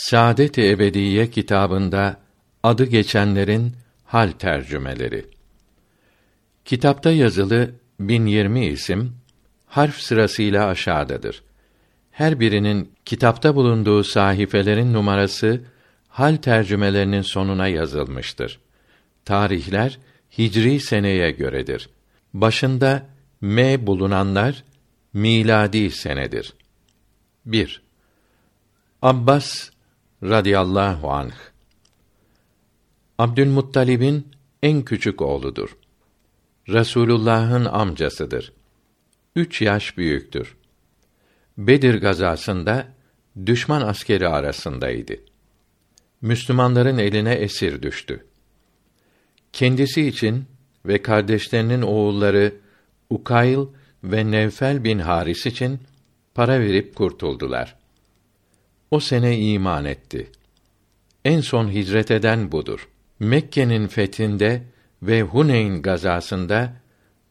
Saadet-i Ebediye kitabında adı geçenlerin hal tercümeleri. Kitapta yazılı 1020 isim harf sırasıyla aşağıdadır. Her birinin kitapta bulunduğu sahifelerin numarası hal tercümelerinin sonuna yazılmıştır. Tarihler Hicri seneye göredir. Başında M bulunanlar miladi senedir. 1. Abbas radıyallahu anh Abdülmuttalib'in en küçük oğludur. Resulullah'ın amcasıdır. Üç yaş büyüktür. Bedir gazasında düşman askeri arasındaydı. Müslümanların eline esir düştü. Kendisi için ve kardeşlerinin oğulları Ukayl ve Nevfel bin Haris için para verip kurtuldular. O sene iman etti. En son hicret eden budur. Mekke'nin fethinde ve Huneyn gazasında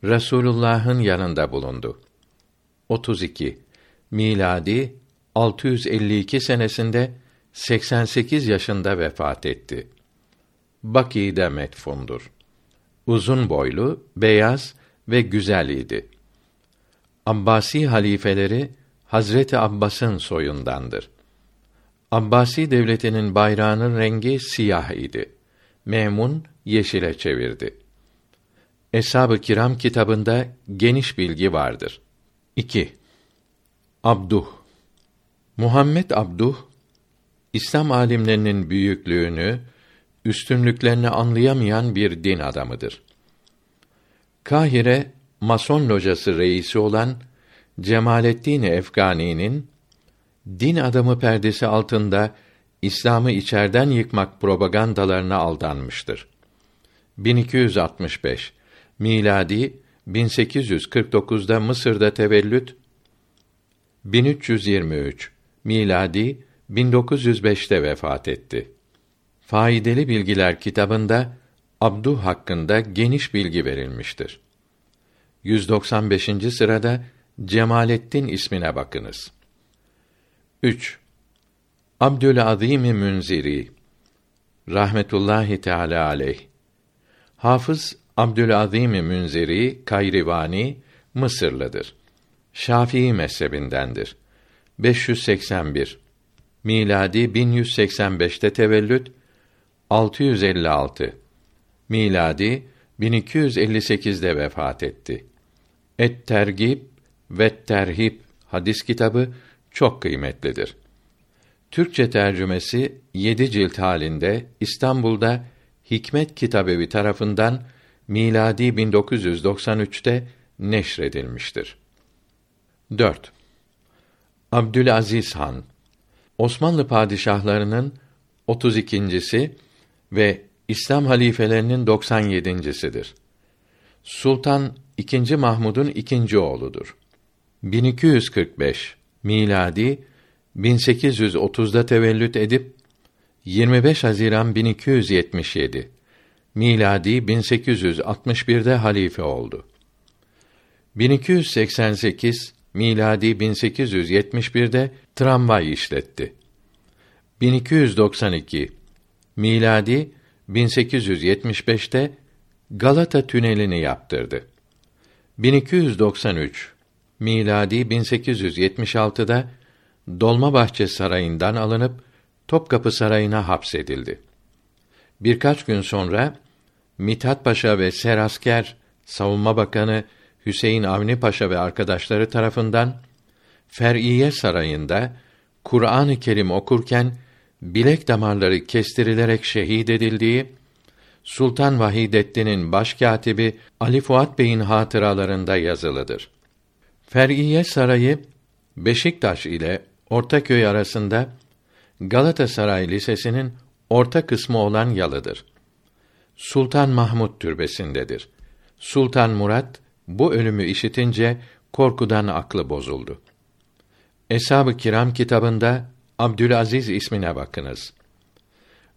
Resulullah'ın yanında bulundu. 32 miladi 652 senesinde 88 yaşında vefat etti. Baki'de metfundur. Uzun boylu, beyaz ve güzel idi. Abbasi halifeleri Hazreti Abbas'ın soyundandır. Abbasi devletinin bayrağının rengi siyah idi. Memun yeşile çevirdi. Eshab-ı Kiram kitabında geniş bilgi vardır. 2. Abduh Muhammed Abduh İslam alimlerinin büyüklüğünü, üstünlüklerini anlayamayan bir din adamıdır. Kahire Mason locası reisi olan Cemalettin Efgani'nin din adamı perdesi altında İslam'ı içerden yıkmak propagandalarına aldanmıştır. 1265 miladi 1849'da Mısır'da tevellüt 1323 miladi 1905'te vefat etti. Faydalı Bilgiler kitabında Abdu hakkında geniş bilgi verilmiştir. 195. sırada Cemalettin ismine bakınız. 3. Abdülazim Münziri rahmetullahi teala aleyh. Hafız Abdülazim Münziri Kayrivani Mısırlıdır. Şafii mezhebindendir. 581 miladi 1185'te tevellüt 656 miladi 1258'de vefat etti. Et Tergib ve Terhib hadis kitabı çok kıymetlidir. Türkçe tercümesi yedi cilt halinde İstanbul'da Hikmet Kitabevi tarafından miladi 1993'te neşredilmiştir. 4. Abdülaziz Han Osmanlı padişahlarının 32.si ve İslam halifelerinin 97.sidir. Sultan II. Mahmud'un ikinci oğludur. 1245 miladi 1830'da tevellüt edip 25 Haziran 1277 miladi 1861'de halife oldu. 1288 miladi 1871'de tramvay işletti. 1292 miladi 1875'te Galata Tüneli'ni yaptırdı. 1293 miladi 1876'da Dolmabahçe Sarayı'ndan alınıp Topkapı Sarayı'na hapsedildi. Birkaç gün sonra Mithat Paşa ve Serasker Savunma Bakanı Hüseyin Avni Paşa ve arkadaşları tarafından Fer'iye Sarayı'nda Kur'an-ı Kerim okurken bilek damarları kestirilerek şehit edildiği Sultan Vahidettin'in başkatibi Ali Fuat Bey'in hatıralarında yazılıdır. Fer'iye Sarayı Beşiktaş ile Ortaköy arasında Galatasaray Lisesi'nin orta kısmı olan yalıdır. Sultan Mahmud türbesindedir. Sultan Murat bu ölümü işitince korkudan aklı bozuldu. Eshab-ı Kiram kitabında Abdülaziz ismine bakınız.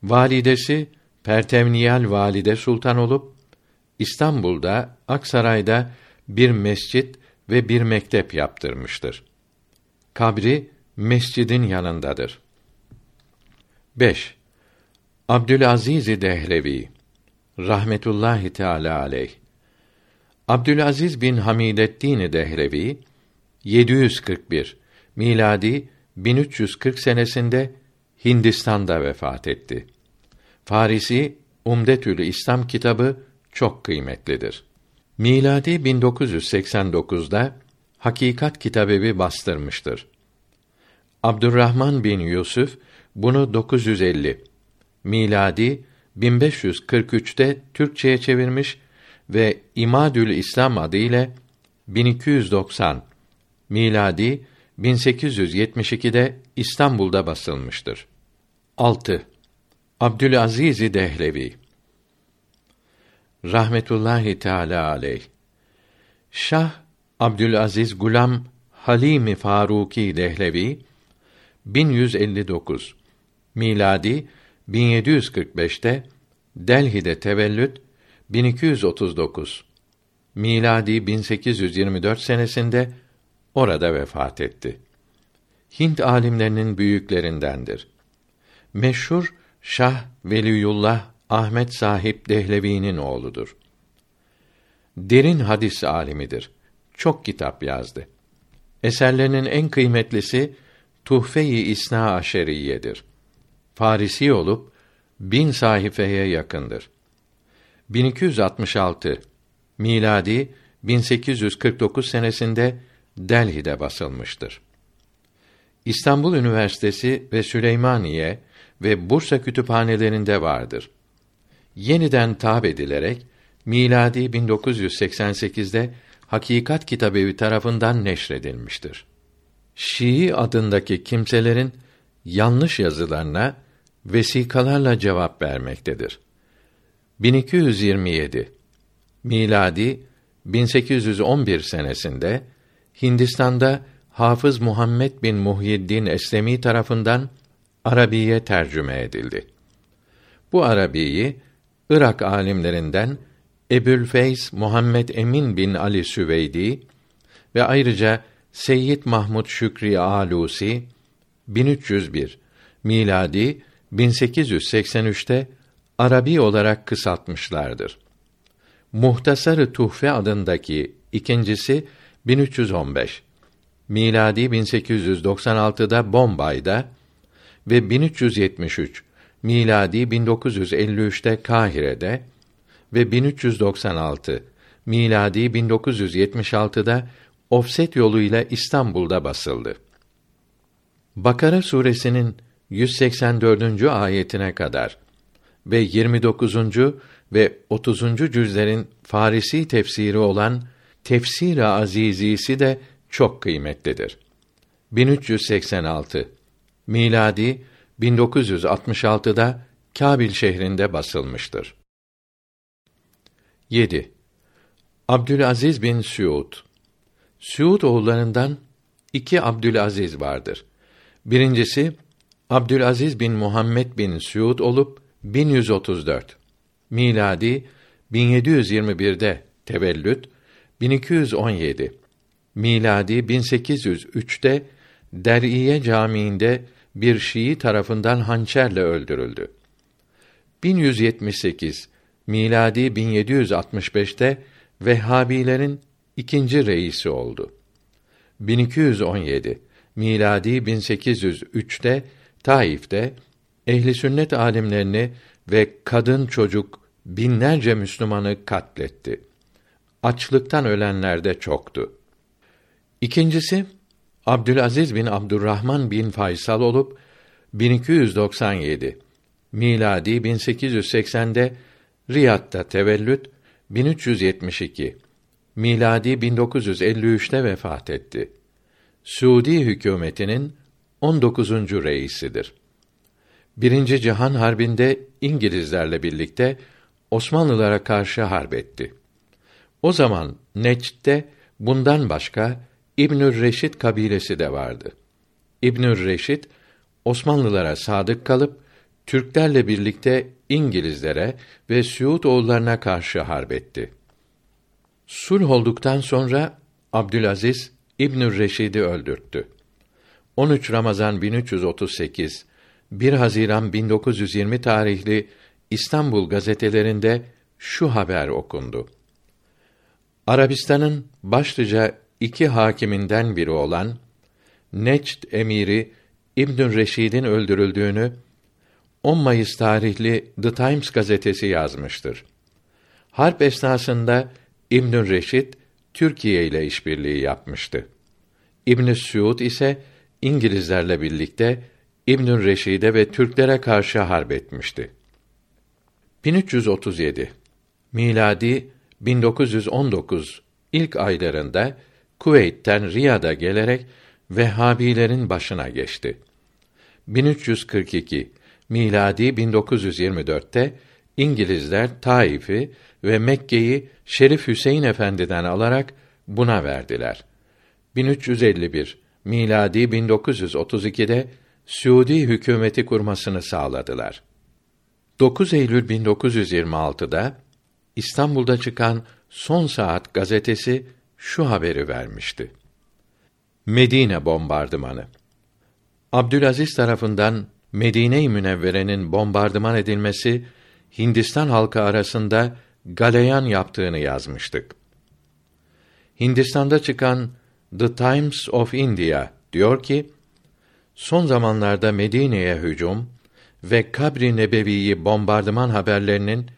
Validesi Pertevniyal Valide Sultan olup İstanbul'da Aksaray'da bir mescit ve bir mektep yaptırmıştır. Kabri mescidin yanındadır. 5. Abdülaziz Dehlevi rahmetullahi teala aleyh Abdülaziz bin Hamideddin Dehlevi 741 miladi 1340 senesinde Hindistan'da vefat etti. Farisi Umdetül İslam kitabı çok kıymetlidir. Miladi 1989'da Hakikat Kitabevi bastırmıştır. Abdurrahman bin Yusuf bunu 950 miladi 1543'te Türkçeye çevirmiş ve İmadül İslam adı ile 1290 miladi 1872'de İstanbul'da basılmıştır. 6. Abdülaziz Dehlevi rahmetullahi teala aleyh Şah Abdülaziz Gulam Halimi Faruki Dehlevi 1159 miladi 1745'te Delhi'de tevellüt 1239 miladi 1824 senesinde orada vefat etti. Hint alimlerinin büyüklerindendir. Meşhur Şah Veliyullah Ahmet Sahip Dehlevi'nin oğludur. Derin hadis alimidir. Çok kitap yazdı. Eserlerinin en kıymetlisi Tuhfe-i İsna Aşeriye'dir. Farisi olup bin sayfaya yakındır. 1266 miladi 1849 senesinde Delhi'de basılmıştır. İstanbul Üniversitesi ve Süleymaniye ve Bursa kütüphanelerinde vardır. Yeniden tab edilerek miladi 1988'de Hakikat Kitabevi tarafından neşredilmiştir. Şii adındaki kimselerin yanlış yazılarına vesikalarla cevap vermektedir. 1227 miladi 1811 senesinde Hindistan'da Hafız Muhammed bin Muhyiddin Eslemi tarafından Arabiye tercüme edildi. Bu Arabiyi Irak alimlerinden Ebu'l-Feyz Muhammed Emin bin Ali Süveydi ve ayrıca Seyyid Mahmud Şükri Alusi 1301 miladi 1883'te Arabi olarak kısaltmışlardır. Muhtasarı Tuhfe adındaki ikincisi 1315 miladi 1896'da Bombay'da ve 1373 miladi 1953'te Kahire'de ve 1396 miladi 1976'da ofset yoluyla İstanbul'da basıldı. Bakara suresinin 184. ayetine kadar ve 29. ve 30. cüzlerin Farisi tefsiri olan Tefsir-i Azizisi de çok kıymetlidir. 1386 miladi 1966'da Kabil şehrinde basılmıştır. 7. Abdülaziz bin Suud Suud oğullarından iki Abdülaziz vardır. Birincisi Abdülaziz bin Muhammed bin Suud olup 1134 miladi 1721'de tevellüt 1217 miladi 1803'te Deriye Camii'nde bir Şii tarafından hançerle öldürüldü. 1178 miladi 1765'te Vehhabilerin ikinci reisi oldu. 1217 miladi 1803'te Taif'te ehli sünnet alimlerini ve kadın çocuk binlerce Müslümanı katletti. Açlıktan ölenler de çoktu. İkincisi Abdülaziz bin Abdurrahman bin Faysal olup 1297 miladi 1880'de Riyad'da tevellüt 1372 miladi 1953'te vefat etti. Suudi hükümetinin 19. reisidir. Birinci Cihan Harbi'nde İngilizlerle birlikte Osmanlılara karşı harp etti. O zaman Neç'te bundan başka İbnül Reşit kabilesi de vardı. İbnül Reşit Osmanlılara sadık kalıp Türklerle birlikte İngilizlere ve Suud oğullarına karşı harp etti. Sulh olduktan sonra Abdülaziz İbnül Reşid'i öldürttü. 13 Ramazan 1338 1 Haziran 1920 tarihli İstanbul gazetelerinde şu haber okundu. Arabistan'ın başlıca iki hakiminden biri olan Necd emiri İbn Reşid'in öldürüldüğünü 10 Mayıs tarihli The Times gazetesi yazmıştır. Harp esnasında İbn Reşid Türkiye ile işbirliği yapmıştı. İbn Suud ise İngilizlerle birlikte İbn Reşid'e ve Türklere karşı harp etmişti. 1337 miladi 1919 ilk aylarında Kuveyt'ten Riyad'a gelerek Vehhabilerin başına geçti. 1342 miladi 1924'te İngilizler Taif'i ve Mekke'yi Şerif Hüseyin Efendi'den alarak buna verdiler. 1351 miladi 1932'de Suudi hükümeti kurmasını sağladılar. 9 Eylül 1926'da İstanbul'da çıkan Son Saat gazetesi şu haberi vermişti. Medine bombardımanı. Abdülaziz tarafından Medine-i Münevvere'nin bombardıman edilmesi Hindistan halkı arasında galeyan yaptığını yazmıştık. Hindistan'da çıkan The Times of India diyor ki, son zamanlarda Medine'ye hücum ve Kabri Nebevi'yi bombardıman haberlerinin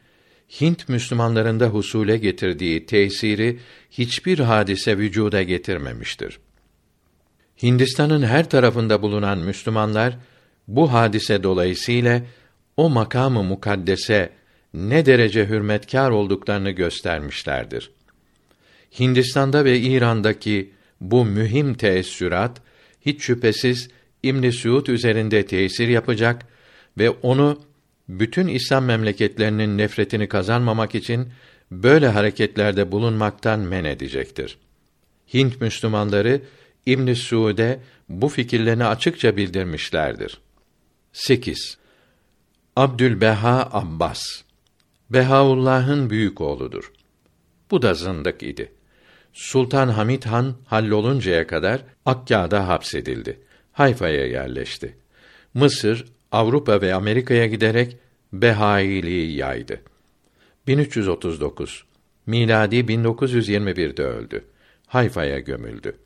Hint Müslümanlarında husule getirdiği tesiri hiçbir hadise vücuda getirmemiştir. Hindistan'ın her tarafında bulunan Müslümanlar bu hadise dolayısıyla o makamı mukaddese ne derece hürmetkar olduklarını göstermişlerdir. Hindistan'da ve İran'daki bu mühim teessürat hiç şüphesiz İbn Suud üzerinde tesir yapacak ve onu bütün İslam memleketlerinin nefretini kazanmamak için böyle hareketlerde bulunmaktan men edecektir. Hint Müslümanları İbn Suud'e bu fikirlerini açıkça bildirmişlerdir. 8. Abdülbeha Abbas Behaullah'ın büyük oğludur. Bu da zındık idi. Sultan Hamid Han halloluncaya kadar Akkâ'da hapsedildi. Hayfa'ya yerleşti. Mısır, Avrupa ve Amerika'ya giderek Behailiği yaydı. 1339 miladi 1921'de öldü. Hayfa'ya gömüldü.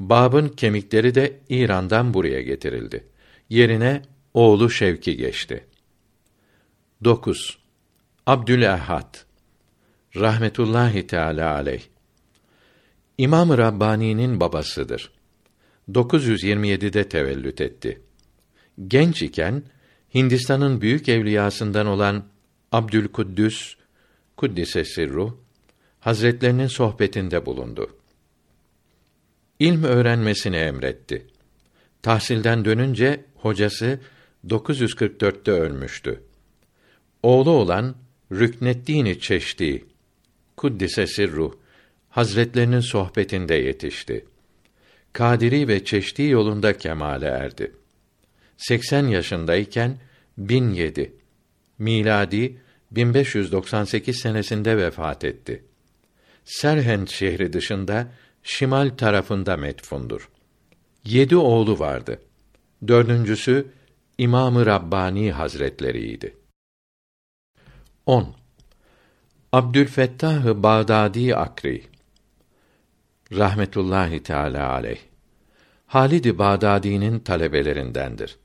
Bab'ın kemikleri de İran'dan buraya getirildi. Yerine oğlu Şevki geçti. 9. Abdülehad rahmetullahi teala aleyh İmam Rabbani'nin babasıdır. 927'de tevellüt etti. Genç iken Hindistan'ın büyük evliyasından olan Abdülkuddüs Kuddise sirru Hazretlerinin sohbetinde bulundu. İlm öğrenmesini emretti. Tahsilden dönünce hocası 944'te ölmüştü. Oğlu olan Rükneddin Çeşdi Kuddise sirru Hazretlerinin sohbetinde yetişti. Kadiri ve Çeşdi yolunda kemale erdi. 80 yaşındayken 1007 miladi 1598 senesinde vefat etti. Serhent şehri dışında şimal tarafında metfundur. Yedi oğlu vardı. Dördüncüsü İmamı Rabbani Hazretleriydi. 10. Abdülfettah Bağdadi Akri rahmetullahi teala aleyh Halid Bağdadi'nin talebelerindendir.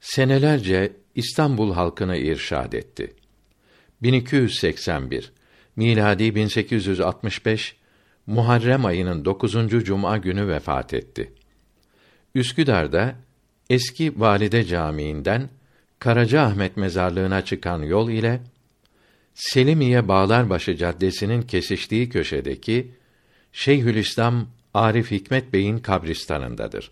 Senelerce İstanbul halkını irşad etti. 1281 miladi 1865 Muharrem ayının 9. cuma günü vefat etti. Üsküdar'da eski Valide Camii'nden Karaca Ahmet mezarlığına çıkan yol ile Selimiye Bağlarbaşı Caddesi'nin kesiştiği köşedeki Şeyhülislam Arif Hikmet Bey'in kabristanındadır.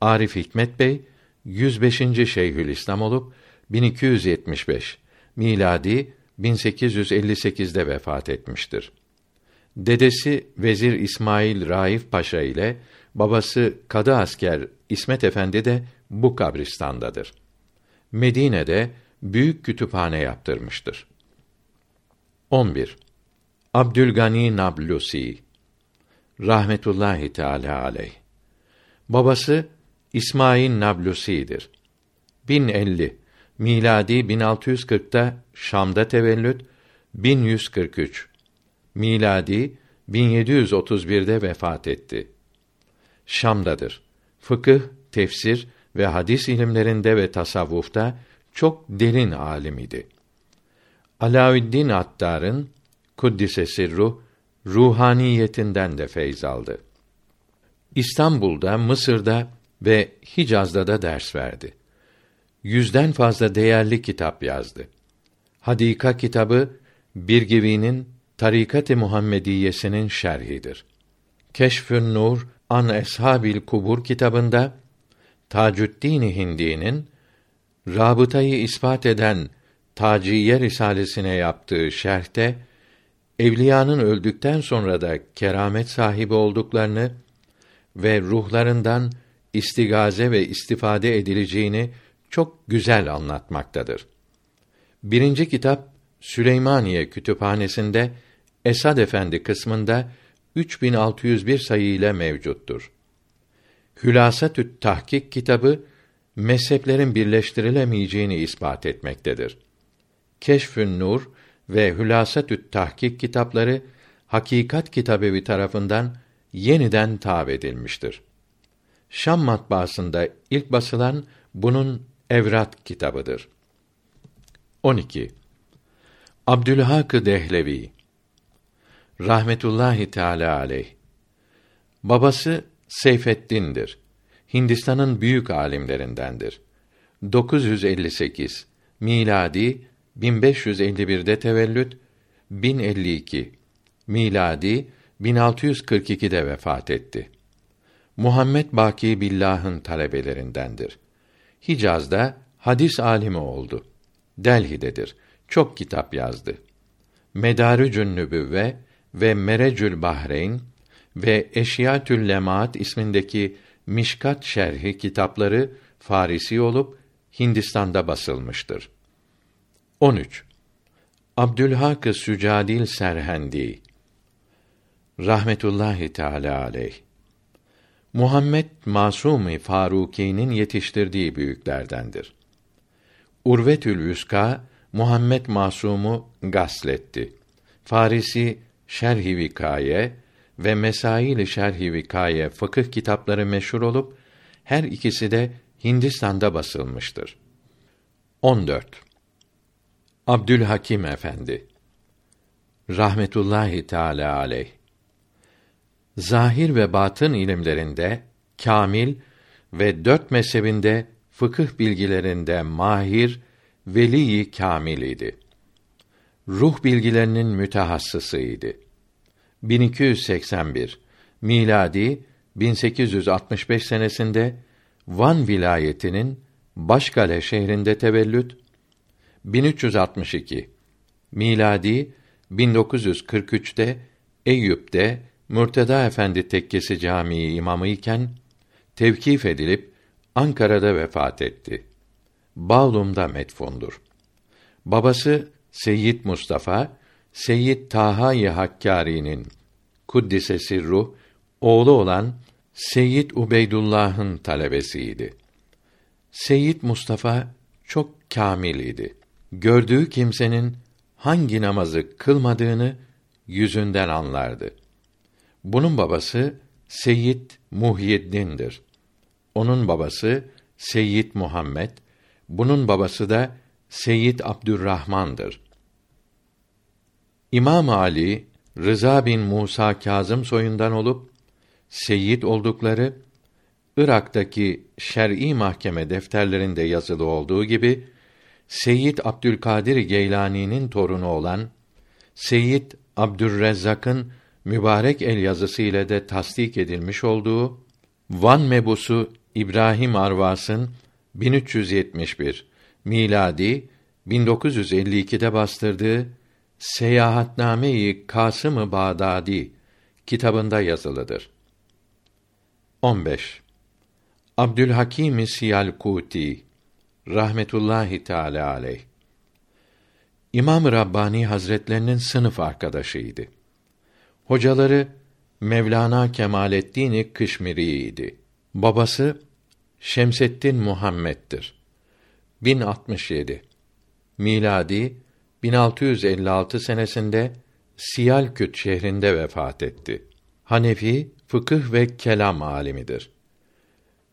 Arif Hikmet Bey 105. Şeyhülislam olup 1275 miladi 1858'de vefat etmiştir. Dedesi Vezir İsmail Raif Paşa ile babası Kadı Asker İsmet Efendi de bu kabristandadır. Medine'de büyük kütüphane yaptırmıştır. 11. Abdülgani Nablusi rahmetullahi teala aleyh. Babası İsmail Nablusi'dir. 1050 miladi 1640'ta Şam'da tevellüt 1143 miladi 1731'de vefat etti. Şam'dadır. Fıkıh, tefsir ve hadis ilimlerinde ve tasavvufta çok derin alim idi. Alaüddin Attar'ın kuddise sirruh ruhaniyetinden de feyz aldı. İstanbul'da, Mısır'da ve Hicaz'da da ders verdi. Yüzden fazla değerli kitap yazdı. Hadika kitabı Birgivi'nin Tarikat-ı Muhammediyesinin şerhidir. Keşfün Nur an Eshabil Kubur kitabında Tacuddin Hindi'nin rabıtayı ispat eden Taciye Risalesine yaptığı şerhte evliyanın öldükten sonra da keramet sahibi olduklarını ve ruhlarından istigaze ve istifade edileceğini çok güzel anlatmaktadır. Birinci kitap Süleymaniye Kütüphanesi'nde Esad Efendi kısmında 3601 sayı ile mevcuttur. Hülasatü't Tahkik kitabı mezheplerin birleştirilemeyeceğini ispat etmektedir. Keşfün Nur ve Hülasatü't Tahkik kitapları Hakikat Kitabevi tarafından yeniden tav edilmiştir. Şam matbaasında ilk basılan bunun Evrat kitabıdır. 12. Abdülhak Dehlevi rahmetullahi teala aleyh. Babası Seyfeddin'dir. Hindistan'ın büyük alimlerindendir. 958 miladi 1551'de tevellüt 1052 miladi 1642'de vefat etti. Muhammed Baki Billah'ın talebelerindendir. Hicaz'da hadis alimi oldu. Delhi'dedir. Çok kitap yazdı. Medarücün Nübüvve ve Merecül Bahreyn ve Eşyatül Lemaat ismindeki Mişkat şerhi kitapları Farisi olup Hindistan'da basılmıştır. 13. Abdülhak Sücadil Serhendi rahmetullahi teala aleyh Muhammed Masumi Faruki'nin yetiştirdiği büyüklerdendir. Urvetül Vüska Muhammed Masum'u gasletti. Farisi Şerh-i Vikaye ve Mesail-i Şerh-i Vikaye fıkıh kitapları meşhur olup her ikisi de Hindistan'da basılmıştır. 14. Abdülhakim Efendi rahmetullahi teala aleyh zahir ve batın ilimlerinde kamil ve dört mezhebinde fıkıh bilgilerinde mahir veli kamil idi. Ruh bilgilerinin mütehassısıydı. 1281 miladi 1865 senesinde Van vilayetinin Başkale şehrinde tevellüt 1362 miladi 1943'te Eyüp'te Murteda Efendi Tekkesi Camii imamı iken tevkif edilip Ankara'da vefat etti. Bağlum'da metfundur. Babası Seyyid Mustafa, Seyyid Taha-i Hakkari'nin kuddise sirruh oğlu olan Seyyid Ubeydullah'ın talebesiydi. Seyyid Mustafa çok kamil idi. Gördüğü kimsenin hangi namazı kılmadığını yüzünden anlardı. Bunun babası Seyyid Muhyiddin'dir. Onun babası Seyyid Muhammed, bunun babası da Seyyid Abdurrahman'dır. İmam Ali Rıza bin Musa Kazım soyundan olup seyyid oldukları Irak'taki şer'i mahkeme defterlerinde yazılı olduğu gibi Seyyid Abdülkadir Geylani'nin torunu olan Seyyid Abdürrezzak'ın mübarek el yazısı ile de tasdik edilmiş olduğu Van mebusu İbrahim Arvas'ın 1371 miladi 1952'de bastırdığı Seyahatname-i Kasım-ı Bağdadi kitabında yazılıdır. 15. Abdülhakim Siyalkuti rahmetullahi teala aleyh İmam Rabbani Hazretlerinin sınıf arkadaşıydı. Hocaları Mevlana Kemalettin Kışmiri'ydi. Babası Şemseddin Muhammed'dir. 1067 miladi 1656 senesinde Siyalküt şehrinde vefat etti. Hanefi fıkıh ve kelam alimidir.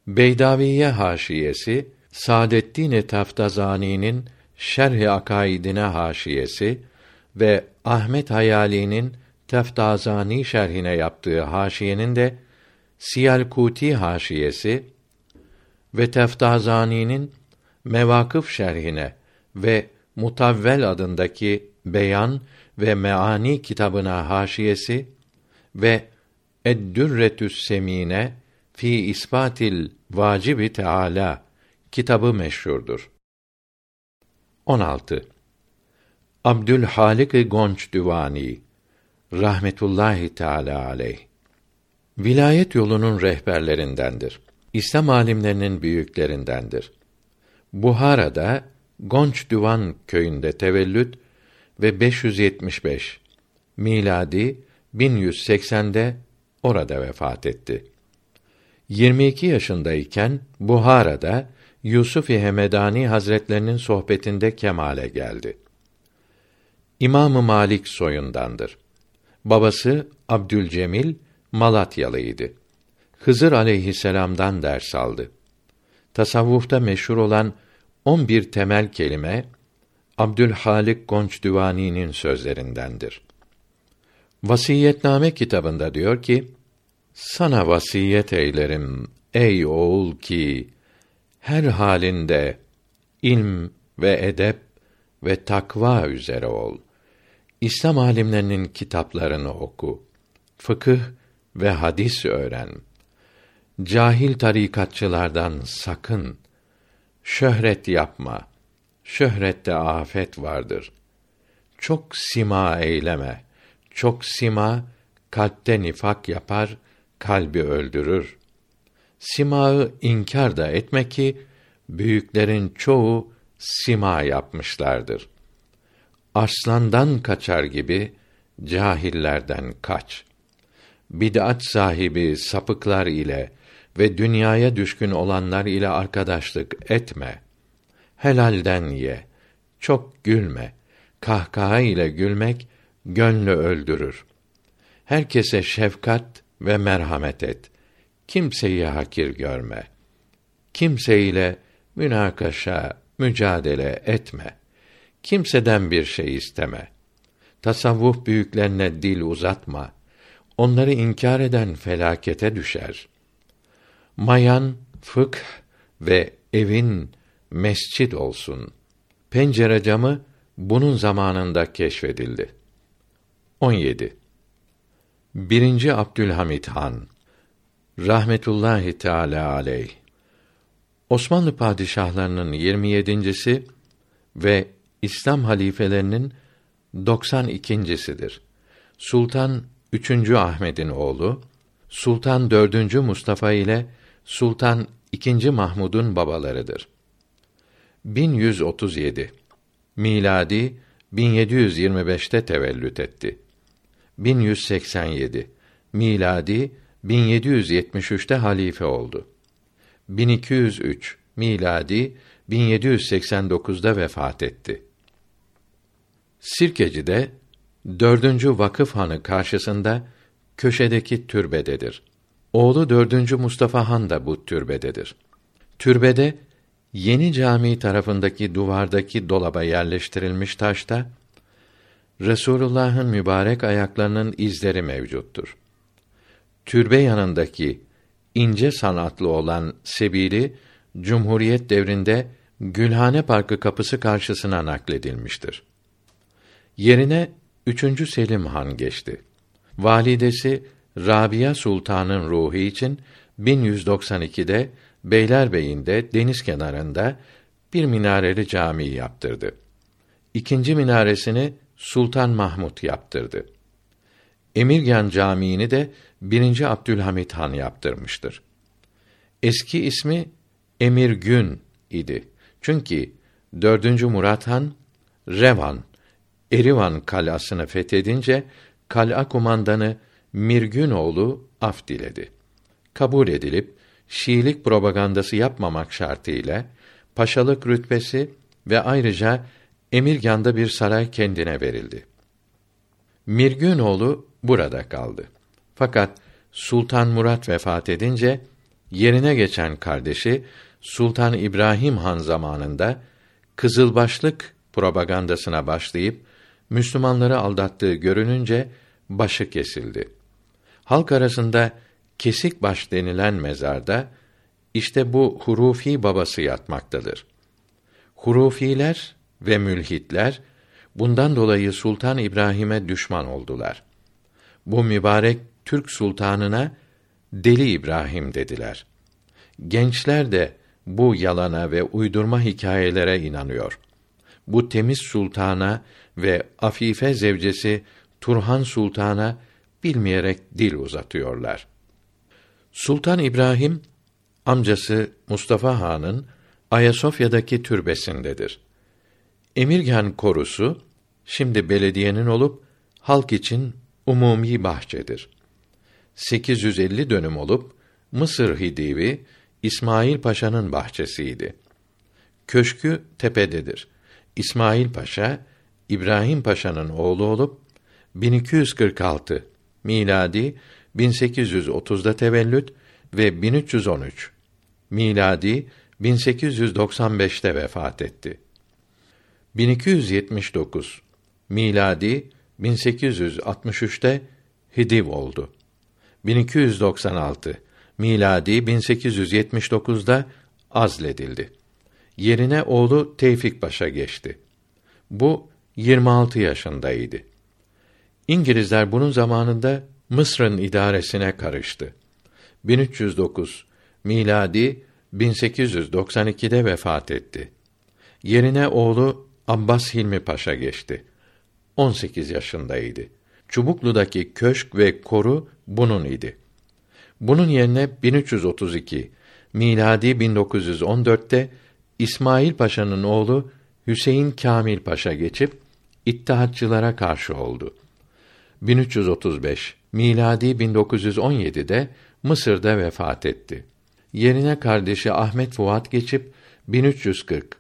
Beydaviye haşiyesi Saadettin Taftazani'nin Şerh-i Akaidine haşiyesi ve Ahmet Hayali'nin Teftazani şerhine yaptığı haşiyenin de Siyalkuti haşiyesi ve Teftazani'nin Mevakıf şerhine ve Mutavvel adındaki Beyan ve Meani kitabına haşiyesi ve Eddürretü's Semine fi ispatil vacibi teala kitabı meşhurdur. 16. Abdülhalik Gonç Düvani rahmetullahi teala aleyh vilayet yolunun rehberlerindendir. İslam alimlerinin büyüklerindendir. Buhara'da Gonç Düvan köyünde tevellüt ve 575 miladi 1180'de orada vefat etti. 22 yaşındayken Buhara'da Yusuf-i Hemedani Hazretlerinin sohbetinde kemale geldi. İmamı Malik soyundandır. Babası Abdülcemil Malatyalıydı. Hızır aleyhisselam'dan ders aldı. Tasavvufta meşhur olan 11 temel kelime Abdülhalik Gonçdüvani'nin sözlerindendir. Vasiyetname kitabında diyor ki: Sana vasiyet eylerim ey oğul ki her halinde ilm ve edep ve takva üzere ol. İslam alimlerinin kitaplarını oku. Fıkıh ve hadis öğren. Cahil tarikatçılardan sakın. Şöhret yapma. Şöhrette afet vardır. Çok sima eyleme. Çok sima kalpte nifak yapar, kalbi öldürür. Simağı inkar da etme ki büyüklerin çoğu sima yapmışlardır. Arslandan kaçar gibi cahillerden kaç. Bid'at sahibi sapıklar ile ve dünyaya düşkün olanlar ile arkadaşlık etme. Helalden ye. Çok gülme. Kahkaha ile gülmek gönlü öldürür. Herkese şefkat ve merhamet et. Kimseyi hakir görme. Kimseyle münakaşa, mücadele etme. Kimseden bir şey isteme. Tasavvuf büyüklerine dil uzatma. Onları inkar eden felakete düşer. Mayan, fıkh ve evin mescid olsun. Pencere camı bunun zamanında keşfedildi. 17. Birinci Abdülhamit Han rahmetullahi teala aleyh Osmanlı padişahlarının 27.si ve İslam halifelerinin 92.sidir. Sultan 3. Ahmed'in oğlu, Sultan 4. Mustafa ile Sultan II. Mahmud'un babalarıdır. 1137 miladi 1725'te tevellüt etti. 1187 miladi 1773'te halife oldu. 1203 miladi 1789'da vefat etti. Sirkeci'de dördüncü vakıf hanı karşısında köşedeki türbededir. Oğlu dördüncü Mustafa Han da bu türbededir. Türbede yeni cami tarafındaki duvardaki dolaba yerleştirilmiş taşta Resulullah'ın mübarek ayaklarının izleri mevcuttur. Türbe yanındaki ince sanatlı olan sebili Cumhuriyet devrinde Gülhane Parkı kapısı karşısına nakledilmiştir. Yerine 3. Selim Han geçti. Validesi Rabia Sultan'ın ruhu için 1192'de Beylerbeyi'nde deniz kenarında bir minareli cami yaptırdı. İkinci minaresini Sultan Mahmud yaptırdı. Emirgan Camii'ni de 1. Abdülhamit Han yaptırmıştır. Eski ismi Emir Gün idi. Çünkü 4. Murat Han Revan Erivan kalasını fethedince kala kumandanı Mirgünoğlu af diledi. Kabul edilip Şiilik propagandası yapmamak şartıyla paşalık rütbesi ve ayrıca Emirgan'da bir saray kendine verildi. Mirgünoğlu burada kaldı. Fakat Sultan Murat vefat edince yerine geçen kardeşi Sultan İbrahim Han zamanında Kızılbaşlık propagandasına başlayıp Müslümanları aldattığı görününce başı kesildi. Halk arasında kesik baş denilen mezarda işte bu hurufi babası yatmaktadır. Hurufiler ve mülhitler bundan dolayı Sultan İbrahim'e düşman oldular. Bu mübarek Türk sultanına Deli İbrahim dediler. Gençler de bu yalana ve uydurma hikayelere inanıyor. Bu temiz sultana ve afife zevcesi Turhan Sultan'a bilmeyerek dil uzatıyorlar. Sultan İbrahim amcası Mustafa Han'ın Ayasofya'daki türbesindedir. Emirgan korusu şimdi belediyenin olup halk için umumi bahçedir. 850 dönüm olup Mısır Hidivi İsmail Paşa'nın bahçesiydi. Köşkü tepededir. İsmail Paşa İbrahim Paşa'nın oğlu olup 1246 miladi 1830'da tevellüt ve 1313 miladi 1895'te vefat etti. 1279 miladi 1863'te Hidiv oldu. 1296 miladi 1879'da azledildi. Yerine oğlu Tevfik Paşa geçti. Bu 26 yaşındaydı. İngilizler bunun zamanında Mısır'ın idaresine karıştı. 1309 miladi 1892'de vefat etti. Yerine oğlu Abbas Hilmi Paşa geçti. 18 yaşındaydı. Çubuklu'daki köşk ve koru bunun idi. Bunun yerine 1332 miladi 1914'te İsmail Paşa'nın oğlu Hüseyin Kamil Paşa geçip İttihatçılara karşı oldu. 1335 miladi 1917'de Mısır'da vefat etti. Yerine kardeşi Ahmet Fuat geçip 1340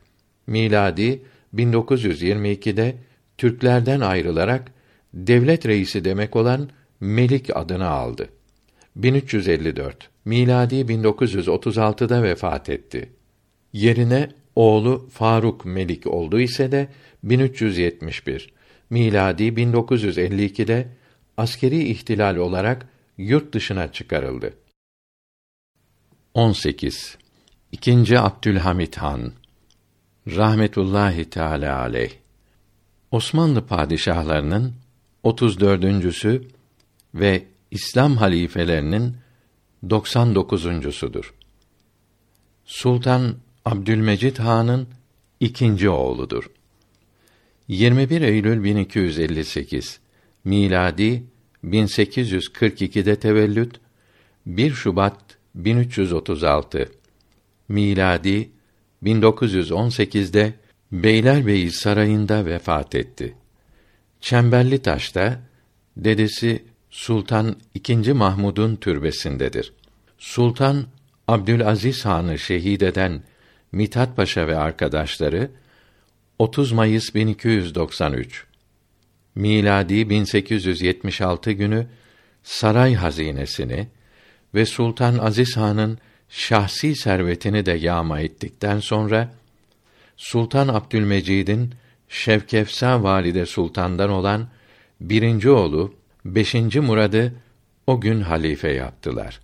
miladi 1922'de Türklerden ayrılarak devlet reisi demek olan Melik adını aldı. 1354 miladi 1936'da vefat etti. Yerine oğlu Faruk Melik oldu ise de 1371 miladi 1952'de askeri ihtilal olarak yurt dışına çıkarıldı. 18. İkinci Abdülhamit Han rahmetullahi teala aleyh Osmanlı padişahlarının 34.sü ve İslam halifelerinin 99'uncusudur. Sultan Abdülmecid Han'ın ikinci oğludur. 21 Eylül 1258 miladi 1842'de tevellüt 1 Şubat 1336 miladi 1918'de Beylerbeyi Sarayı'nda vefat etti. Çemberli Taş'ta dedesi Sultan II. Mahmud'un türbesindedir. Sultan Abdülaziz Han'ı şehit eden Mithat Paşa ve arkadaşları 30 Mayıs 1293 miladi 1876 günü saray hazinesini ve Sultan Aziz Han'ın şahsi servetini de yağma ettikten sonra Sultan Abdülmecid'in Şevkefsa valide sultandan olan birinci oğlu 5. Murad'ı o gün halife yaptılar.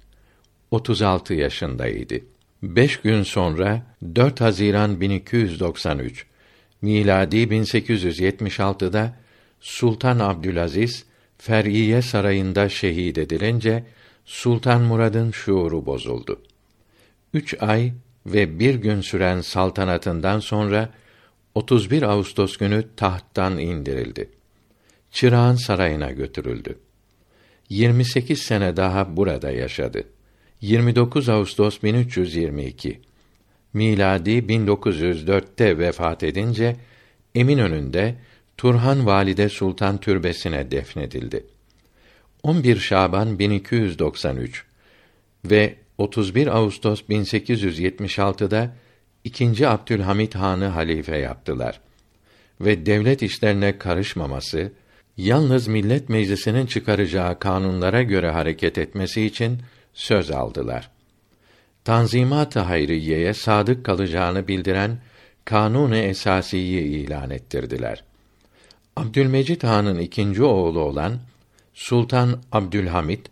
36 yaşındaydı. Beş gün sonra 4 Haziran 1293 miladi 1876'da Sultan Abdülaziz Fer'iye sarayında şehit edilince Sultan Murad'ın şuuru bozuldu. Üç ay ve bir gün süren saltanatından sonra 31 Ağustos günü tahttan indirildi. Çırağan sarayına götürüldü. 28 sene daha burada yaşadı. 29 Ağustos 1322 miladi 1904'te vefat edince Eminönü'nde Turhan Valide Sultan türbesine defnedildi. 11 Şaban 1293 ve 31 Ağustos 1876'da ikinci Abdülhamit Han'ı halife yaptılar ve devlet işlerine karışmaması, yalnız millet meclisinin çıkaracağı kanunlara göre hareket etmesi için söz aldılar. Tanzimat-ı Hayriyye'ye sadık kalacağını bildiren Kanun-u Esasiyi ilan ettirdiler. Abdülmecid Han'ın ikinci oğlu olan Sultan Abdülhamit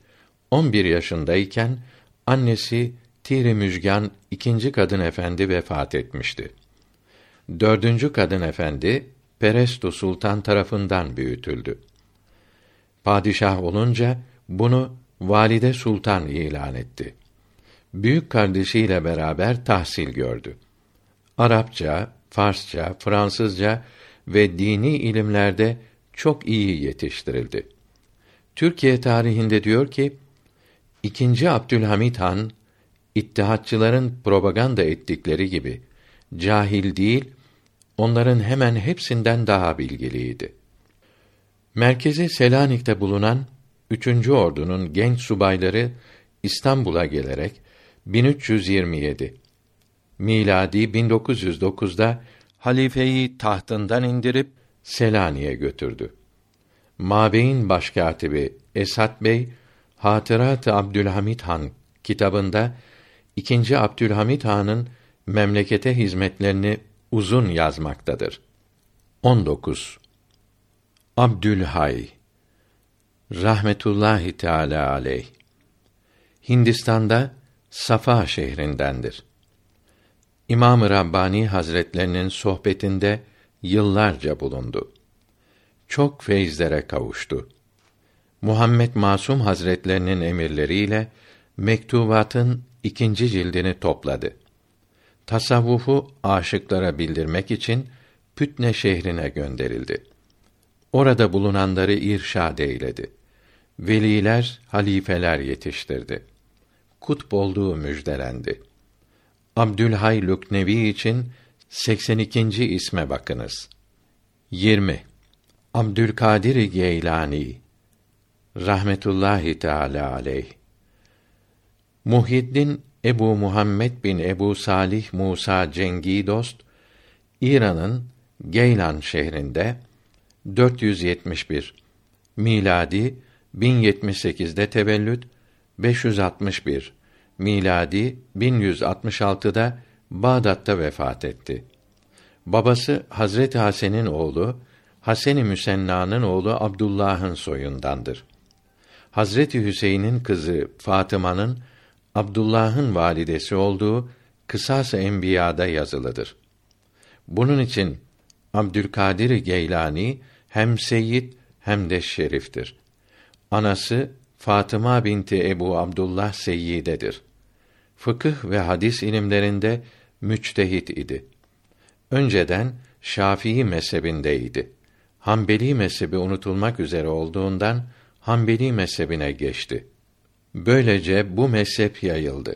11 yaşındayken annesi Tiri Müjgan ikinci kadın efendi vefat etmişti. Dördüncü kadın efendi Perestu Sultan tarafından büyütüldü. Padişah olunca bunu Valide Sultan ilan etti. Büyük kardeşiyle beraber tahsil gördü. Arapça, Farsça, Fransızca ve dini ilimlerde çok iyi yetiştirildi. Türkiye tarihinde diyor ki, İkinci Abdülhamit Han, İttihatçıların propaganda ettikleri gibi, cahil değil, onların hemen hepsinden daha bilgiliydi. Merkezi Selanik'te bulunan 3. ordunun genç subayları İstanbul'a gelerek 1327 miladi 1909'da halifeyi tahtından indirip Selanik'e götürdü. Mabeyin başkatibi Esat Bey Hatırat-ı Abdülhamit Han kitabında ikinci Abdülhamit Han'ın memlekete hizmetlerini uzun yazmaktadır. 19. Abdülhay rahmetullahi teala aleyh Hindistan'da Safa şehrindendir. İmam-ı Rabbani Hazretlerinin sohbetinde yıllarca bulundu. Çok feyizlere kavuştu. Muhammed Masum Hazretlerinin emirleriyle mektubatın ikinci cildini topladı. Tasavvufu aşıklara bildirmek için Pütne şehrine gönderildi. Orada bulunanları irşad eyledi. Veliler, halifeler yetiştirdi. Kutb olduğu müjdelendi. Abdülhay Lüknevi için 82. isme bakınız. 20. Abdülkadir Geylani rahmetullahi teala aleyh Muhiddin Ebu Muhammed bin Ebu Salih Musa Cengi dost İran'ın Geylan şehrinde 471 miladi 1078'de tevellüt 561 miladi 1166'da Bağdat'ta vefat etti. Babası Hazreti Hasan'ın oğlu Hasan-ı Müsenna'nın oğlu Abdullah'ın soyundandır. Hazreti Hüseyin'in kızı Fatıma'nın Abdullah'ın validesi olduğu Kısas-ı Enbiya'da yazılıdır. Bunun için Abdülkadir Geylani hem seyyid hem de şeriftir. Anası Fatıma binti Ebu Abdullah Seyyidedir. Fıkıh ve hadis ilimlerinde müçtehit idi. Önceden Şafii mezhebindeydi. Hanbeli mezhebi unutulmak üzere olduğundan Hanbeli mezhebine geçti. Böylece bu mezhep yayıldı.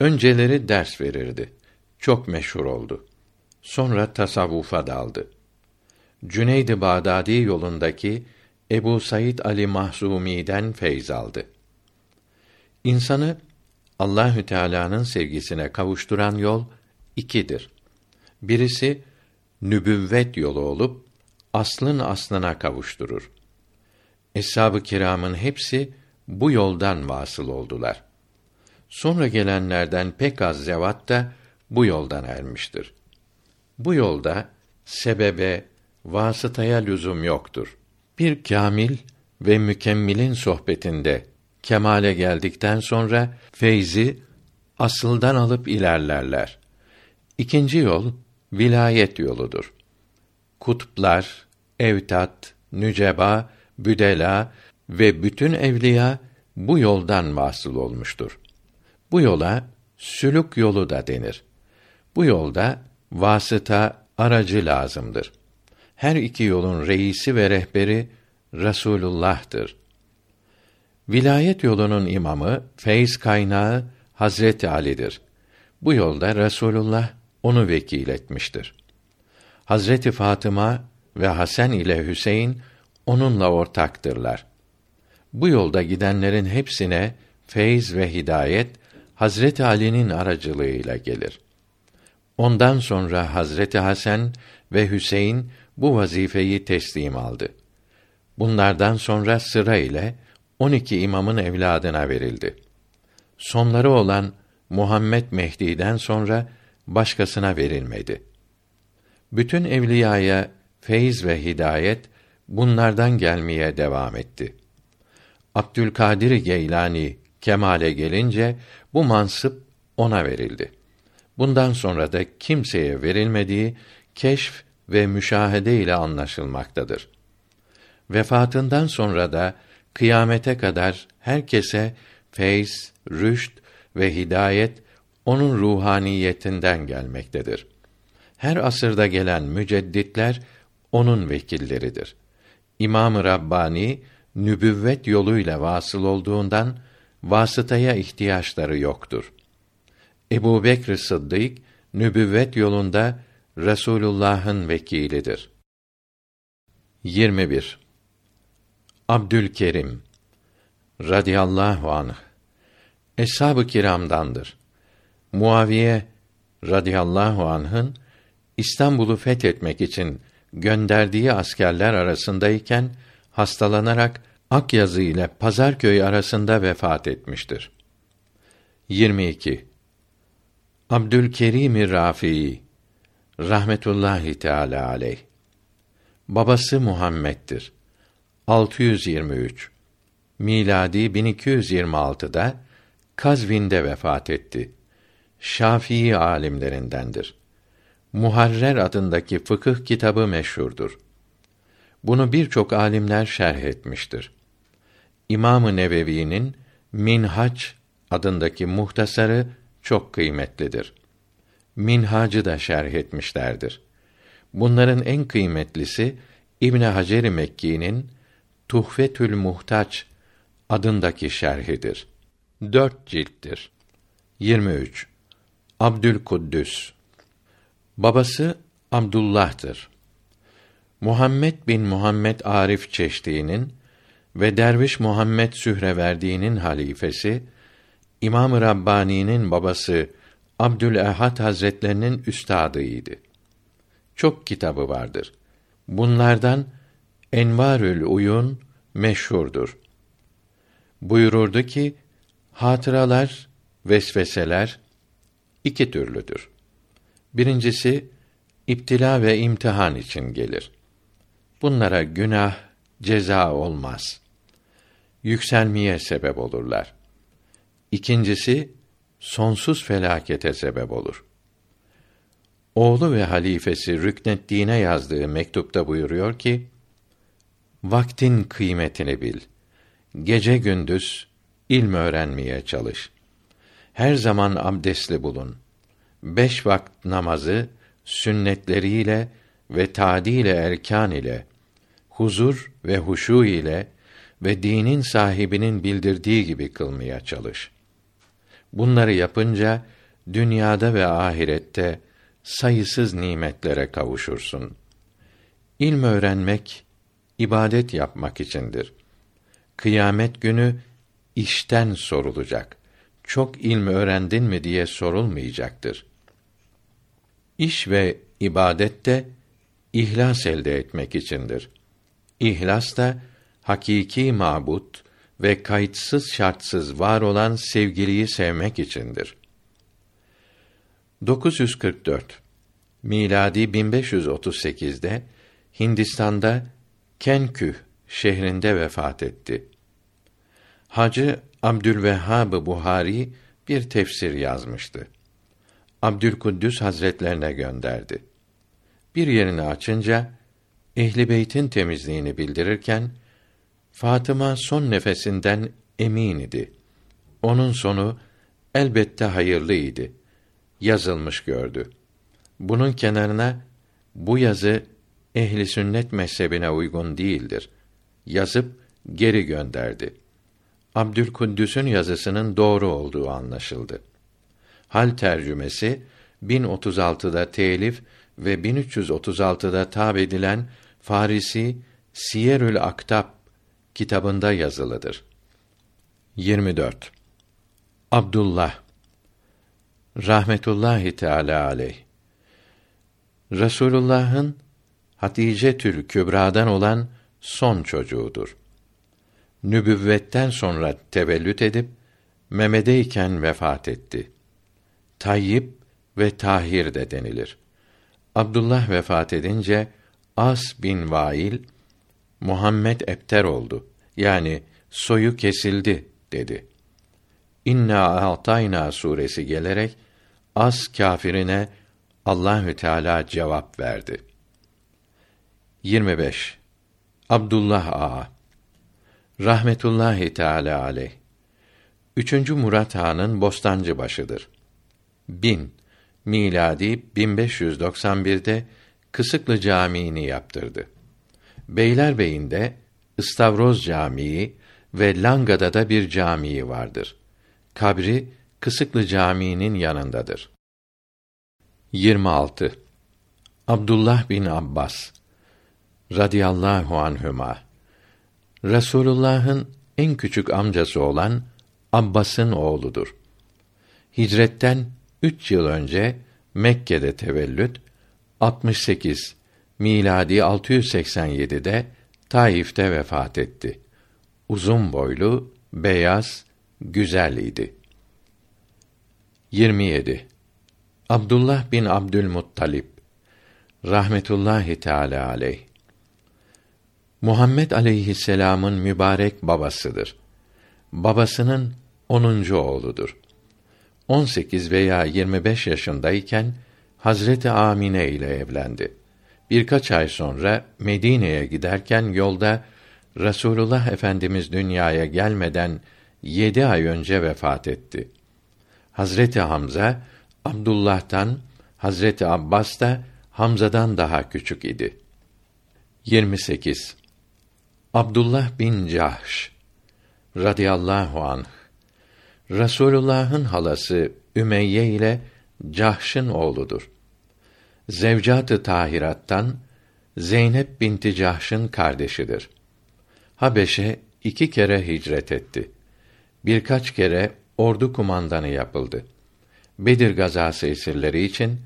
Önceleri ders verirdi. Çok meşhur oldu. Sonra tasavvufa daldı. Cüneyd-i Bağdadi yolundaki Ebu Said Ali Mahzumi'den feyz aldı. İnsanı Allahü Teala'nın sevgisine kavuşturan yol ikidir. Birisi nübüvvet yolu olup aslın aslına kavuşturur. Eshab-ı kiramın hepsi bu yoldan vasıl oldular. Sonra gelenlerden pek az zevat da bu yoldan ermiştir. Bu yolda sebebe, vasıtaya lüzum yoktur. Bir kamil ve mükemmilin sohbetinde kemale geldikten sonra feyzi asıldan alıp ilerlerler. İkinci yol vilayet yoludur. Kutuplar, evtat, nüceba, büdela ve bütün evliya bu yoldan vasıl olmuştur. Bu yola sülük yolu da denir. Bu yolda vasıta aracı lazımdır. Her iki yolun reisi ve rehberi Rasulullah'tır. Vilayet yolunun imamı, feyz kaynağı Hazreti Ali'dir. Bu yolda Resulullah onu vekil etmiştir. Hazreti Fatıma ve Hasan ile Hüseyin onunla ortaktırlar. Bu yolda gidenlerin hepsine feyz ve hidayet Hazreti Ali'nin aracılığıyla gelir. Ondan sonra Hazreti Hasan ve Hüseyin bu vazifeyi teslim aldı. Bunlardan sonra sıra ile 12 imamın evladına verildi. Sonları olan Muhammed Mehdi'den sonra başkasına verilmedi. Bütün evliyaya feyiz ve hidayet bunlardan gelmeye devam etti. Abdülkadir Geylani kemale gelince bu mansıp ona verildi. Bundan sonra da kimseye verilmediği keşf ve müşahede ile anlaşılmaktadır. Vefatından sonra da kıyamete kadar herkese feyz, rüşt ve hidayet onun ruhaniyetinden gelmektedir. Her asırda gelen mücedditler onun vekilleridir. İmam-ı Rabbani nübüvvet yoluyla vasıl olduğundan vasıtaya ihtiyaçları yoktur. Ebu Bekr Sıddık nübüvvet yolunda Resulullah'ın vekilidir. 21. Abdülkerim radıyallahu anh Eshab-ı kiramdandır. Muaviye radıyallahu anh'ın İstanbul'u fethetmek için gönderdiği askerler arasındayken hastalanarak Akyazı ile Pazarköy arasında vefat etmiştir. 22. Abdülkerim Rafii rahmetullahi teala aleyh. Babası Muhammed'dir. 623 miladi 1226'da Kazvin'de vefat etti. Şafii alimlerindendir. Muharrer adındaki fıkıh kitabı meşhurdur. Bunu birçok alimler şerh etmiştir. İmamı Nevevi'nin Minhaç adındaki muhtasarı çok kıymetlidir. Minhacı da şerh etmişlerdir. Bunların en kıymetlisi İbn Hacer Mekki'nin Tuhfetül Muhtaç adındaki şerhidir. Dört cilttir. 23. Abdülkuddüs Babası Abdullah'tır. Muhammed bin Muhammed Arif Çeşdi'nin ve Derviş Muhammed Sühreverdi'nin halifesi, İmam-ı Rabbani'nin babası Abdülehad Hazretlerinin üstadıydı. Çok kitabı vardır. Bunlardan Envarül Uyun meşhurdur. Buyururdu ki, hatıralar, vesveseler iki türlüdür. Birincisi, iptila ve imtihan için gelir. Bunlara günah, ceza olmaz. Yükselmeye sebep olurlar. İkincisi, sonsuz felakete sebep olur. Oğlu ve halifesi Rükneddin'e yazdığı mektupta buyuruyor ki, Vaktin kıymetini bil. Gece gündüz ilm öğrenmeye çalış. Her zaman abdestli bulun. Beş vakit namazı sünnetleriyle ve tadile erkan ile huzur ve huşu ile ve dinin sahibinin bildirdiği gibi kılmaya çalış. Bunları yapınca dünyada ve ahirette sayısız nimetlere kavuşursun. İlm öğrenmek ibadet yapmak içindir. Kıyamet günü işten sorulacak. Çok ilm öğrendin mi diye sorulmayacaktır. İş ve ibadet de ihlas elde etmek içindir. İhlas da hakiki mabut ve kayıtsız şartsız var olan sevgiliyi sevmek içindir. 944 miladi 1538'de Hindistan'da Kenküh şehrinde vefat etti. Hacı Abdülvehhab Buhari bir tefsir yazmıştı. Abdülkuddüs Hazretlerine gönderdi. Bir yerini açınca Ehli Beyt'in temizliğini bildirirken Fatıma son nefesinden emin idi. Onun sonu elbette hayırlıydı. Yazılmış gördü. Bunun kenarına bu yazı ehli sünnet mezhebine uygun değildir. Yazıp geri gönderdi. Abdülkuddüs'ün yazısının doğru olduğu anlaşıldı. Hal tercümesi 1036'da telif ve 1336'da tab edilen Farisi Siyerül Aktab kitabında yazılıdır. 24. Abdullah rahmetullahi teala aleyh Resulullah'ın Hatice tül Kübra'dan olan son çocuğudur. Nübüvvetten sonra tevellüt edip memedeyken vefat etti. Tayyip ve Tahir de denilir. Abdullah vefat edince As bin Vail Muhammed Ebter oldu. Yani soyu kesildi dedi. İnna a'tayna suresi gelerek As kâfirine Allahü Teala cevap verdi. 25. Abdullah Ağa rahmetullahi teala aleyh. Üçüncü Murat Han'ın Bostancı başıdır. 1000 miladi 1591'de Kısıklı Camii'ni yaptırdı. Beylerbeyi'nde İstavroz Camii ve Langa'da da bir camii vardır. Kabri Kısıklı Camii'nin yanındadır. 26. Abdullah bin Abbas radıyallahu anhüma Resulullah'ın en küçük amcası olan Abbas'ın oğludur. Hicretten üç yıl önce Mekke'de tevellüt, 68 miladi 687'de Taif'te vefat etti. Uzun boylu, beyaz, güzel idi. 27. Abdullah bin Abdülmuttalib rahmetullahi teala aleyh Muhammed aleyhisselam'ın mübarek babasıdır. Babasının onuncu oğludur. 18 veya 25 yaşındayken Hazreti Amine ile evlendi. Birkaç ay sonra Medine'ye giderken yolda Resulullah Efendimiz dünyaya gelmeden yedi ay önce vefat etti. Hazreti Hamza Abdullah'tan, Hazreti Abbas da Hamza'dan daha küçük idi. 28. Abdullah bin Cahş radıyallahu anh Resulullah'ın halası Ümeyye ile Cahş'ın oğludur. Zevcat-ı Tahirat'tan Zeynep binti Cahş'ın kardeşidir. Habeşe iki kere hicret etti. Birkaç kere ordu kumandanı yapıldı. Bedir gazası esirleri için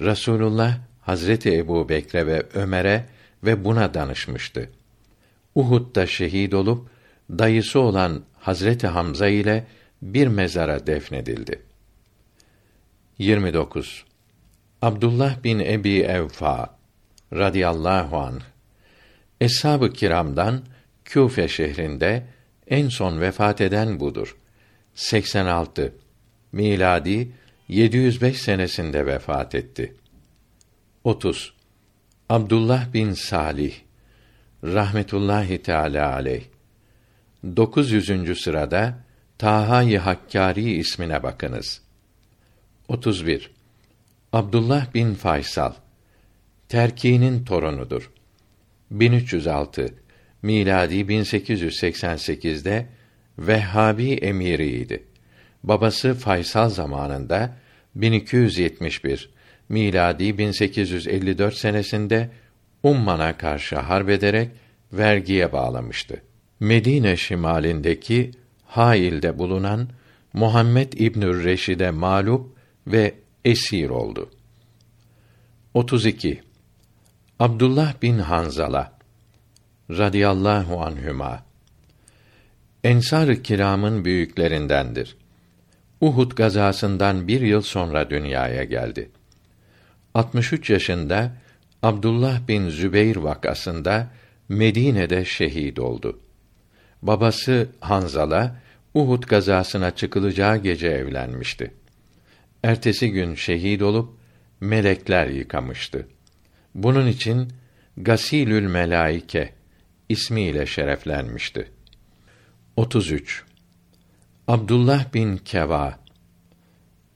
Rasulullah Hazreti Ebu Bekre ve Ömer'e ve buna danışmıştı. Uhud'da şehit olup dayısı olan Hazreti Hamza ile bir mezara defnedildi. 29. Abdullah bin Ebi Evfa radıyallahu anh Eshab-ı kiramdan Küfe şehrinde en son vefat eden budur. 86 miladi 705 senesinde vefat etti. 30 Abdullah bin Salih rahmetullahi teala aleyh 900. sırada Taha-i Hakkari ismine bakınız. 31. Abdullah bin Faysal Terki'nin torunudur. 1306 miladi 1888'de Vehhabi emiriydi. Babası Faysal zamanında 1271 miladi 1854 senesinde Umman'a karşı harp ederek vergiye bağlamıştı. Medine şimalindeki Hail'de bulunan Muhammed İbnü Reşid'e mağlup ve esir oldu. 32. Abdullah bin Hanzala radıyallahu anhüma Ensar-ı Kiram'ın büyüklerindendir. Uhud gazasından bir yıl sonra dünyaya geldi. 63 yaşında Abdullah bin Zübeyr vakasında Medine'de şehit oldu. Babası Hanzala Uhud gazasına çıkılacağı gece evlenmişti. Ertesi gün şehit olup melekler yıkamıştı. Bunun için Gasilül Melaike ismiyle şereflenmişti. 33. Abdullah bin Keva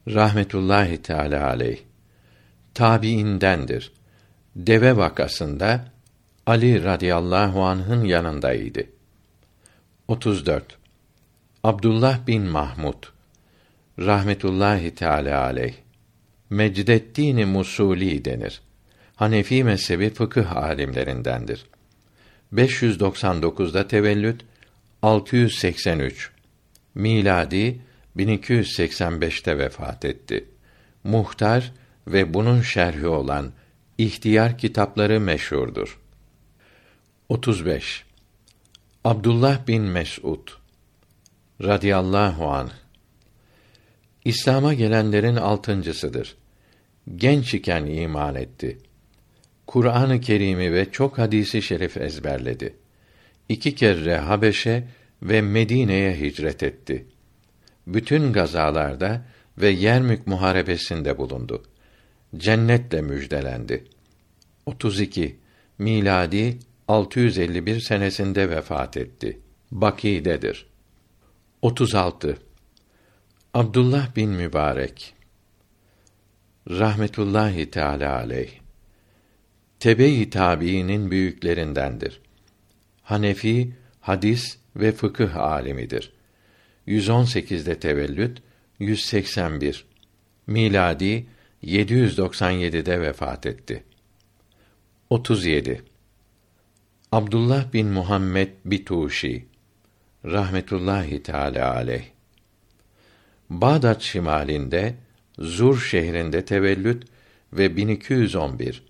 rahmetullahi teala aleyh tabiindendir deve vakasında Ali radıyallahu anh'ın yanındaydı. 34. Abdullah bin Mahmud rahmetullahi teala aleyh Mecdeddin Musuli denir. Hanefi mezhebi fıkıh alimlerindendir. 599'da tevellüt 683 miladi 1285'te vefat etti. Muhtar ve bunun şerhi olan İhtiyar kitapları meşhurdur. 35. Abdullah bin Mes'ud radıyallahu anh İslam'a gelenlerin altıncısıdır. Genç iken iman etti. Kur'an-ı Kerim'i ve çok hadisi şerif ezberledi. İki kere Habeşe ve Medine'ye hicret etti. Bütün gazalarda ve Yermük muharebesinde bulundu. Cennetle müjdelendi. 32 miladi 651 senesinde vefat etti. Baki'dedir. 36 Abdullah bin Mübarek rahmetullahi teala aleyh tebe-i tabiinin büyüklerindendir. Hanefi, hadis ve fıkıh alimidir. 118'de tevellüt, 181 miladi 797'de vefat etti. 37 Abdullah bin Muhammed Bituşi rahmetullahi teala aleyh Bağdat şimalinde Zur şehrinde tevellüt ve 1211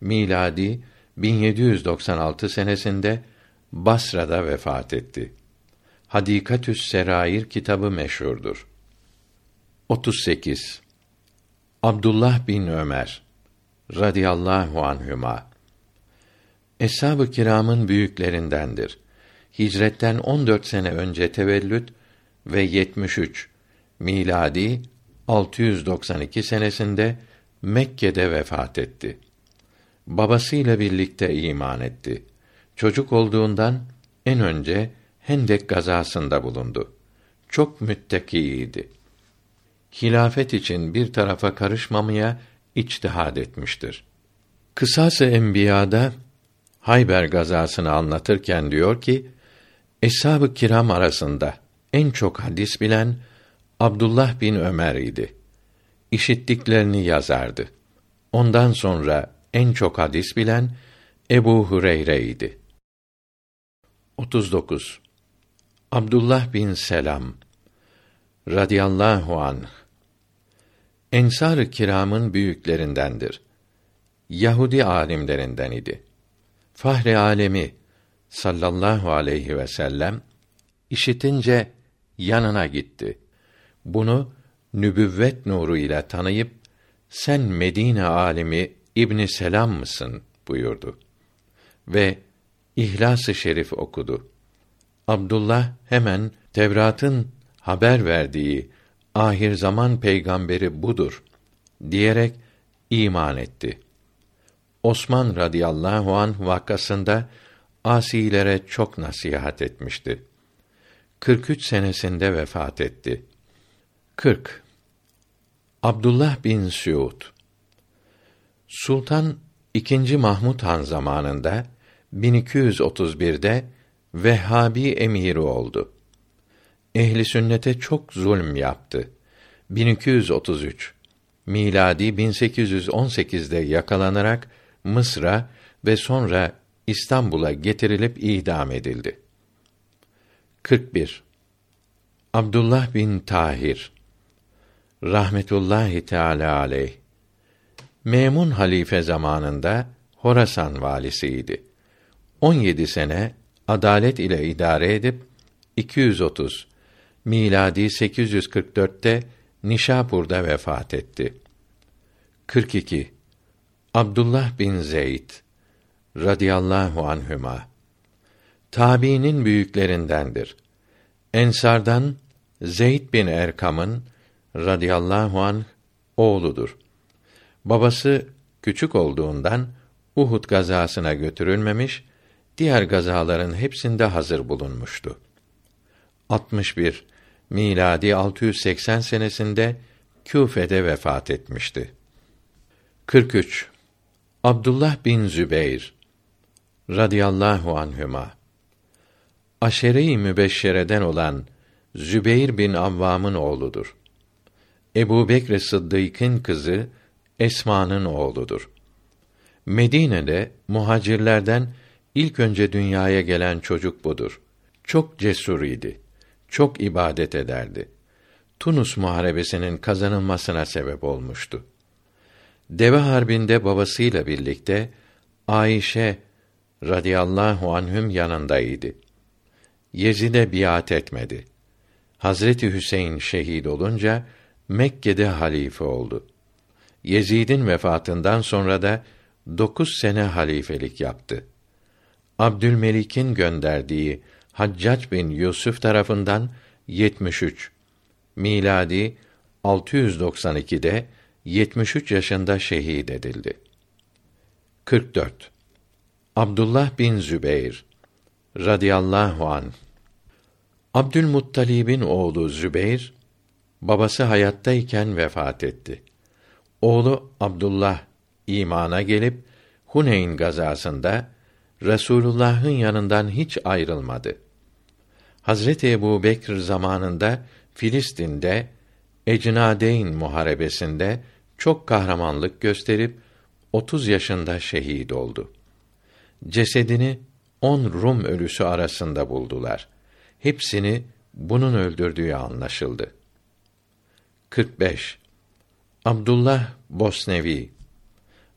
miladi 1796 senesinde Basra'da vefat etti. Hadikatü's Serair kitabı meşhurdur. 38 Abdullah bin Ömer radıyallahu anhüma Eshab-ı kiramın büyüklerindendir. Hicretten 14 sene önce tevellüt ve 73 miladi 692 senesinde Mekke'de vefat etti. Babasıyla birlikte iman etti. Çocuk olduğundan en önce Hendek gazasında bulundu. Çok müttekiydi. Hilafet için bir tarafa karışmamaya içtihad etmiştir. Kısası Enbiya'da Hayber gazasını anlatırken diyor ki, Eshab-ı kiram arasında en çok hadis bilen Abdullah bin Ömer idi. İşittiklerini yazardı. Ondan sonra en çok hadis bilen Ebu Hureyre idi. 39. Abdullah bin Selam radıyallahu anh Ensar-ı kiramın büyüklerindendir. Yahudi alimlerinden idi. Fahri alemi sallallahu aleyhi ve sellem işitince yanına gitti. Bunu nübüvvet nuru ile tanıyıp sen Medine alimi İbni Selam mısın buyurdu. Ve İhlas-ı Şerif okudu. Abdullah hemen Tevrat'ın haber verdiği ahir zaman peygamberi budur diyerek iman etti. Osman radıyallahu an vakasında asilere çok nasihat etmişti. 43 senesinde vefat etti. 40 Abdullah bin Suud Sultan II. Mahmud Han zamanında 1231'de Vehhabi emiri oldu. Ehli sünnete çok zulm yaptı. 1233 miladi 1818'de yakalanarak Mısır'a ve sonra İstanbul'a getirilip idam edildi. 41 Abdullah bin Tahir rahmetullahi teala aleyh Memun halife zamanında Horasan valisiydi. 17 sene adalet ile idare edip 230 miladi 844'te Nişapur'da vefat etti. 42 Abdullah bin Zeyd radıyallahu anhüma tabiinin büyüklerindendir. Ensardan Zeyd bin Erkam'ın radıyallahu anh oğludur. Babası küçük olduğundan Uhud gazasına götürülmemiş, diğer gazaların hepsinde hazır bulunmuştu. 61 miladi 680 senesinde Küfe'de vefat etmişti. 43 Abdullah bin Zübeyr radıyallahu anhüma aşere-i mübeşşereden olan Zübeyr bin Avvam'ın oğludur. Ebu Bekr Sıddık'ın kızı Esma'nın oğludur. Medine'de muhacirlerden ilk önce dünyaya gelen çocuk budur. Çok cesur idi. Çok ibadet ederdi. Tunus muharebesinin kazanılmasına sebep olmuştu. Deve Harbi'nde babasıyla birlikte Ayşe radıyallahu anhüm yanındaydı. Yezid'e biat etmedi. Hazreti Hüseyin şehit olunca Mekke'de halife oldu. Yezid'in vefatından sonra da dokuz sene halifelik yaptı. Abdülmelik'in gönderdiği Haccac bin Yusuf tarafından 73 miladi 692'de 73 yaşında şehit edildi. 44 Abdullah bin Zübeyr radıyallahu an Abdülmuttalib'in oğlu Zübeyr babası hayattayken vefat etti. Oğlu Abdullah imana gelip Huneyn gazasında Resulullah'ın yanından hiç ayrılmadı. Hazreti Ebu Bekr zamanında Filistin'de Ecnadeyn muharebesinde çok kahramanlık gösterip 30 yaşında şehit oldu. Cesedini on Rum ölüsü arasında buldular. Hepsini bunun öldürdüğü anlaşıldı. 45. Abdullah Bosnevi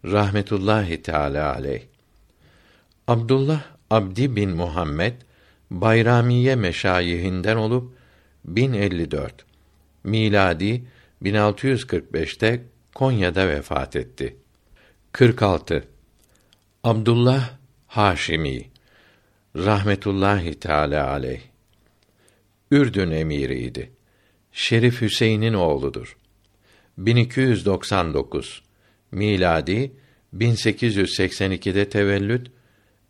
rahmetullahi teala aleyh. Abdullah Abdi bin Muhammed Bayramiye meşayihinden olup 1054 miladi 1645'te Konya'da vefat etti. 46. Abdullah Haşimi rahmetullahi teala aleyh Ürdün emiriydi. Şerif Hüseyin'in oğludur. 1299 miladi 1882'de tevellüt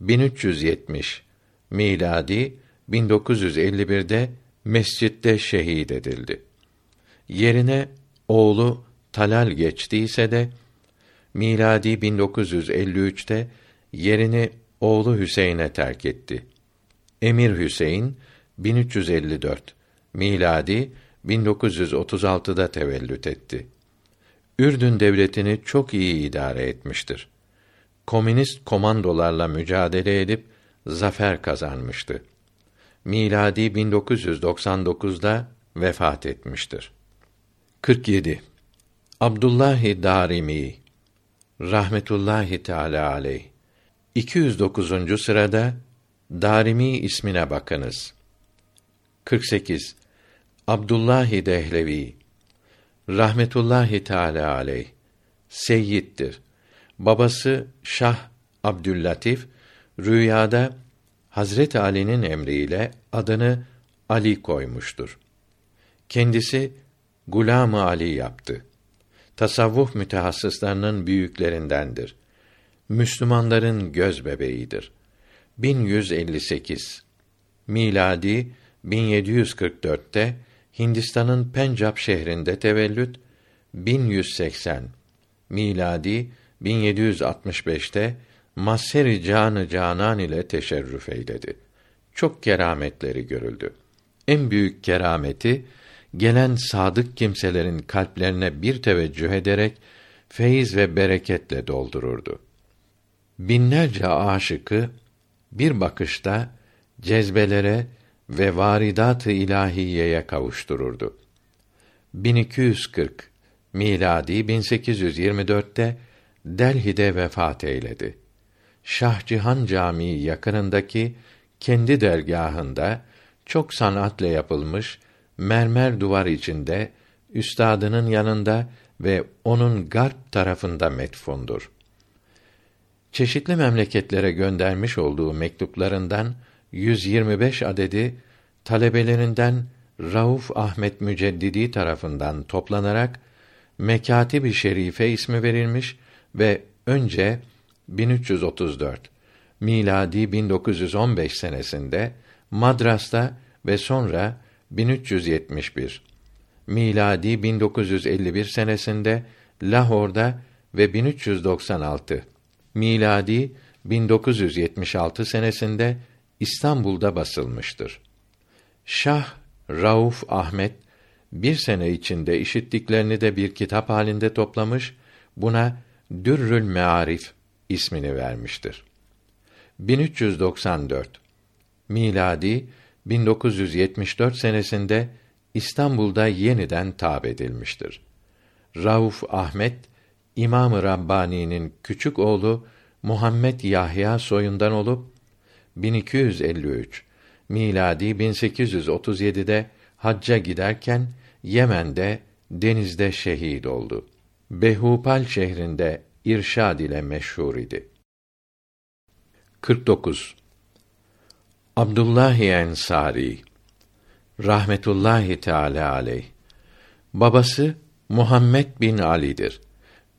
1370 miladi 1951'de mescitte şehit edildi. Yerine oğlu Talal geçtiyse de miladi 1953'te yerini oğlu Hüseyin'e terk etti. Emir Hüseyin 1354 miladi 1936'da tevellüt etti. Ürdün devletini çok iyi idare etmiştir. Komünist komandolarla mücadele edip zafer kazanmıştı. Miladi 1999'da vefat etmiştir. 47. Abdullahi Darimi rahmetullahi teala aleyh 209. sırada Darimi ismine bakınız. 48. Abdullahi Dehlevi rahmetullahi teala aleyh seyyittir. Babası Şah Abdüllatif rüyada Hazret Ali'nin emriyle adını Ali koymuştur. Kendisi Gulam-ı Ali yaptı. Tasavvuf mütehassıslarının büyüklerindendir. Müslümanların göz bebeğidir. 1158 miladi 1744'te Hindistan'ın Pencap şehrinde tevellüt 1180 miladi 1765'te Masseri Canı Canan ile teşerrüf eyledi. Çok kerametleri görüldü. En büyük kerameti gelen sadık kimselerin kalplerine bir teveccüh ederek feyiz ve bereketle doldururdu. Binlerce aşıkı bir bakışta cezbelere ve varidat-ı ilahiyeye kavuştururdu. 1240 miladi 1824'te Delhi'de vefat eyledi. Şah Cihan Camii yakınındaki kendi dergahında çok sanatla yapılmış mermer duvar içinde üstadının yanında ve onun garp tarafında metfundur. Çeşitli memleketlere göndermiş olduğu mektuplarından 125 adedi talebelerinden Rauf Ahmet Müceddidi tarafından toplanarak Mekatib-i Şerife ismi verilmiş ve önce 1334 miladi 1915 senesinde Madras'ta ve sonra 1371 miladi 1951 senesinde Lahor'da ve 1396 miladi 1976 senesinde İstanbul'da basılmıştır. Şah Rauf Ahmet bir sene içinde işittiklerini de bir kitap halinde toplamış, buna Dürrül Mearif ismini vermiştir. 1394 miladi 1974 senesinde İstanbul'da yeniden tab edilmiştir. Rauf Ahmet İmam-ı Rabbani'nin küçük oğlu Muhammed Yahya soyundan olup 1253 miladi 1837'de hacca giderken Yemen'de denizde şehit oldu. Behupal şehrinde irşad ile meşhur idi. 49 Abdullah Ensari rahmetullahi teala aleyh babası Muhammed bin Ali'dir.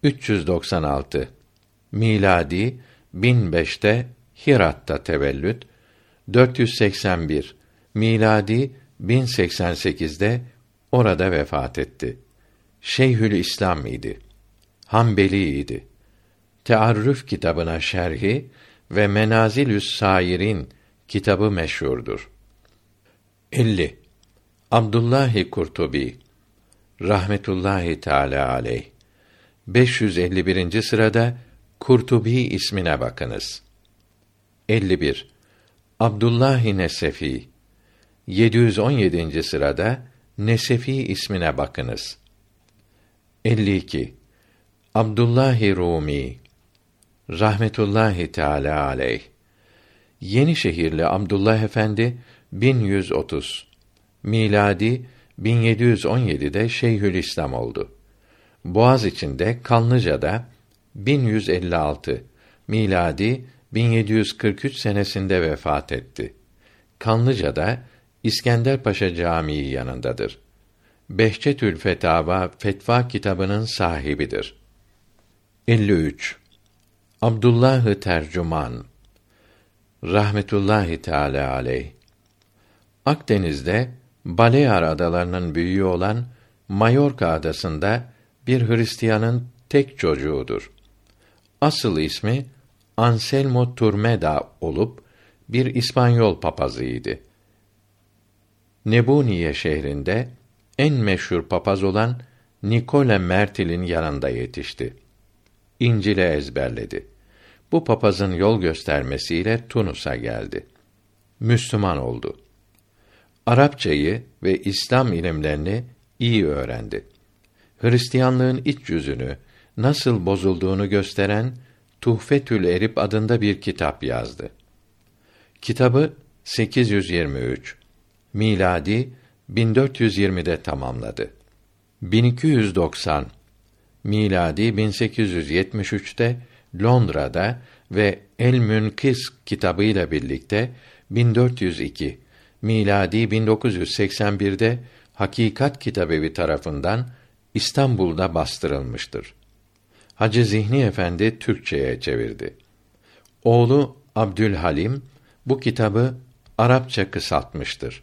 396 miladi 1005'te Hirat'ta tevellüt 481 miladi 1088'de orada vefat etti. Şeyhül İslam idi. Hanbeli idi. Tearrüf kitabına şerhi ve Menazilü's Sairin kitabı meşhurdur. 50. Abdullahi Kurtubi rahmetullahi teala aleyh 551. sırada Kurtubi ismine bakınız. 51. Abdullah Nesefi 717. sırada Nesefi ismine bakınız. 52. Abdullah Rumi rahmetullahi teala aleyh Yeni şehirli Abdullah Efendi 1130 miladi 1717'de Şeyhülislam oldu. Boğaz içinde Kanlıca'da 1156 miladi 1743 senesinde vefat etti. Kanlıca'da İskender Paşa Camii yanındadır. Behçetül Fetava fetva kitabının sahibidir. 53. Abdullah Tercüman rahmetullahi teala aleyh Akdeniz'de Balear adalarının büyüğü olan Mallorca adasında bir Hristiyanın tek çocuğudur. Asıl ismi Anselmo Turmeda olup bir İspanyol papazıydı. Nebuniye şehrinde en meşhur papaz olan Nikole Mertil'in yanında yetişti. İncil'i ezberledi. Bu papazın yol göstermesiyle Tunus'a geldi. Müslüman oldu. Arapçayı ve İslam ilimlerini iyi öğrendi. Hristiyanlığın iç yüzünü nasıl bozulduğunu gösteren Tuhfetül Erip adında bir kitap yazdı. Kitabı 823 miladi 1420'de tamamladı. 1290 miladi 1873'te Londra'da ve El Münkis kitabıyla birlikte 1402 miladi 1981'de Hakikat Kitabevi tarafından İstanbul'da bastırılmıştır. Hacı Zihni Efendi Türkçeye çevirdi. Oğlu Abdülhalim bu kitabı Arapça kısaltmıştır.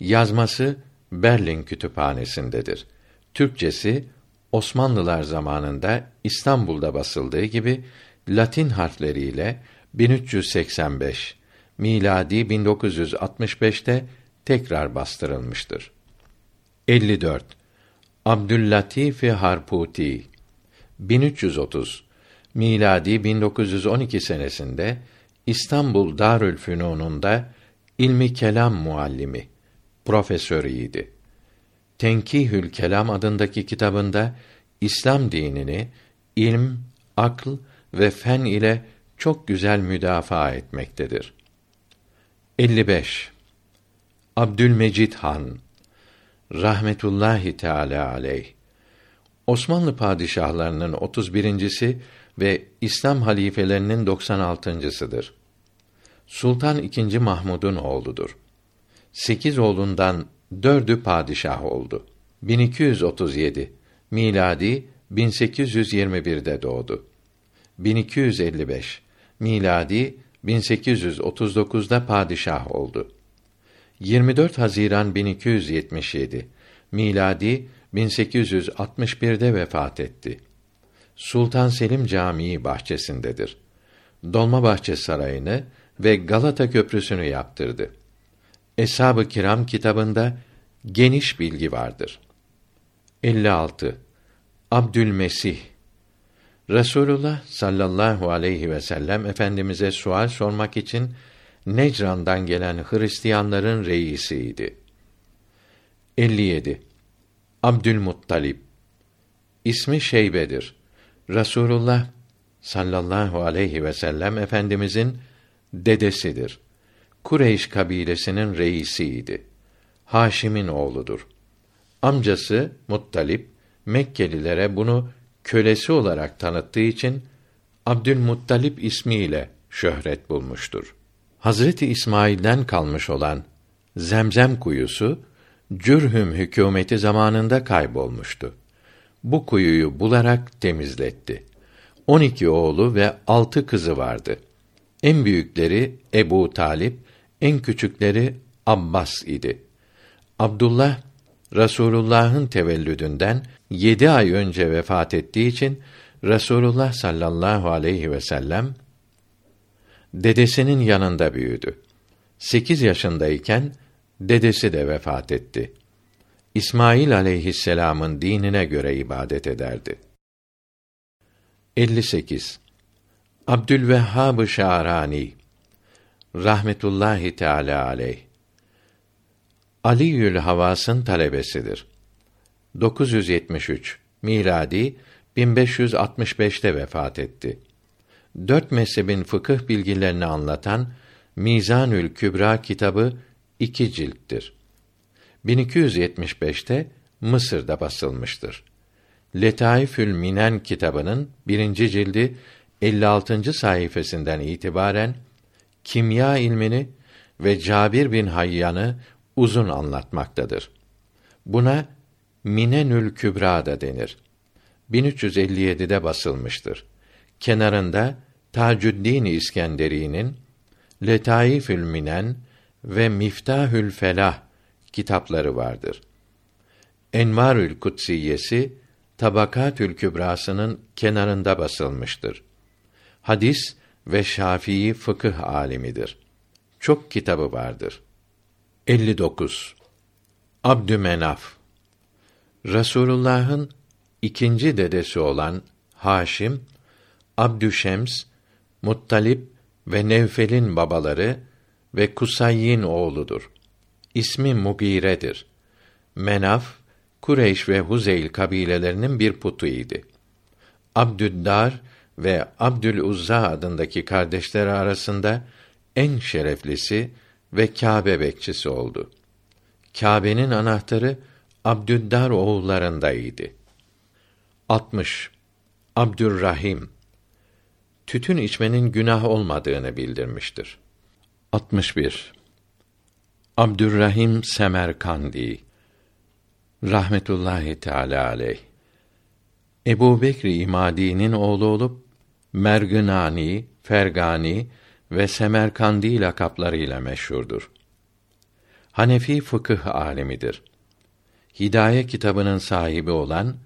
Yazması Berlin Kütüphanesi'ndedir. Türkçesi Osmanlılar zamanında İstanbul'da basıldığı gibi Latin harfleriyle 1385 miladi 1965'te tekrar bastırılmıştır. 54 Abdüllatif Harputi 1330 miladi 1912 senesinde İstanbul Darülfünun'unda ilmi kelam muallimi profesörüydi. Tenkihül Kelam adındaki kitabında İslam dinini ilm, akl ve fen ile çok güzel müdafaa etmektedir. 55 Abdülmecid Han rahmetullahi teala aleyh Osmanlı padişahlarının 31.si ve İslam halifelerinin 96.sıdır. Sultan II. Mahmud'un oğludur. Sekiz oğlundan dördü padişah oldu. 1237 miladi 1821'de doğdu. 1255 miladi 1839'da padişah oldu. 24 Haziran 1277 miladi 1861'de vefat etti. Sultan Selim Camii bahçesindedir. Dolmabahçe Sarayı'nı ve Galata Köprüsü'nü yaptırdı. Eshab-ı Kiram kitabında geniş bilgi vardır. 56. Abdülmesih Resulullah sallallahu aleyhi ve sellem efendimize sual sormak için Necran'dan gelen Hristiyanların reisiydi. 57. Abdülmuttalib İsmi Şeybe'dir. Rasulullah sallallahu aleyhi ve sellem efendimizin dedesidir. Kureyş kabilesinin reisiydi. Haşim'in oğludur. Amcası Muttalip Mekkelilere bunu kölesi olarak tanıttığı için Abdülmuttalip ismiyle şöhret bulmuştur. Hazreti İsmail'den kalmış olan Zemzem kuyusu Cürhüm hükümeti zamanında kaybolmuştu. Bu kuyuyu bularak temizletti. 12 oğlu ve altı kızı vardı. En büyükleri Ebu Talip, en küçükleri Abbas idi. Abdullah Rasulullah'ın tevellüdünden yedi ay önce vefat ettiği için Rasulullah sallallahu aleyhi ve sellem dedesinin yanında büyüdü. Sekiz yaşındayken dedesi de vefat etti. İsmail aleyhisselam'ın dinine göre ibadet ederdi. 58. Abdülvehhab Şarani rahmetullahi teala aleyh Aliül Havas'ın talebesidir. 973 miladi 1565'te vefat etti. Dört mezhebin fıkıh bilgilerini anlatan Mizanül Kübra kitabı iki cilttir. 1275'te Mısır'da basılmıştır. Letaifül Minen kitabının birinci cildi 56. sayfasından itibaren kimya ilmini ve Cabir bin Hayyan'ı uzun anlatmaktadır. Buna Minenül Kübra da denir. 1357'de basılmıştır. Kenarında Tacuddin İskenderi'nin Letaifül Minen ve Miftahül Felah kitapları vardır. Envarül Kutsiyesi Tabakatül Kübrası'nın kenarında basılmıştır. Hadis ve Şafii fıkıh alimidir. Çok kitabı vardır. 59. Abdümenaf Rasulullah'ın ikinci dedesi olan Haşim, Abdüşems, Muttalip ve Nevfel'in babaları ve Kusayyin oğludur. İsmi Mugire'dir. Menaf, Kureyş ve Huzeyl kabilelerinin bir putu idi. Abdüddar ve Abdül Uzza adındaki kardeşleri arasında en şereflisi ve Kâbe bekçisi oldu. Kâbe'nin anahtarı Abdüddar oğullarındaydı. 60. Abdürrahim tütün içmenin günah olmadığını bildirmiştir. 61. Abdürrahim Semerkandi rahmetullahi teala aleyh Ebu Bekr İmadi'nin oğlu olup Mergınani, Fergani ve Semerkandi lakaplarıyla meşhurdur. Hanefi fıkıh alimidir. Hidaye kitabının sahibi olan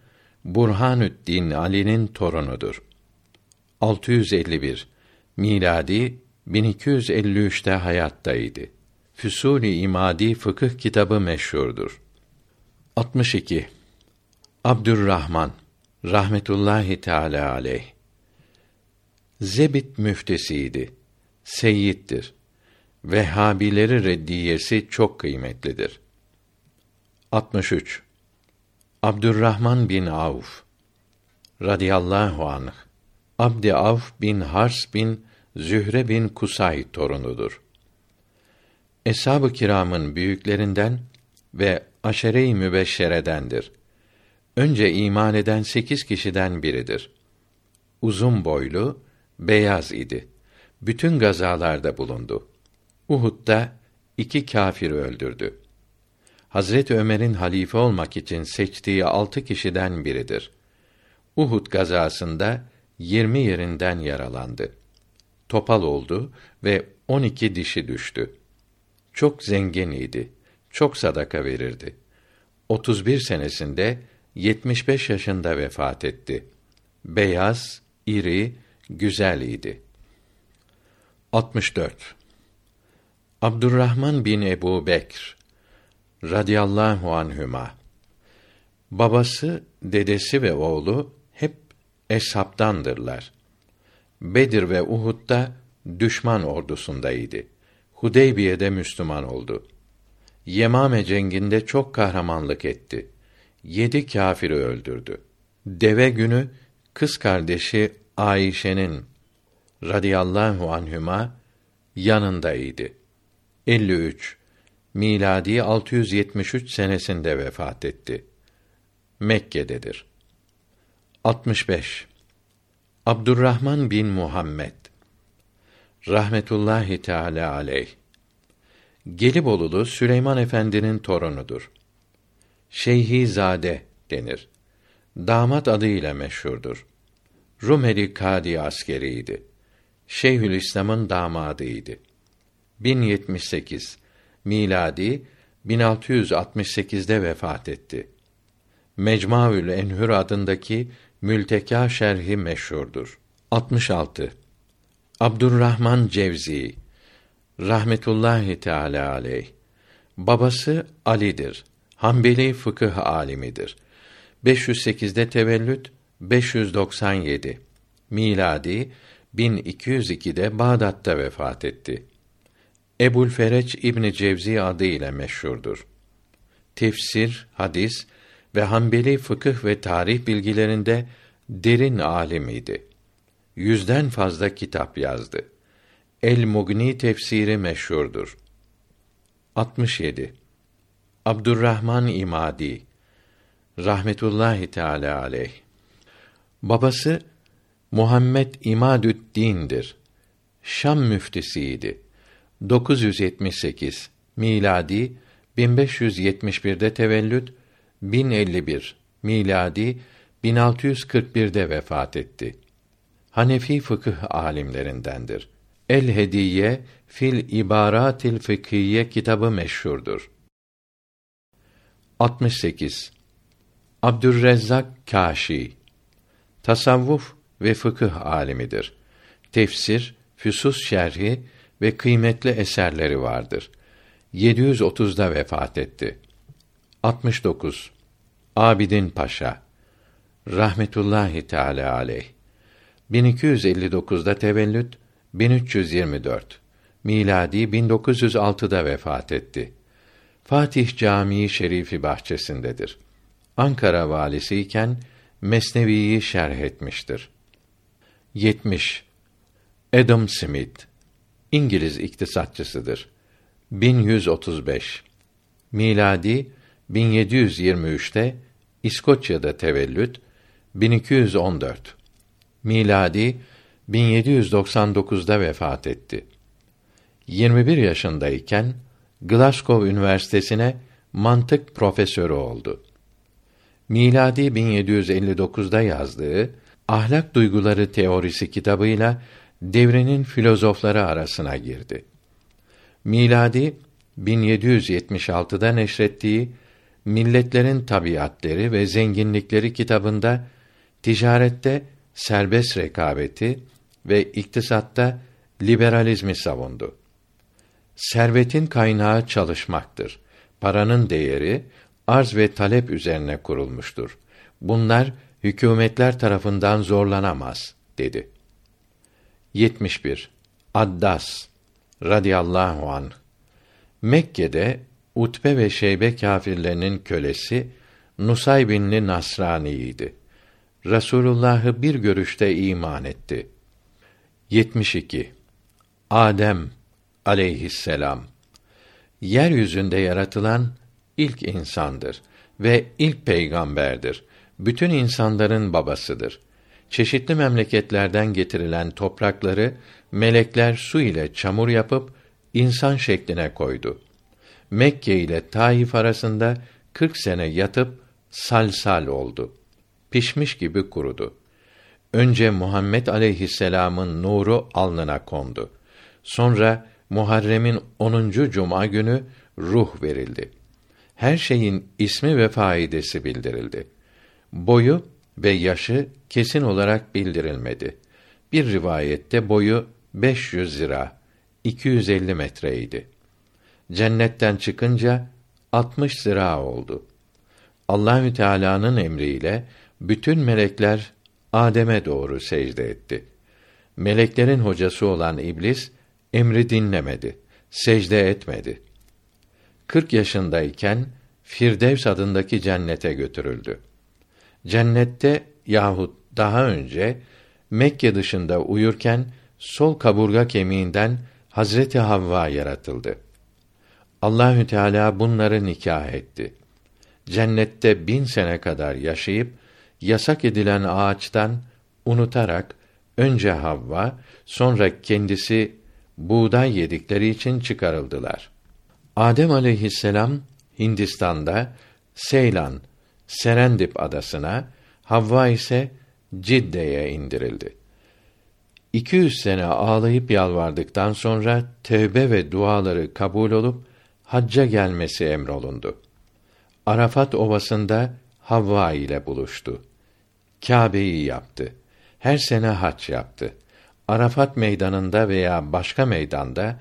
Burhanüddin Ali'nin torunudur. 651 miladi 1253'te hayattaydı. Füsûl-i İmadi fıkıh kitabı meşhurdur. 62 Abdurrahman rahmetullahi teala aleyh Zebit müftesiydi. Seyyiddir. Vehhabileri reddiyesi çok kıymetlidir. 63 Abdurrahman bin Avf radıyallahu anh Abdi Avf bin Hars bin Zühre bin Kusay torunudur. Eshab-ı kiramın büyüklerinden ve aşere-i mübeşşeredendir. Önce iman eden sekiz kişiden biridir. Uzun boylu, beyaz idi. Bütün gazalarda bulundu. Uhud'da iki kâfir öldürdü. Hazret Ömer'in halife olmak için seçtiği altı kişiden biridir. Uhud gazasında yirmi yerinden yaralandı. Topal oldu ve on iki dişi düştü. Çok zengin idi. Çok sadaka verirdi. 31 senesinde 75 yaşında vefat etti. Beyaz, iri, güzel idi. 64. Abdurrahman bin Ebu Bekr radıyallahu anhüma babası, dedesi ve oğlu hep eshaptandırlar. Bedir ve Uhud'da düşman ordusundaydı. Hudeybiye'de Müslüman oldu. Yemame cenginde çok kahramanlık etti. Yedi kâfiri öldürdü. Deve günü kız kardeşi Ayşe'nin radıyallahu anhüma yanındaydı. 53 miladi 673 senesinde vefat etti. Mekke'dedir. 65 Abdurrahman bin Muhammed rahmetullahi teala aleyh Gelibolulu Süleyman Efendi'nin torunudur. Şeyhi Zade denir. Damat adıyla meşhurdur. Rumeli Kadi askeriydi. Şeyhülislam'ın damadıydı. 1078 miladi 1668'de vefat etti. Mecmuaül Enhür adındaki Mülteka şerhi meşhurdur. 66. Abdurrahman Cevzi rahmetullahi teala aleyh. Babası Ali'dir. Hanbeli fıkıh alimidir. 508'de tevellüt, 597 miladi 1202'de Bağdat'ta vefat etti. Ebul Fereç İbni Cevzi adı ile meşhurdur. Tefsir, hadis ve Hanbeli fıkıh ve tarih bilgilerinde derin alimiydi. Yüzden fazla kitap yazdı. El Mugni tefsiri meşhurdur. 67. Abdurrahman İmadi rahmetullahi teala aleyh. Babası Muhammed İmadüddin'dir. Şam müftisiydi. 978 miladi 1571'de tevellüt 1051 miladi 1641'de vefat etti. Hanefi fıkıh alimlerindendir. El Hediye fil İbaratil Fıkhiye kitabı meşhurdur. 68 Abdürrezzak Kaşi tasavvuf ve fıkıh alimidir. Tefsir, füsus şerhi ve kıymetli eserleri vardır. 730'da vefat etti. 69 Abidin Paşa rahmetullahi teala aleyh 1259'da tevellüt 1324 miladi 1906'da vefat etti. Fatih Camii Şerifi bahçesindedir. Ankara valisi iken Mesnevi'yi şerh etmiştir. 70 Adam Smith İngiliz iktisatçısıdır. 1135 miladi 1723'te İskoçya'da tevellüt 1214 miladi 1799'da vefat etti. 21 yaşındayken Glasgow Üniversitesi'ne mantık profesörü oldu. Miladi 1759'da yazdığı Ahlak Duyguları Teorisi kitabıyla devrinin filozofları arasına girdi. Miladi 1776'da neşrettiği Milletlerin Tabiatları ve Zenginlikleri kitabında ticarette serbest rekabeti ve iktisatta liberalizmi savundu. Servetin kaynağı çalışmaktır. Paranın değeri arz ve talep üzerine kurulmuştur. Bunlar hükümetler tarafından zorlanamaz dedi. 71. Addas radıyallahu an Mekke'de Utbe ve Şeybe kâfirlerinin kölesi Nusay binli Nasrani'ydi. Resulullah'ı bir görüşte iman etti. 72. Adem aleyhisselam yeryüzünde yaratılan ilk insandır ve ilk peygamberdir. Bütün insanların babasıdır. Çeşitli memleketlerden getirilen toprakları melekler su ile çamur yapıp insan şekline koydu. Mekke ile Taif arasında 40 sene yatıp salsal oldu. Pişmiş gibi kurudu. Önce Muhammed aleyhisselam'ın nuru alnına kondu. Sonra Muharrem'in 10. cuma günü ruh verildi. Her şeyin ismi ve faidesi bildirildi. Boyu ve yaşı kesin olarak bildirilmedi. Bir rivayette boyu 500 lira, 250 metreydi. Cennetten çıkınca 60 zira oldu. Allahü Teala'nın emriyle bütün melekler Adem'e doğru secde etti. Meleklerin hocası olan iblis emri dinlemedi, secde etmedi. 40 yaşındayken Firdevs adındaki cennete götürüldü. Cennette yahut daha önce Mekke dışında uyurken sol kaburga kemiğinden Hazreti Havva yaratıldı. Allahü Teala bunları nikah etti. Cennette bin sene kadar yaşayıp yasak edilen ağaçtan unutarak önce Havva, sonra kendisi buğday yedikleri için çıkarıldılar. Adem aleyhisselam Hindistan'da Seylan, Serendip adasına, Havva ise Cidde'ye indirildi. 200 sene ağlayıp yalvardıktan sonra tevbe ve duaları kabul olup hacca gelmesi emrolundu. Arafat ovasında Havva ile buluştu. Kâbe'yi yaptı. Her sene hac yaptı. Arafat meydanında veya başka meydanda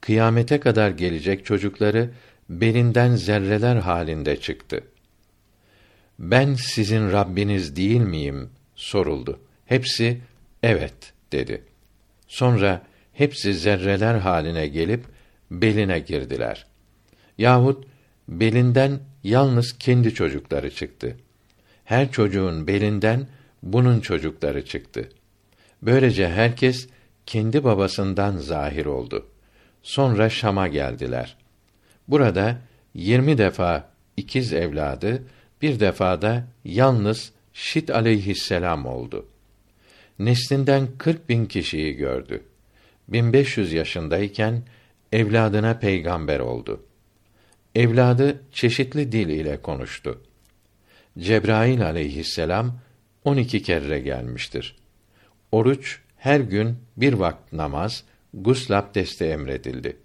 kıyamete kadar gelecek çocukları belinden zerreler halinde çıktı. Ben sizin Rabbiniz değil miyim? soruldu. Hepsi evet dedi. Sonra hepsi zerreler haline gelip beline girdiler. Yahut belinden yalnız kendi çocukları çıktı. Her çocuğun belinden bunun çocukları çıktı. Böylece herkes kendi babasından zahir oldu. Sonra Şam'a geldiler. Burada yirmi defa ikiz evladı, bir defada yalnız Şit aleyhisselam oldu. Neslinden kırk bin kişiyi gördü. 1500 yaşındayken evladına peygamber oldu. Evladı çeşitli dil ile konuştu. Cebrail aleyhisselam 12 kere gelmiştir. Oruç her gün bir vakit namaz, gusl abdesti emredildi.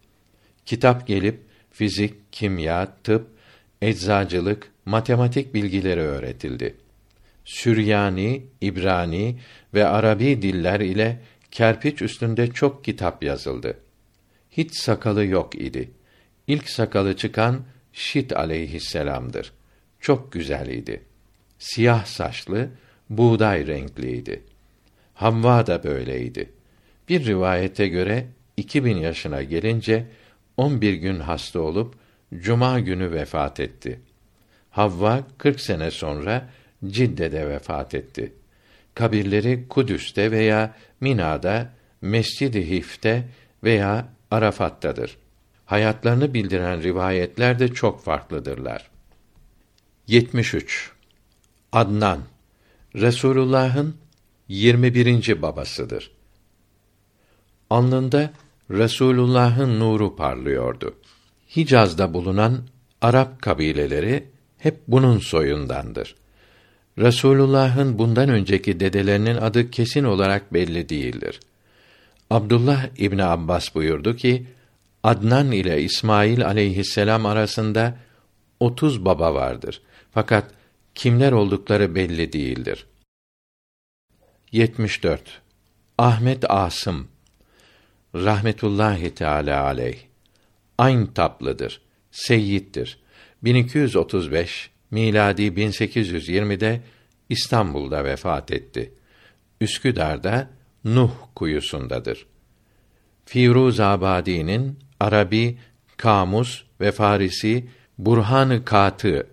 Kitap gelip fizik, kimya, tıp, eczacılık, matematik bilgileri öğretildi. Süryani, İbrani ve Arabi diller ile kerpiç üstünde çok kitap yazıldı. Hiç sakalı yok idi. İlk sakalı çıkan Şit aleyhisselam'dır. Çok güzel idi. Siyah saçlı, buğday renkliydi. Havva da böyleydi. Bir rivayete göre 2000 yaşına gelince 11 gün hasta olup cuma günü vefat etti. Havva 40 sene sonra Cidde'de vefat etti. Kabirleri Kudüs'te veya Mina'da, Mescid-i Hif'te veya Arafat'tadır. Hayatlarını bildiren rivayetler de çok farklıdırlar. 73. Adnan Resulullah'ın 21. babasıdır. Alnında Resulullah'ın nuru parlıyordu. Hicaz'da bulunan Arap kabileleri hep bunun soyundandır. Resulullah'ın bundan önceki dedelerinin adı kesin olarak belli değildir. Abdullah İbni Abbas buyurdu ki, Adnan ile İsmail aleyhisselam arasında otuz baba vardır. Fakat kimler oldukları belli değildir. 74. Ahmet Asım rahmetullahi teala aleyh Ayn taplıdır. Seyyiddir. 1235 miladi 1820'de İstanbul'da vefat etti. Üsküdar'da Nuh kuyusundadır. Firuz Abadi'nin Arabi, Kamus ve Farisi Burhan-ı Katı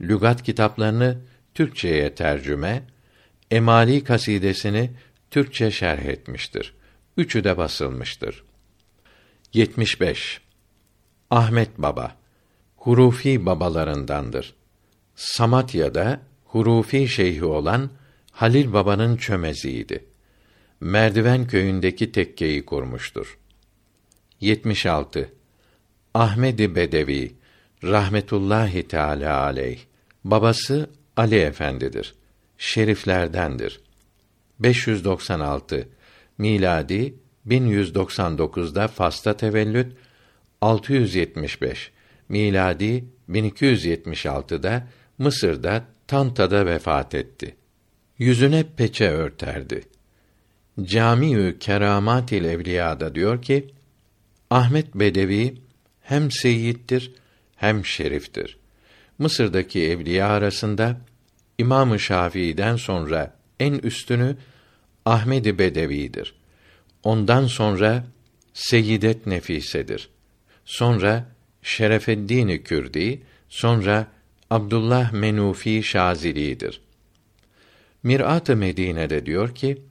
lügat kitaplarını Türkçeye tercüme, Emali kasidesini Türkçe şerh etmiştir. Üçü de basılmıştır. 75. Ahmet Baba hurufi babalarındandır. Samatya'da hurufi şeyhi olan Halil Baba'nın çömeziydi. Merdiven köyündeki tekkeyi kurmuştur. 76. Ahmedi Bedevi rahmetullahi teala aleyh babası Ali Efendidir. Şeriflerdendir. 596 miladi 1199'da Fas'ta tevellüt 675 miladi 1276'da Mısır'da Tanta'da vefat etti. Yüzüne peçe örterdi. Camiü Keramatil Evliya'da diyor ki, Ahmet Bedevi hem seyyittir hem şeriftir. Mısır'daki evliya arasında İmam-ı Şafii'den sonra en üstünü Ahmedi Bedevi'dir. Ondan sonra Seyyidet Nefise'dir. Sonra Şerefeddin Kürdi, sonra Abdullah Menufi Şazili'dir. Mirat-ı Medine'de diyor ki,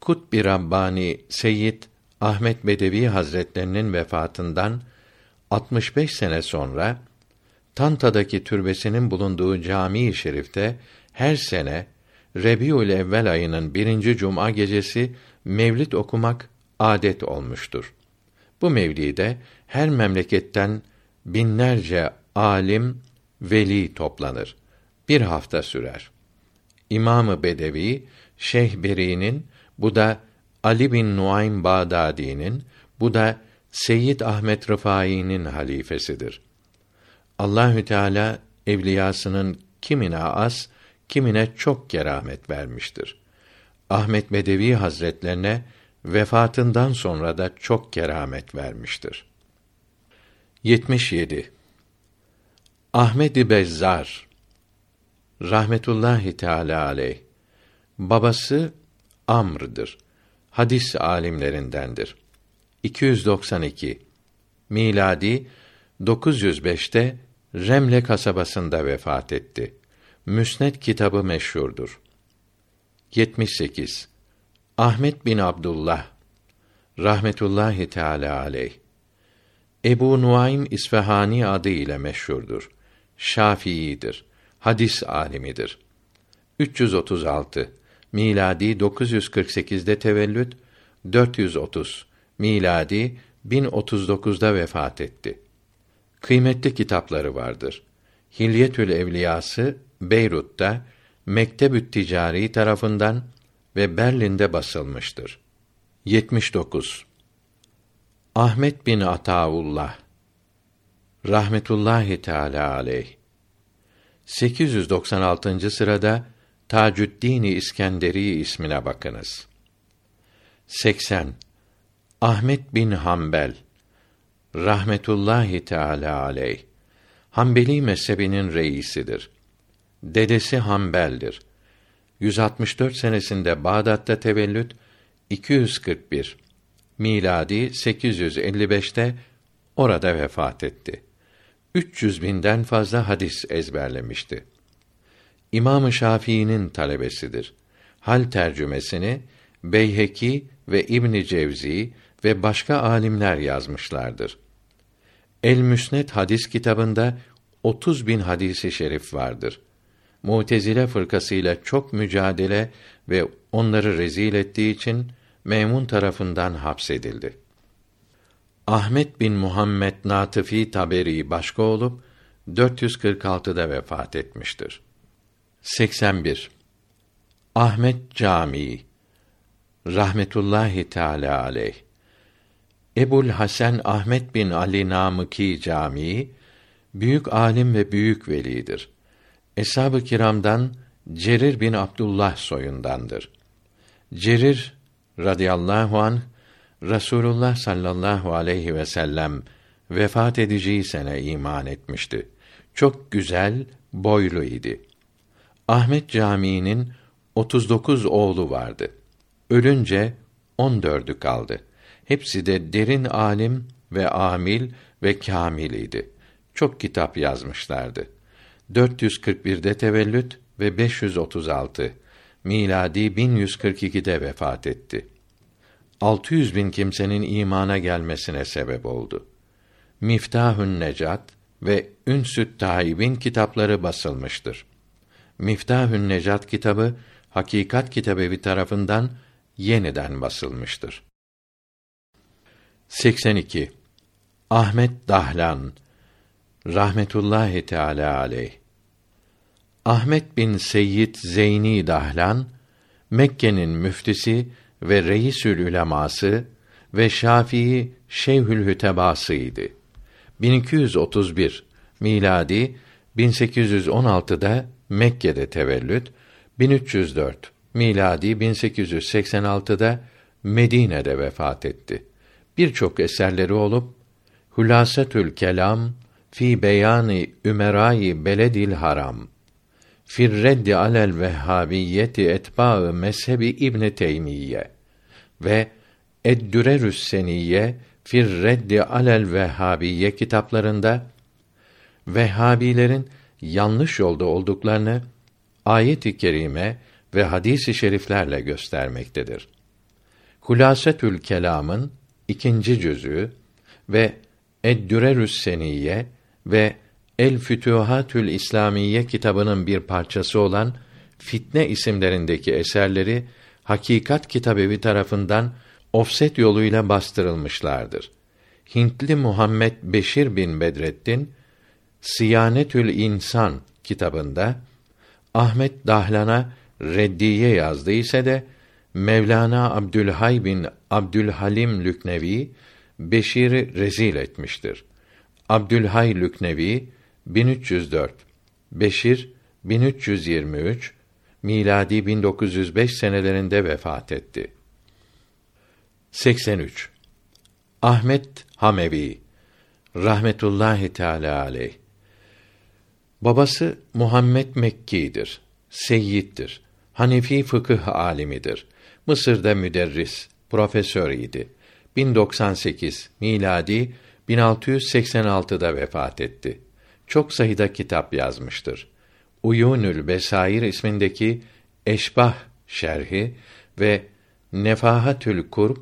Kutbi Rabbani Seyyid Ahmet Bedevi Hazretlerinin vefatından 65 sene sonra Tanta'daki türbesinin bulunduğu cami-i şerifte her sene Rebiül Evvel ayının birinci cuma gecesi mevlid okumak adet olmuştur. Bu mevlide her memleketten binlerce alim, veli toplanır. Bir hafta sürer. İmamı Bedevi, Şeyh Beri'nin, bu da Ali bin Nuaym Bağdadi'nin, bu da Seyyid Ahmet Rıfai'nin halifesidir. Allahü Teala evliyasının kimine az, kimine çok keramet vermiştir. Ahmet Bedevi Hazretlerine vefatından sonra da çok keramet vermiştir. 77. Ahmed Bezzar rahmetullahi teala aleyh babası Amr'dır. Hadis alimlerindendir. 292 miladi 905'te Remle kasabasında vefat etti. Müsned kitabı meşhurdur. 78 Ahmet bin Abdullah rahmetullahi teala aleyh Ebu Nuaym İsfahani adı ile meşhurdur. Şafii'dir. Hadis alimidir. 336 miladi 948'de tevellüt 430 miladi 1039'da vefat etti. Kıymetli kitapları vardır. Hilyetül Evliyası Beyrut'ta Mektebü't Ticari tarafından ve Berlin'de basılmıştır. 79 Ahmet bin Ataullah rahmetullahi teala aleyh 896. sırada Tacuddin İskenderi ismine bakınız. 80 Ahmet bin Hanbel rahmetullahi teala aleyh Hanbeli mezhebinin reisidir. Dedesi Hanbel'dir. 164 senesinde Bağdat'ta tevellüt 241 miladi 855'te orada vefat etti. 300 binden fazla hadis ezberlemişti. İmam-ı Şafii'nin talebesidir. Hal tercümesini Beyheki ve İbn Cevzi ve başka alimler yazmışlardır. El Müsned hadis kitabında 30 bin hadisi şerif vardır. Mutezile fırkasıyla çok mücadele ve onları rezil ettiği için Memun tarafından hapsedildi. Ahmet bin Muhammed Natıfi Taberi başka olup 446'da vefat etmiştir. 81. Ahmet Camii rahmetullahi teala aleyh Ebul Hasan Ahmet bin Ali Namıki Camii büyük alim ve büyük velidir. Eshab-ı kiramdan Cerir bin Abdullah soyundandır. Cerir radıyallahu an Rasulullah sallallahu aleyhi ve sellem vefat edeceği sene iman etmişti. Çok güzel, boylu idi. Ahmet Camii'nin 39 oğlu vardı. Ölünce 14'ü kaldı. Hepsi de derin alim ve amil ve kâmil idi. Çok kitap yazmışlardı. 441'de tevellüt ve 536 miladi 1142'de vefat etti. 600 bin kimsenin imana gelmesine sebep oldu. Miftahün Necat ve Ünsüt Taib'in kitapları basılmıştır. Miftahün Necat kitabı Hakikat Kitabevi tarafından yeniden basılmıştır. 82. Ahmet Dahlan rahmetullahi teala aleyh Ahmet bin Seyyid Zeyni Dahlan Mekke'nin müftisi ve reisül üleması ve Şafii Şeyhül Hütebasıydı. 1231 miladi 1816'da Mekke'de tevellüt, 1304 miladi 1886'da Medine'de vefat etti. Birçok eserleri olup Hulasetül Kelam fi beyani ümerai beledil haram fir reddi alel vehhabiyeti etbaı mezhebi İbn Teymiyye ve Eddürerü's Seniyye fir reddi alel vehhabiyye kitaplarında Vehhabilerin yanlış yolda olduklarını ayet-i kerime ve hadis-i şeriflerle göstermektedir. Hulasetül Kelam'ın ikinci cüzü ve Eddürerü's Seniyye ve El Fütuhatül İslamiye kitabının bir parçası olan Fitne isimlerindeki eserleri Hakikat Kitabevi tarafından ofset yoluyla bastırılmışlardır. Hintli Muhammed Beşir bin Bedrettin Siyanetül İnsan kitabında Ahmet Dahlan'a reddiye yazdı ise de Mevlana Abdülhay bin Abdülhalim Lüknevi Beşir'i rezil etmiştir. Abdülhay Lüknevi 1304 Beşir 1323 miladi 1905 senelerinde vefat etti. 83 Ahmet Hamevi rahmetullahi teala aleyh Babası Muhammed Mekki'dir. Seyyiddir. Hanefi fıkıh alimidir. Mısır'da müderris, profesör idi. 1098 miladi 1686'da vefat etti. Çok sayıda kitap yazmıştır. Uyunül Besair ismindeki Eşbah şerhi ve Nefahatül Kurb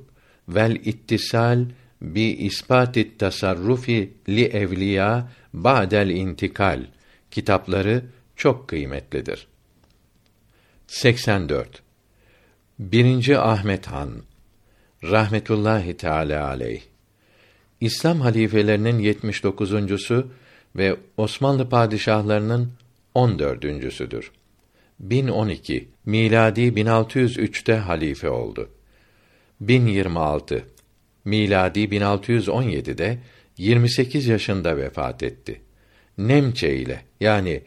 vel İttisal bi ispatit tasarrufi li evliya ba'del intikal kitapları çok kıymetlidir. 84. Birinci Ahmet Han rahmetullahi teala aleyh İslam halifelerinin 79'uncusu ve Osmanlı padişahlarının 14.'südür. 1012 miladi 1603'te halife oldu. 1026 miladi 1617'de 28 yaşında vefat etti. Nemçe ile yani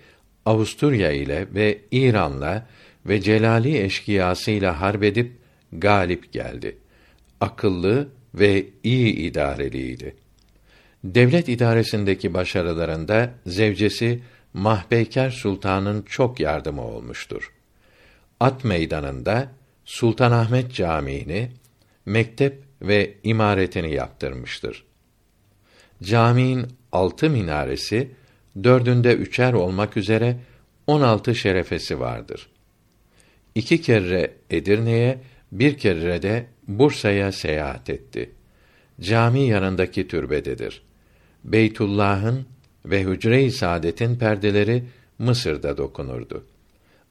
Avusturya ile ve İran'la ve celali eşkıyasıyla harbedip galip geldi. Akıllı ve iyi idareliydi. Devlet idaresindeki başarılarında zevcesi Mahbeyker Sultan'ın çok yardımı olmuştur. At meydanında Sultanahmet Camii'ni, mektep ve imaretini yaptırmıştır. Camiin altı minaresi, dördünde üçer olmak üzere on altı şerefesi vardır. İki kere Edirne'ye, bir kere de Bursa'ya seyahat etti. Cami yanındaki türbededir. Beytullah'ın ve Hücre-i Saadet'in perdeleri Mısır'da dokunurdu.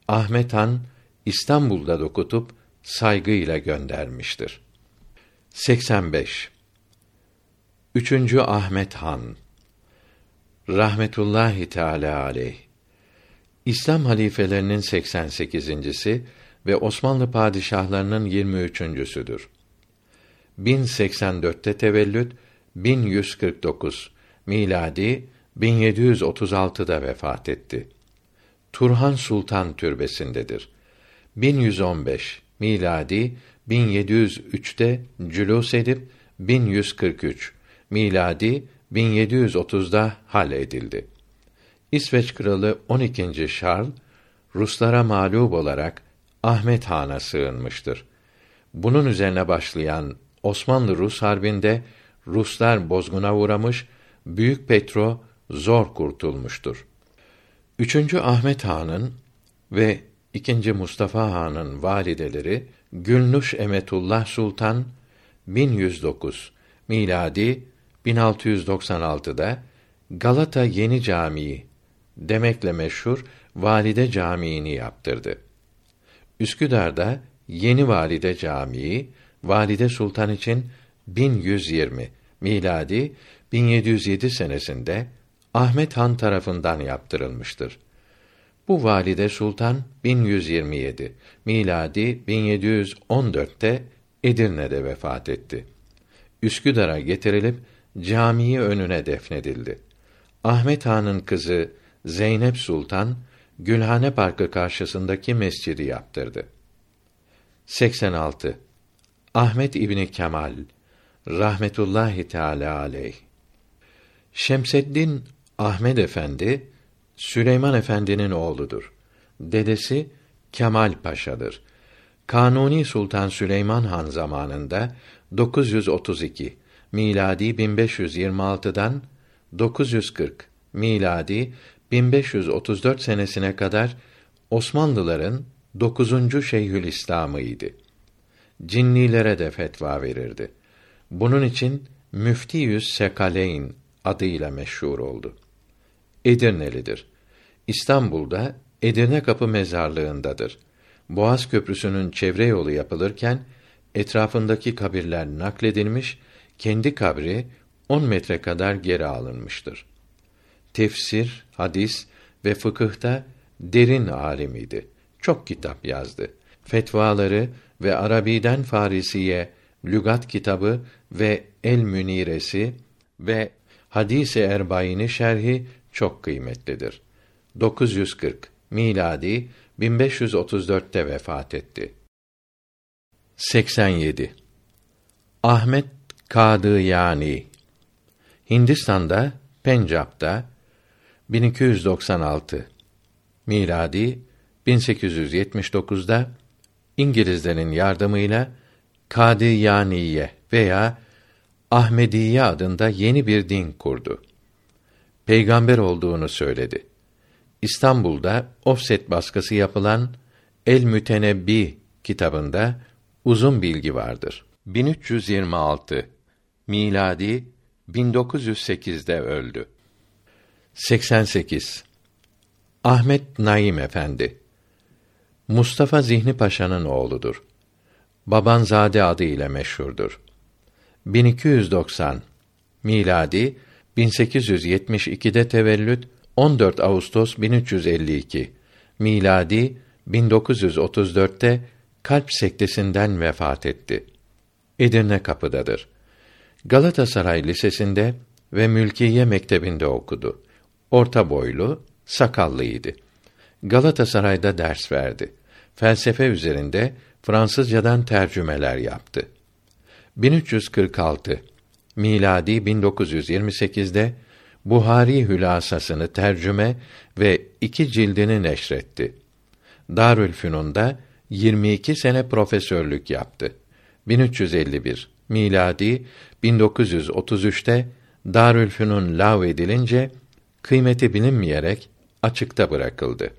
Ahmet Han İstanbul'da dokutup saygıyla göndermiştir. 85 Üçüncü Ahmet Han rahmetullahi teala aleyh İslam halifelerinin 88.'si ve Osmanlı padişahlarının 23.'südür. 1084'te tevellüt, 1149 miladi 1736'da vefat etti. Turhan Sultan türbesindedir. 1115 miladi 1703'te cülûs edip 1143 miladi 1730'da hal edildi. İsveç kralı 12. Charles Ruslara mağlup olarak Ahmet Han'a sığınmıştır. Bunun üzerine başlayan Osmanlı-Rus harbinde Ruslar bozguna uğramış, Büyük Petro zor kurtulmuştur. Üçüncü Ahmet Han'ın ve ikinci Mustafa Han'ın valideleri Gülnuş Emetullah Sultan 1109 miladi 1696'da Galata Yeni Camii demekle meşhur Valide Camii'ni yaptırdı. Üsküdar'da Yeni Valide Camii Valide Sultan için 1120 miladi 1707 senesinde Ahmet Han tarafından yaptırılmıştır. Bu valide sultan 1127 miladi 1714'te Edirne'de vefat etti. Üsküdar'a getirilip camii önüne defnedildi. Ahmet Han'ın kızı Zeynep Sultan Gülhane Parkı karşısındaki mescidi yaptırdı. 86. Ahmet İbni Kemal rahmetullahi teala aleyh Şemseddin Ahmed Efendi Süleyman Efendi'nin oğludur. Dedesi Kemal Paşa'dır. Kanuni Sultan Süleyman Han zamanında 932 miladi 1526'dan 940 miladi 1534 senesine kadar Osmanlıların dokuzuncu Şeyhülislam'ıydı. Cinnilere de fetva verirdi. Bunun için Müftiyüs Sekaleyn adıyla meşhur oldu. Edirnelidir. İstanbul'da Edirne Kapı mezarlığındadır. Boğaz Köprüsü'nün çevre yolu yapılırken etrafındaki kabirler nakledilmiş, kendi kabri 10 metre kadar geri alınmıştır. Tefsir, hadis ve fıkıhta derin alimiydi. Çok kitap yazdı. Fetvaları ve Arabiden Farisiye lügat kitabı ve El Müniresi ve Hadis-i Erbaini şerhi çok kıymetlidir. 940 miladi 1534'te vefat etti. 87 Ahmet Kadı yani Hindistan'da Pencap'ta 1296 miladi 1879'da İngilizlerin yardımıyla Kadiyaniye veya Ahmediye adında yeni bir din kurdu. Peygamber olduğunu söyledi. İstanbul'da offset baskısı yapılan El Mütenebbi kitabında uzun bilgi vardır. 1326 miladi 1908'de öldü. 88 Ahmet Naim Efendi Mustafa Zihni Paşa'nın oğludur. Babanzade adı ile meşhurdur. 1290 miladi 1872'de tevellüt 14 Ağustos 1352 miladi 1934'te kalp sektesinden vefat etti. Edirne kapıdadır. Galatasaray Lisesi'nde ve Mülkiye Mektebi'nde okudu. Orta boylu, sakallıydı. Galatasaray'da ders verdi. Felsefe üzerinde Fransızcadan tercümeler yaptı. 1346 miladi 1928'de Buhari hülasasını tercüme ve iki cildini neşretti. Darülfünun'da 22 sene profesörlük yaptı. 1351 miladi 1933'te Darülfünun lav edilince kıymeti bilinmeyerek açıkta bırakıldı.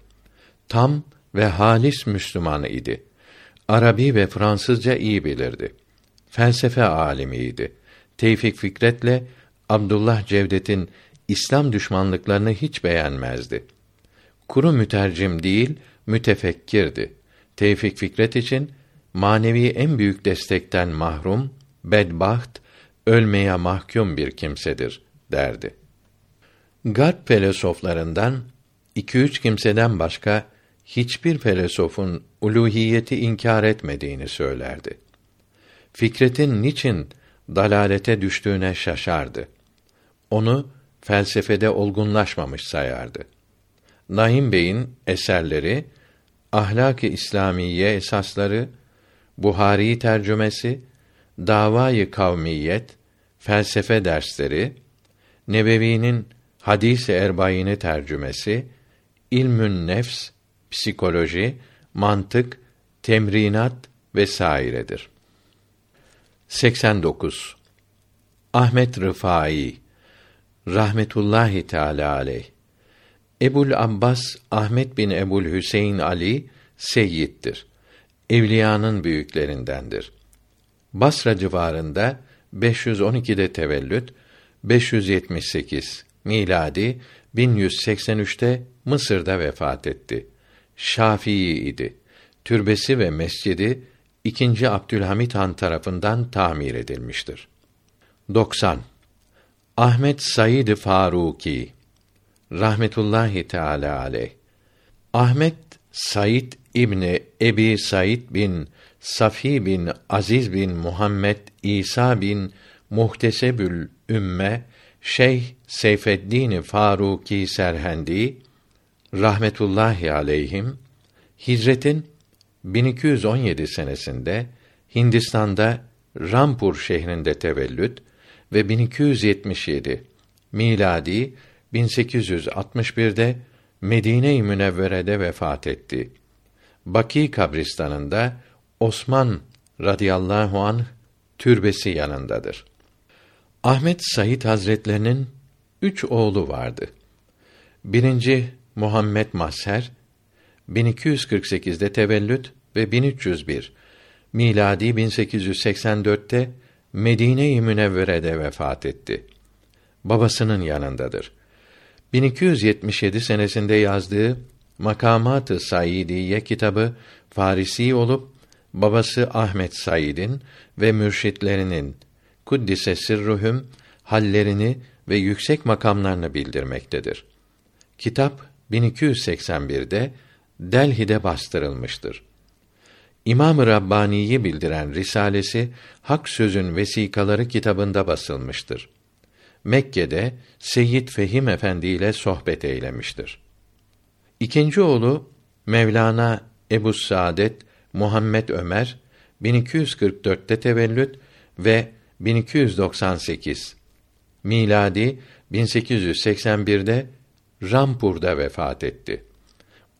Tam ve halis Müslüman idi. Arabi ve Fransızca iyi bilirdi. Felsefe alimiydi. Tevfik Fikret'le Abdullah Cevdet'in İslam düşmanlıklarını hiç beğenmezdi. Kuru mütercim değil, mütefekkirdi. Tevfik Fikret için manevi en büyük destekten mahrum, bedbaht, ölmeye mahkum bir kimsedir derdi. Garp felsefelerinden iki üç kimseden başka hiçbir felsefonun uluhiyeti inkar etmediğini söylerdi. Fikret'in niçin dalalete düştüğüne şaşardı. Onu felsefede olgunlaşmamış sayardı. Naim Bey'in eserleri Ahlak-ı İslamiye esasları, Buhari tercümesi, Davayı Kavmiyet, felsefe dersleri, Nebevi'nin Hadis-i Erbayini tercümesi, İlmün Nefs, psikoloji, mantık, temrinat vesairedir. 89. Ahmet Rıfai rahmetullahi teala aleyh Ebul Abbas Ahmet bin Ebul Hüseyin Ali seyyittir. Evliyanın büyüklerindendir. Basra civarında 512'de tevellüt, 578 miladi 1183'te Mısır'da vefat etti. Şafii idi. Türbesi ve mescidi 2. Abdülhamit Han tarafından tamir edilmiştir. 90. Ahmet Said Faruki rahmetullahi teala aleyh. Ahmet Said İbni Ebi Said bin Safi bin Aziz bin Muhammed İsa bin Muhtesebül Ümme Şeyh Seyfeddin Faruki Serhendi rahmetullahi aleyhim hicretin 1217 senesinde Hindistan'da Rampur şehrinde tevellüt ve 1277 miladi 1861'de Medine-i Münevvere'de vefat etti. Baki kabristanında Osman radıyallahu an türbesi yanındadır. Ahmet Said Hazretlerinin üç oğlu vardı. Birinci Muhammed Mahser 1248'de tevellüt ve 1301 miladi 1884'te Medine-i Münevvere'de vefat etti. Babasının yanındadır. 1277 senesinde yazdığı Makamat-ı Saidiye kitabı Farisi olup babası Ahmet Said'in ve mürşitlerinin kuddise sirruhum hallerini ve yüksek makamlarını bildirmektedir. Kitap 1281'de Delhi'de bastırılmıştır. İmam-ı Rabbani'yi bildiren risalesi Hak Sözün Vesikaları kitabında basılmıştır. Mekke'de Seyyid Fehim Efendi ile sohbet eylemiştir. İkinci oğlu Mevlana Ebu Saadet Muhammed Ömer 1244'te tevellüt ve 1298 miladi 1881'de Rampur'da vefat etti.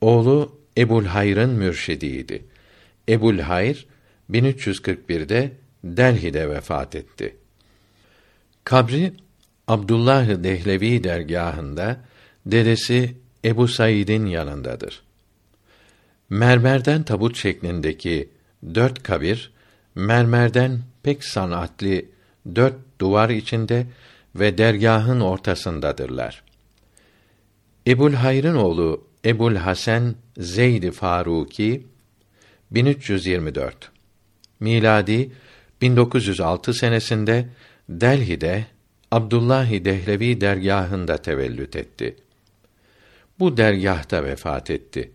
Oğlu Ebul Hayr'ın mürşidiydi. Ebul Hayr 1341'de Delhi'de vefat etti. Kabri Abdullah Dehlevi dergahında dedesi Ebu Said'in yanındadır. Mermerden tabut şeklindeki dört kabir, mermerden pek sanatli dört duvar içinde ve dergahın ortasındadırlar. Ebul Hayr'ın oğlu Ebul Hasan Zeyd Faruki 1324 miladi 1906 senesinde Delhi'de Abdullah Dehlevi dergahında tevellüt etti. Bu dergahta vefat etti.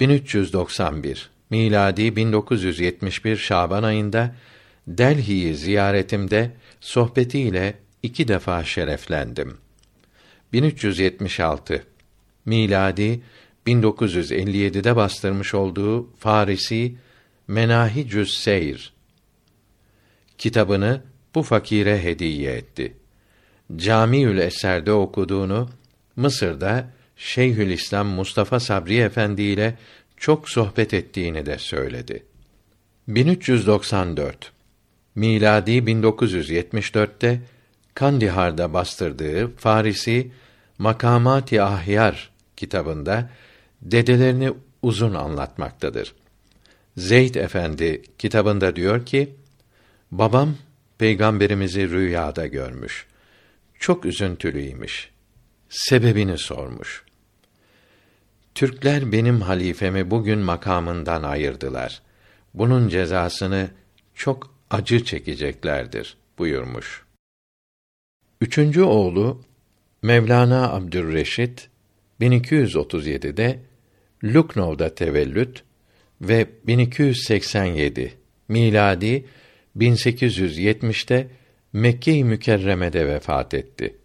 1391 miladi 1971 Şaban ayında Delhi'yi ziyaretimde sohbetiyle iki defa şereflendim. 1376 miladi 1957'de bastırmış olduğu Farisi Menahicü's Seyr kitabını bu fakire hediye etti. Camiül Eser'de okuduğunu Mısır'da Şeyhülislam Mustafa Sabri Efendi ile çok sohbet ettiğini de söyledi. 1394 miladi 1974'te Kandihar'da bastırdığı Farisi Makamati Ahyar kitabında dedelerini uzun anlatmaktadır. Zeyd Efendi kitabında diyor ki: Babam peygamberimizi rüyada görmüş. Çok üzüntülüymiş. Sebebini sormuş. Türkler benim halifemi bugün makamından ayırdılar. Bunun cezasını çok acı çekeceklerdir buyurmuş. Üçüncü oğlu Mevlana Abdülreşit 1237'de Luknov'da tevellüt ve 1287 miladi 1870'te Mekke-i Mükerreme'de vefat etti.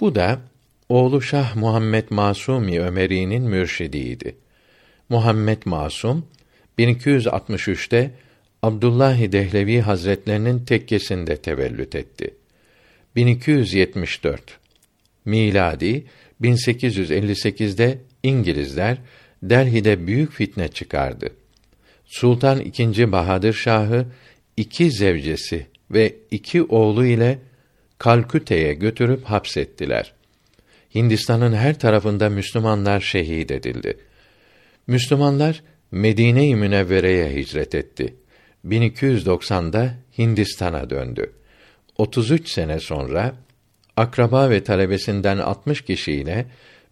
Bu da oğlu Şah Muhammed Masumi Ömeri'nin mürşidiydi. Muhammed Masum 1263'te Abdullah Dehlevi Hazretlerinin tekkesinde tevellüt etti. 1274 miladi 1858'de İngilizler Delhi'de büyük fitne çıkardı. Sultan II. Bahadır Şah'ı iki zevcesi ve iki oğlu ile Kalküte'ye götürüp hapsettiler. Hindistan'ın her tarafında Müslümanlar şehit edildi. Müslümanlar Medine-i Münevvere'ye hicret etti. 1290'da Hindistan'a döndü. 33 sene sonra akraba ve talebesinden 60 kişiyle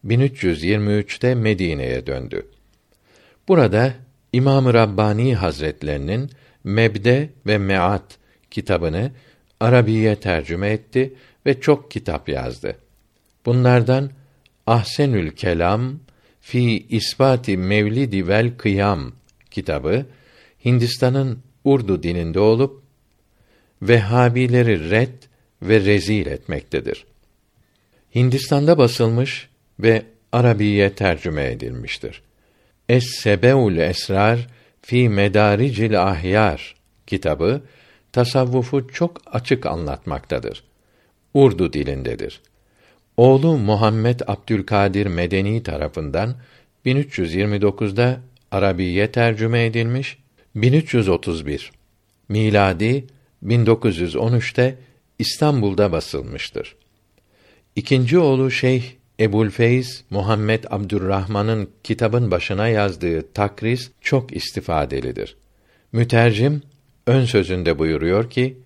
1323'te Medine'ye döndü. Burada İmam-ı Rabbani Hazretlerinin Mebde ve Meat kitabını Arabiye tercüme etti ve çok kitap yazdı. Bunlardan Ahsenül Kelam fi İsbati Mevlidi vel Kıyam kitabı Hindistan'ın Urdu dininde olup Vehhabileri red ve rezil etmektedir. Hindistan'da basılmış ve Arabiye tercüme edilmiştir. Es-Sebeul Esrar fi Medaricil Ahyar kitabı tasavvufu çok açık anlatmaktadır. Urdu dilindedir. Oğlu Muhammed Abdülkadir Medeni tarafından 1329'da Arabiye tercüme edilmiş, 1331 miladi 1913'te İstanbul'da basılmıştır. İkinci oğlu Şeyh Ebu'l-Feyz Muhammed Abdurrahman'ın kitabın başına yazdığı takris çok istifadelidir. Mütercim ön sözünde buyuruyor ki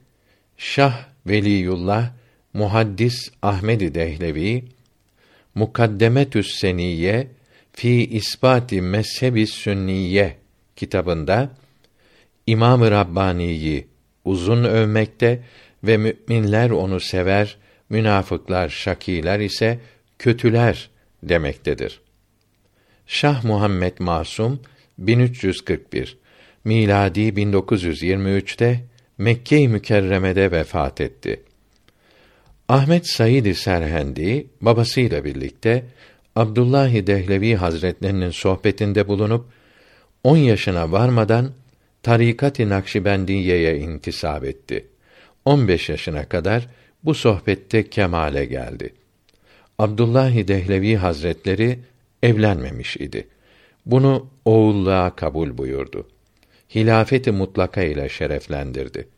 Şah Veliyullah Muhaddis Ahmedi Dehlevi Mukaddemetü's Seniyye fi İspati Mezhebi Sünniye kitabında İmam-ı Rabbani'yi uzun övmekte ve müminler onu sever, münafıklar, şakiler ise kötüler demektedir. Şah Muhammed Masum 1341 miladi 1923'te Mekke-i Mükerreme'de vefat etti. Ahmet Said Serhendi babasıyla birlikte Abdullah Dehlevi Hazretlerinin sohbetinde bulunup 10 yaşına varmadan tarikat-ı Nakşibendiye'ye intisap etti. 15 yaşına kadar bu sohbette kemale geldi. Abdullah Dehlevi Hazretleri evlenmemiş idi. Bunu oğulluğa kabul buyurdu. Hilafeti mutlaka ile şereflendirdi.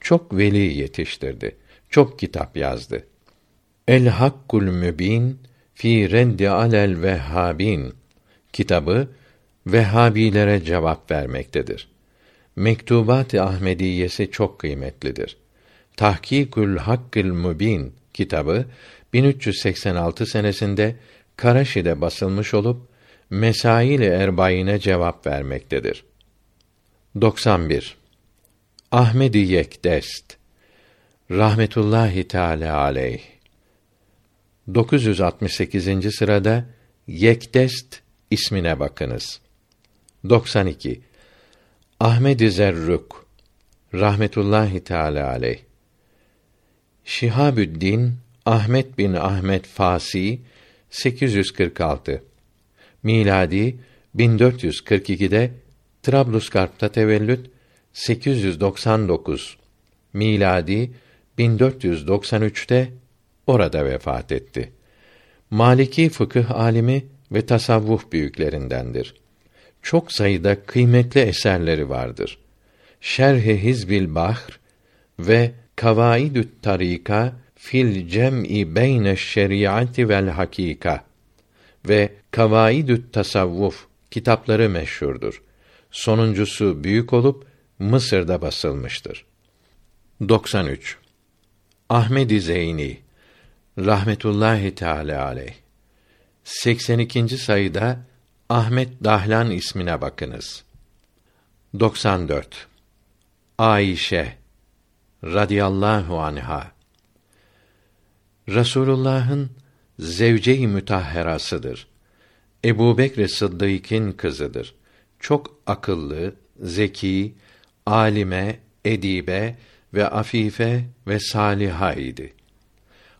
Çok veli yetiştirdi. Çok kitap yazdı. El Hakkul Mübin fi Reddi alel Vehhabin kitabı Vehhabilere cevap vermektedir. Mektubat-ı Ahmediyesi çok kıymetlidir. Tahkikül Hakkül Mübin kitabı 1386 senesinde Karaşi'de basılmış olup Mesail-i Erbaine cevap vermektedir. 91. Ahmedi Yekdest rahmetullahi teala aleyh 968. sırada Yekdest ismine bakınız. 92. Ahmed Zerruk rahmetullahi teala aleyh Şihabüddin Ahmet bin Ahmet Fasi 846 miladi 1442'de Trablusgarp'ta tevellüt 899 miladi 1493'te orada vefat etti. Maliki fıkıh alimi ve tasavvuf büyüklerindendir. Çok sayıda kıymetli eserleri vardır. Şerh-i Hizbil Bahr ve Kavaidü't Tarika fil cem'i beyne şeriatı vel hakika ve Kavaidü't Tasavvuf kitapları meşhurdur. Sonuncusu büyük olup Mısır'da basılmıştır. 93. Ahmedi Zeyni rahmetullahi teala aleyh 82. sayıda Ahmet Dahlan ismine bakınız. 94. Ayşe radıyallahu anha Rasulullah'ın zevce-i mütahherasıdır. Ebu Bekr Sıddık'ın kızıdır. Çok akıllı, zeki, alime, edibe ve afife ve saliha idi.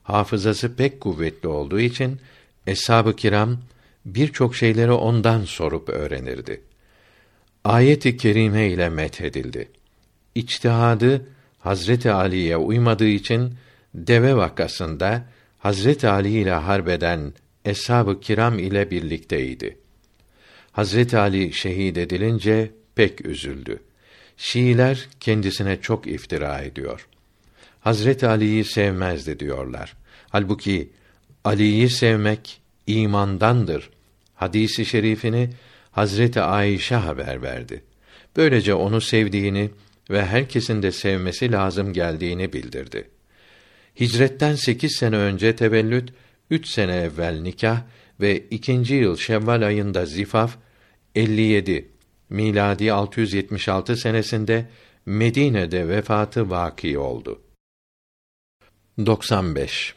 Hafızası pek kuvvetli olduğu için eshab-ı kiram birçok şeyleri ondan sorup öğrenirdi. Ayet-i kerime ile methedildi. İçtihadı Hazreti Ali'ye uymadığı için deve vakasında Hazreti Ali ile harbeden eshab-ı kiram ile birlikteydi. Hazreti Ali şehit edilince pek üzüldü. Şiiler kendisine çok iftira ediyor. Hazreti Ali'yi sevmezdi diyorlar. Halbuki Ali'yi sevmek imandandır. Hadisi şerifini Hazreti Ayşe haber verdi. Böylece onu sevdiğini ve herkesin de sevmesi lazım geldiğini bildirdi. Hicretten sekiz sene önce tevellüt, üç sene evvel nikah ve ikinci yıl Şevval ayında zifaf, 57 miladi 676 senesinde Medine'de vefatı vaki oldu. 95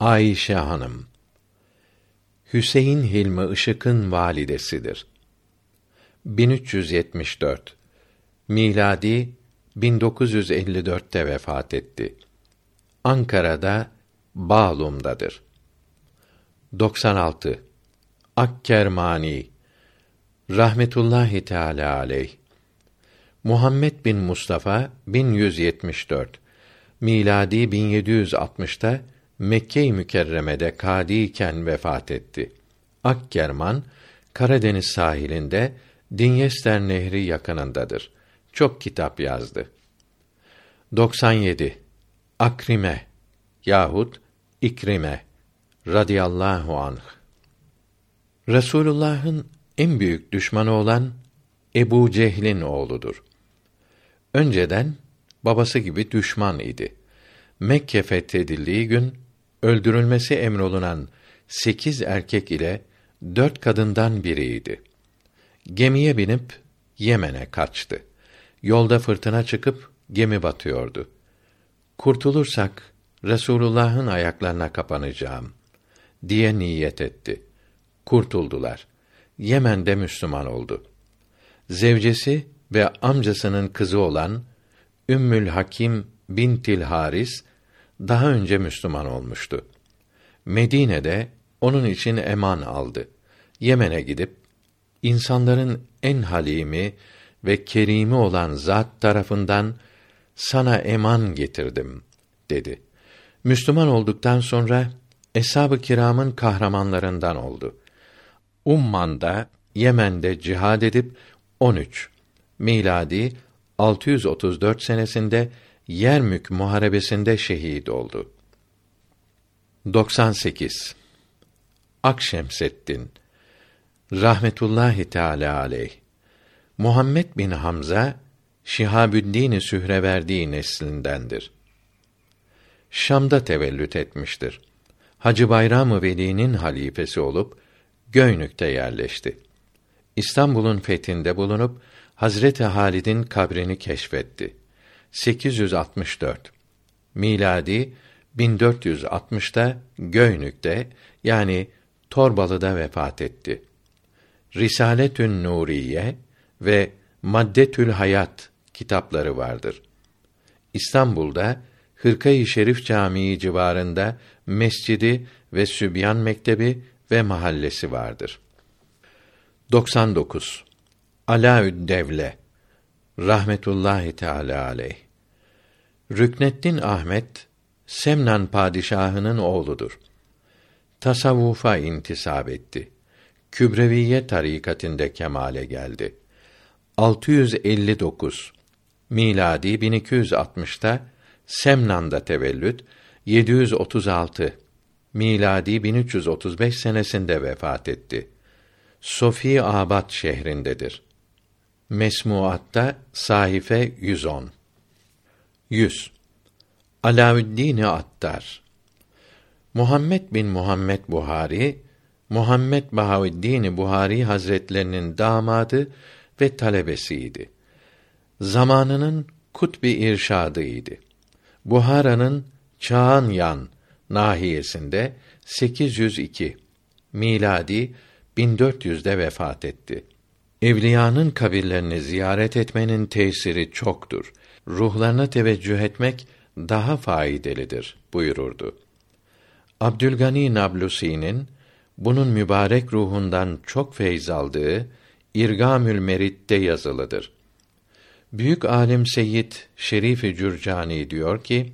Ayşe Hanım Hüseyin Hilmi Işık'ın validesidir. 1374 miladi 1954'te vefat etti. Ankara'da Bağlum'dadır. 96 Akkermani rahmetullahi teala aleyh Muhammed bin Mustafa 1174 miladi 1760'ta Mekke-i Mükerreme'de kadi iken vefat etti. Akkerman Karadeniz sahilinde Dinyester Nehri yakınındadır. Çok kitap yazdı. 97 Akrime yahut İkrime radıyallahu anh Resulullah'ın en büyük düşmanı olan Ebu Cehl'in oğludur. Önceden babası gibi düşman idi. Mekke fethedildiği gün öldürülmesi emrolunan sekiz erkek ile dört kadından biriydi. Gemiye binip Yemen'e kaçtı. Yolda fırtına çıkıp gemi batıyordu. Kurtulursak Resulullah'ın ayaklarına kapanacağım diye niyet etti. Kurtuldular. Yemen'de Müslüman oldu. Zevcesi ve amcasının kızı olan Ümmül Hakim bintil Haris daha önce Müslüman olmuştu. Medine'de onun için eman aldı. Yemen'e gidip insanların en halimi ve kerimi olan zat tarafından sana eman getirdim dedi. Müslüman olduktan sonra eshab-ı kiramın kahramanlarından oldu. Umman'da, Yemen'de cihad edip 13 miladi 634 senesinde Yermük muharebesinde şehit oldu. 98 Akşemseddin rahmetullahi teala aleyh Muhammed bin Hamza Şihabüddin Sühreverdi neslindendir. Şam'da tevellüt etmiştir. Hacı Bayram-ı Veli'nin halifesi olup Göynük'te yerleşti. İstanbul'un fethinde bulunup Hazreti Halid'in kabrini keşfetti. 864 miladi 1460'ta Göynük'te yani Torbalı'da vefat etti. Risaletün Nuriye ve Maddetül Hayat kitapları vardır. İstanbul'da Hırkayı Şerif Camii civarında mescidi ve Sübyan Mektebi ve mahallesi vardır. 99. Alaüddevle rahmetullahi teala aleyh. Rükneddin Ahmet Semnan padişahının oğludur. Tasavvufa intisap etti. Kübreviye tarikatinde kemale geldi. 659 miladi 1260'ta Semnan'da tevellüt, 736 miladi 1335 senesinde vefat etti. Sofi Abad şehrindedir. Mesmuatta sahife 110. 100. Alaüddin Attar Muhammed bin Muhammed Buhari Muhammed Bahaüddin Buhari Hazretlerinin damadı ve talebesiydi. Zamanının kutbi irşadıydı. Buhara'nın Çağan Yan nahiyesinde 802 miladi 1400'de vefat etti. Evliyanın kabirlerini ziyaret etmenin tesiri çoktur. Ruhlarına teveccüh etmek daha faydalıdır buyururdu. Abdülgani Nablusi'nin bunun mübarek ruhundan çok feyz aldığı İrgamül Merit'te yazılıdır. Büyük alim Seyyid Şerif Cürcani diyor ki: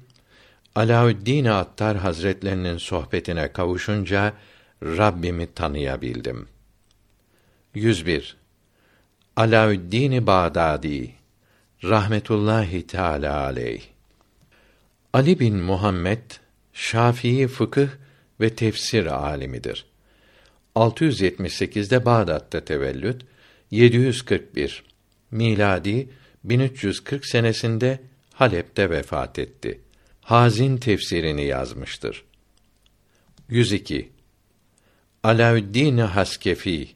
Alaüddin Attar Hazretlerinin sohbetine kavuşunca Rabbimi tanıyabildim. 101. Alaüddin Bağdadi rahmetullahi teala aleyh. Ali bin Muhammed Şafii fıkıh ve tefsir alimidir. 678'de Bağdat'ta tevellüt, 741 miladi 1340 senesinde Halep'te vefat etti. Hazin tefsirini yazmıştır. 102. Alaüddin Haskefi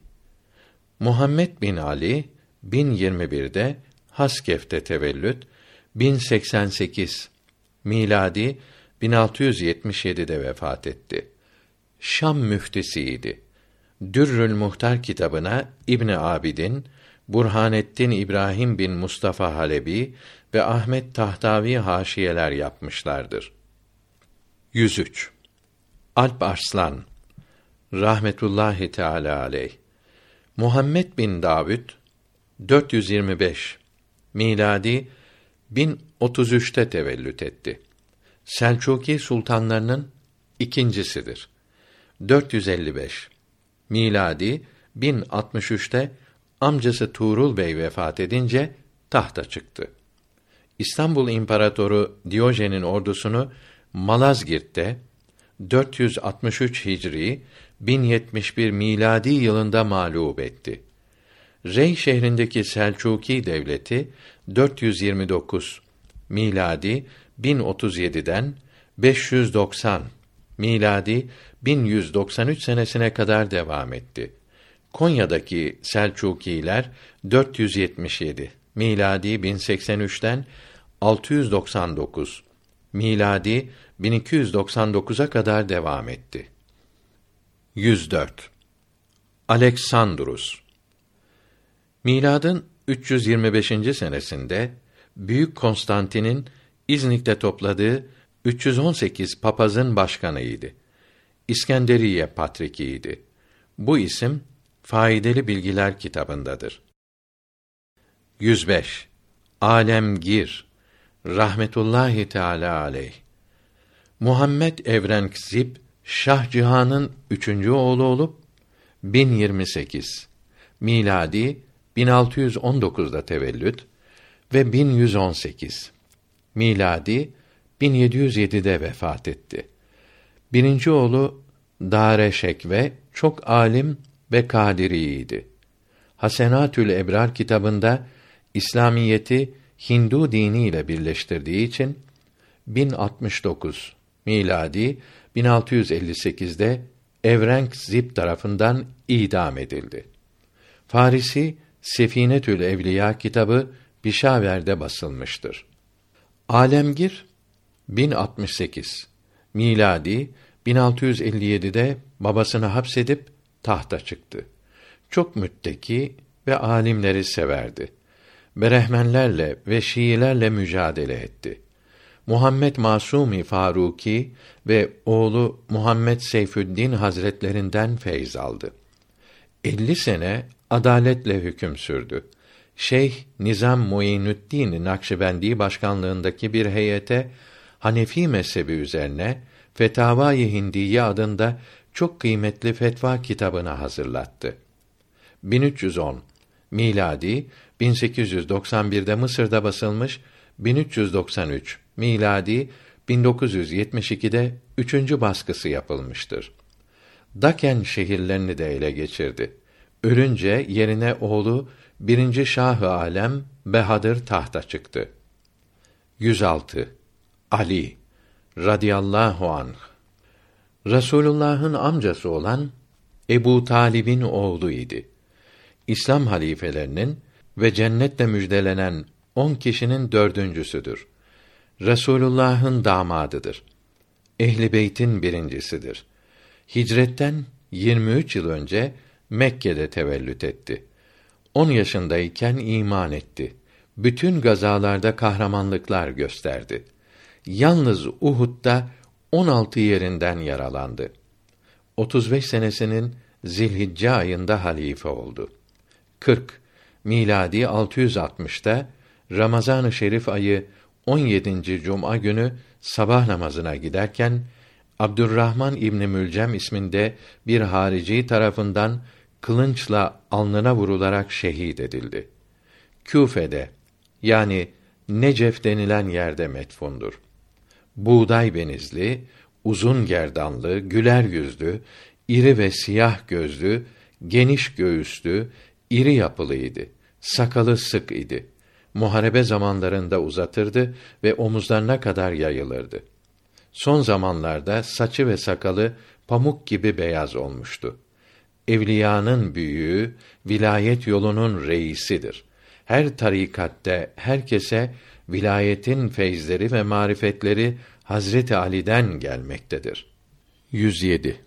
Muhammed bin Ali 1021'de Haskef'te tevellüt 1088 miladi 1677'de vefat etti. Şam müftisiydi. Dürrül Muhtar kitabına İbn Abidin, Burhanettin İbrahim bin Mustafa Halebi ve Ahmet Tahtavi haşiyeler yapmışlardır. 103. Alp Arslan rahmetullahi teala aleyh. Muhammed bin Davud 425 miladi 1033'te tevellüt etti. Selçuki sultanlarının ikincisidir. 455 miladi 1063'te amcası Tuğrul Bey vefat edince tahta çıktı. İstanbul İmparatoru Diyojen'in ordusunu Malazgirt'te 463 Hicri 1071 miladi yılında mağlup etti. Rey şehrindeki Selçuki devleti 429 miladi 1037'den 590 miladi 1193 senesine kadar devam etti. Konya'daki Selçukiler 477 miladi 1083'ten 699 miladi 1299'a kadar devam etti. 104 Aleksandrus Miladın 325. senesinde Büyük Konstantin'in İznik'te topladığı 318 papazın başkanıydı. İskenderiye patrikiydi. Bu isim Faydalı Bilgiler kitabındadır. 105. Alemgir rahmetullahi teala aleyh. Muhammed Evrenk Zip Şah Cihan'ın üçüncü oğlu olup 1028 miladi 1619'da tevellüt ve 1118 miladi 1707'de vefat etti. Birinci oğlu Dare Şekve çok alim ve kadiriydi. Hasenatül Ebrar kitabında İslamiyeti Hindu dini ile birleştirdiği için 1069 miladi 1658'de Evrenk Zip tarafından idam edildi. Farisi Sefinetül Evliya kitabı Bişaver'de basılmıştır. Alemgir 1068 miladi 1657'de babasını hapsedip tahta çıktı. Çok mütteki ve alimleri severdi. Berehmenlerle ve Şiilerle mücadele etti. Muhammed Masumi Faruki ve oğlu Muhammed Seyfüddin Hazretlerinden feyz aldı. 50 sene adaletle hüküm sürdü. Şeyh Nizam Muinuddin Nakşibendi başkanlığındaki bir heyete Hanefi mezhebi üzerine Fetavai Hindiye adında çok kıymetli fetva kitabını hazırlattı. 1310 miladi 1891'de Mısır'da basılmış, 1393 miladi 1972'de üçüncü baskısı yapılmıştır. Daken şehirlerini de ele geçirdi. Ölünce yerine oğlu birinci Şahı Alem Behadır tahta çıktı. 106. Ali radıyallahu anh Resulullah'ın amcası olan Ebu Talib'in oğlu idi. İslam halifelerinin ve cennetle müjdelenen on kişinin dördüncüsüdür. Resulullah'ın damadıdır. Ehli beytin birincisidir. Hicretten 23 yıl önce Mekke'de tevellüt etti. 10 yaşındayken iman etti. Bütün gazalarda kahramanlıklar gösterdi. Yalnız Uhud'da 16 yerinden yaralandı. 35 senesinin Zilhicce ayında halife oldu. 40 miladi 660'ta Ramazan-ı Şerif ayı 17. cuma günü sabah namazına giderken Abdurrahman İbni Mülcem isminde bir harici tarafından kılınçla alnına vurularak şehit edildi. Küfe'de yani Necef denilen yerde metfundur. Buğday benizli, uzun gerdanlı, güler yüzlü, iri ve siyah gözlü, geniş göğüslü, iri yapılıydı. Sakalı sık idi. Muharebe zamanlarında uzatırdı ve omuzlarına kadar yayılırdı. Son zamanlarda saçı ve sakalı pamuk gibi beyaz olmuştu. Evliyanın büyüğü, vilayet yolunun reisidir. Her tarikatte herkese vilayetin feyzleri ve marifetleri Hazreti Ali'den gelmektedir. 107.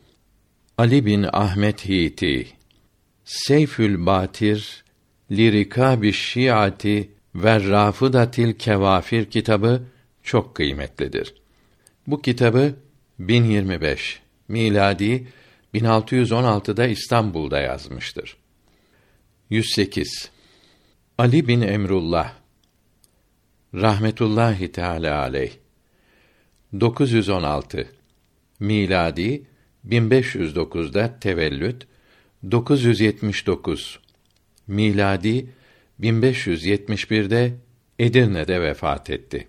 Ali bin Ahmet Hiti Seyfül Batir Lirikabi Şiati ve Rafıdatil Kevafir kitabı çok kıymetlidir. Bu kitabı 1025 miladi 1616'da İstanbul'da yazmıştır. 108. Ali bin Emrullah rahmetullahi teala aleyh 916 miladi 1509'da tevellüt 979 miladi 1571'de Edirne'de vefat etti.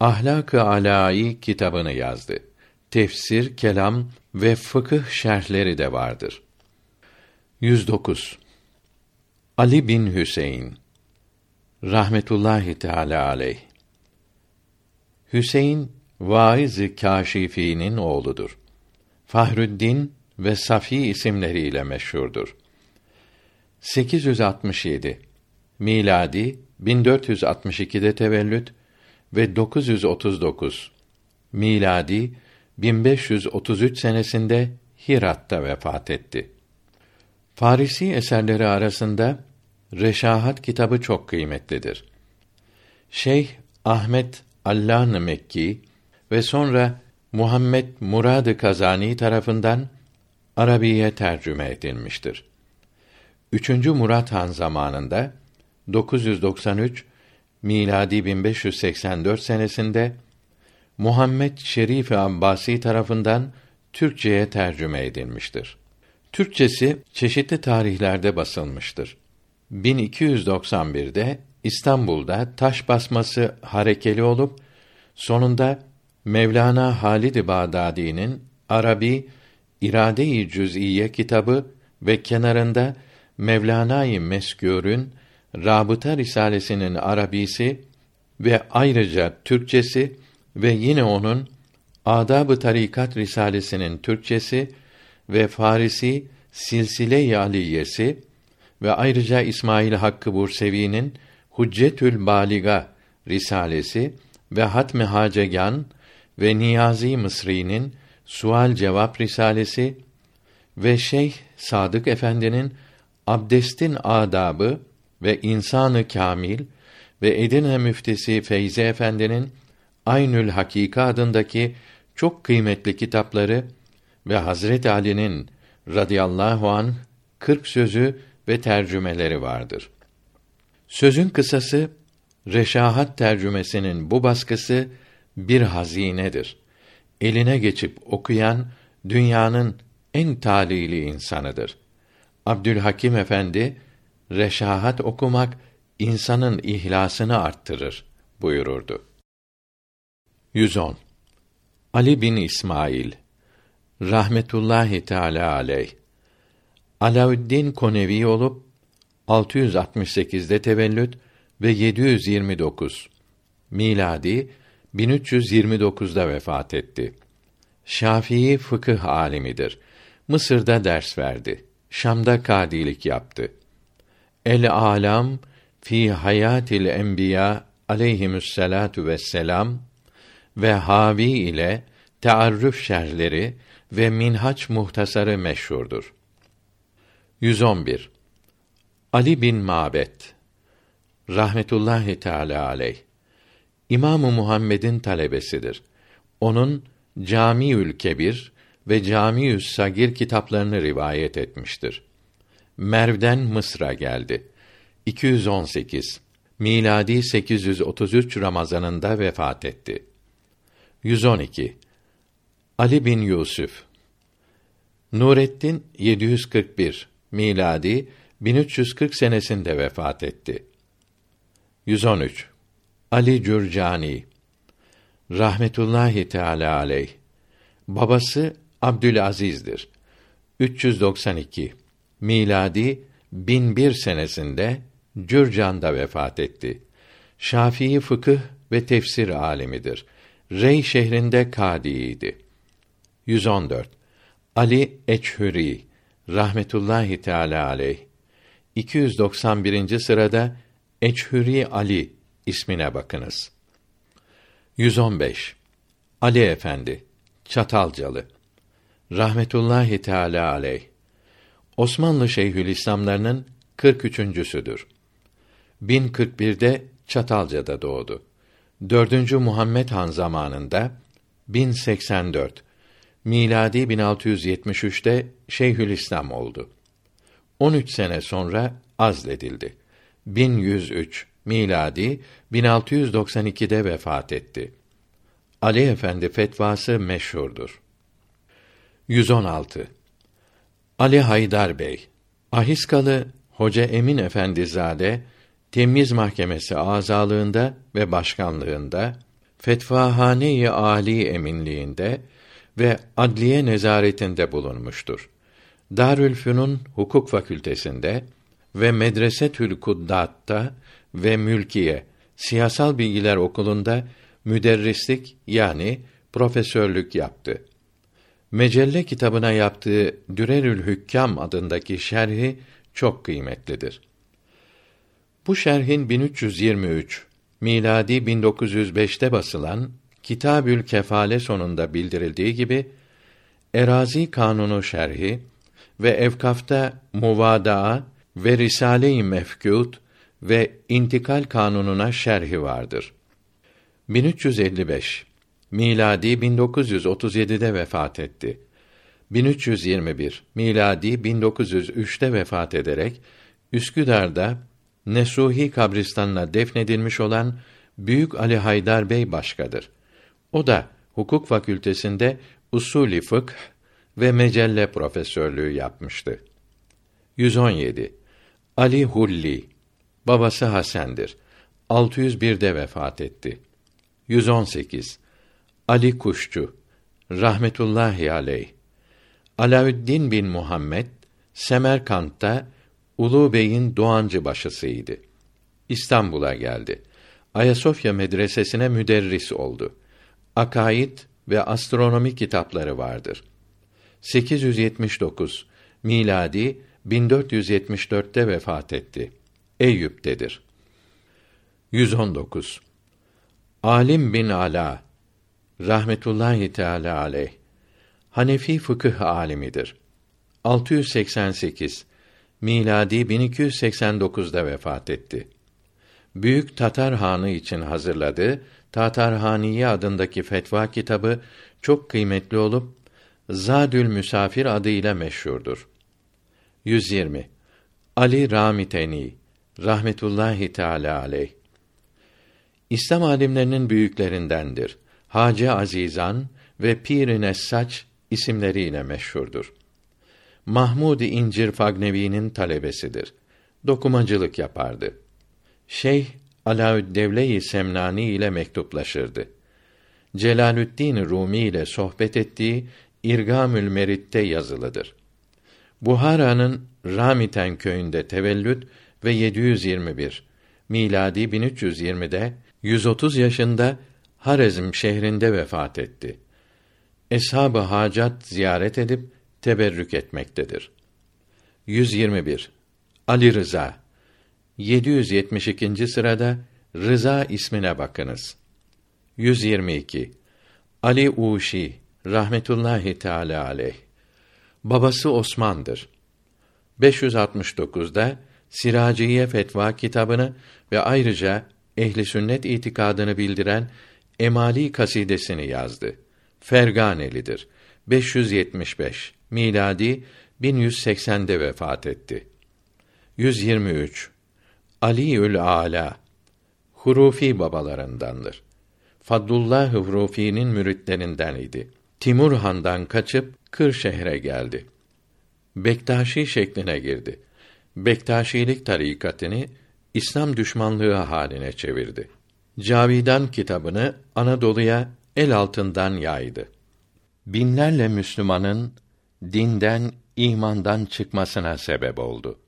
Ahlak-ı Alâî kitabını yazdı. tefsir, kelam ve fıkıh şerhleri de vardır. 109. Ali bin Hüseyin rahmetullahi teala aleyh. Hüseyin Vaiz-i Kâşifi'nin oğludur. Fahrüddin ve Safi isimleriyle meşhurdur. 867 miladi 1462'de tevellüt ve 939 miladi 1533 senesinde Hirat'ta vefat etti. Farisi eserleri arasında Reşahat kitabı çok kıymetlidir. Şeyh Ahmet Allan Mekki ve sonra Muhammed Murad Kazani tarafından Arabiye tercüme edilmiştir. 3. Murat Han zamanında 993 miladi 1584 senesinde Muhammed Şerif Abbasi tarafından Türkçeye tercüme edilmiştir. Türkçesi çeşitli tarihlerde basılmıştır. 1291'de İstanbul'da taş basması harekeli olup sonunda Mevlana Halid Bağdadi'nin Arabi İrade-i Cüz'iye kitabı ve kenarında Mevlana'yı Meskûr'ün Rabıta Risalesinin Arabisi ve ayrıca Türkçesi ve yine onun Adab-ı Tarikat Risalesinin Türkçesi ve Farisi Silsile-i Aliyesi ve ayrıca İsmail Hakkı Bursevi'nin Huccetül Baliga Risalesi ve Hatmi Hacegan ve Niyazi Mısri'nin Sual Cevap Risalesi ve Şeyh Sadık Efendi'nin Abdestin Adabı ve İnsanı Kamil ve Edirne müftisi Feyzi Efendi'nin Aynül Hakika adındaki çok kıymetli kitapları ve Hazret Ali'nin radıyallahu an 40 sözü ve tercümeleri vardır. Sözün kısası Reşahat tercümesinin bu baskısı bir hazinedir. Eline geçip okuyan dünyanın en talihli insanıdır. Abdülhakim Efendi reşahat okumak insanın ihlasını arttırır buyururdu. 110. Ali bin İsmail rahmetullahi teala aleyh Alaüddin Konevi olup 668'de tevellüt ve 729 miladi 1329'da vefat etti. Şafii fıkıh alimidir. Mısır'da ders verdi. Şam'da kadilik yaptı. El alam fi hayatil enbiya aleyhimüsselatu vesselam ve Havi ile Tearrüf şerhleri ve Minhaç muhtasarı meşhurdur. 111. Ali bin Mabet rahmetullahi teala aleyh İmamı Muhammed'in talebesidir. Onun Camiül Kebir ve Camiü's Sagir kitaplarını rivayet etmiştir. Merv'den Mısır'a geldi. 218 miladi 833 Ramazanında vefat etti. 112 Ali bin Yusuf Nurettin 741 miladi 1340 senesinde vefat etti. 113 Ali Cürcani rahmetullahi teala aleyh babası Abdülaziz'dir. 392 miladi 1001 senesinde Cürcan'da vefat etti. Şafii fıkıh ve tefsir alimidir. Rey şehrinde kadiydi. 114 Ali Eçhüri rahmetullahi teala aleyh 291. sırada Eçhüri Ali ismine bakınız. 115 Ali Efendi Çatalcalı rahmetullahi teala aleyh Osmanlı Şeyhülislamlarının 43.südür. 1041'de Çatalca'da doğdu. 4. Muhammed Han zamanında 1084 miladi 1673'te Şeyhülislam oldu. 13 sene sonra azledildi. 1103 miladi 1692'de vefat etti. Ali Efendi fetvası meşhurdur. 116 Ali Haydar Bey Ahiskalı Hoca Emin Efendizade Temiz Mahkemesi azalığında ve başkanlığında Fetvahane-i Ali eminliğinde ve adliye nezaretinde bulunmuştur. Darülfünun Hukuk Fakültesinde ve Medresetül Kuddat'ta ve Mülkiye Siyasal Bilgiler Okulu'nda müderrislik yani profesörlük yaptı. Mecelle kitabına yaptığı Dürerül Hükkam adındaki şerhi çok kıymetlidir. Bu şerhin 1323 miladi 1905'te basılan Kitabül Kefale sonunda bildirildiği gibi Erazi Kanunu şerhi ve Evkaf'ta Muvadaa ve Risale-i Mefkût ve İntikal Kanununa şerhi vardır. 1355 miladi 1937'de vefat etti. 1321 miladi 1903'te vefat ederek Üsküdar'da Nesuhi kabristanına defnedilmiş olan Büyük Ali Haydar Bey başkadır. O da hukuk fakültesinde usulü fıkh ve mecelle profesörlüğü yapmıştı. 117. Ali Hulli babası Hasen'dir. 601'de vefat etti. 118. Ali Kuşçu rahmetullahi aleyh Alaüddin bin Muhammed Semerkant'ta Ulu Bey'in doğancı başısıydı. İstanbul'a geldi. Ayasofya medresesine müderris oldu. Akaid ve astronomi kitapları vardır. 879 miladi 1474'te vefat etti. Eyüp'tedir. 119 Alim bin Ala rahmetullahi teala aleyh Hanefi fıkıh alimidir. 688 miladi 1289'da vefat etti. Büyük Tatar Hanı için hazırladığı Tatarhaniye adındaki fetva kitabı çok kıymetli olup Zadül Müsafir adıyla meşhurdur. 120. Ali Ramiteni rahmetullahi teala aleyh İslam alimlerinin büyüklerindendir. Hacı Azizan ve Pir-i Nessaç isimleriyle meşhurdur. Mahmud İncir Fagnevi'nin talebesidir. Dokumacılık yapardı. Şeyh Alaüddevle-i Semnani ile mektuplaşırdı. Celalüddin Rumi ile sohbet ettiği İrgamül Merit'te yazılıdır. Buhara'nın Ramiten köyünde tevellüt ve 721 miladi 1320'de 130 yaşında Harezm şehrinde vefat etti. Eshab-ı Hacat ziyaret edip teberrük etmektedir. 121 Ali Rıza 772. sırada Rıza ismine bakınız. 122 Ali Uşi rahmetullahi teala aleyh babası Osman'dır. 569'da Siraciye Fetva kitabını ve ayrıca ehli sünnet itikadını bildiren Emali kasidesini yazdı. Ferganelidir. 575 miladi 1180'de vefat etti. 123 Aliül Ala Hurufi babalarındandır. Fadlullah Hurufi'nin müritlerinden idi. Timur Han'dan kaçıp Kırşehir'e geldi. Bektaşi şekline girdi. Bektaşilik tarikatını İslam düşmanlığı haline çevirdi. Cavidan kitabını Anadolu'ya el altından yaydı. Binlerle Müslümanın dinden, imandan çıkmasına sebep oldu.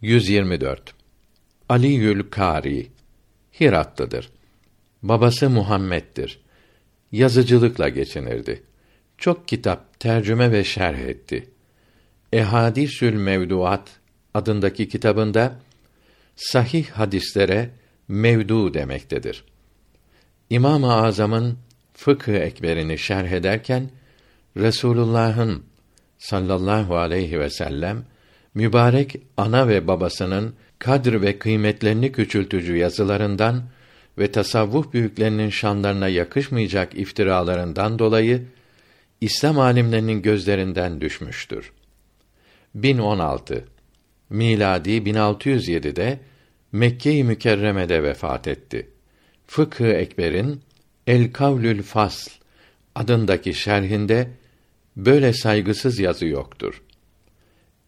124. Ali Yülkari Hirat'tadır. Babası Muhammed'dir. Yazıcılıkla geçinirdi. Çok kitap tercüme ve şerh etti. Ehadisül Mevduat adındaki kitabında sahih hadislere mevdu demektedir. İmam-ı Azam'ın Fıkı Ekberini şerh ederken Resulullah'ın sallallahu aleyhi ve sellem mübarek ana ve babasının kadr ve kıymetlerini küçültücü yazılarından ve tasavvuf büyüklerinin şanlarına yakışmayacak iftiralarından dolayı İslam alimlerinin gözlerinden düşmüştür. 1016 miladi 1607'de Mekke-i Mükerreme'de vefat etti. Fıkı Ekber'in El Kavlül Fasl adındaki şerhinde böyle saygısız yazı yoktur.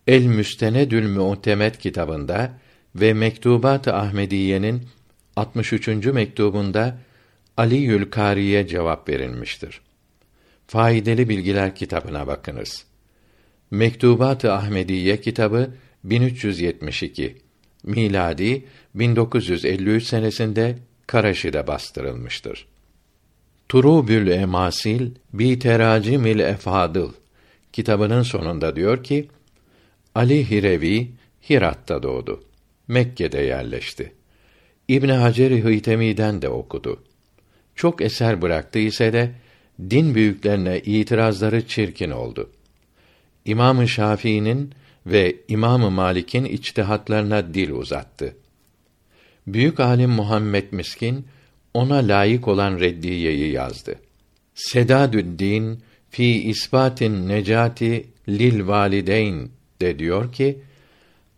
El Müstenedül Mu'temet kitabında ve Mektubat-ı Ahmediye'nin 63. mektubunda Ali Yülkari'ye cevap verilmiştir. Faydalı Bilgiler kitabına bakınız. Mektubat-ı Ahmediye kitabı 1372 miladi 1953 senesinde Karaşi'de bastırılmıştır. Turubül Emasil bi Teracimil Efadıl kitabının sonunda diyor ki Ali Hirevi Hirat'ta doğdu. Mekke'de yerleşti. İbn Hacer-i Hıytemi'den de okudu. Çok eser bıraktı ise de din büyüklerine itirazları çirkin oldu. İmam-ı Şafii'nin ve İmam-ı Malik'in içtihatlarına dil uzattı. Büyük alim Muhammed Miskin ona layık olan reddiyeyi yazdı. Sedadüddin fi isbatin necati lil valideyn de diyor ki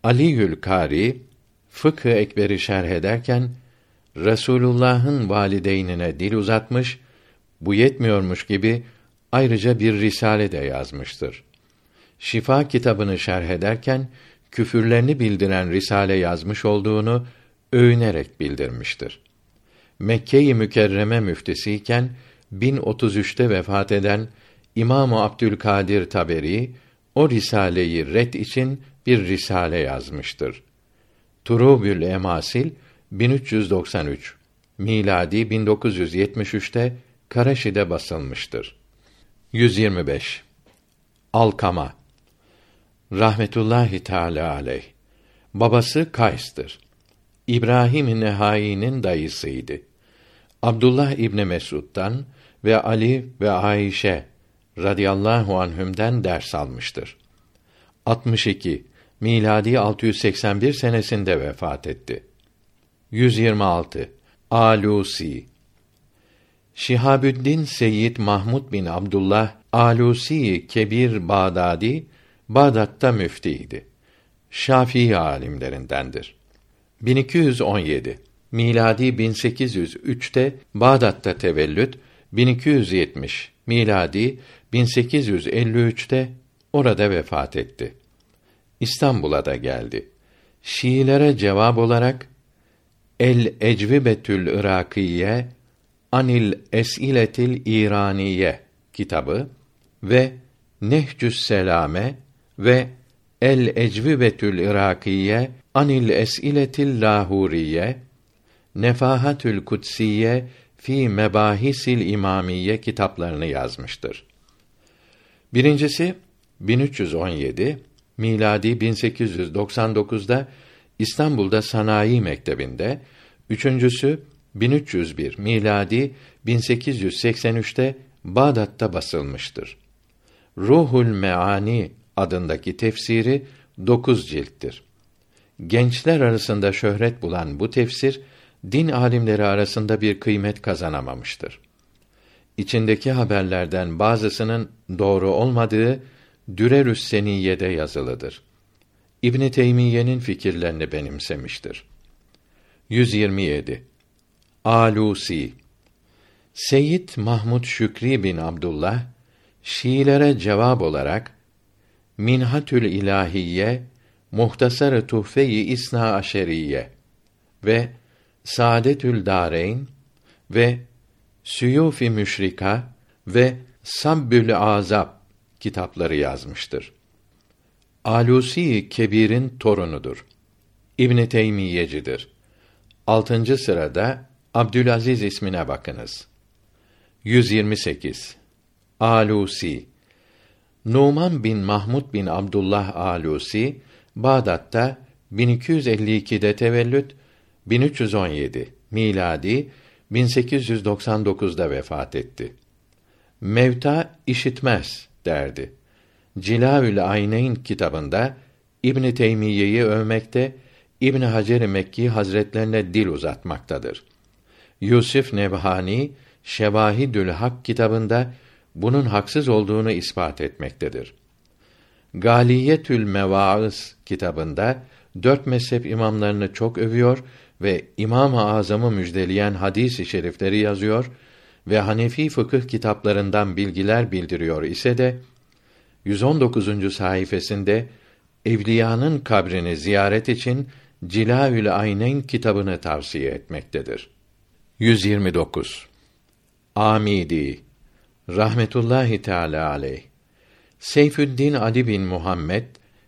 Ali Kari fıkı ekberi şerh ederken Resulullah'ın valideynine dil uzatmış, bu yetmiyormuş gibi ayrıca bir risale de yazmıştır. Şifa kitabını şerh ederken küfürlerini bildiren risale yazmış olduğunu övünerek bildirmiştir. Mekke-i Mükerreme müftisiyken 1033'te vefat eden İmam-ı Abdülkadir Taberi o risaleyi red için bir risale yazmıştır. Turubül Emasil 1393 miladi 1973'te Karaşi'de basılmıştır. 125 Alkama rahmetullahi teala aleyh babası Kays'tır. İbrahim Nehai'nin dayısıydı. Abdullah İbni Mesud'dan ve Ali ve Ayşe radıyallahu anhümden ders almıştır. 62 miladi 681 senesinde vefat etti. 126 Alusi Şihabüddin Seyyid Mahmud bin Abdullah Alusi Kebir Bağdadi Bağdat'ta müftiydi. Şafii alimlerindendir. 1217 miladi 1803'te Bağdat'ta tevellüt, 1270 miladi 1853'te orada vefat etti. İstanbul'a da geldi. Şiilere cevap olarak El Ecvibetül Irakiye Anil Esiletil İraniye kitabı ve Nehcü's Selame ve El Ecvibetül Irakiye Anil Esiletil Lahuriye Nefahatül Kutsiye fi Mebahisil İmamiye kitaplarını yazmıştır. Birincisi 1317 miladi 1899'da İstanbul'da Sanayi Mektebi'nde, üçüncüsü 1301 miladi 1883'te Bağdat'ta basılmıştır. Ruhul Meani adındaki tefsiri dokuz cilttir. Gençler arasında şöhret bulan bu tefsir din alimleri arasında bir kıymet kazanamamıştır. İçindeki haberlerden bazısının doğru olmadığı Dürerü's Seniyye'de yazılıdır. İbn Teymiyye'nin fikirlerini benimsemiştir. 127 Alusi Seyyid Mahmud Şükri bin Abdullah Şiilere cevap olarak Minhatül İlahiye Muhtasarı Tuhfe-i İsna Aşeriye ve Saadetül Dareyn ve Süyufi Müşrika ve Sabbül Azab kitapları yazmıştır. Alusi Kebir'in torunudur. İbn Teymiyecidir. Altıncı sırada Abdülaziz ismine bakınız. 128 Alusi Numan bin Mahmud bin Abdullah Alusi Bağdat'ta 1252'de tevellüt 1317 miladi 1899'da vefat etti. Mevta işitmez derdi. Cilaül Ayneyn kitabında İbn Teymiyye'yi övmekte, İbn Hacer Mekki Hazretlerine dil uzatmaktadır. Yusuf Nebhani Şevahidül Hak kitabında bunun haksız olduğunu ispat etmektedir. Galiyetül Mevaiz kitabında dört mezhep imamlarını çok övüyor ve İmam-ı Azam'ı müjdeleyen hadis-i şerifleri yazıyor ve Hanefi fıkıh kitaplarından bilgiler bildiriyor ise de 119. sayfasında evliyanın kabrini ziyaret için Cilaül Ayneyn kitabını tavsiye etmektedir. 129. Amidi rahmetullahi teala aleyh Seyfüddin Ali bin Muhammed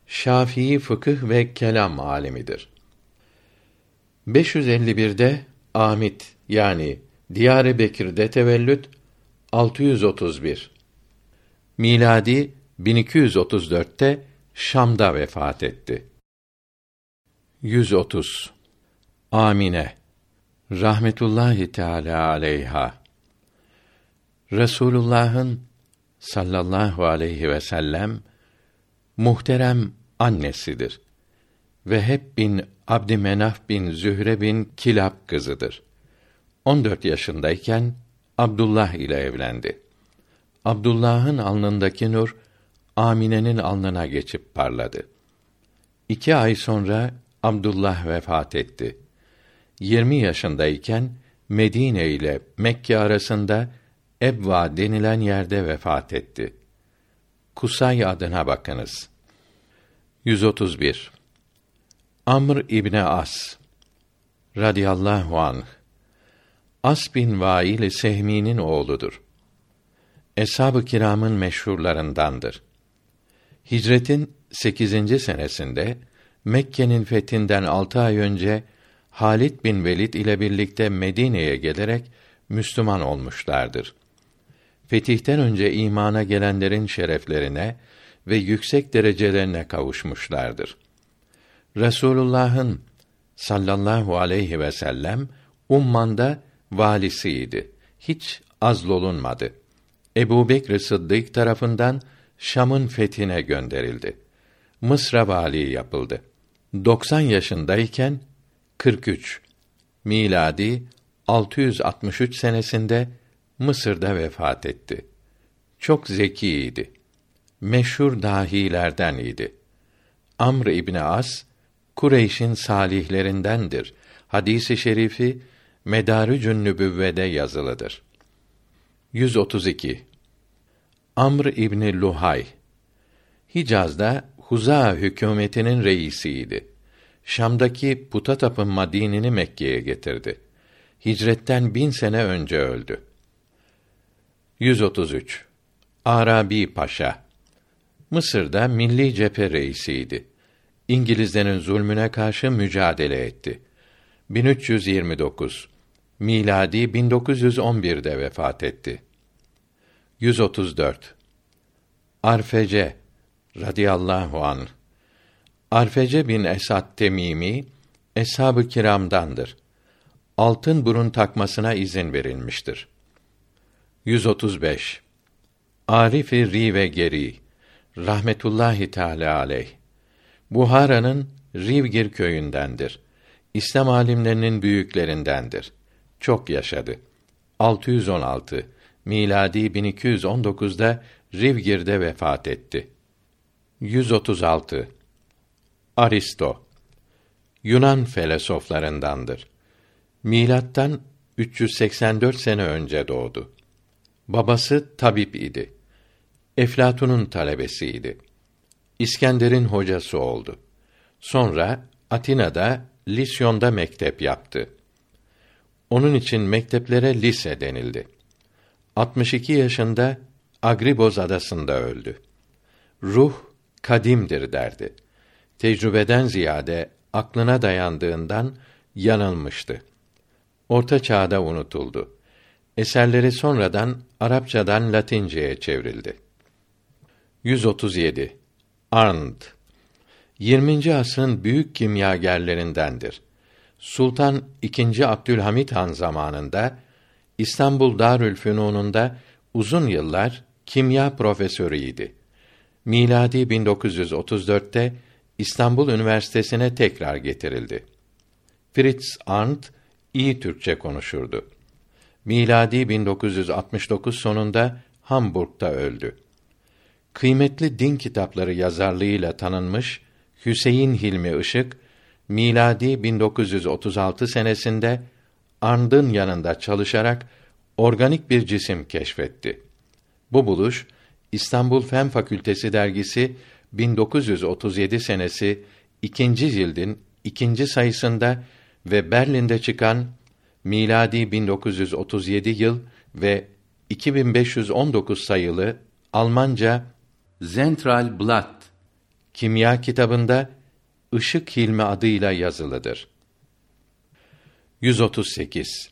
Şafii fıkıh ve kelam alimidir. 551'de Amit yani Diyarbakır'da tevellüt 631. Miladi 1234'te Şam'da vefat etti. 130. Amine rahmetullahi teala aleyha Resulullah'ın sallallahu aleyhi ve sellem muhterem annesidir ve hep bin Abdümenaf bin Zühre bin Kilab kızıdır. 14 yaşındayken Abdullah ile evlendi. Abdullah'ın alnındaki nur Amine'nin alnına geçip parladı. İki ay sonra Abdullah vefat etti. 20 yaşındayken Medine ile Mekke arasında Ebva denilen yerde vefat etti. Kusay adına bakınız. 131. Amr İbni As radıyallahu anh As bin Vail Sehmi'nin oğludur. Eshab-ı kiramın meşhurlarındandır. Hicretin 8. senesinde Mekke'nin fethinden altı ay önce Halit bin Velid ile birlikte Medine'ye gelerek Müslüman olmuşlardır. Fetihten önce imana gelenlerin şereflerine ve yüksek derecelerine kavuşmuşlardır. Resulullah'ın sallallahu aleyhi ve sellem Umman'da valisiydi. Hiç azlolunmadı. Ebu Bekr Sıddık tarafından Şam'ın fethine gönderildi. Mısır'a vali yapıldı. 90 yaşındayken 43 miladi 663 senesinde Mısır'da vefat etti. Çok zekiydi. Meşhur dahilerden idi. Amr İbni As Kureyş'in salihlerindendir. Hadisi şerifi Medarücün Nübüvve'de yazılıdır. 132 Amr İbni Luhay Hicaz'da Huza hükümetinin reisiydi. Şam'daki puta tapınma dinini Mekke'ye getirdi. Hicretten bin sene önce öldü. 133. Arabi Paşa Mısır'da milli cephe reisiydi. İngilizlerin zulmüne karşı mücadele etti. 1329 miladi 1911'de vefat etti. 134 Arfece radıyallahu an Arfece bin Esad Temimi eshab-ı kiramdandır. Altın burun takmasına izin verilmiştir. 135 Arif-i Rive Geri rahmetullahi teala aleyh Buhara'nın Rivgir köyündendir. İslam alimlerinin büyüklerindendir. Çok yaşadı. 616 miladi 1219'da Rivgir'de vefat etti. 136 Aristo Yunan felsefelerindendir. Milattan 384 sene önce doğdu. Babası tabip idi. Eflatun'un talebesiydi. İskender'in hocası oldu. Sonra Atina'da Lisyon'da mektep yaptı. Onun için mekteplere lise denildi. 62 yaşında Agriboz adasında öldü. Ruh kadimdir derdi. Tecrübeden ziyade aklına dayandığından yanılmıştı. Orta çağda unutuldu. Eserleri sonradan Arapçadan Latince'ye çevrildi. 137. Arndt 20. asrın büyük kimyagerlerindendir. Sultan II. Abdülhamit Han zamanında İstanbul Darülfünun'unda uzun yıllar kimya profesörüydi. Miladi 1934'te İstanbul Üniversitesi'ne tekrar getirildi. Fritz Arndt iyi Türkçe konuşurdu. Miladi 1969 sonunda Hamburg'da öldü. Kıymetli din kitapları yazarlığıyla tanınmış Hüseyin Hilmi Işık miladi 1936 senesinde Arndt'ın yanında çalışarak organik bir cisim keşfetti. Bu buluş İstanbul Fen Fakültesi dergisi 1937 senesi ikinci cildin ikinci sayısında ve Berlin'de çıkan miladi 1937 yıl ve 2519 sayılı Almanca Zentral Blatt kimya kitabında Işık Hilmi adıyla yazılıdır. 138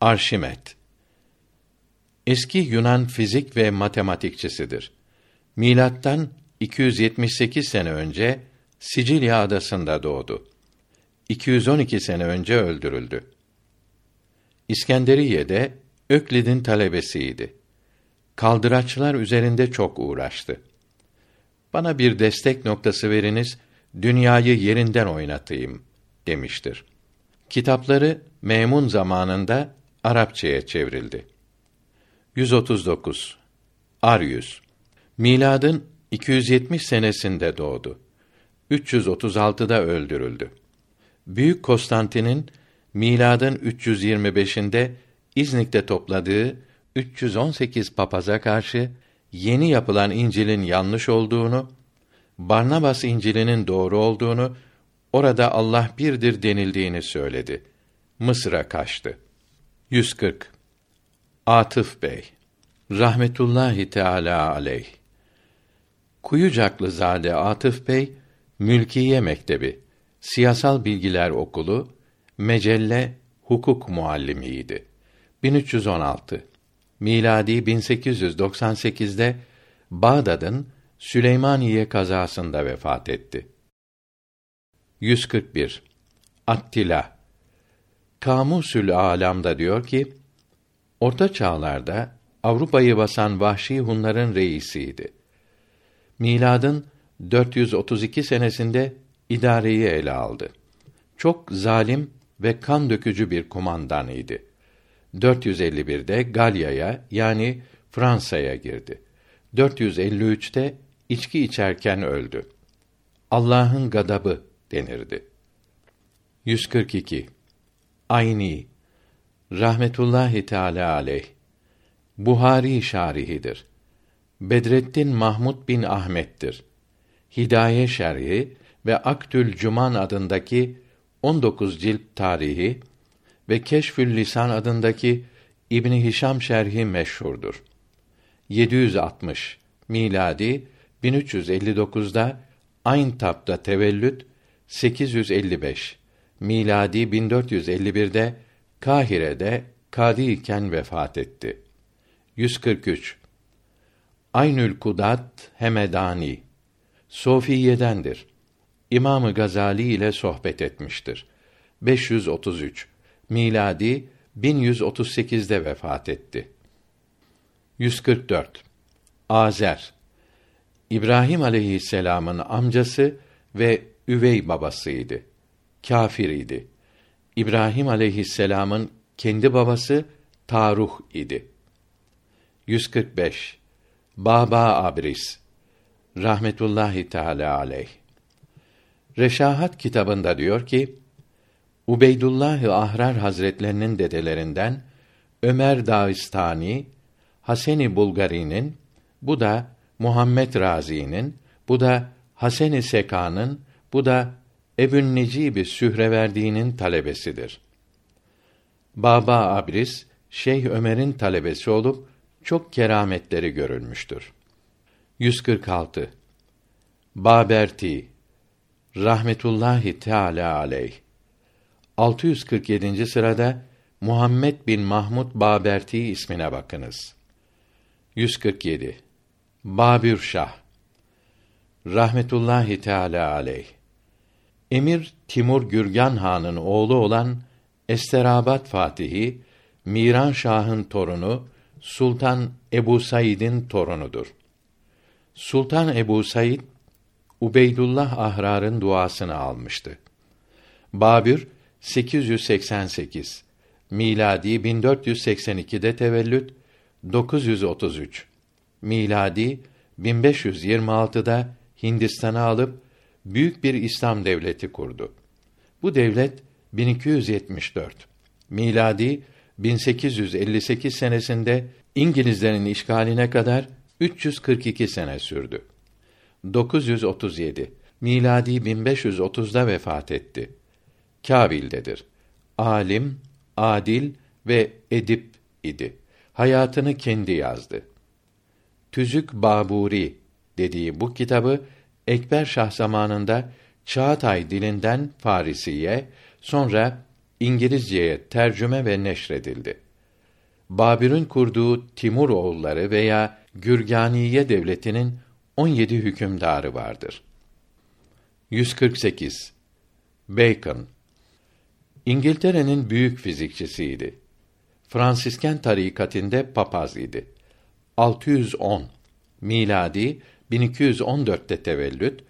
Arşimet Eski Yunan fizik ve matematikçisidir. Milattan 278 sene önce Sicilya adasında doğdu. 212 sene önce öldürüldü. İskenderiye'de Öklid'in talebesiydi. Kaldıraçlar üzerinde çok uğraştı. Bana bir destek noktası veriniz, dünyayı yerinden oynatayım demiştir. Kitapları Memun zamanında Arapçaya çevrildi. 139 Aryüz Miladın 270 senesinde doğdu. 336'da öldürüldü. Büyük Konstantin'in miladın 325'inde İznik'te topladığı 318 papaza karşı yeni yapılan İncil'in yanlış olduğunu, Barnabas İncil'inin doğru olduğunu, orada Allah birdir denildiğini söyledi. Mısır'a kaçtı. 140 Atıf Bey rahmetullahi teala aleyh Kuyucaklı zade Atıf Bey Mülkiye Mektebi Siyasal Bilgiler Okulu Mecelle Hukuk muallimiydi. 1316 miladi 1898'de Bağdat'ın Süleymaniye kazasında vefat etti. 141 Attila Kamusül Alam'da diyor ki Orta çağlarda Avrupa'yı basan vahşi Hunların reisiydi. Miladın 432 senesinde idareyi ele aldı. Çok zalim ve kan dökücü bir kumandan idi. 451'de Galya'ya yani Fransa'ya girdi. 453'te içki içerken öldü. Allah'ın gadabı denirdi. 142 Ayni rahmetullahi teala aleyh Buhari şarihidir. Bedrettin Mahmud bin Ahmet'tir. Hidaye şerhi ve Aktül Cuman adındaki 19 cilt tarihi ve Keşfül Lisan adındaki İbni Hişam şerhi meşhurdur. 760 miladi 1359'da Ayntab'da tevellüt 855 miladi 1451'de Kahire'de kadi iken vefat etti. 143 Aynül Kudat Hemedani Sofiye'dendir. İmamı Gazali ile sohbet etmiştir. 533 miladi 1138'de vefat etti. 144 Azer İbrahim aleyhisselam'ın amcası ve üvey babasıydı. Kafir idi. İbrahim aleyhisselam'ın kendi babası Taruh idi. 145 Baba Abris rahmetullahi teala aleyh Reşahat kitabında diyor ki Ubeydullah Ahrar Hazretlerinin dedelerinden Ömer Dağistani, Haseni Bulgari'nin, bu da Muhammed Razi'nin, bu da Haseni Seka'nın, bu da Ebün Necib Sühreverdi'nin talebesidir. Baba Abris, Şeyh Ömer'in talebesi olup çok kerametleri görülmüştür. 146 Baberti rahmetullahi teala aleyh 647. sırada Muhammed bin Mahmud Baberti ismine bakınız. 147 Babür Şah rahmetullahi teala aleyh Emir Timur Gürgen Han'ın oğlu olan Esterabat Fatihi Miran Şah'ın torunu Sultan Ebu Said'in torunudur. Sultan Ebu Said Ubeydullah Ahrar'ın duasını almıştı. Babür 888 miladi 1482'de tevellüt 933 miladi 1526'da Hindistan'a alıp büyük bir İslam devleti kurdu. Bu devlet 1274 miladi 1858 senesinde İngilizlerin işgaline kadar 342 sene sürdü. 937 miladi 1530'da vefat etti. Kabil'dedir. Alim, adil ve edip idi. hayatını kendi yazdı. Tüzük Baburi dediği bu kitabı Ekber Şah zamanında Çağatay dilinden Farisiye, sonra İngilizceye tercüme ve neşredildi. Babür'ün kurduğu Timur oğulları veya Gürganiye devletinin 17 hükümdarı vardır. 148 Bacon İngiltere'nin büyük fizikçisiydi. Fransisken tarikatinde papaz idi. 610 miladi 1214'te tevellüt,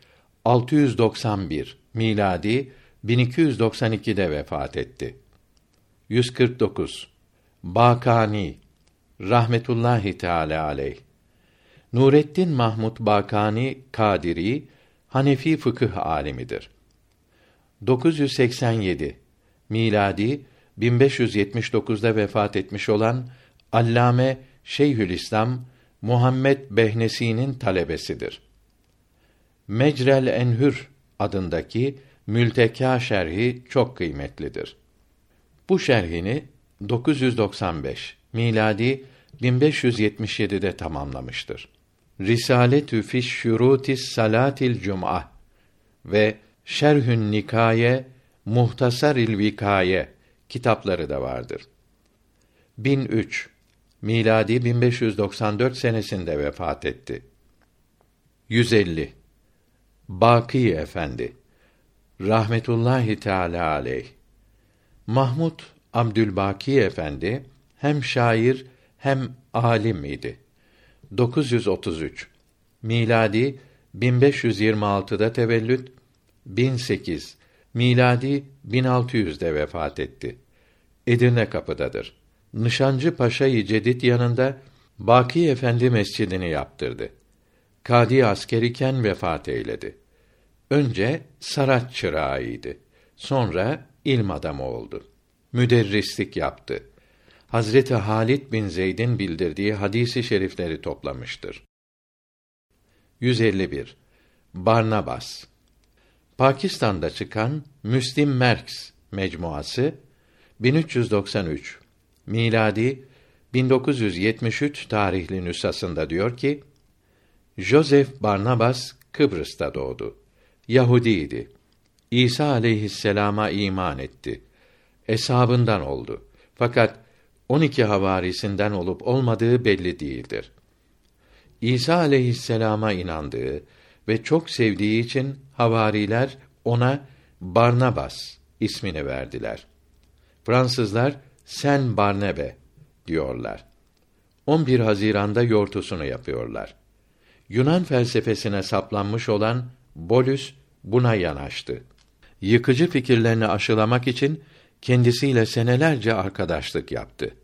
691 miladi 1292'de vefat etti. 149 Bakani rahmetullahi teala aleyh Nurettin Mahmud Bakani Kadiri Hanefi fıkıh alimidir. 987 miladi 1579'da vefat etmiş olan Allame Şeyhülislam Muhammed Behnesi'nin talebesidir. Mecrel Enhür adındaki Mülteka şerhi çok kıymetlidir. Bu şerhini 995 miladi 1577'de tamamlamıştır. Risaletü fiş şurutis salatil cum'a ve Şerhün Nikaye Muhtasaril Vikaye kitapları da vardır. 1003 miladi 1594 senesinde vefat etti. 150 Baki Efendi rahmetullahi teala aleyh Mahmud Abdülbaki Efendi hem şair hem alim idi. 933 miladi 1526'da tevellüt 1008 miladi 1600'de vefat etti. Edirne kapıdadır. Nişancı Paşa-i Cedid yanında Baki Efendi Mescidini yaptırdı. Kadi askeriken vefat eyledi. Önce sarat çırağıydı. Sonra ilm adamı oldu. Müderrislik yaptı. Hazreti Halid bin Zeyd'in bildirdiği hadisi şerifleri toplamıştır. 151. Barnabas Pakistan'da çıkan Müslim Merks mecmuası 1393 miladi 1973 tarihli nüshasında diyor ki Joseph Barnabas Kıbrıs'ta doğdu. Yahudiydi. İsa aleyhisselama iman etti. Eshabından oldu. Fakat 12 havarisinden olup olmadığı belli değildir. İsa aleyhisselama inandığı ve çok sevdiği için havariler ona Barnabas ismini verdiler. Fransızlar sen Barnabe diyorlar. 11 Haziran'da yortusunu yapıyorlar. Yunan felsefesine saplanmış olan Bolus buna yanaştı. Yıkıcı fikirlerini aşılamak için kendisiyle senelerce arkadaşlık yaptı.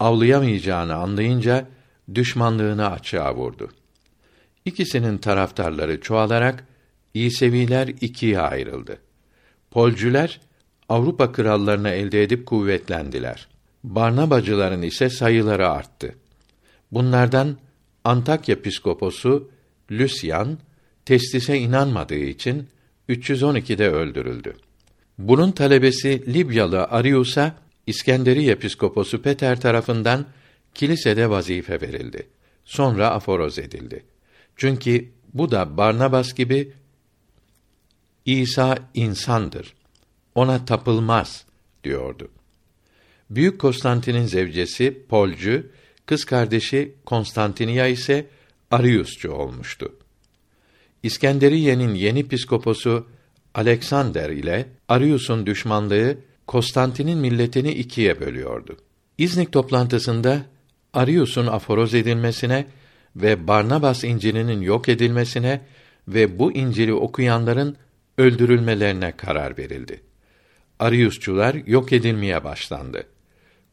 Avlayamayacağını anlayınca düşmanlığını açığa vurdu. İkisinin taraftarları çoğalarak İseviler ikiye ayrıldı. Polcüler Avrupa krallarını elde edip kuvvetlendiler. Barnabacıların ise sayıları arttı. Bunlardan Antakya piskoposu Lüsyan testise inanmadığı için 312'de öldürüldü. Bunun talebesi Libyalı Arius'a İskenderiye piskoposu Peter tarafından kilisede vazife verildi. Sonra aforoz edildi. Çünkü bu da Barnabas gibi İsa insandır. Ona tapılmaz diyordu. Büyük Konstantin'in zevcesi Polcu, kız kardeşi Konstantiniya ise Ariusçu olmuştu. İskenderiye'nin yeni piskoposu Alexander ile Arius'un düşmanlığı Konstantin'in milletini ikiye bölüyordu. İznik toplantısında Arius'un aforoz edilmesine ve Barnabas İncil'inin yok edilmesine ve bu İncil'i okuyanların öldürülmelerine karar verildi. Ariusçular yok edilmeye başlandı.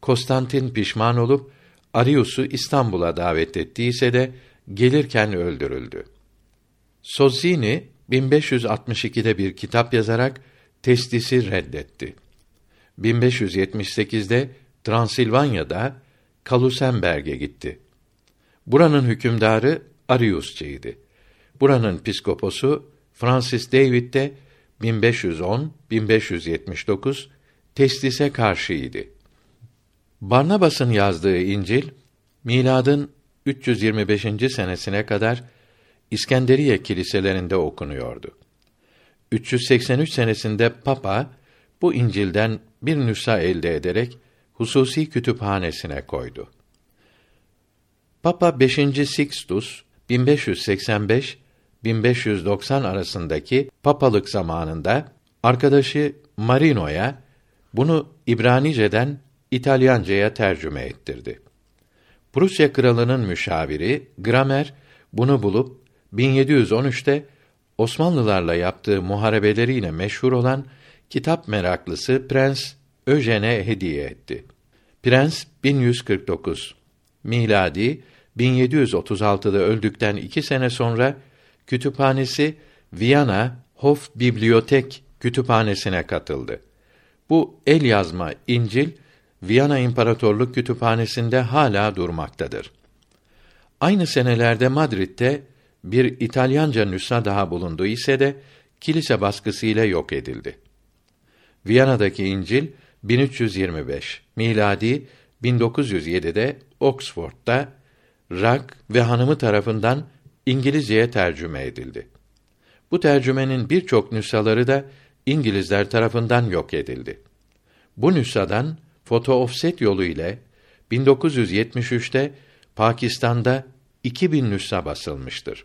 Konstantin pişman olup Arius'u İstanbul'a davet ettiyse de gelirken öldürüldü. Sozzini 1562'de bir kitap yazarak testisi reddetti. 1578'de Transilvanya'da Kalusenberg'e gitti. Buranın hükümdarı Ariusçıydı. Buranın piskoposu Francis David de 1510 1579 testise karşıydı. Barnabas'ın yazdığı İncil miladın 325. senesine kadar İskenderiye kiliselerinde okunuyordu. 383 senesinde Papa bu İncil'den bir nüsha elde ederek hususi kütüphanesine koydu. Papa 5. Sixtus 1585 1590 arasındaki papalık zamanında arkadaşı Marino'ya bunu İbranice'den İtalyanca'ya tercüme ettirdi. Prusya kralının müşaviri Gramer bunu bulup 1713'te Osmanlılarla yaptığı muharebeleriyle meşhur olan kitap meraklısı Prens Öjen'e hediye etti. Prens 1149 miladi 1736'da öldükten iki sene sonra kütüphanesi Viyana Hof Bibliotek kütüphanesine katıldı. Bu el yazma İncil Viyana İmparatorluk Kütüphanesi'nde hala durmaktadır. Aynı senelerde Madrid'de bir İtalyanca nüsha daha bulundu ise de kilise baskısıyla yok edildi. Viyana'daki İncil 1325 miladi 1907'de Oxford'da Rack ve hanımı tarafından İngilizceye tercüme edildi. Bu tercümenin birçok nüshaları da İngilizler tarafından yok edildi. Bu nüshadan foto offset yolu ile 1973'te Pakistan'da 2000 nüsha basılmıştır.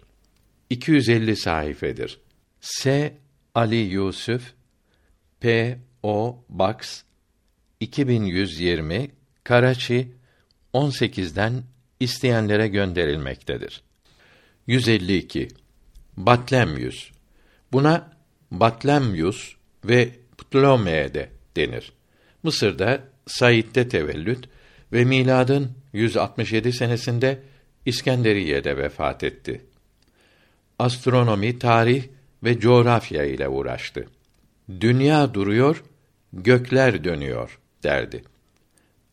250 sayfedir. S. Ali Yusuf P. O. Box 2120 Karaçi 18'den isteyenlere gönderilmektedir. 152 Batlemyus Buna Batlemyus ve Ptolomeye de denir. Mısır'da Said'de tevellüt ve miladın 167 senesinde İskenderiye'de vefat etti. Astronomi, tarih ve coğrafya ile uğraştı. Dünya duruyor, gökler dönüyor derdi.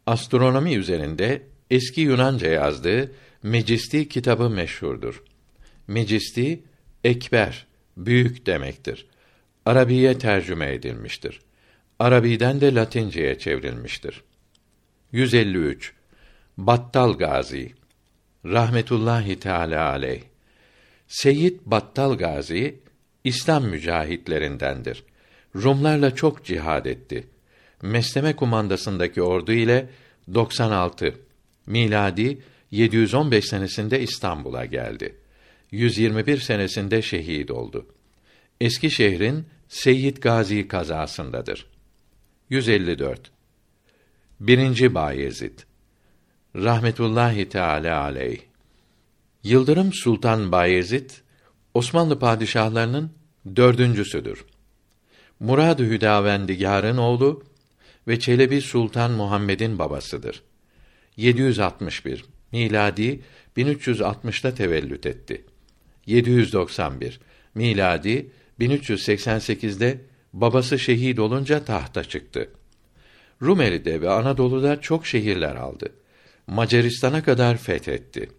Astronomi üzerinde eski Yunanca yazdığı Mecisti kitabı meşhurdur. Mecisti ekber, büyük demektir. Arabiye tercüme edilmiştir. Arabiden de Latinceye çevrilmiştir. 153 Battal Gazi rahmetullahi teala aleyh Seyyid Battal Gazi İslam mücahitlerindendir. Rumlarla çok cihad etti. Mesleme kumandasındaki ordu ile 96 miladi 715 senesinde İstanbul'a geldi. 121 senesinde şehit oldu. Eski şehrin Seyyid Gazi kazasındadır. 154 Birinci Bayezid rahmetullahi teala aleyh Yıldırım Sultan Bayezid Osmanlı padişahlarının dördüncüsüdür. Murad-ı Hüdavendigar'ın oğlu ve Çelebi Sultan Muhammed'in babasıdır. 761 miladi 1360'da tevellüt etti. 791 miladi 1388'de babası şehit olunca tahta çıktı. Rumeli'de ve Anadolu'da çok şehirler aldı. Macaristan'a kadar fethetti.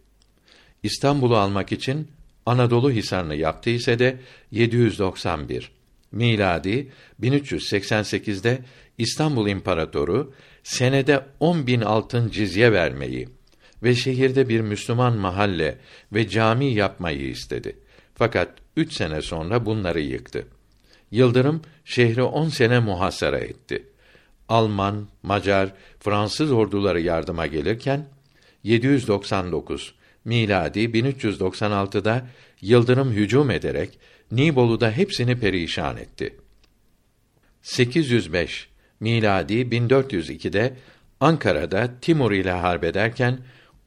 İstanbul'u almak için Anadolu hisarını yaptı ise de 791 miladi 1388'de İstanbul İmparatoru senede 10 bin altın cizye vermeyi ve şehirde bir Müslüman mahalle ve cami yapmayı istedi. Fakat üç sene sonra bunları yıktı. Yıldırım şehri on sene muhasara etti. Alman, Macar, Fransız orduları yardıma gelirken 799 miladi 1396'da Yıldırım hücum ederek Nibolu'da hepsini perişan etti. 805 miladi 1402'de Ankara'da Timur ile harbederken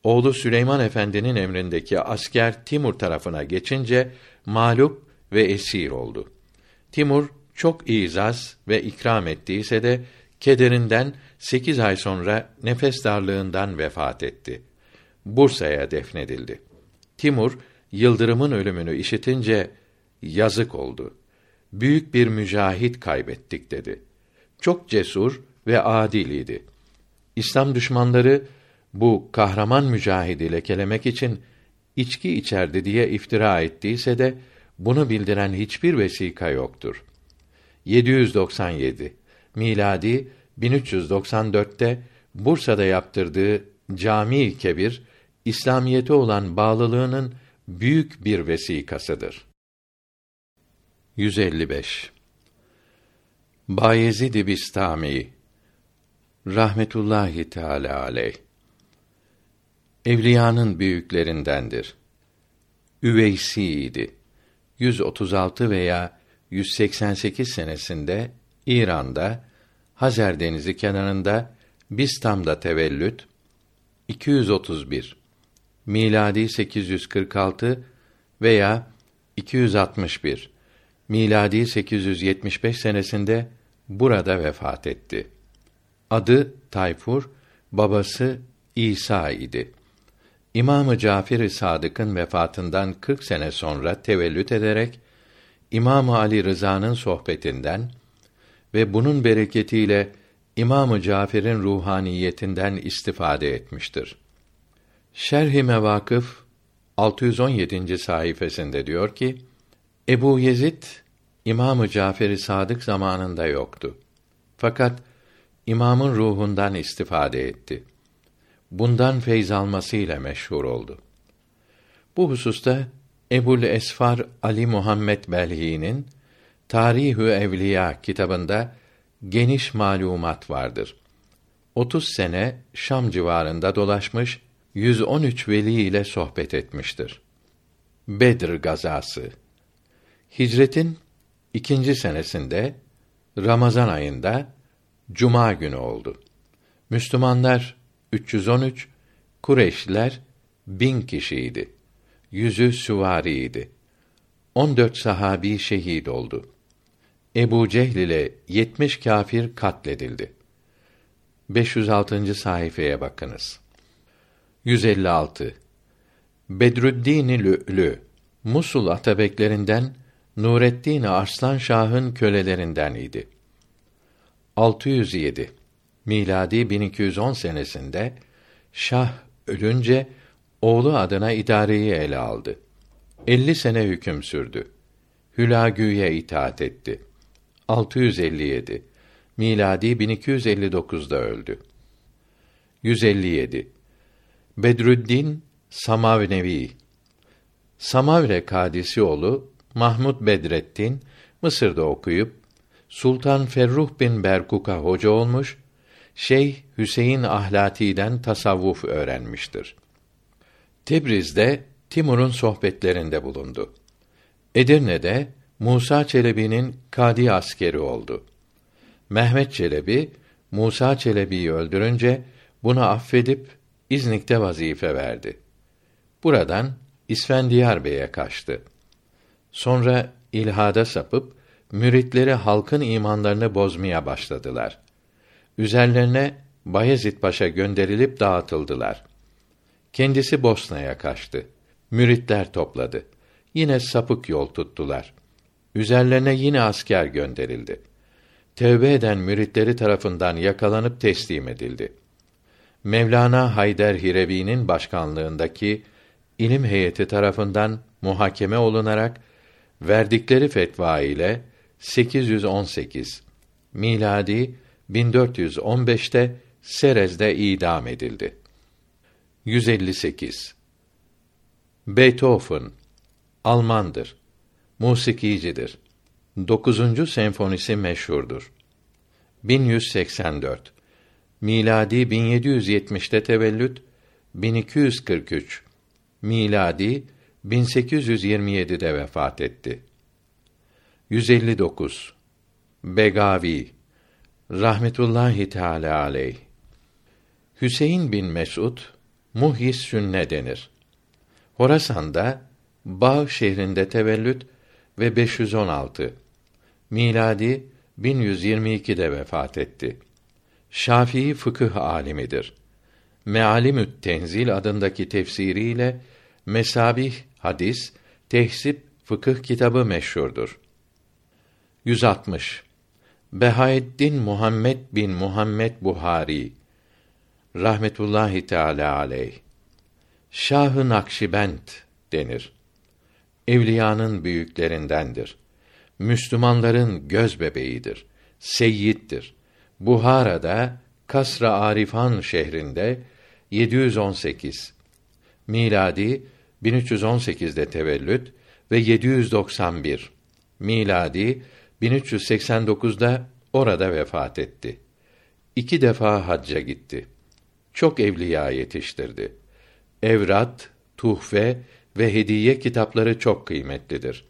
oğlu Süleyman Efendi'nin emrindeki asker Timur tarafına geçince mağlup ve esir oldu. Timur çok izaz ve ikram ettiyse de kederinden sekiz ay sonra nefes darlığından vefat etti. Bursa'ya defnedildi. Timur Yıldırım'ın ölümünü işitince yazık oldu. Büyük bir mücahit kaybettik dedi. Çok cesur ve adil idi. İslam düşmanları bu kahraman mücahidi lekelemek için içki içerdi diye iftira ettiyse de bunu bildiren hiçbir vesika yoktur. 797 miladi 1394'te Bursa'da yaptırdığı Cami-i Kebir İslamiyete olan bağlılığının büyük bir vesikasıdır. 155 Bayezid Bistami rahmetullahi teala aleyh. Evliyanın büyüklerindendir. Üveysi 136 veya 188 senesinde İran'da Hazer Denizi kenarında Bistam'da tevellüt 231 miladi 846 veya 261 miladi 875 senesinde burada vefat etti. Adı Tayfur, babası İsa idi. İmamı Cafer-i Sadık'ın vefatından 40 sene sonra tevellüt ederek İmam Ali Rıza'nın sohbetinden ve bunun bereketiyle İmamı Cafer'in ruhaniyetinden istifade etmiştir. Şerh-i Mevakıf 617. sayfasında diyor ki: Ebu Yezid İmamı Cafer-i Sadık zamanında yoktu. Fakat imamın ruhundan istifade etti. Bundan feyz almasıyla meşhur oldu. Bu hususta Ebul Esfar Ali Muhammed Belhi'nin Tarihü Evliya kitabında geniş malumat vardır. 30 sene Şam civarında dolaşmış, 113 veli ile sohbet etmiştir. Bedir gazası Hicretin ikinci senesinde Ramazan ayında cuma günü oldu. Müslümanlar 313, Kureyşliler bin kişiydi. Yüzü süvariydi. 14 sahabi şehit oldu. Ebu Cehl ile 70 kâfir katledildi. 506. sayfaya bakınız. 156. Bedrüddin Lü'lü Musul atabeklerinden Nureddin Arslan Şah'ın kölelerinden idi. 607 miladi 1210 senesinde Şah ölünce oğlu adına idareyi ele aldı. 50 sene hüküm sürdü. Hülagü'ye itaat etti. 657 miladi 1259'da öldü. 157 Bedrüddin Samavnevi Samavre kadisi oğlu Mahmud Bedrettin Mısır'da okuyup Sultan Ferruh bin Berkuk'a hoca olmuş, Şeyh Hüseyin Ahlati'den tasavvuf öğrenmiştir. Tebriz'de Timur'un sohbetlerinde bulundu. Edirne'de Musa Çelebi'nin kadi askeri oldu. Mehmet Çelebi Musa Çelebi'yi öldürünce bunu affedip İznik'te vazife verdi. Buradan İsfendiyar Bey'e kaçtı. Sonra ilhada sapıp müritleri halkın imanlarını bozmaya başladılar. Üzerlerine Bayezid Paşa gönderilip dağıtıldılar. Kendisi Bosna'ya kaçtı. Müritler topladı. Yine sapık yol tuttular. Üzerlerine yine asker gönderildi. Tevbe eden müritleri tarafından yakalanıp teslim edildi. Mevlana Hayder Hirevi'nin başkanlığındaki ilim heyeti tarafından muhakeme olunarak verdikleri fetva ile 818 miladi 1415'te Serez'de idam edildi. 158 Beethoven Almandır. Musikicidir. 9. senfonisi meşhurdur. 1184 miladi 1770'te tevellüt 1243 miladi 1827'de vefat etti. 159 Begavi rahmetullahi teala aleyh Hüseyin bin Mesud muhis sünne denir. Horasan'da Bağ şehrinde tevellüt ve 516 miladi 1122'de vefat etti. Şafii fıkıh alimidir. Mealimü't Tenzil adındaki tefsiriyle Mesabih hadis, tehsip fıkıh kitabı meşhurdur. 160 Behaeddin Muhammed bin Muhammed Buhari rahmetullahi teala aleyh Şahı Nakşibend denir. Evliyanın büyüklerindendir. Müslümanların göz bebeğidir. Seyyiddir. Buhara'da Kasra Arifan şehrinde 718 miladi 1318'de tevellüt ve 791 miladi 1389'da orada vefat etti. İki defa hacca gitti. Çok evliya yetiştirdi. Evrat, tuhfe ve hediye kitapları çok kıymetlidir.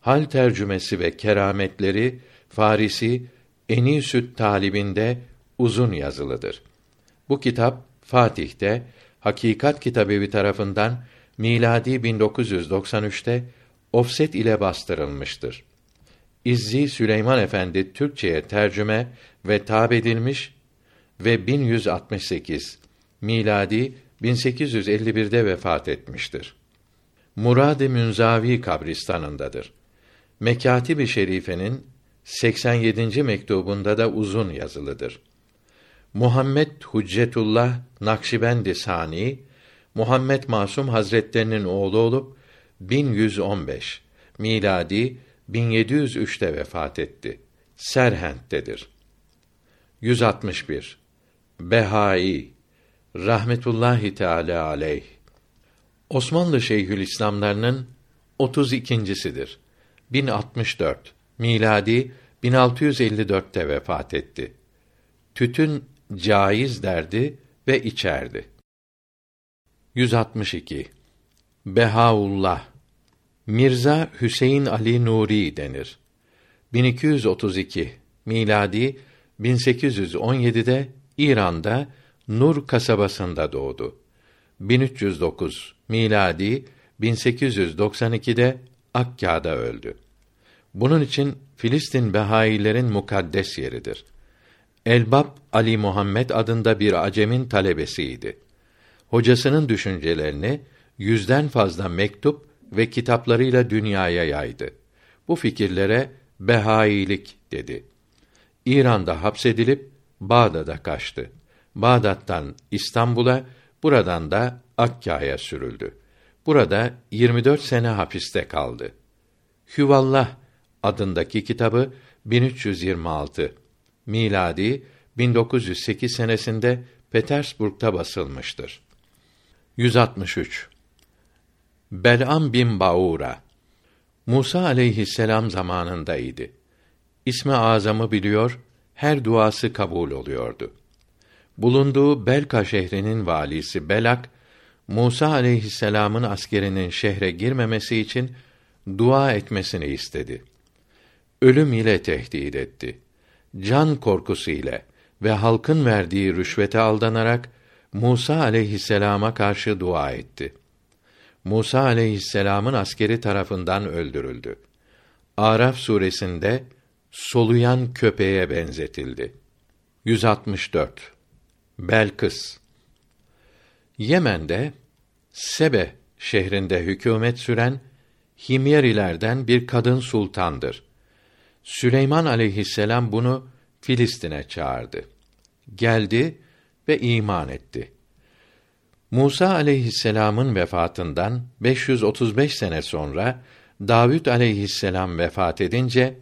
Hal tercümesi ve kerametleri Farisi Enisüt talibinde uzun yazılıdır. Bu kitap Fatih'te Hakikat Kitabevi tarafından miladi 1993'te ofset ile bastırılmıştır. İzzi Süleyman Efendi Türkçeye tercüme ve tab edilmiş ve 1168 miladi 1851'de vefat etmiştir. Murad-ı Münzavi kabristanındadır. Mekatib-i Şerife'nin 87. mektubunda da uzun yazılıdır. Muhammed Huccetullah Nakşibendi Sani Muhammed Masum Hazretlerinin oğlu olup 1115 miladi 1703'te vefat etti. Serhent'tedir. 161 Behai rahmetullahi teala aleyh Osmanlı Şeyhülislamlarının 32.sidir. 1064 miladi 1654'te vefat etti. Tütün caiz derdi ve içerdi. 162 Behaullah Mirza Hüseyin Ali Nuri denir. 1232 miladi 1817'de İran'da Nur kasabasında doğdu. 1309 miladi 1892'de Akkâ'da öldü. Bunun için Filistin Behailerin mukaddes yeridir. Elbab Ali Muhammed adında bir acemin talebesiydi. Hocasının düşüncelerini yüzden fazla mektup ve kitaplarıyla dünyaya yaydı. Bu fikirlere Behailik dedi. İran'da hapsedilip Bağdat'a kaçtı. Bağdat'tan İstanbul'a, buradan da Akkâ'ya sürüldü. Burada 24 sene hapiste kaldı. Hüvallah adındaki kitabı 1326 miladi 1908 senesinde Petersburg'da basılmıştır. 163 Bel'am bin Baura Musa aleyhisselam zamanındaydı. İsmi azamı biliyor, her duası kabul oluyordu. Bulunduğu Belka şehrinin valisi Belak, Musa aleyhisselamın askerinin şehre girmemesi için dua etmesini istedi. Ölüm ile tehdit etti. Can korkusu ile ve halkın verdiği rüşvete aldanarak Musa aleyhisselama karşı dua etti. Musa aleyhisselamın askeri tarafından öldürüldü. Araf suresinde soluyan köpeğe benzetildi. 164 Belkıs Yemen'de Sebe şehrinde hükümet süren Himyerilerden bir kadın sultandır. Süleyman aleyhisselam bunu Filistin'e çağırdı. Geldi ve iman etti. Musa aleyhisselam'ın vefatından 535 sene sonra Davud aleyhisselam vefat edince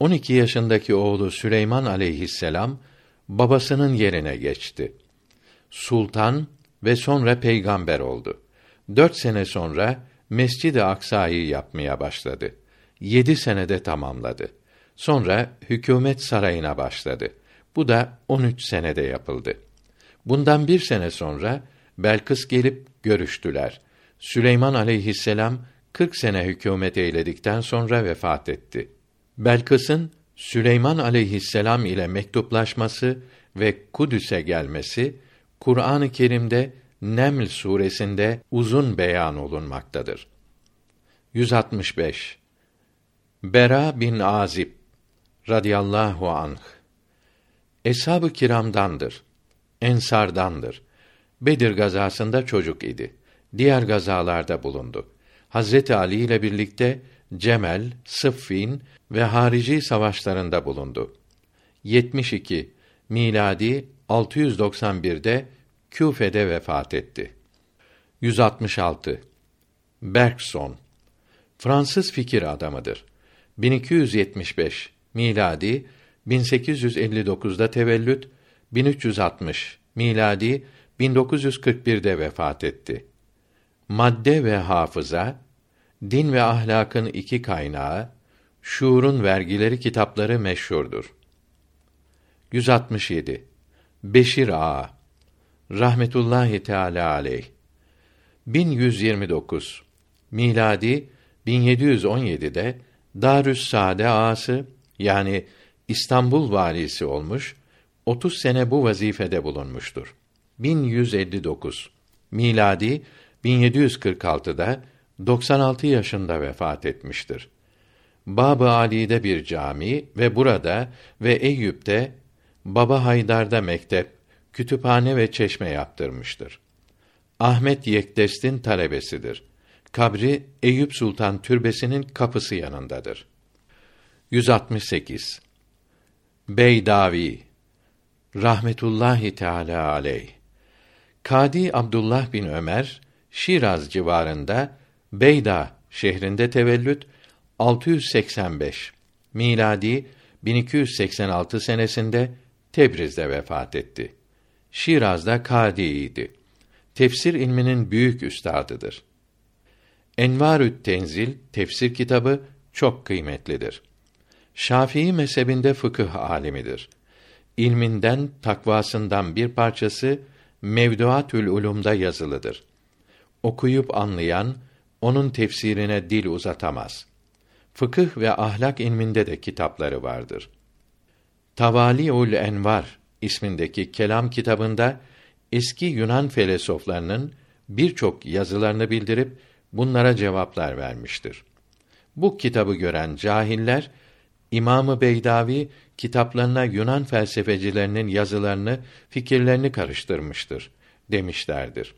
12 yaşındaki oğlu Süleyman aleyhisselam babasının yerine geçti. Sultan ve sonra peygamber oldu. Dört sene sonra Mescid-i Aksa'yı yapmaya başladı. Yedi senede tamamladı. Sonra hükümet sarayına başladı. Bu da on üç senede yapıldı. Bundan bir sene sonra Belkıs gelip görüştüler. Süleyman aleyhisselam 40 sene hükümet eyledikten sonra vefat etti. Belkıs'ın Süleyman aleyhisselam ile mektuplaşması ve Kudüs'e gelmesi Kur'an-ı Kerim'de Neml suresinde uzun beyan olunmaktadır. 165 Bera bin Azib radıyallahu anh Eshab-ı kiramdandır. Ensardandır. Bedir gazasında çocuk idi. Diğer gazalarda bulundu. Hazreti Ali ile birlikte Cemel, Sıffin ve harici savaşlarında bulundu. 72 miladi 691'de Küfe'de vefat etti. 166 Bergson Fransız fikir adamıdır. 1275 miladi 1859'da tevellüt 1360 miladi 1941'de vefat etti. Madde ve hafıza, din ve ahlakın iki kaynağı, şuurun vergileri kitapları meşhurdur. 167 Beşir Ağa rahmetullahi teala aleyh 1129 miladi 1717'de Darüs Saade ağası yani İstanbul valisi olmuş, 30 sene bu vazifede bulunmuştur. 1159 miladi 1746'da 96 yaşında vefat etmiştir. Bab-ı Ali'de bir cami ve burada ve Eyüp'te Baba Haydar'da mektep, kütüphane ve çeşme yaptırmıştır. Ahmet Yekdest'in talebesidir. Kabri Eyüp Sultan Türbesi'nin kapısı yanındadır. 168 Beydavi rahmetullahi teala aleyh Kadi Abdullah bin Ömer Şiraz civarında Beyda şehrinde tevellüt 685 miladi 1286 senesinde Tebriz'de vefat etti. Şiraz'da kâdiydi. Tefsir ilminin büyük üstadıdır. Envarü't Tenzil tefsir kitabı çok kıymetlidir. Şafii mezhebinde fıkıh alimidir. İlminden, takvasından bir parçası Mevduatül Ulum'da yazılıdır. Okuyup anlayan onun tefsirine dil uzatamaz. Fıkıh ve ahlak ilminde de kitapları vardır. Tavaliul Envar ismindeki kelam kitabında eski Yunan felsefelerinin birçok yazılarını bildirip bunlara cevaplar vermiştir. Bu kitabı gören cahiller İmamı Beydavi kitaplarına Yunan felsefecilerinin yazılarını, fikirlerini karıştırmıştır demişlerdir.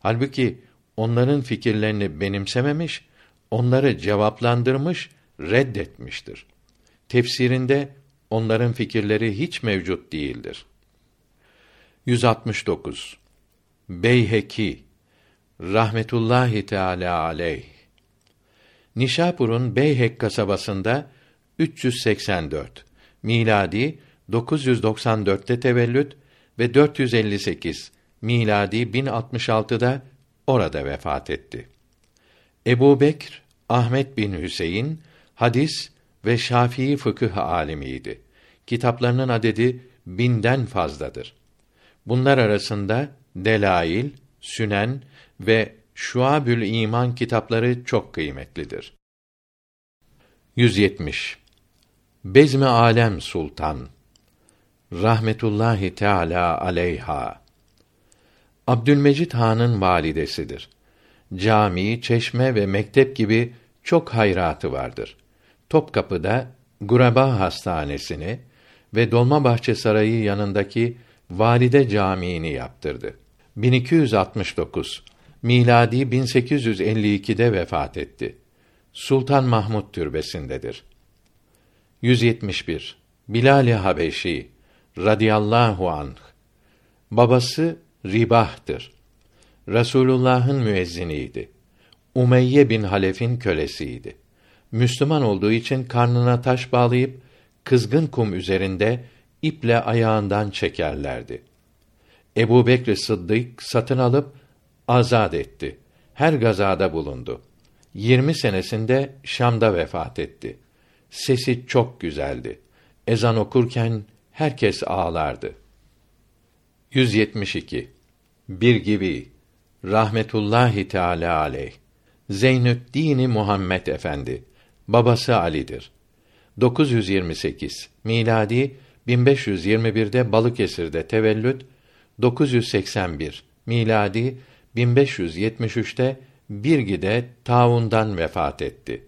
Halbuki onların fikirlerini benimsememiş, onları cevaplandırmış, reddetmiştir. Tefsirinde onların fikirleri hiç mevcut değildir. 169 Beyheki rahmetullahi teala aleyh Nişapur'un Beyhek kasabasında 384 miladi 994'te tevellüt ve 458 miladi 1066'da orada vefat etti. Ebu Bekr Ahmet bin Hüseyin hadis ve Şafii fıkıh alimiydi. Kitaplarının adedi binden fazladır. Bunlar arasında Delail, Sünen ve Şuabül İman kitapları çok kıymetlidir. 170 Bezmi Alem Sultan rahmetullahi teala aleyha Abdülmecid Han'ın validesidir. Cami, çeşme ve mektep gibi çok hayratı vardır. Topkapı'da Gureba Hastanesini ve Dolmabahçe Sarayı yanındaki Valide Camii'ni yaptırdı. 1269 miladi 1852'de vefat etti. Sultan Mahmud türbesindedir. 171 Bilal Habeşi radıyallahu anh babası Ribah'tır. Resulullah'ın müezziniydi. Umeyye bin Halef'in kölesiydi. Müslüman olduğu için karnına taş bağlayıp kızgın kum üzerinde iple ayağından çekerlerdi. Ebu Bekr Sıddık satın alıp azad etti. Her gazada bulundu. Yirmi senesinde Şam'da vefat etti. Sesi çok güzeldi. Ezan okurken herkes ağlardı. 172. Bir gibi rahmetullahi teala aleyh Zeynüddin Muhammed Efendi babası Ali'dir. 928 miladi 1521'de Balıkesir'de tevellüt 981 miladi 1573'te Birgi'de taundan vefat etti.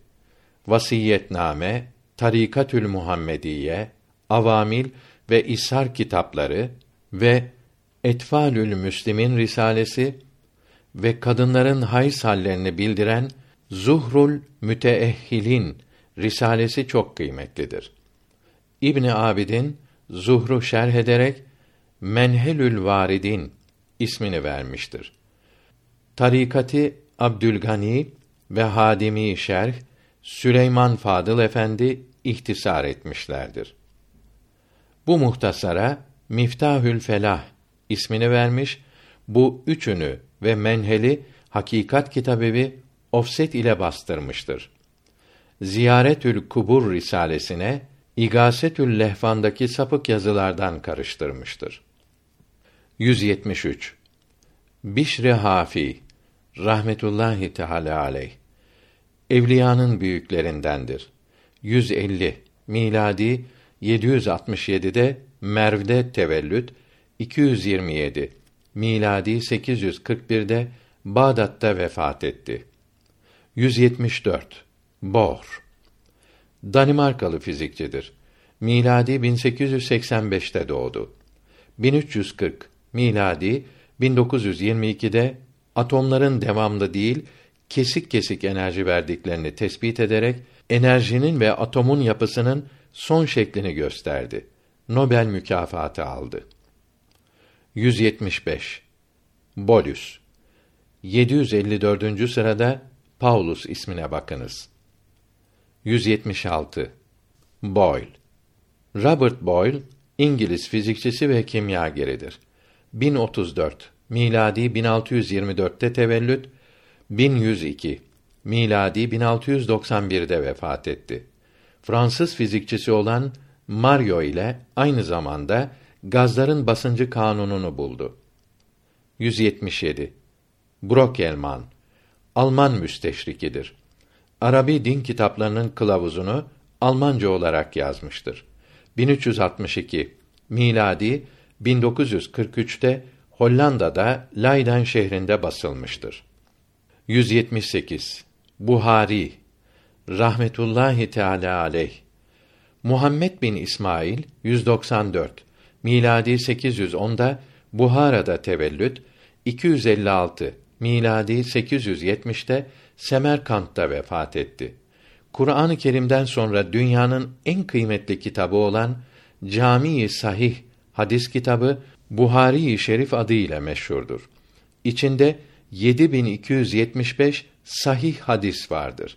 Vasiyetname, Tarikatül Muhammediye, Avamil ve İshar kitapları ve Etfalül Müslimin risalesi ve kadınların hayız hallerini bildiren Zuhrul Müteehhilin risalesi çok kıymetlidir. İbni Abidin Zuhru şerh ederek Menhelül Varidin ismini vermiştir. Tarikati Abdülgani ve Hadimi şerh Süleyman Fadıl Efendi ihtisar etmişlerdir. Bu muhtasara Miftahül Felah ismini vermiş. Bu üçünü ve menheli Hakikat Kitabevi ofset ile bastırmıştır. Ziyaretül Kubur risalesine İgasetül Lehfan'daki sapık yazılardan karıştırmıştır. 173. Bişri Hafi rahmetullahi teala aleyh evliyanın büyüklerindendir. 150 miladi 767'de Merv'de tevellüt 227 miladi 841'de Bağdat'ta vefat etti. 174 Bohr Danimarkalı fizikçidir. Miladi 1885'te doğdu. 1340 miladi 1922'de atomların devamlı değil, kesik kesik enerji verdiklerini tespit ederek enerjinin ve atomun yapısının son şeklini gösterdi. Nobel mükafatı aldı. 175 Bolus 754. sırada Paulus ismine bakınız. 176 Boyle Robert Boyle İngiliz fizikçisi ve kimyageridir. 1034 miladi 1624'te tevellüt 1102 miladi 1691'de vefat etti. Fransız fizikçisi olan Mario ile aynı zamanda gazların basıncı kanununu buldu. 177 Brokelman Alman müsteşrikidir. Arabi din kitaplarının kılavuzunu Almanca olarak yazmıştır. 1362 miladi 1943'te Hollanda'da Leiden şehrinde basılmıştır. 178 Buhari rahmetullahi teala aleyh Muhammed bin İsmail 194 miladi 810'da Buhara'da tevellüt 256 miladi 870'te Semerkant'ta vefat etti. Kur'an-ı Kerim'den sonra dünyanın en kıymetli kitabı olan Camii Sahih hadis kitabı Buhari-i Şerif adıyla meşhurdur. İçinde 7275 sahih hadis vardır.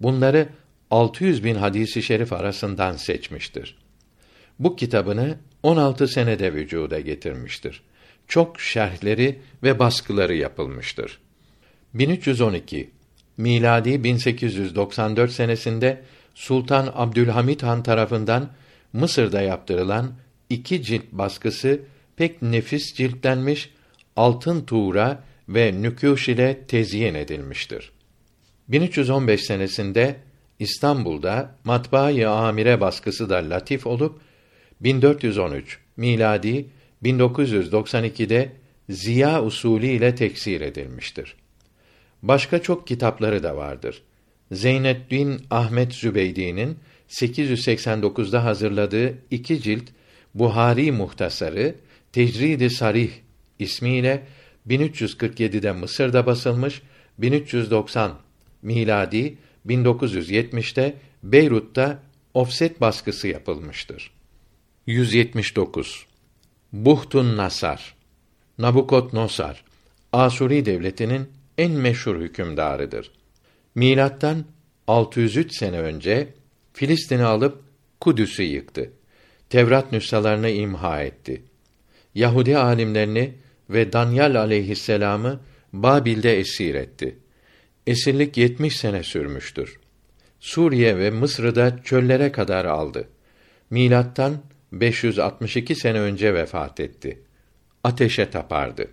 Bunları 600 bin hadisi şerif arasından seçmiştir. Bu kitabını 16 senede vücuda getirmiştir. Çok şerhleri ve baskıları yapılmıştır. 1312 miladi 1894 senesinde Sultan Abdülhamit Han tarafından Mısır'da yaptırılan iki cilt baskısı pek nefis ciltlenmiş, altın tuğra ve nükûş ile tezyin edilmiştir. 1315 senesinde İstanbul'da matbaa-i amire baskısı da latif olup 1413 miladi 1992'de Ziya usulü ile teksir edilmiştir. Başka çok kitapları da vardır. Zeyneddin Ahmet Zübeydi'nin 889'da hazırladığı iki cilt Buhari Muhtasarı Tecrid-i Sarih ismiyle 1347'de Mısır'da basılmış, 1390 miladi 1970'te Beyrut'ta ofset baskısı yapılmıştır. 179 Buhtun Nasar Nabukadnosar Asuri devletinin en meşhur hükümdarıdır. Milattan 603 sene önce Filistin'i alıp Kudüs'ü yıktı. Tevrat nüshalarını imha etti. Yahudi alimlerini ve Danyal aleyhisselamı Babil'de esir etti. Esirlik 70 sene sürmüştür. Suriye ve Mısır'da çöllere kadar aldı. Milattan 562 sene önce vefat etti. Ateşe tapardı.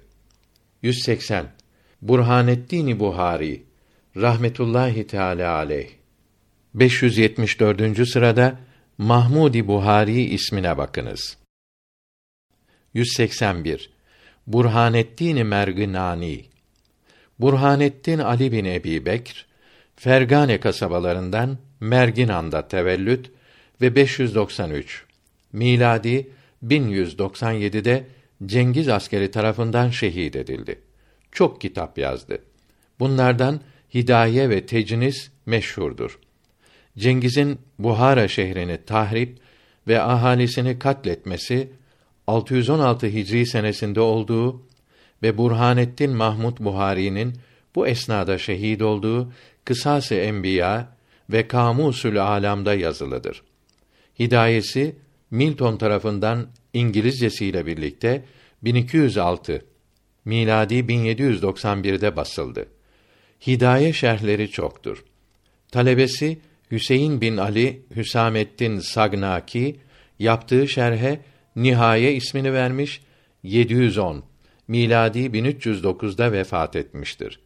180 Burhaneddin Buhari rahmetullahi teala aleyh 574. sırada Mahmudi Buhari ismine bakınız. 181 Burhaneddin Merginani Burhaneddin Ali bin Ebi Bekr Fergane kasabalarından Merginan'da tevellüt ve 593 miladi 1197'de Cengiz askeri tarafından şehit edildi. Çok kitap yazdı. Bunlardan Hidaye ve Tecnis meşhurdur. Cengiz'in Buhara şehrini tahrip ve ahalisini katletmesi 616 Hicri senesinde olduğu ve Burhanettin Mahmud Buhari'nin bu esnada şehit olduğu Kısası Enbiya ve Kamusül Alam'da yazılıdır. Hidayesi Milton tarafından İngilizcesiyle birlikte 1206 miladi 1791'de basıldı. Hidaye şerhleri çoktur. Talebesi Hüseyin bin Ali Hüsamettin Sagnaki yaptığı şerhe Nihaye ismini vermiş 710 miladi 1309'da vefat etmiştir.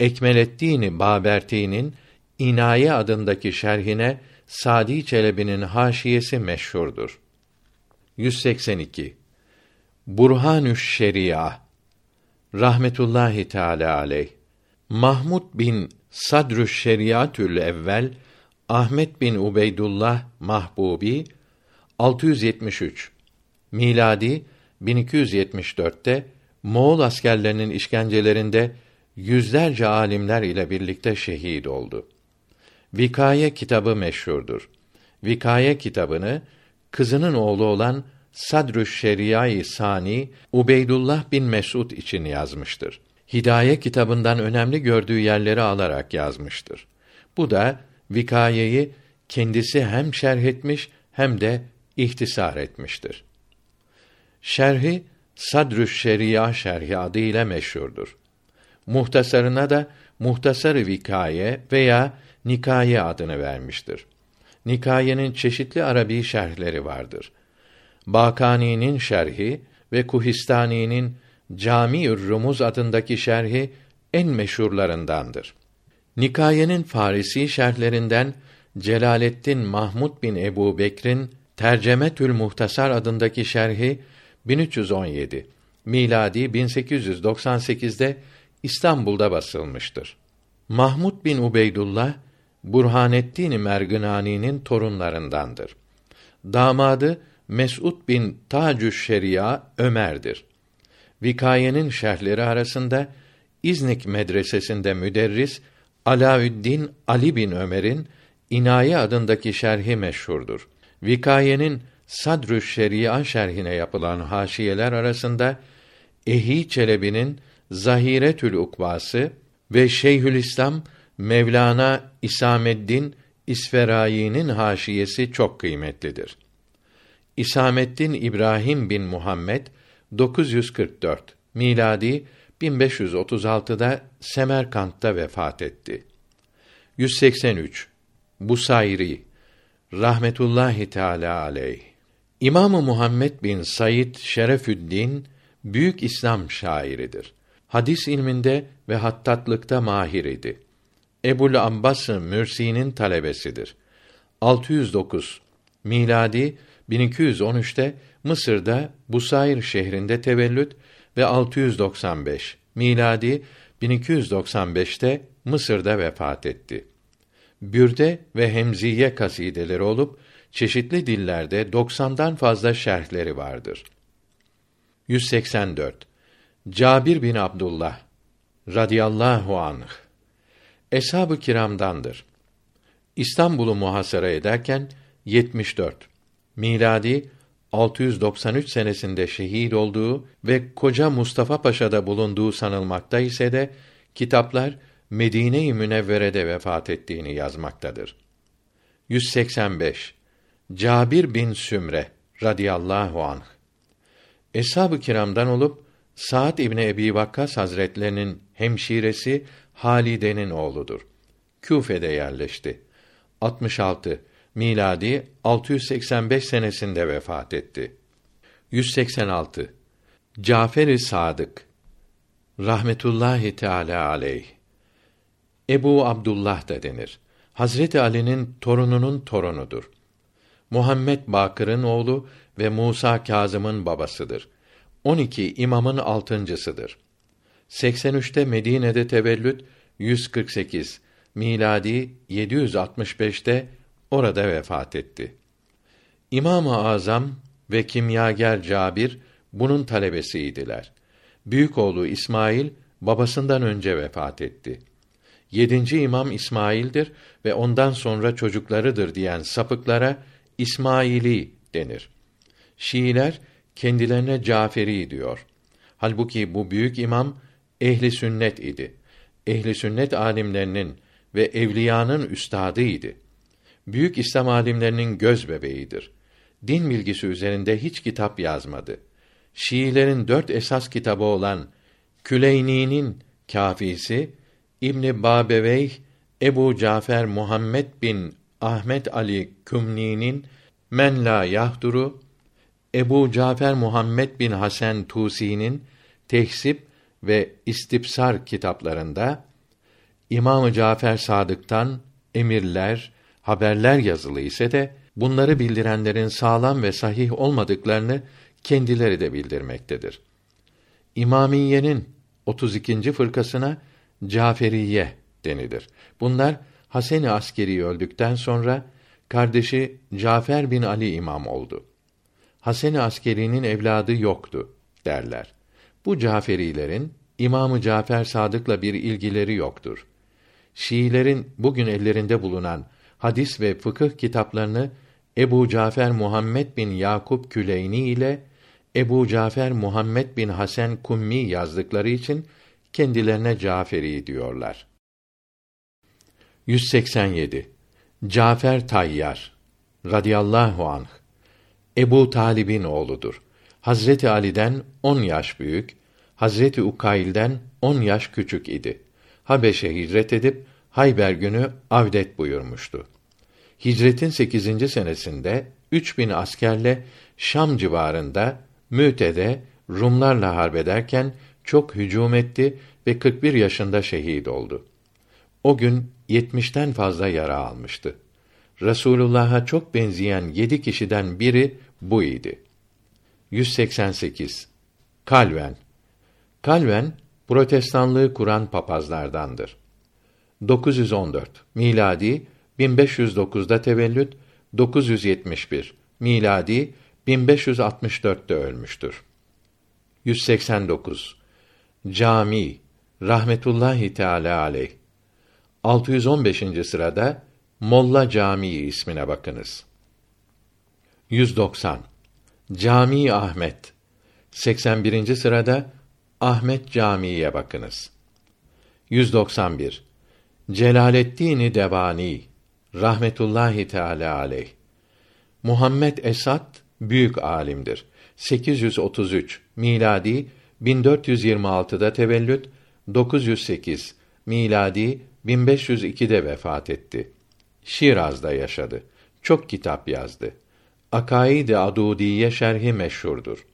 Ekmeleddin Baberti'nin İnaye adındaki şerhine Sadi Çelebi'nin haşiyesi meşhurdur. 182 Burhanüş Şeria rahmetullahi teala aleyh Mahmud bin Sadrüş Şeriatül Evvel Ahmet bin Ubeydullah Mahbubi 673 miladi 1274'te Moğol askerlerinin işkencelerinde yüzlerce alimler ile birlikte şehit oldu. Vikaye kitabı meşhurdur. Vikaye kitabını kızının oğlu olan Sadrüş Şeriai Sani Ubeydullah bin Mesud için yazmıştır. Hidaye kitabından önemli gördüğü yerleri alarak yazmıştır. Bu da vikayeyi kendisi hem şerh etmiş hem de ihtisar etmiştir. Şerhi Sadrüş Şeria şerhi adıyla meşhurdur. Muhtasarına da Muhtasarı Vikaye veya Nikaye adını vermiştir. Nikayenin çeşitli Arabi şerhleri vardır. Bakani'nin şerhi ve Kuhistani'nin Cami'ür Rumuz adındaki şerhi en meşhurlarındandır. Nikayenin Farisi şerhlerinden Celaleddin Mahmud bin Ebu Bekr'in Tercemetül Muhtasar adındaki şerhi 1317 miladi 1898'de İstanbul'da basılmıştır. Mahmud bin Ubeydullah Burhanettin Merginani'nin torunlarındandır. Damadı Mes'ud bin Tacüş Şeria Ömer'dir. Vikayenin şerhleri arasında İznik Medresesi'nde müderris Alaüddin Ali bin Ömer'in İnaye adındaki şerhi meşhurdur. Vikayenin Sadrüş Şeria şerhine yapılan haşiyeler arasında Ehi Çelebi'nin Zahiretül Ukbası ve Şeyhülislam Mevlana İsameddin İsferayi'nin haşiyesi çok kıymetlidir. İsameddin İbrahim bin Muhammed 944 miladi 1536'da Semerkant'ta vefat etti. 183 Busayri rahmetullahi teala aleyh İmamı Muhammed bin Said Şerefüddin büyük İslam şairidir. Hadis ilminde ve hattatlıkta mahir idi. Ebul Abbas Mürsi'nin talebesidir. 609 miladi 1213'te Mısır'da Busayr şehrinde tevellüt ve 695 miladi 1295'te Mısır'da vefat etti. Bürde ve hemziye kasideleri olup çeşitli dillerde 90'dan fazla şerhleri vardır. 184 Cabir bin Abdullah radıyallahu anh Eshab-ı kiramdandır. İstanbul'u muhasara ederken 74 miladi 693 senesinde şehit olduğu ve koca Mustafa Paşa'da bulunduğu sanılmakta ise de kitaplar Medine-i Münevvere'de vefat ettiğini yazmaktadır. 185 Cabir bin Sümre radıyallahu anh Eshab-ı kiramdan olup Sa'd İbni Ebi Vakkas Hazretlerinin hemşiresi Halide'nin oğludur. Küfe'de yerleşti. 66 miladi 685 senesinde vefat etti. 186 Cafer-i Sadık rahmetullahi teala aleyh Ebu Abdullah da denir. Hazreti Ali'nin torununun torunudur. Muhammed Bakır'ın oğlu ve Musa Kazım'ın babasıdır. 12 imamın altıncısıdır. 83'te Medine'de tevellüt, 148 miladi 765'te orada vefat etti. İmam-ı Azam ve kimyager Cabir bunun talebesiydiler. Büyük oğlu İsmail babasından önce vefat etti. Yedinci imam İsmail'dir ve ondan sonra çocuklarıdır diyen sapıklara İsmaili denir. Şiiler kendilerine Caferi diyor. Halbuki bu büyük imam ehli sünnet idi. Ehli sünnet alimlerinin ve evliyanın üstadı idi. Büyük İslam alimlerinin göz bebeğidir. din bilgisi üzerinde hiç kitap yazmadı. Şiilerin dört esas kitabı olan Küleyni'nin Kâfisi, İbn Babeveyh, Ebu Cafer Muhammed bin Ahmet Ali Kümni'nin Men la yahduru, Ebu Cafer Muhammed bin Hasan Tusi'nin Tehsip ve İstibsar kitaplarında İmam Cafer Sadık'tan emirler, haberler yazılı ise de bunları bildirenlerin sağlam ve sahih olmadıklarını kendileri de bildirmektedir. İmamiyenin 32. fırkasına Caferiye denilir. Bunlar Hasan-ı Askeri öldükten sonra kardeşi Cafer bin Ali imam oldu. Hasan-ı Askeri'nin evladı yoktu derler. Bu Caferilerin İmamı Cafer Sadık'la bir ilgileri yoktur. Şiilerin bugün ellerinde bulunan hadis ve fıkıh kitaplarını Ebu Cafer Muhammed bin Yakup Küleyni ile Ebu Cafer Muhammed bin Hasan Kummi yazdıkları için kendilerine Caferi diyorlar. 187. Cafer Tayyar radıyallahu anh Ebu Talib'in oğludur. Hazreti Ali'den on yaş büyük, Hazreti Ukail'den on yaş küçük idi. Habeş'e hicret edip Hayber günü avdet buyurmuştu. Hicretin sekizinci senesinde üç bin askerle Şam civarında Müte'de Rumlarla harbederken çok hücum etti ve 41 yaşında şehit oldu. O gün yetmişten fazla yara almıştı. Resulullah'a çok benzeyen yedi kişiden biri bu idi. 188. Kalven Kalven Protestanlığı kuran papazlardandır. 914 miladi 1509'da tevellüt 971 miladi 1564'te ölmüştür. 189 Cami rahmetullahi teala aleyh 615. sırada Molla Camii ismine bakınız. 190 Cami Ahmet 81. sırada Ahmet Camii'ye bakınız. 191 Celaleddin Devani rahmetullahi teala aleyh Muhammed Esad büyük alimdir. 833 miladi 1426'da tevellüt 908 miladi 1502'de vefat etti. Şiraz'da yaşadı. Çok kitap yazdı. Akaid-i Adudiye şerhi meşhurdur.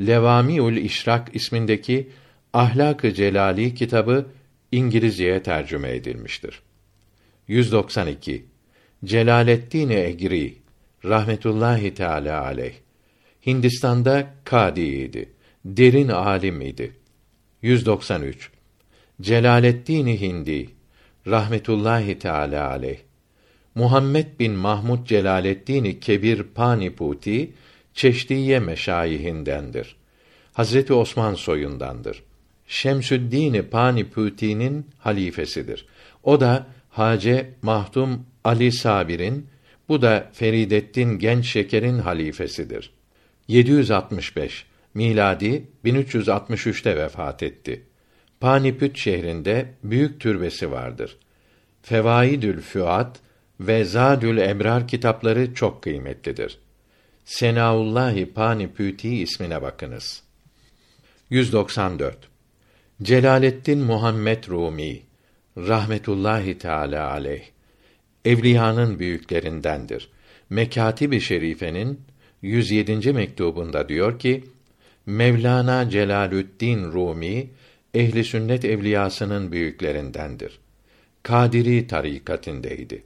Levamiul İşrak ismindeki Ahlak-ı Celali kitabı İngilizceye tercüme edilmiştir. 192. Celaleddin Egri rahmetullahi teala aleyh Hindistan'da kadiydi. Derin alim idi. 193. Celaleddin Hindi rahmetullahi teala aleyh Muhammed bin Mahmud Celaleddin Kebir Paniputi Çeşdiye meşayihindendir. Hazreti Osman soyundandır. Şemsüddin Paniputi'nin halifesidir. O da Hace Mahdum Ali Sabir'in, bu da Feridettin Genç Şeker'in halifesidir. 765 miladi 1363'te vefat etti. Panipüt şehrinde büyük türbesi vardır. Fevaidül Füat ve Zadül Ebrar kitapları çok kıymetlidir. Senaullahi Panipüti ismine bakınız. 194. Celaleddin Muhammed Rumi rahmetullahi teala aleyh evliyanın büyüklerindendir. Mekatib-i Şerife'nin 107. mektubunda diyor ki: Mevlana Celalüddin Rumi ehli sünnet evliyasının büyüklerindendir. Kadiri tarikatindeydi.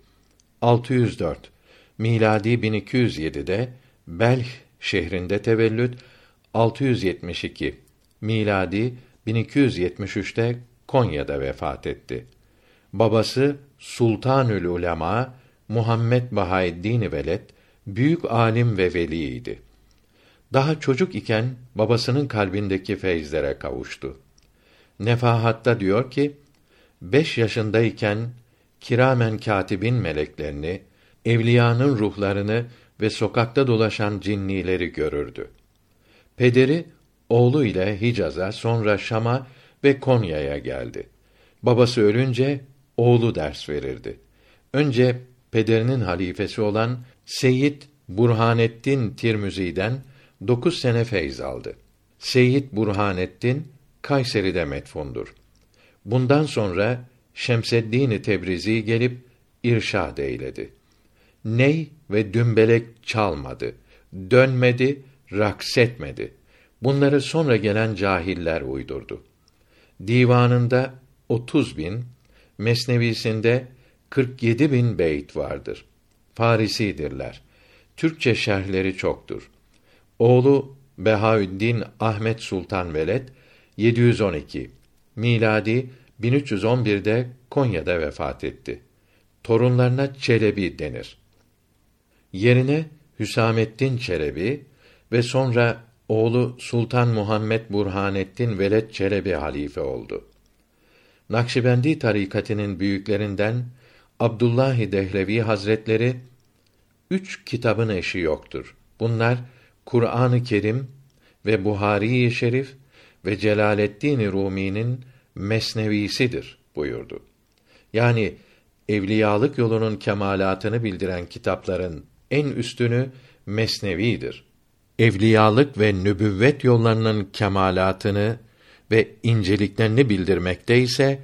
604 miladi 1207'de Belh şehrinde tevellüt 672 miladi 1273'te Konya'da vefat etti. Babası Sultanül Ulema Muhammed Bahaeddin Veled büyük alim ve veliydi. Daha çocuk iken babasının kalbindeki feyizlere kavuştu. Nefahatta diyor ki, beş yaşındayken kiramen katibin meleklerini, evliyanın ruhlarını ve sokakta dolaşan cinnileri görürdü. Pederi oğlu ile Hicaz'a, sonra Şam'a ve Konya'ya geldi. Babası ölünce oğlu ders verirdi. Önce pederinin halifesi olan Seyyid Burhanettin Tirmizi'den dokuz sene feyz aldı. Seyyid Burhanettin Kayseri'de metfundur. Bundan sonra Şemseddin Tebrizi gelip irşad eyledi. Ney ve dümbelek çalmadı, dönmedi, raksetmedi. Bunları sonra gelen cahiller uydurdu. Divanında 30 bin, Mesnevisinde 47 bin beyt vardır. Farisidirler. Türkçe şerhleri çoktur. Oğlu Behaüddin Ahmet Sultan Veled 712 miladi 1311'de Konya'da vefat etti. Torunlarına Çelebi denir. Yerine Hüsamettin Çelebi ve sonra oğlu Sultan Muhammed Burhanettin Veled Çelebi halife oldu. Nakşibendi tarikatının büyüklerinden Abdullah Dehlevi Hazretleri üç kitabın eşi yoktur. Bunlar Kur'an-ı Kerim ve Buhari-i Şerif ve Celaleddin Rumi'nin Mesnevisidir buyurdu. Yani evliyalık yolunun kemalatını bildiren kitapların en üstünü Mesnevidir. Evliyalık ve nübüvvet yollarının kemalatını ve inceliklerini bildirmekte ise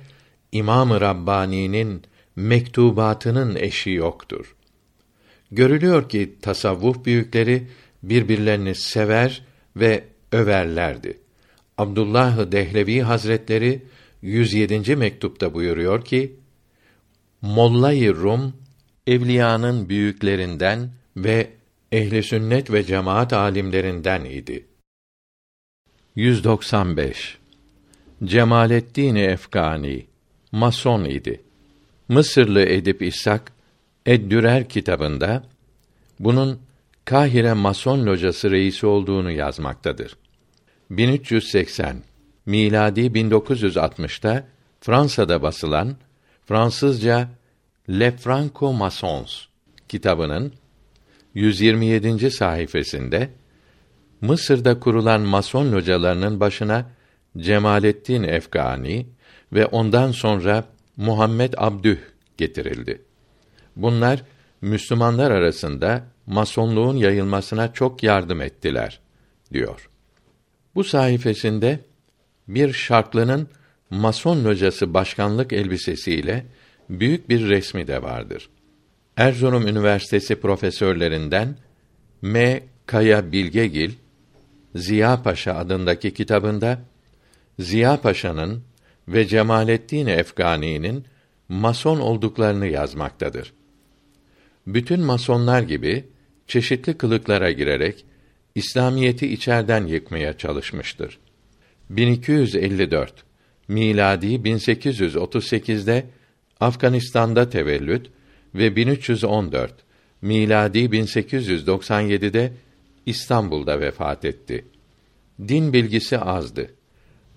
İmam-ı Rabbani'nin mektubatının eşi yoktur. Görülüyor ki tasavvuf büyükleri birbirlerini sever ve överlerdi. Abdullah Dehlevi Hazretleri 107. mektupta buyuruyor ki: Molla-i Rum evliyanın büyüklerinden ve ehli sünnet ve cemaat alimlerinden idi. 195 Cemalettin Efkani mason idi. Mısırlı edip İshak Eddürer kitabında bunun Kahire Mason Locası reisi olduğunu yazmaktadır. 1380 miladi 1960'ta Fransa'da basılan Fransızca Le Franco Masons kitabının 127. sayfasında Mısır'da kurulan mason localarının başına Cemalettin Efgani ve ondan sonra Muhammed Abdüh getirildi. Bunlar Müslümanlar arasında masonluğun yayılmasına çok yardım ettiler diyor. Bu sayfasında bir şarklının mason locası başkanlık elbisesiyle büyük bir resmi de vardır. Erzurum Üniversitesi profesörlerinden M. Kaya Bilgegil Ziya Paşa adındaki kitabında Ziya Paşa'nın ve Cemalettin Efgani'nin mason olduklarını yazmaktadır. Bütün masonlar gibi çeşitli kılıklara girerek İslamiyeti içerden yıkmaya çalışmıştır. 1254 miladi 1838'de Afganistan'da tevellüt ve 1314 miladi 1897'de İstanbul'da vefat etti. Din bilgisi azdı.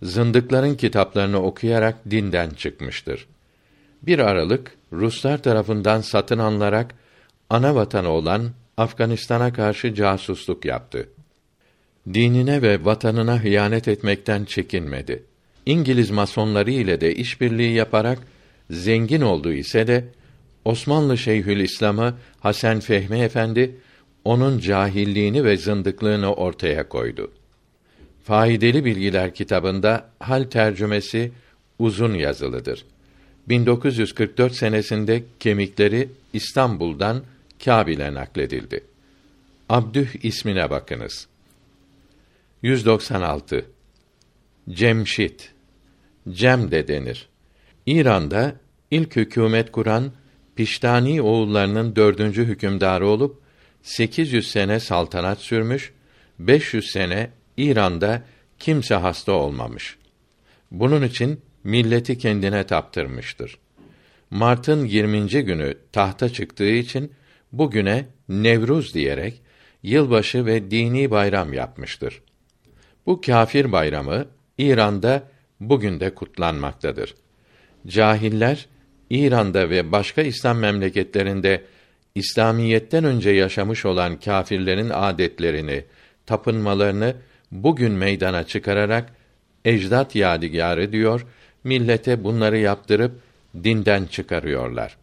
Zındıkların kitaplarını okuyarak dinden çıkmıştır. Bir aralık Ruslar tarafından satın alınarak ana vatanı olan Afganistan'a karşı casusluk yaptı. Dinine ve vatanına hıyanet etmekten çekinmedi. İngiliz masonları ile de işbirliği yaparak zengin olduğu ise de Osmanlı Şeyhülislam'ı Hasan Fehmi Efendi onun cahilliğini ve zındıklığını ortaya koydu. Faydalı Bilgiler kitabında hal tercümesi uzun yazılıdır. 1944 senesinde kemikleri İstanbul'dan Kâbil'e nakledildi. Abdüh ismine bakınız. 196. Cemşit Cem de denir. İran'da ilk hükümet kuran Piştani oğullarının dördüncü hükümdarı olup 800 sene saltanat sürmüş, 500 sene İran'da kimse hasta olmamış. Bunun için milleti kendine taptırmıştır. Mart'ın 20. günü tahta çıktığı için bugüne Nevruz diyerek yılbaşı ve dini bayram yapmıştır. Bu kâfir bayramı İran'da bugün de kutlanmaktadır. Cahiller İran'da ve başka İslam memleketlerinde İslamiyetten önce yaşamış olan kâfirlerin adetlerini, tapınmalarını bugün meydana çıkararak ecdat yadigarı diyor, millete bunları yaptırıp dinden çıkarıyorlar.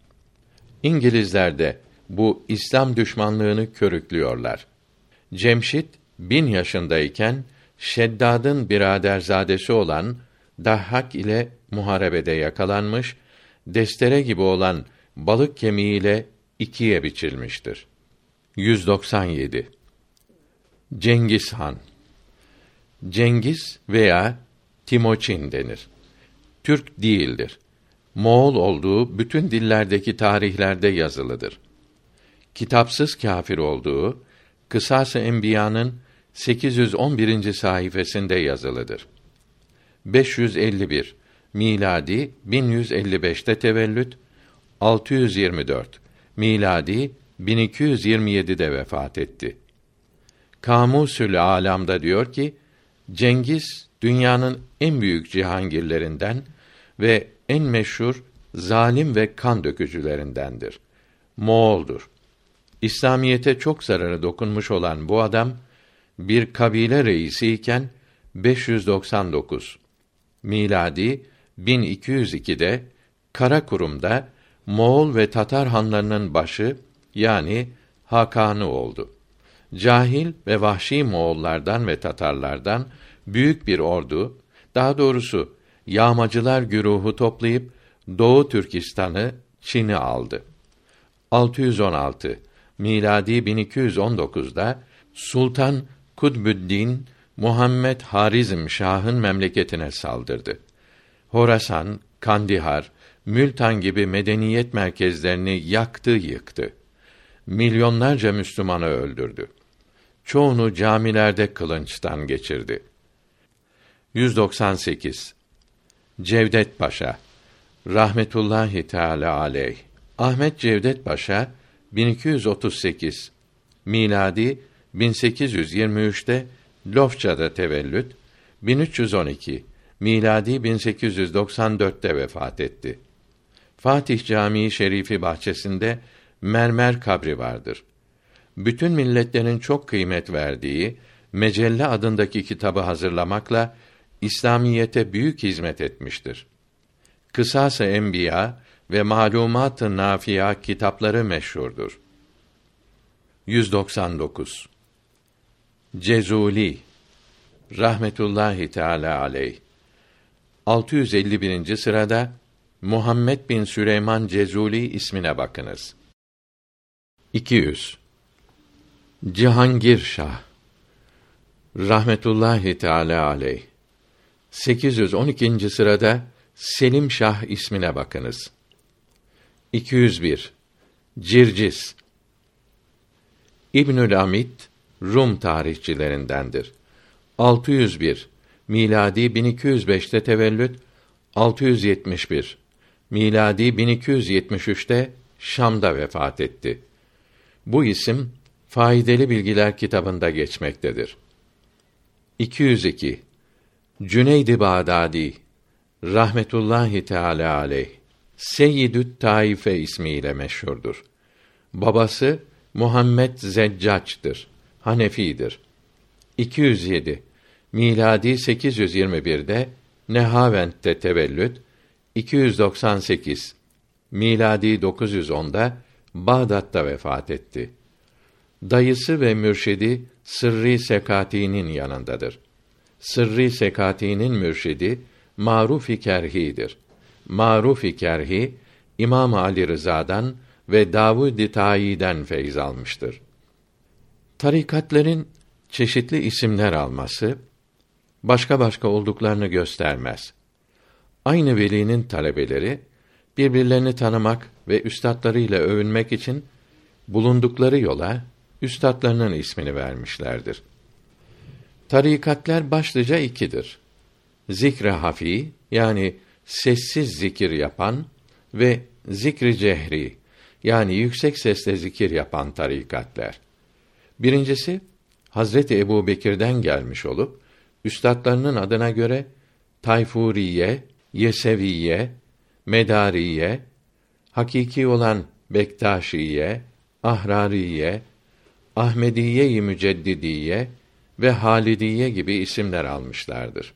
İngilizler de bu İslam düşmanlığını körüklüyorlar. Cemşit bin yaşındayken Şeddad'ın biraderzadesi olan Dahhak ile muharebede yakalanmış, destere gibi olan balık kemiğiyle ikiye biçilmiştir. 197 Cengiz Han Cengiz veya Timoçin denir. Türk değildir. Moğol olduğu bütün dillerdeki tarihlerde yazılıdır. Kitapsız kâfir olduğu Kısas-ı Enbiya'nın 811. sayfasında yazılıdır. 551 miladi 1155'te tevellüt 624 miladi 1227'de vefat etti. Kamusül Alam'da diyor ki Cengiz dünyanın en büyük cihangirlerinden ve en meşhur zalim ve kan dökücülerindendir. Moğoldur. İslamiyete çok zararı dokunmuş olan bu adam bir kabile reisi iken 599 miladi 1202'de Karakurum'da Moğol ve Tatar hanlarının başı yani Hakanı oldu. Cahil ve vahşi Moğollardan ve Tatarlardan büyük bir ordu, daha doğrusu yağmacılar güruhu toplayıp Doğu Türkistan'ı, Çin'i aldı. 616 miladi 1219'da Sultan Kudbüddin Muhammed Harizm Şah'ın memleketine saldırdı. Horasan, Kandihar, Mültan gibi medeniyet merkezlerini yaktı, yıktı. Milyonlarca Müslümanı öldürdü. Çoğunu camilerde kılınçtan geçirdi. 198 Cevdet Paşa rahmetullahi teala aleyh Ahmet Cevdet Paşa 1238 miladi 1823'te Lofça'da tevellüt 1312 miladi 1894'te vefat etti. Fatih Camii Şerifi bahçesinde mermer kabri vardır. Bütün milletlerin çok kıymet verdiği Mecelle adındaki kitabı hazırlamakla İslamiyete büyük hizmet etmiştir. Kısas-ı Enbiya ve Malumat-ı Nafia kitapları meşhurdur. 199 Cezuli rahmetullahi teala aleyh 651. sırada Muhammed bin Süleyman Cezuli ismine bakınız. 200 Cihangir Şah rahmetullahi teala aleyh 812. sırada Selim Şah ismine bakınız. 201 Circis. İbnül Amit Rum tarihçilerindendir. 601 miladi 1205'te tevellüt. 671 miladi 1273'te Şam'da vefat etti. Bu isim Faydalı Bilgiler kitabında geçmektedir. 202 Cüneyd-i Bağdadi rahmetullahi teala aleyh Seyyidü't Taife ismiyle meşhurdur. Babası Muhammed Zeccaç'tır. Hanefidir. 207 miladi 821'de Nehavent'te tevellüt 298 miladi 910'da Bağdat'ta vefat etti. Dayısı ve mürşidi Sırrı Sekati'nin yanındadır. Sırrı Sekati'nin mürşidi Maruf-i Kerhi'dir. Maruf-i Kerhi İmam Ali Rıza'dan ve Davud-i Tayi'den feyz almıştır. Tarikatların çeşitli isimler alması başka başka olduklarını göstermez. Aynı velinin talebeleri birbirlerini tanımak ve üstadlarıyla övünmek için bulundukları yola üstadlarının ismini vermişlerdir. Tarikatlar başlıca ikidir. Zikre hafi yani sessiz zikir yapan ve zikri cehri yani yüksek sesle zikir yapan tarikatler. Birincisi Hazreti Ebu Bekir'den gelmiş olup üstadlarının adına göre Tayfuriye, Yeseviye, Medariye, hakiki olan Bektaşiye, Ahrariye, Ahmediye-i Müceddidiye ve Halidiye gibi isimler almışlardır.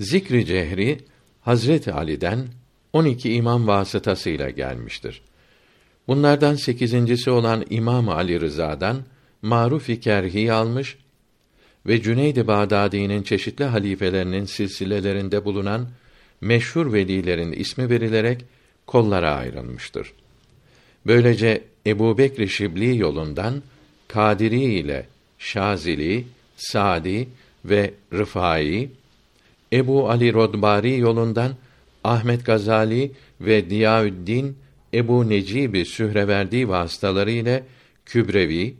Zikri cehri Hazreti Ali'den 12 imam vasıtasıyla gelmiştir. Bunlardan sekizincisi olan İmam Ali Rıza'dan Maruf-i Kerhi almış ve Cüneyd-i Bağdadi'nin çeşitli halifelerinin silsilelerinde bulunan meşhur velilerin ismi verilerek kollara ayrılmıştır. Böylece Ebu Bekr Şibli yolundan Kadiri ile Şazili, Sadi ve Rıfai, Ebu Ali Rodbari yolundan Ahmet Gazali ve Diyaüddin Ebu Necibi Sühreverdi vasıtaları ile Kübrevi,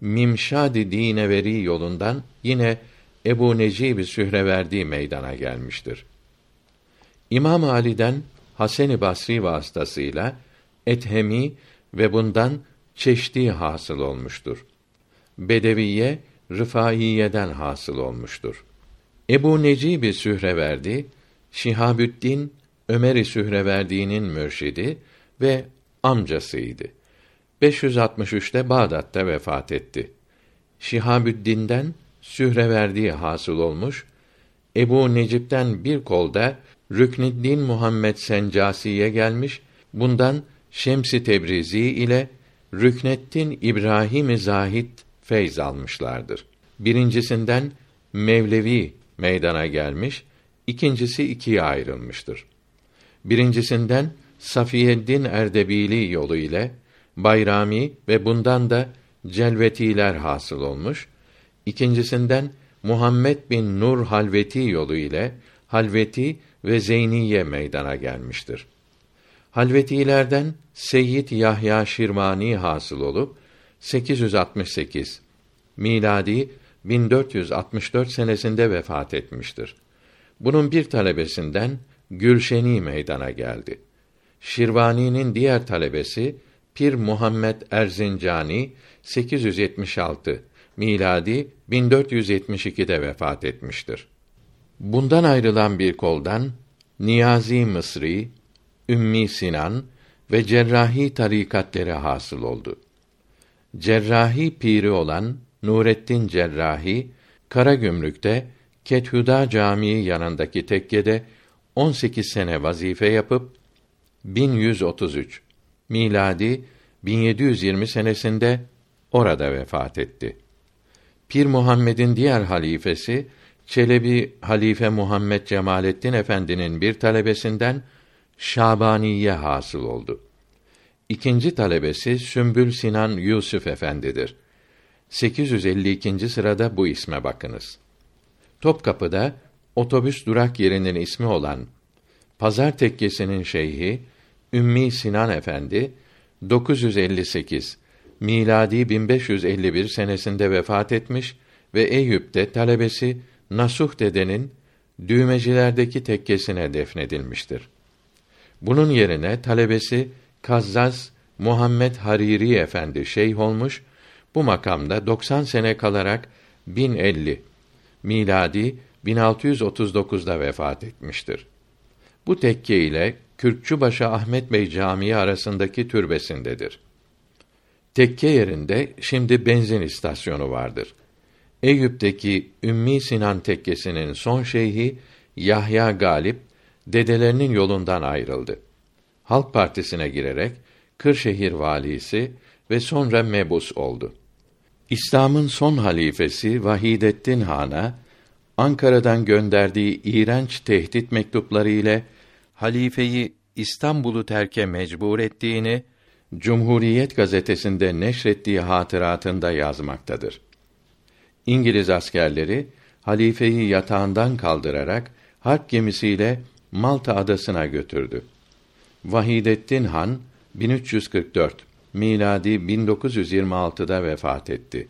Mimşad-ı Dineveri yolundan yine Ebu Necib Sühreverdi meydana gelmiştir. İmam Ali'den Hasan-ı Basri vasıtasıyla Ethemi ve bundan Çeşdi hasıl olmuştur. Bedeviye Rıfaiyeden hasıl olmuştur. Ebu Necib Sühreverdi Şihabüddin Ömer-i Sühreverdi'nin mürşidi ve amcasıydı. 563'te Bağdat'ta vefat etti. Şihabüddin'den Sühreverdi hasıl olmuş. Ebu Necip'ten bir kolda Rüknüddin Muhammed Sencasi'ye gelmiş. Bundan Şems-i Tebrizi ile Rükneddin İbrahim Zahid feyz almışlardır. Birincisinden Mevlevi meydana gelmiş, ikincisi ikiye ayrılmıştır. Birincisinden Safiyeddin Erdebili yolu ile Bayrami ve bundan da Celvetiler hasıl olmuş. İkincisinden Muhammed bin Nur Halveti yolu ile Halveti ve Zeyniye meydana gelmiştir. Halvetilerden Seyyid Yahya Şirmani hasıl olup 868 miladi 1464 senesinde vefat etmiştir. Bunun bir talebesinden Gülşeni meydana geldi. Şirvani'nin diğer talebesi Pir Muhammed Erzincani 876 miladi 1472'de vefat etmiştir. Bundan ayrılan bir koldan Niyazi Mısri, Ümmi Sinan ve cerrahi tarikatleri hasıl oldu. Cerrahi piri olan Nurettin Cerrahi Karagümrük'te Kethuda Camii yanındaki tekkede 18 sene vazife yapıp 1133 miladi 1720 senesinde orada vefat etti. Pir Muhammed'in diğer halifesi Çelebi Halife Muhammed Cemalettin Efendi'nin bir talebesinden Şabaniye hasıl oldu. İkinci talebesi Sümbül Sinan Yusuf Efendidir. 852. sırada bu isme bakınız. Topkapı'da otobüs durak yerinin ismi olan Pazar Tekkesi'nin şeyhi Ümmi Sinan Efendi 958 miladi 1551 senesinde vefat etmiş ve Eyüp'te talebesi Nasuh dedenin düğmecilerdeki tekkesine defnedilmiştir. Bunun yerine talebesi Kazzaz Muhammed Hariri Efendi şeyh olmuş. Bu makamda 90 sene kalarak 1050 miladi 1639'da vefat etmiştir. Bu tekke ile Kürkçübaşı Ahmet Bey Camii arasındaki türbesindedir. Tekke yerinde şimdi benzin istasyonu vardır. Eyüp'teki Ümmi Sinan Tekkesi'nin son şeyhi Yahya Galip dedelerinin yolundan ayrıldı. Halk Partisi'ne girerek Kırşehir valisi ve sonra mebus oldu. İslam'ın son halifesi Vahidettin Han'a Ankara'dan gönderdiği iğrenç tehdit mektupları ile halifeyi İstanbul'u terke mecbur ettiğini Cumhuriyet gazetesinde neşrettiği hatıratında yazmaktadır. İngiliz askerleri halifeyi yatağından kaldırarak harp gemisiyle Malta adasına götürdü. Vahidettin Han 1344 miladi 1926'da vefat etti.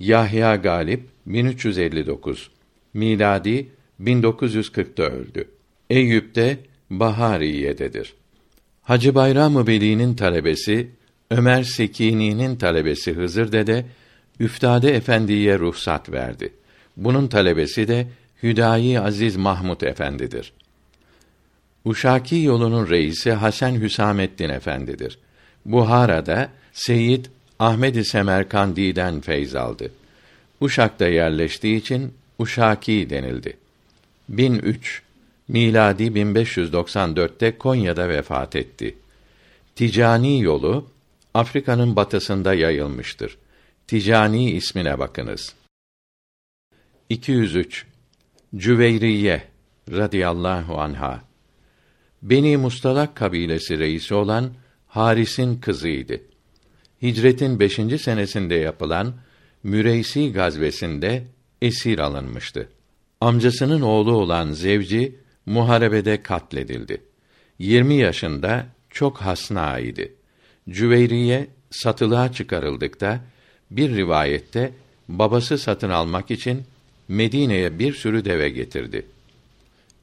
Yahya Galip 1359 miladi 1940'ta öldü. Eyüp'te Bahariye'dedir. Hacı Bayram-ı Veli'nin talebesi Ömer Sekini'nin talebesi Hızır Dede Üftade Efendi'ye ruhsat verdi. Bunun talebesi de Hüdayi Aziz Mahmud Efendidir. Uşaki yolunun reisi Hasan Hüsamettin Efendidir. Buhara'da Seyyid Ahmed-i Semerkandi'den feyz aldı. Uşak'ta yerleştiği için Uşaki denildi. 1003 miladi 1594'te Konya'da vefat etti. Ticani yolu Afrika'nın batısında yayılmıştır. Ticani ismine bakınız. 203 Cüveyriye radıyallahu anha Beni Mustalak kabilesi reisi olan Haris'in kızıydı. Hicretin beşinci senesinde yapılan Müreysi gazvesinde esir alınmıştı. Amcasının oğlu olan Zevci muharebede katledildi. 20 yaşında çok hasna idi. Cüveyriye satılığa çıkarıldıkta bir rivayette babası satın almak için Medine'ye bir sürü deve getirdi.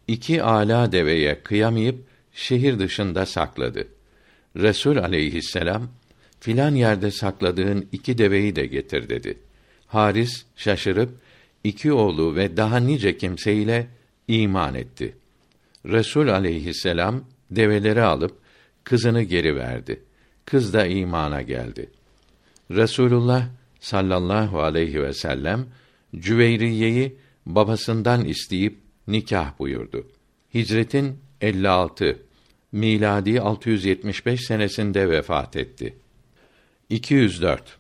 İki ala deveye kıyamayıp şehir dışında sakladı. Resul aleyhisselam filan yerde sakladığın iki deveyi de getir dedi. Haris şaşırıp iki oğlu ve daha nice kimseyle iman etti. Resul aleyhisselam develeri alıp kızını geri verdi. Kız da imana geldi. Resulullah sallallahu aleyhi ve sellem Cüveyriye'yi babasından isteyip nikah buyurdu. Hicretin 56 miladi 675 senesinde vefat etti. 204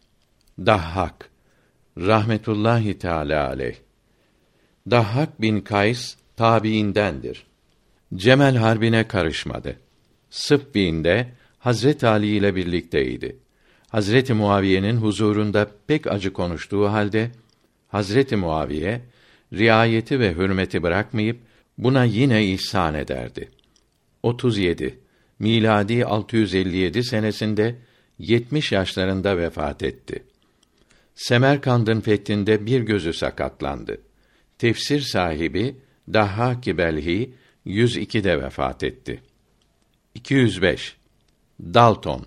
Dahhak rahmetullahi teala aleyh Dahhak bin Kays tabiindendir. Cemel Harbi'ne karışmadı. Sıffîn'de Hazret Ali ile birlikteydi. Hazreti Muaviye'nin huzurunda pek acı konuştuğu halde Hazreti Muaviye riayeti ve hürmeti bırakmayıp buna yine ihsan ederdi. 37 miladi 657 senesinde 70 yaşlarında vefat etti. Semerkand'ın fethinde bir gözü sakatlandı. Tefsir sahibi Daha Kibelhi 102'de vefat etti. 205 Dalton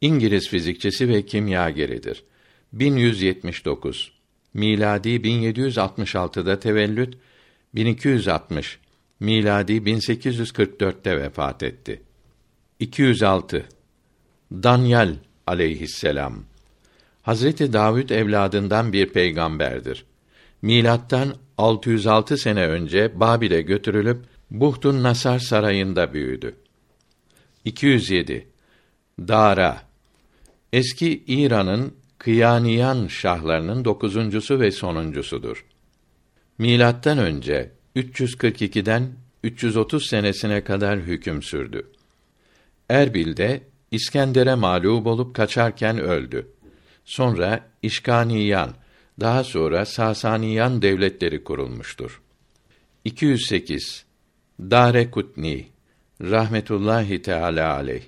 İngiliz fizikçisi ve kimyageridir. 1179 miladi 1766'da tevellüt 1260 miladi 1844'te vefat etti. 206 Danyal aleyhisselam Hazreti Davud evladından bir peygamberdir. Milattan 606 sene önce Babil'e götürülüp Buhtun Nasar sarayında büyüdü. 207 Dara Eski İran'ın Kıyaniyan şahlarının dokuzuncusu ve sonuncusudur. Milattan önce 342'den 330 senesine kadar hüküm sürdü. Erbil'de İskender'e mağlup olup kaçarken öldü. Sonra İşkaniyan, daha sonra Sasaniyan devletleri kurulmuştur. 208 Dare Kutni rahmetullahi teala aleyh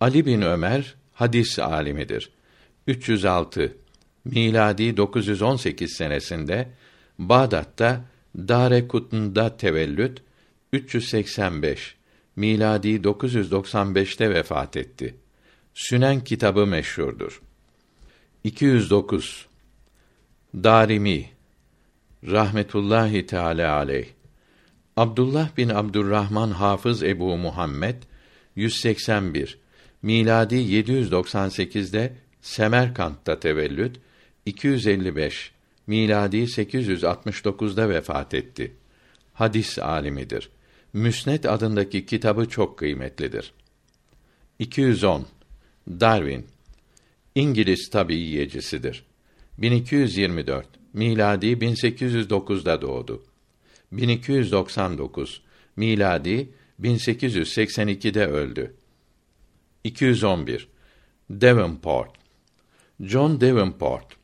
Ali bin Ömer hadis alimidir. 306 miladi 918 senesinde Bağdat'ta Dare Kutn'da tevellüt 385 miladi 995'te vefat etti. Sünen kitabı meşhurdur. 209 Darimi rahmetullahi teala aleyh Abdullah bin Abdurrahman Hafız Ebu Muhammed 181 miladi 798'de Semerkant'ta tevellüt 255 miladi 869'da vefat etti. Hadis alimidir. Müsned adındaki kitabı çok kıymetlidir. 210 Darwin İngiliz tabiiyecisidir. 1224 miladi 1809'da doğdu. 1299 miladi 1882'de öldü. 211 Devonport John Devonport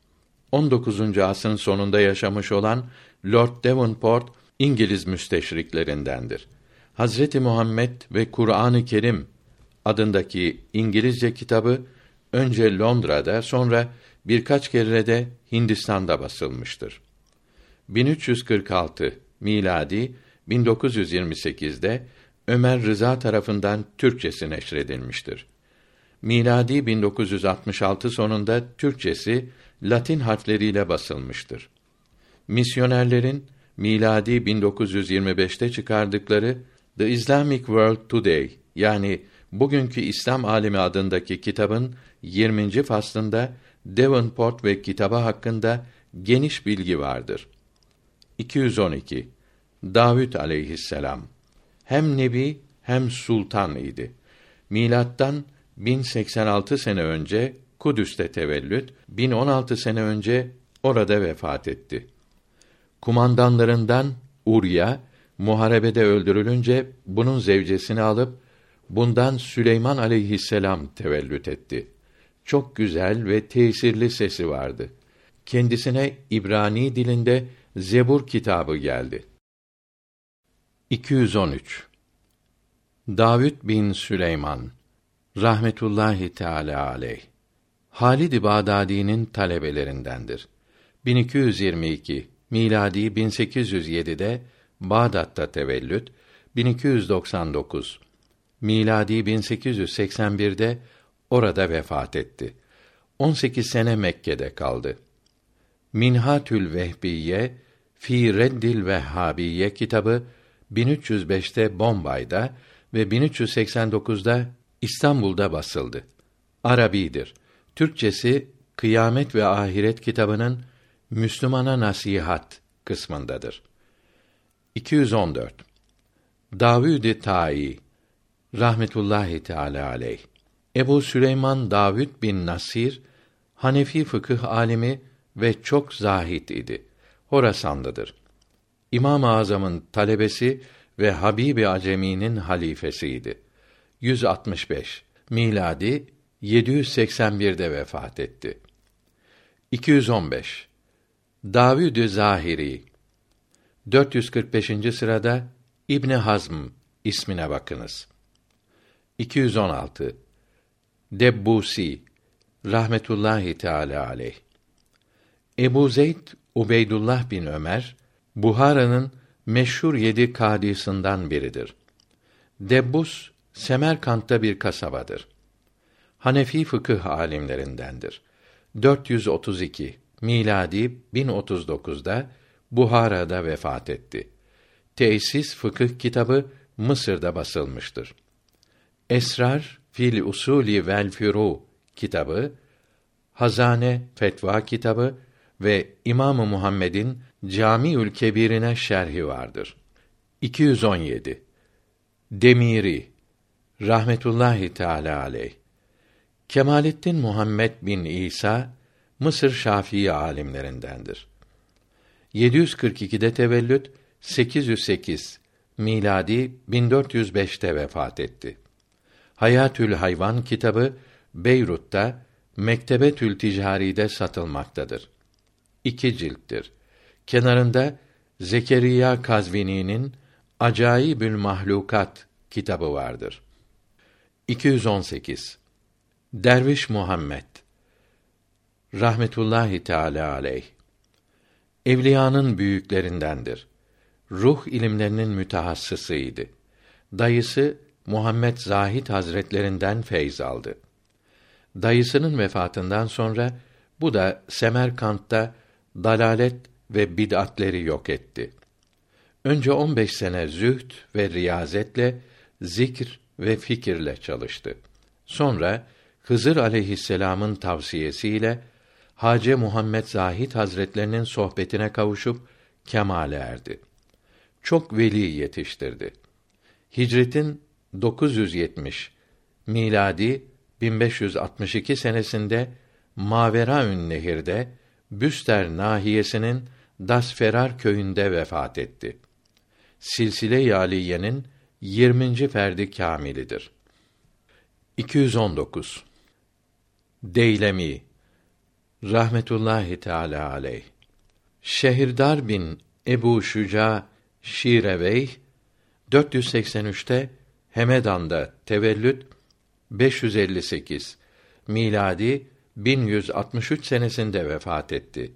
19. asrın sonunda yaşamış olan Lord Devonport İngiliz müsteşriklerindendir. Hazreti Muhammed ve Kur'an-ı Kerim adındaki İngilizce kitabı önce Londra'da sonra birkaç kere de Hindistan'da basılmıştır. 1346 miladi 1928'de Ömer Rıza tarafından Türkçesi neşredilmiştir. Miladi 1966 sonunda Türkçesi Latin harfleriyle basılmıştır. Misyonerlerin miladi 1925'te çıkardıkları The Islamic World Today yani bugünkü İslam alimi adındaki kitabın 20. faslında Devonport ve kitabı hakkında geniş bilgi vardır. 212 Davud aleyhisselam hem nebi hem sultan idi. Milattan 1086 sene önce Kudüs'te tevellüt, 1016 sene önce orada vefat etti. Kumandanlarından Urya muharebede öldürülünce bunun zevcesini alıp bundan Süleyman aleyhisselam tevellüt etti. Çok güzel ve tesirli sesi vardı. Kendisine İbrani dilinde Zebur kitabı geldi. 213 Davud bin Süleyman rahmetullahi teala aleyh Halid-i Bağdadi'nin talebelerindendir. 1222 miladi 1807'de Bağdat'ta tevellüt, 1299 miladi 1881'de orada vefat etti. 18 sene Mekke'de kaldı. Minhatül Vehbiye fi Reddil Vehhabiye kitabı 1305'te Bombay'da ve 1389'da İstanbul'da basıldı. Arabidir. Türkçesi Kıyamet ve Ahiret kitabının Müslümana Nasihat kısmındadır. 214. Davud Tai rahmetullahi teala aleyh. Ebu Süleyman Davud bin Nasir Hanefi fıkıh alimi ve çok zahit idi. Horasanlıdır. İmam-ı Azam'ın talebesi ve Habibi Acemi'nin halifesiydi. 165 miladi 781'de vefat etti. 215 Davud Zahiri 445. sırada İbn Hazm ismine bakınız. 216 Debbusi rahmetullahi teala aleyh. Ebu Zeyd Ubeydullah bin Ömer Buhara'nın meşhur yedi kadısından biridir. Debbus Semerkant'ta bir kasabadır. Hanefi fıkıh alimlerindendir. 432 miladi 1039'da Buhara'da vefat etti. Tesis fıkıh kitabı Mısır'da basılmıştır. Esrar fil usuli vel furu kitabı, Hazane fetva kitabı ve İmamı Muhammed'in Camiül Kebirine şerhi vardır. 217 Demiri rahmetullahi teala aleyh Kemalettin Muhammed bin İsa Mısır Şafii alimlerindendir. 742'de tevellüt, 808 miladi 1405'te vefat etti. Hayatül Hayvan kitabı Beyrut'ta Mektebetül Ticari'de satılmaktadır. İki cilttir. Kenarında Zekeriya Kazvini'nin Acayibül Mahlukat kitabı vardır. 218 Derviş Muhammed rahmetullahi teala aleyh evliyanın büyüklerindendir. Ruh ilimlerinin mütehassısıydı. Dayısı Muhammed Zahid Hazretlerinden feyz aldı. Dayısının vefatından sonra bu da Semerkant'ta dalalet ve bid'atleri yok etti. Önce 15 sene zühd ve riyazetle, zikr ve fikirle çalıştı. Sonra Hızır aleyhisselam'ın tavsiyesiyle Hace Muhammed Zahid Hazretlerinin sohbetine kavuşup kemale erdi. Çok veli yetiştirdi. Hicretin 970 miladi 1562 senesinde Maveraün Nehir'de Büster nahiyesinin Dasferar köyünde vefat etti. Silsile-i Aliye'nin 20. ferdi kamilidir. 219 Deylemi rahmetullahi teala aleyh Şehirdar bin Ebu Şuca Şireveyh 483'te Hemedan'da tevellüt 558 miladi 1163 senesinde vefat etti.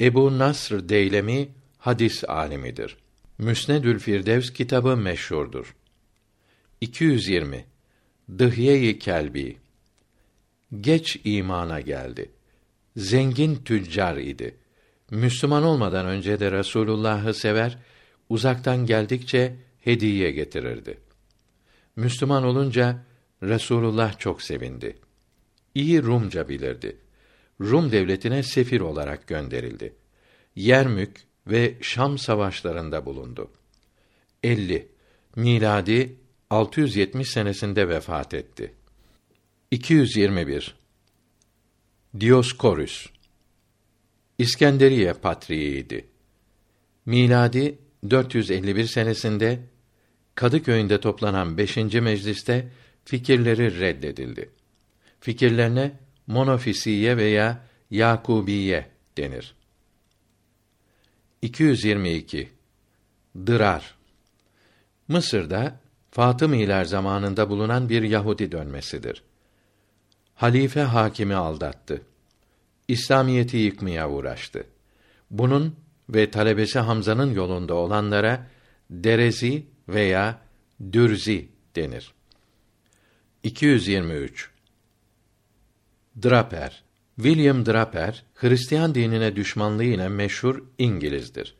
Ebu Nasr Deylemi hadis alimidir. Müsnedül Firdevs kitabı meşhurdur. 220 Dıhye-i Kelbi geç imana geldi. Zengin tüccar idi. Müslüman olmadan önce de Resulullah'ı sever, uzaktan geldikçe hediye getirirdi. Müslüman olunca Resulullah çok sevindi. İyi Rumca bilirdi. Rum devletine sefir olarak gönderildi. Yermük ve Şam savaşlarında bulundu. 50 miladi 670 senesinde vefat etti. 221 Dioskorus İskenderiye patriğiydi. Miladi 451 senesinde Kadıköy'ünde toplanan 5. mecliste fikirleri reddedildi. Fikirlerine monofisiye veya Yakubiye denir. 222 Dırar Mısır'da Fatımiler zamanında bulunan bir Yahudi dönmesidir. Halife hakimi aldattı. İslamiyeti yıkmaya uğraştı. Bunun ve talebesi Hamza'nın yolunda olanlara derezi veya dürzi denir. 223 Draper William Draper, Hristiyan dinine düşmanlığı ile meşhur İngilizdir.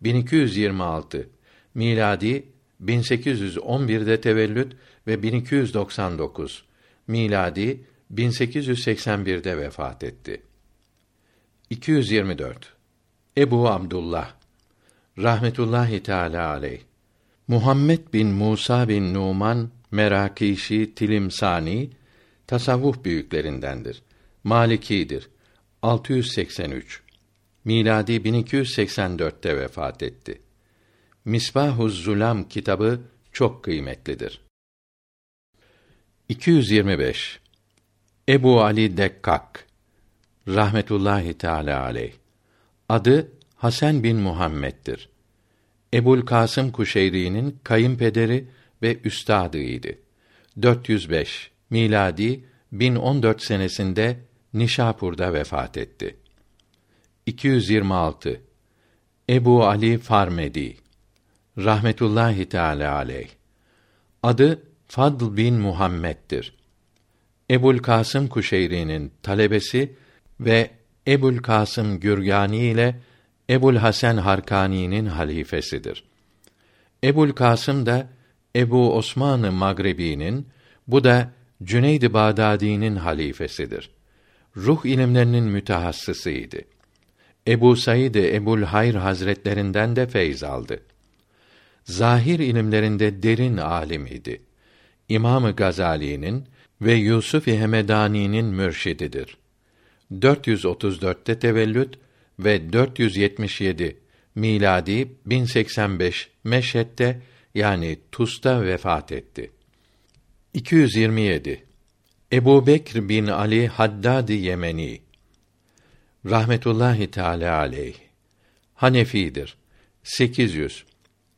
1226 miladi 1811'de tevellüt ve 1299 miladi 1881'de vefat etti. 224 Ebu Abdullah rahmetullahi teala aleyh Muhammed bin Musa bin Numan Merakişi Tilimsani tasavvuf büyüklerindendir. Malikidir. 683 miladi 1284'te vefat etti. Misbahuz Zulam kitabı çok kıymetlidir. 225 Ebu Ali Dekkak rahmetullahi teala aleyh. Adı Hasan bin Muhammed'dir. Ebul Kasım Kuşeyri'nin kayınpederi ve üstadıydı. 405 miladi 1014 senesinde Nişapur'da vefat etti. 226 Ebu Ali Farmedi rahmetullahi teala aleyh. Adı Fadl bin Muhammed'dir. Ebul Kasım Kuşeyri'nin talebesi ve Ebul Kasım Gürgani ile Ebul Hasan Harkani'nin halifesidir. Ebul Kasım da Ebu Osman-ı bu da Cüneyd-i Bağdadi'nin halifesidir. Ruh ilimlerinin mütehassısıydı. Ebu Said Ebul Hayr Hazretlerinden de feyz aldı. Zahir ilimlerinde derin alim idi. İmamı Gazali'nin ve Yusuf Hemedani'nin mürşididir. 434'te tevellüt ve 477 miladi 1085 Meşhed'de yani Tus'ta vefat etti. 227 Ebu Bekr bin Ali Haddad Yemeni rahmetullahi teala aleyh Hanefidir. 800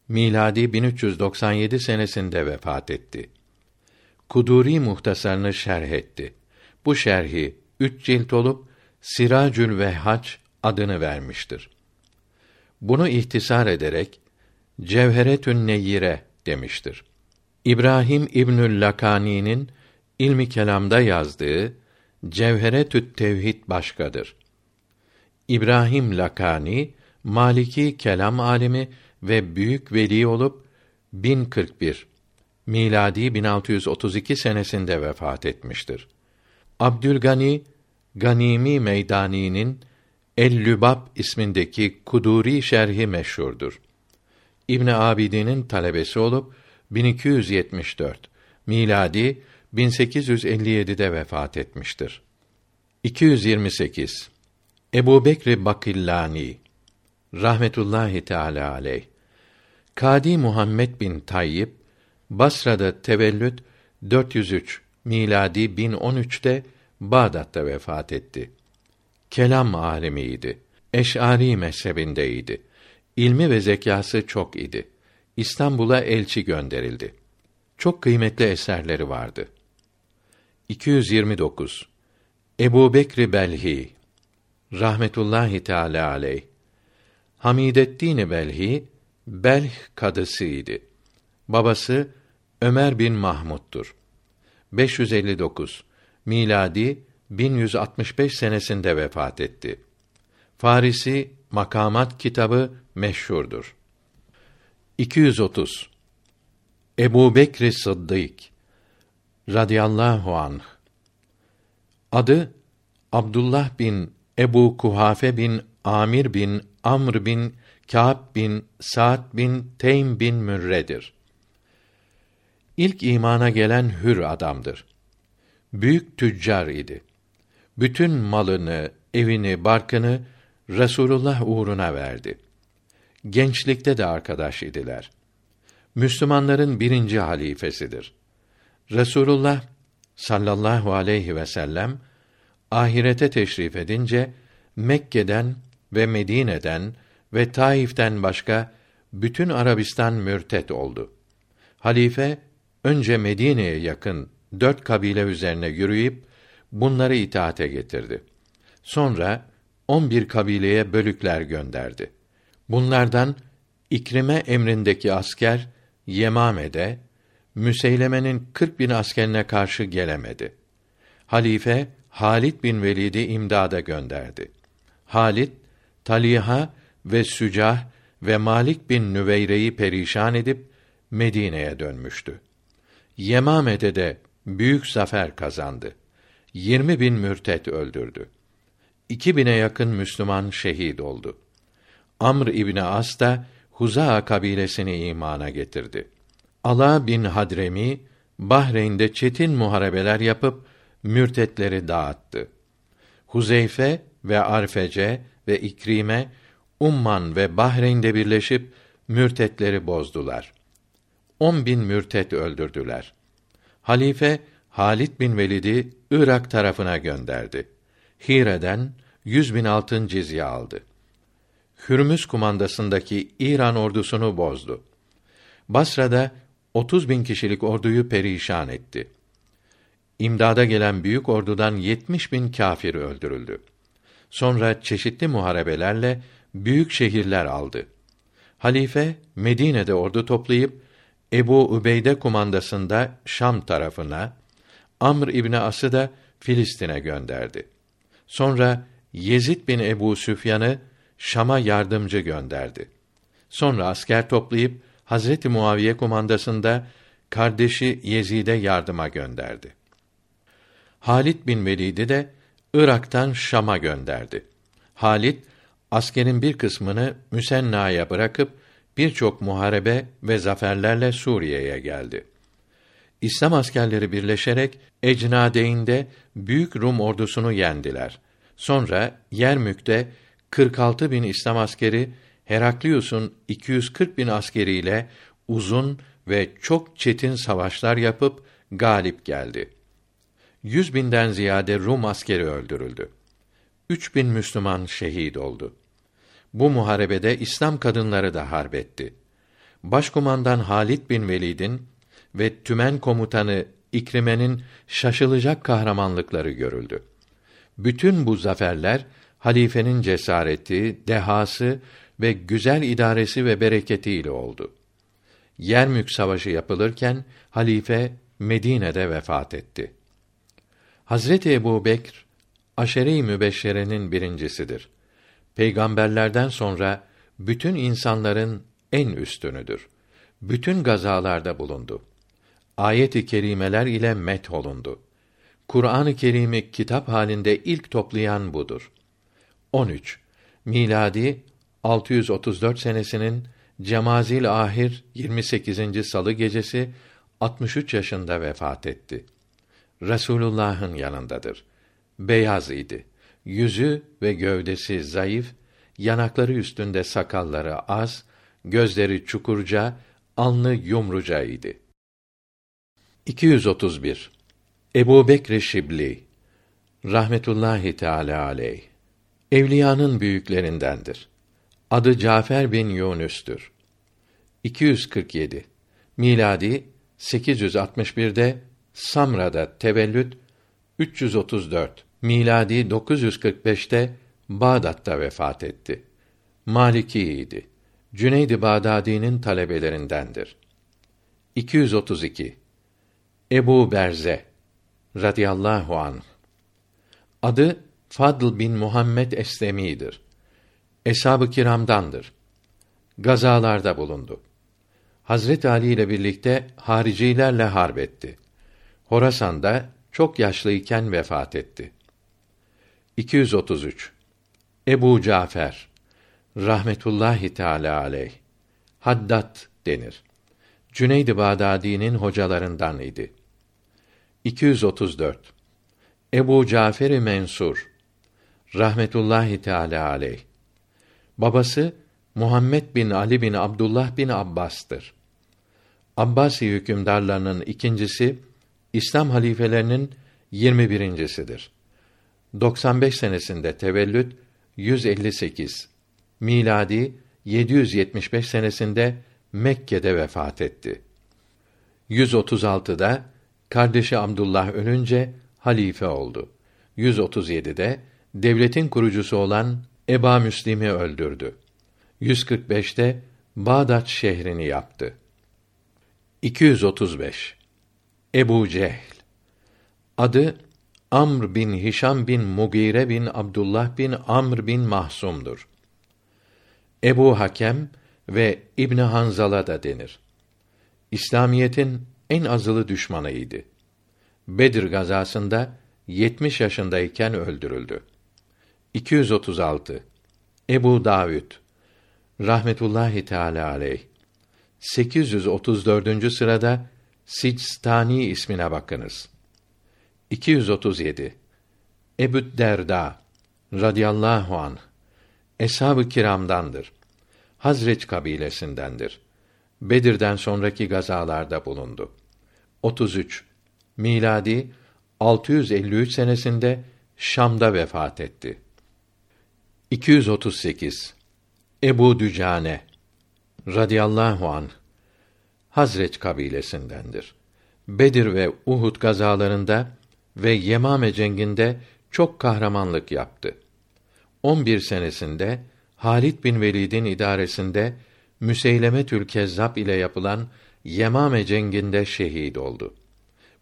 miladi 1397 senesinde vefat etti. Kuduri muhtasarını şerh etti. Bu şerhi üç cilt olup Siracül Vehhac adını vermiştir. Bunu ihtisar ederek Cevheretün Neyyire demiştir. İbrahim İbnül Lakani'nin ilmi kelamda yazdığı Cevheretü't Tevhid başkadır. İbrahim Lakani Maliki kelam alimi ve büyük veli olup 1041 miladi 1632 senesinde vefat etmiştir. Abdülgani Ganimi Meydani'nin El-Lübab ismindeki Kuduri şerhi meşhurdur. İbn Abidin'in talebesi olup 1274 miladi 1857'de vefat etmiştir. 228 Ebu Bekr Bakillani rahmetullahi teala aleyh Kadi Muhammed bin Tayyib Basra'da tevellüt 403 miladi 1013'te Bağdat'ta vefat etti. Kelam alemiydi. Eş'ari mezhebindeydi. İlmi ve zekası çok idi. İstanbul'a elçi gönderildi. Çok kıymetli eserleri vardı. 229 Ebu Bekri Belhi rahmetullahi teala aleyh Hamideddin Belhi Belh kadısıydı. Babası Ömer bin Mahmud'dur. 559 miladi 1165 senesinde vefat etti. Farisi Makamat kitabı meşhurdur. 230 Ebu Bekr Sıddık radıyallahu anh Adı Abdullah bin Ebu Kuhafe bin Amir bin Amr bin Kâb bin Sa'd bin Teym bin Mürre'dir. İlk imana gelen hür adamdır. Büyük tüccar idi. Bütün malını, evini, barkını Resulullah uğruna verdi. Gençlikte de arkadaş idiler. Müslümanların birinci halifesidir. Resulullah sallallahu aleyhi ve sellem ahirete teşrif edince Mekke'den ve Medine'den ve Taif'ten başka bütün Arabistan mürtet oldu. Halife önce Medine'ye yakın dört kabile üzerine yürüyüp bunları itaate getirdi. Sonra on bir kabileye bölükler gönderdi. Bunlardan İkrime emrindeki asker Yemame'de Müseyleme'nin kırk bin askerine karşı gelemedi. Halife Halit bin Velid'i imdada gönderdi. Halit, Taliha ve Sücah ve Malik bin Nüveyre'yi perişan edip Medine'ye dönmüştü. Yemame'de de büyük zafer kazandı. Yirmi bin mürtet öldürdü. İki bine yakın Müslüman şehit oldu. Amr İbni As da Huzaa kabilesini imana getirdi. Ala bin Hadremi Bahreyn'de çetin muharebeler yapıp mürtetleri dağıttı. Huzeyfe ve Arfece ve İkrime Umman ve Bahreyn'de birleşip mürtetleri bozdular. On bin mürtet öldürdüler. Halife Halit bin Velid'i Irak tarafına gönderdi. Hire'den yüz bin altın cizye aldı. Hürmüz kumandasındaki İran ordusunu bozdu. Basra'da otuz bin kişilik orduyu perişan etti. İmdada gelen büyük ordudan yetmiş bin kâfir öldürüldü. Sonra çeşitli muharebelerle büyük şehirler aldı. Halife Medine'de ordu toplayıp Ebu Übeyde kumandasında Şam tarafına, Amr İbni As'ı da Filistin'e gönderdi. Sonra Yezid bin Ebu Süfyan'ı Şam'a yardımcı gönderdi. Sonra asker toplayıp Hazreti Muaviye kumandasında kardeşi Yezid'e yardıma gönderdi. Halit bin Velid'i de Irak'tan Şam'a gönderdi. Halit askerin bir kısmını Müsenna'ya bırakıp birçok muharebe ve zaferlerle Suriye'ye geldi. İslam askerleri birleşerek Ecnadeyn'de büyük Rum ordusunu yendiler. Sonra Yermük'te 46 bin İslam askeri Heraklius'un 240 bin askeriyle uzun ve çok çetin savaşlar yapıp galip geldi. Yüz binden ziyade Rum askeri öldürüldü. Üç bin Müslüman şehit oldu. Bu muharebede İslam kadınları da harbetti. Başkumandan Halit bin Velid'in ve tümen komutanı İkrime'nin şaşılacak kahramanlıkları görüldü. Bütün bu zaferler halifenin cesareti, dehası ve güzel idaresi ve bereketiyle oldu. Yermük Savaşı yapılırken halife Medine'de vefat etti. Hazreti Ebu Bekr, aşere-i mübeşşerenin birincisidir. Peygamberlerden sonra bütün insanların en üstünüdür. Bütün gazalarda bulundu. Ayet-i kerimeler ile met olundu. Kur'an-ı Kerim'i kitap halinde ilk toplayan budur. 13. Miladi 634 senesinin Cemazil Ahir 28. Salı gecesi 63 yaşında vefat etti. Resulullah'ın yanındadır. Beyaz idi. Yüzü ve gövdesi zayıf, yanakları üstünde sakalları az, gözleri çukurca, alnı yumruca idi. 231. Ebu Bekr Şibli rahmetullahi teala aleyh evliyanın büyüklerindendir. Adı Cafer bin Yunus'tür. 247 miladi 861'de Samra'da tevellüt 334 miladi 945'te Bağdat'ta vefat etti. Maliki'ydi. Cüneyd-i Bağdadi'nin talebelerindendir. 232 Ebu Berze radıyallahu anh Adı Fadl bin Muhammed Eslemi'dir. Eshab-ı kiramdandır. Gazalarda bulundu. Hazret Ali ile birlikte haricilerle harp etti. Horasan'da çok yaşlıyken vefat etti. 233 Ebu Cafer rahmetullahi teala aleyh Haddad denir. Cüneyd-i Bağdadi'nin hocalarından idi. 234. Ebu Cafer-i Mensur rahmetullahi teala aleyh. Babası Muhammed bin Ali bin Abdullah bin Abbas'tır. Abbasi hükümdarlarının ikincisi, İslam halifelerinin 21.sidir. 95 senesinde tevellüt 158 miladi 775 senesinde Mekke'de vefat etti. 136'da kardeşi Abdullah ölünce halife oldu. 137'de devletin kurucusu olan Eba Müslim'i öldürdü. 145'te Bağdat şehrini yaptı. 235 Ebu Cehl Adı Amr bin Hişam bin Mugire bin Abdullah bin Amr bin Mahsum'dur. Ebu Hakem ve İbn Hanzala da denir. İslamiyetin en azılı düşmanıydı. Bedir gazasında 70 yaşındayken öldürüldü. 236 Ebu Davud rahmetullahi teala aleyh 834. sırada Sicstani ismine bakınız. 237 Ebu Derda radıyallahu an Eshab-ı kiramdandır. Hazreç kabilesindendir. Bedir'den sonraki gazalarda bulundu. 33 miladi 653 senesinde Şam'da vefat etti. 238 Ebu Dücane radıyallahu an Hazreç kabilesindendir. Bedir ve Uhud gazalarında ve Yemame cenginde çok kahramanlık yaptı. 11 senesinde Halit bin Velid'in idaresinde Müseyleme Kezzab ile yapılan Yemame cenginde şehit oldu.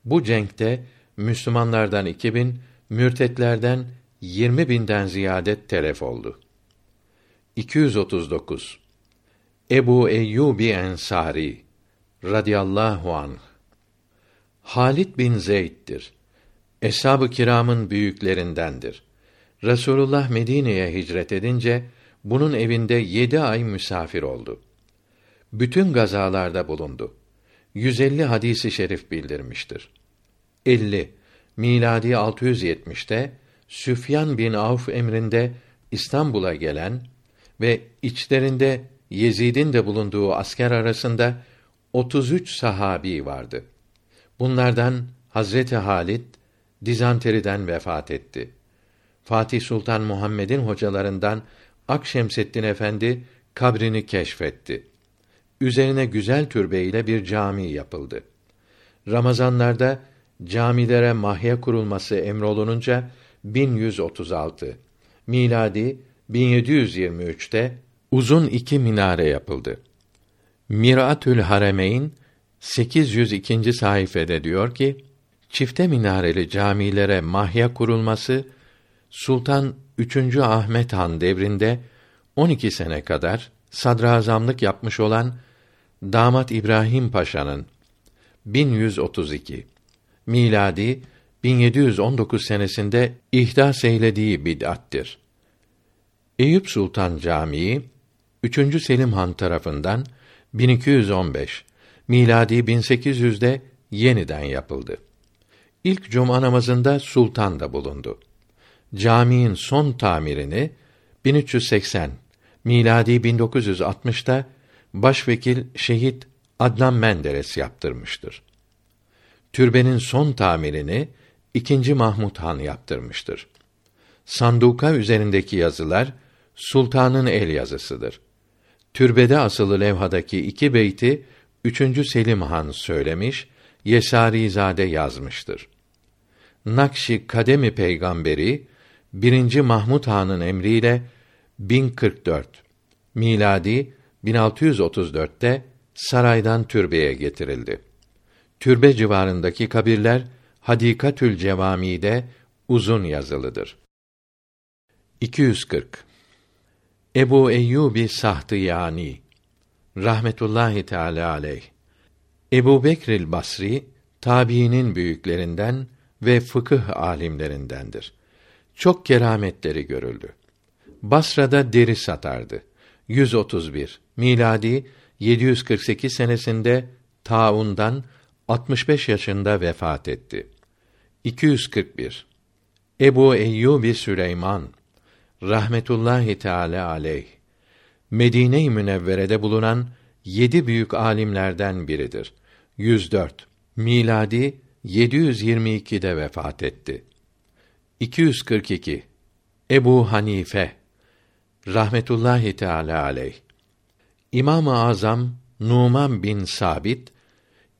Bu cenkte Müslümanlardan 2000, mürtetlerden 20 binden ziyade telef oldu. 239 Ebu Eyyubi Ensari radıyallahu anh Halit bin Zeyd'dir. Eshab-ı kiramın büyüklerindendir. Resulullah Medine'ye hicret edince bunun evinde yedi ay misafir oldu. Bütün gazalarda bulundu. 150 hadisi şerif bildirmiştir. 50 miladi 670'te Süfyan bin Avf emrinde İstanbul'a gelen ve içlerinde Yezid'in de bulunduğu asker arasında 33 sahabi vardı. Bunlardan Hazreti Halit dizanteriden vefat etti. Fatih Sultan Muhammed'in hocalarından Akşemseddin Efendi kabrini keşfetti. Üzerine güzel türbe ile bir cami yapıldı. Ramazanlarda camilere mahya kurulması emrolununca 1136 miladi 1723'te uzun iki minare yapıldı. Miratül Haremeyn 802. sayfede diyor ki: Çifte minareli camilere mahya kurulması Sultan 3. Ahmet Han devrinde 12 sene kadar sadrazamlık yapmış olan damat İbrahim Paşa'nın 1132 miladi 1719 senesinde ihdas eylediği bid'attir. Eyüp Sultan Camii 3. Selim Han tarafından 1215 miladi 1800'de yeniden yapıldı. İlk cuma namazında sultan da bulundu. Camiin son tamirini 1380 miladi 1960'ta başvekil şehit Adnan Menderes yaptırmıştır. Türbenin son tamirini ikinci Mahmud Han yaptırmıştır. Sanduka üzerindeki yazılar sultanın el yazısıdır. Türbede asılı levhadaki iki beyti üçüncü Selim Han söylemiş, Yesarizade yazmıştır. Nakşi Kademi Peygamberi birinci Mahmud Han'ın emriyle 1044 miladi 1634'te saraydan türbeye getirildi. Türbe civarındaki kabirler Hadikatül Cevami'de uzun yazılıdır. 240 Ebu Eyyubi Sahtiyani rahmetullahi teala aleyh Ebu Bekril Basri tabiinin büyüklerinden ve fıkıh alimlerindendir. Çok kerametleri görüldü. Basra'da deri satardı. 131 miladi 748 senesinde taundan 65 yaşında vefat etti. 241 Ebu Eyyubi Süleyman rahmetullahi teala aleyh Medine-i Münevvere'de bulunan yedi büyük alimlerden biridir. 104 miladi 722'de vefat etti. 242 Ebu Hanife rahmetullahi teala aleyh İmam-ı Azam Numan bin Sabit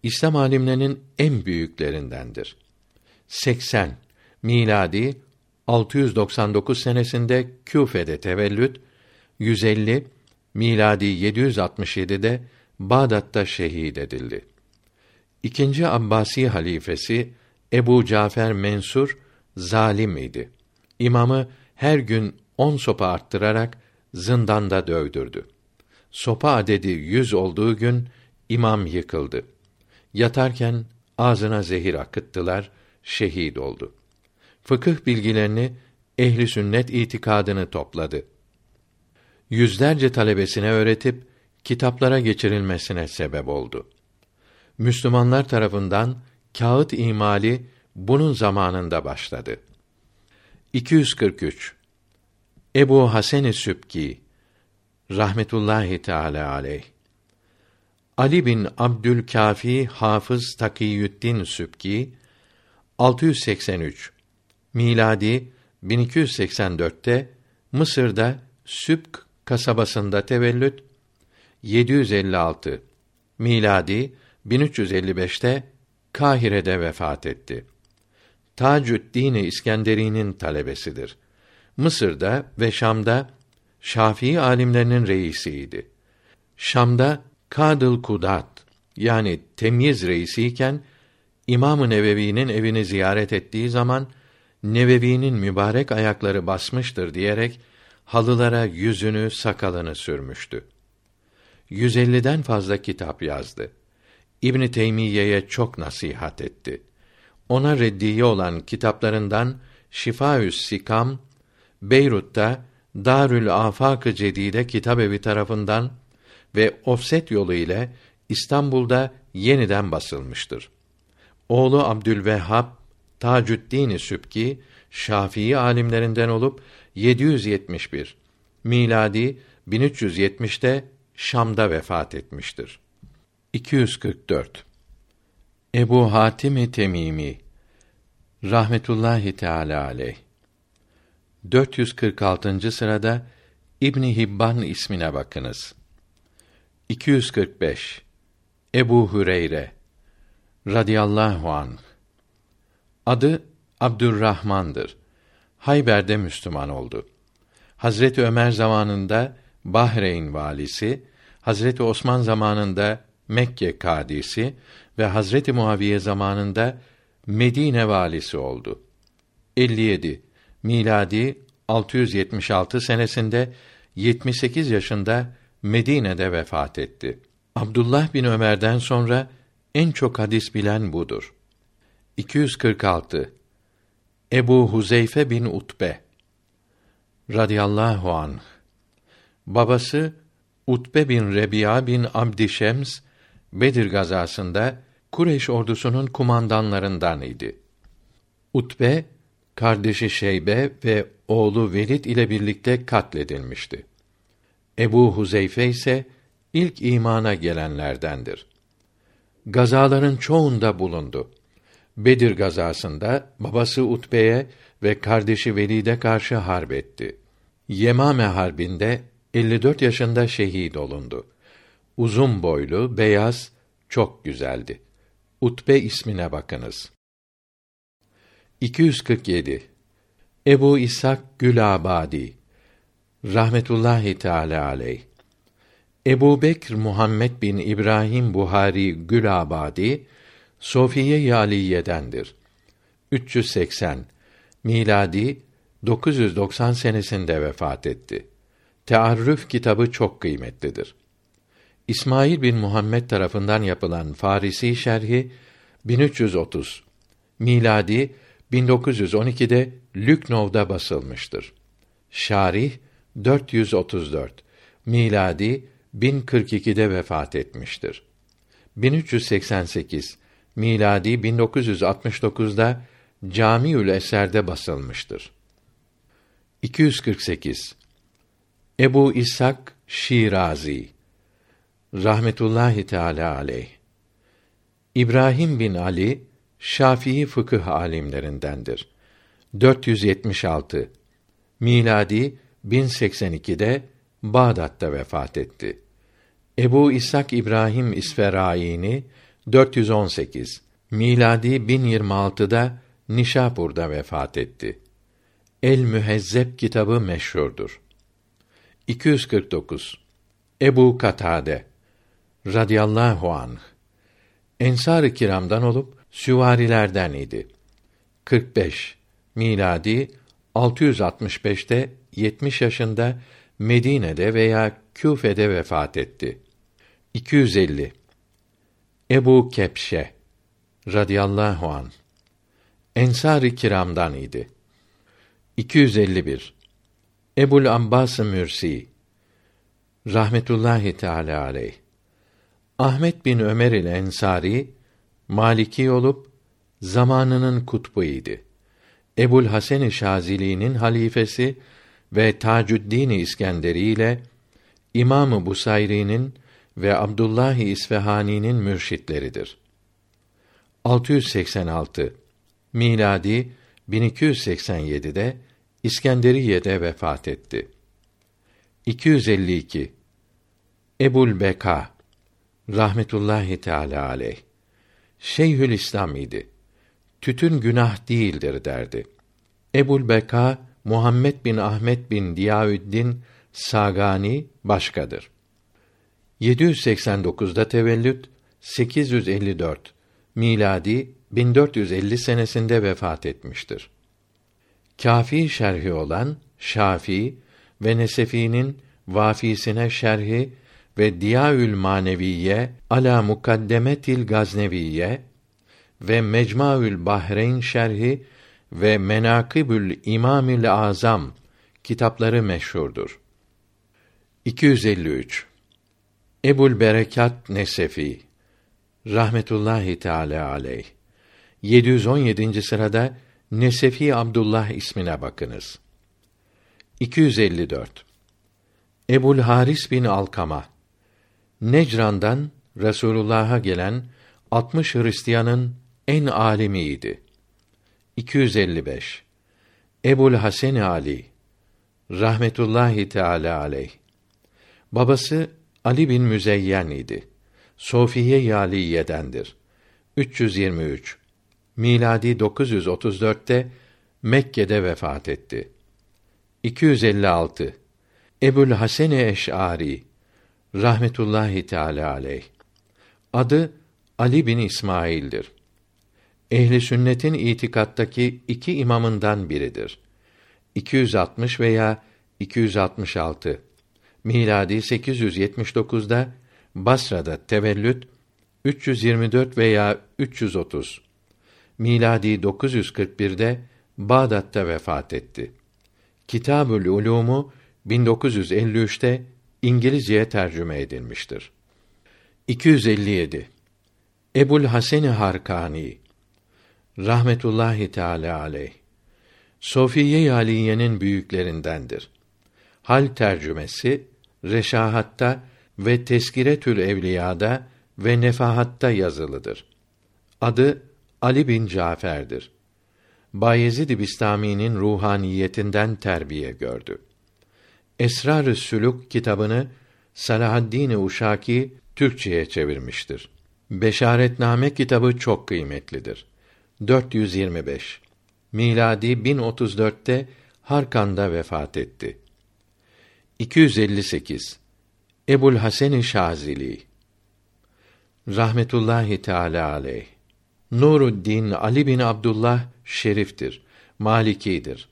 İslam alimlerinin en büyüklerindendir. 80 miladi 699 senesinde Küfe'de tevellüt, 150 miladi 767'de Bağdat'ta şehit edildi. İkinci Abbasi halifesi Ebu Cafer Mensur zalim idi. İmamı her gün on sopa arttırarak zindanda dövdürdü. Sopa adedi yüz olduğu gün imam yıkıldı. Yatarken ağzına zehir akıttılar, şehit oldu. Fıkıh bilgilerini, ehli sünnet itikadını topladı. Yüzlerce talebesine öğretip kitaplara geçirilmesine sebep oldu. Müslümanlar tarafından kağıt imali bunun zamanında başladı. 243 Ebu Hasan-ı Sübki rahmetullahi teala aleyh. Ali bin Abdülkafi Hafız Takiyüddin Sübki 683 miladi 1284'te Mısır'da Sübk kasabasında tevellüt. 756 miladi 1355'te Kahire'de vefat etti. Tacüddin İskenderi'nin talebesidir. Mısır'da ve Şam'da Şafii alimlerinin reisiydi. Şam'da Kadıl Kudat yani temyiz reisiyken İmam-ı Nevevi'nin evini ziyaret ettiği zaman Nevevi'nin mübarek ayakları basmıştır diyerek halılara yüzünü, sakalını sürmüştü. 150'den fazla kitap yazdı. İbn Teymiyye'ye çok nasihat etti. Ona reddiye olan kitaplarından Şifaü's Sikam Beyrut'ta Darül Afak-ı Cedide Kitabevi tarafından ve ofset yolu ile İstanbul'da yeniden basılmıştır. Oğlu Abdülvehhab Tacüddin Sübki Şafii alimlerinden olup 771 miladi 1370'te Şam'da vefat etmiştir. 244 Ebu Hatim Temimi rahmetullahi teala aleyh 446. sırada İbni Hibban ismine bakınız. 245 Ebu Hüreyre radıyallahu anh Adı Abdurrahman'dır. Hayber'de Müslüman oldu. Hazreti Ömer zamanında Bahreyn valisi, Hazreti Osman zamanında Mekke kadisi ve Hazreti Muaviye zamanında Medine valisi oldu. 57 miladi 676 senesinde 78 yaşında Medine'de vefat etti. Abdullah bin Ömer'den sonra en çok hadis bilen budur. 246 Ebu Huzeyfe bin Utbe radıyallahu anh babası Utbe bin Rebiya bin Abdişems Bedir gazasında Kureyş ordusunun kumandanlarından idi. Utbe kardeşi Şeybe ve oğlu Velid ile birlikte katledilmişti. Ebu Huzeyfe ise ilk imana gelenlerdendir. Gazaların çoğunda bulundu. Bedir gazasında babası Utbe'ye ve kardeşi Velid'e karşı harp etti. Yemame harbinde 54 yaşında şehit olundu. Uzun boylu, beyaz, çok güzeldi. Utbe ismine bakınız. 247 Ebu İshak Gülabadi rahmetullahi teala aleyh Ebu Bekr Muhammed bin İbrahim Buhari Gülabadi Sofiye Yaliye'dendir. 380 miladi 990 senesinde vefat etti. Tearrüf kitabı çok kıymetlidir. İsmail bin Muhammed tarafından yapılan Farisi şerhi 1330 miladi 1912'de Lüknov'da basılmıştır. Şarih 434 miladi 1042'de vefat etmiştir. 1388 miladi 1969'da Camiül Eser'de basılmıştır. 248 Ebu İshak Şirazi rahmetullahi teala aleyh İbrahim bin Ali Şafii fıkıh alimlerindendir. 476 miladi 1082'de Bağdat'ta vefat etti. Ebu İshak İbrahim İsferayini 418 miladi 1026'da Nişapur'da vefat etti. El Mühezzeb kitabı meşhurdur. 249 Ebu Katade radıyallahu anh Ensar-ı Kiram'dan olup süvarilerden idi. 45 miladi 665'te 70 yaşında Medine'de veya Küfe'de vefat etti. 250 Ebu Kepşe radıyallahu an Ensar-ı Kiram'dan idi. 251 Ebul Abbas Mürsi rahmetullahi teala aleyh Ahmet bin Ömer ile Ensari Maliki olup zamanının kutbuydu. Ebul Hasan Şazili'nin halifesi ve Tacuddin İskenderi ile İmamı Busayri'nin ve Abdullah İsfahani'nin mürşitleridir. 686 miladi 1287'de İskenderiye'de vefat etti. 252 Ebul Beka rahmetullahi teala aleyh Şeyhül İslam idi. Tütün günah değildir derdi. Ebul Beka Muhammed bin Ahmet bin Diyaüddin Sagani başkadır. 789'da tevellüt, 854 miladi 1450 senesinde vefat etmiştir. Kafi şerhi olan Şafi ve Nesefi'nin vafisine şerhi ve Diyaül Maneviye ala Mukaddemetil Gazneviye ve Mecmuaül Bahreyn şerhi ve Menakibül İmamül Azam kitapları meşhurdur. 253 Ebul Berekat Nesefi rahmetullahi teala aleyh 717. sırada Nesefi Abdullah ismine bakınız. 254 Ebul Haris bin Alkama Necran'dan Resulullah'a gelen 60 Hristiyanın en alimiydi. 255 Ebul Hasan Ali rahmetullahi teala aleyh Babası Ali bin Müzeyyen idi. Sofiye Yaliye'dendir. 323 miladi 934'te Mekke'de vefat etti. 256 Ebul Hasan Eş'ari rahmetullahi teala aleyh. Adı Ali bin İsmail'dir. Ehli sünnetin itikattaki iki imamından biridir. 260 veya 266 miladi 879'da Basra'da tevellüt 324 veya 330 miladi 941'de Bağdat'ta vefat etti. Kitabül Ulumu 1953'te İngilizceye tercüme edilmiştir. 257 Ebul Hasan Harkani rahmetullahi teala aleyh Sofiye Aliye'nin büyüklerindendir. Hal tercümesi Reşahatta ve Teskiretül Evliya'da ve Nefahat'ta yazılıdır. Adı Ali bin Cafer'dir. Bayezid Bistami'nin ruhaniyetinden terbiye gördü. Esrar-ı Sülük kitabını Salahaddin Uşaki Türkçeye çevirmiştir. Beşaretname kitabı çok kıymetlidir. 425 miladi 1034'te Harkan'da vefat etti. 258 Ebul Hasan Şazili rahmetullahi teala aleyh Nuruddin Ali bin Abdullah Şerif'tir. Malikidir.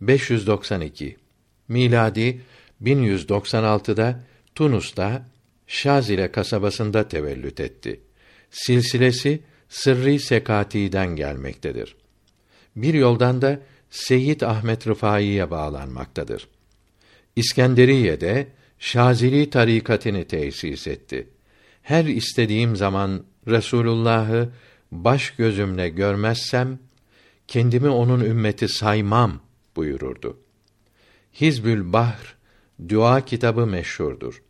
592 miladi 1196'da Tunus'ta Şazile kasabasında tevellüt etti. Silsilesi Sırrı Sekati'den gelmektedir. Bir yoldan da Seyyid Ahmet Rıfai'ye bağlanmaktadır. İskenderiye'de Şazili tarikatını tesis etti. her istediğim zaman Resulullah'ı baş gözümle görmezsem kendimi onun ümmeti saymam buyururdu. Hizbül Bahr dua kitabı meşhurdur.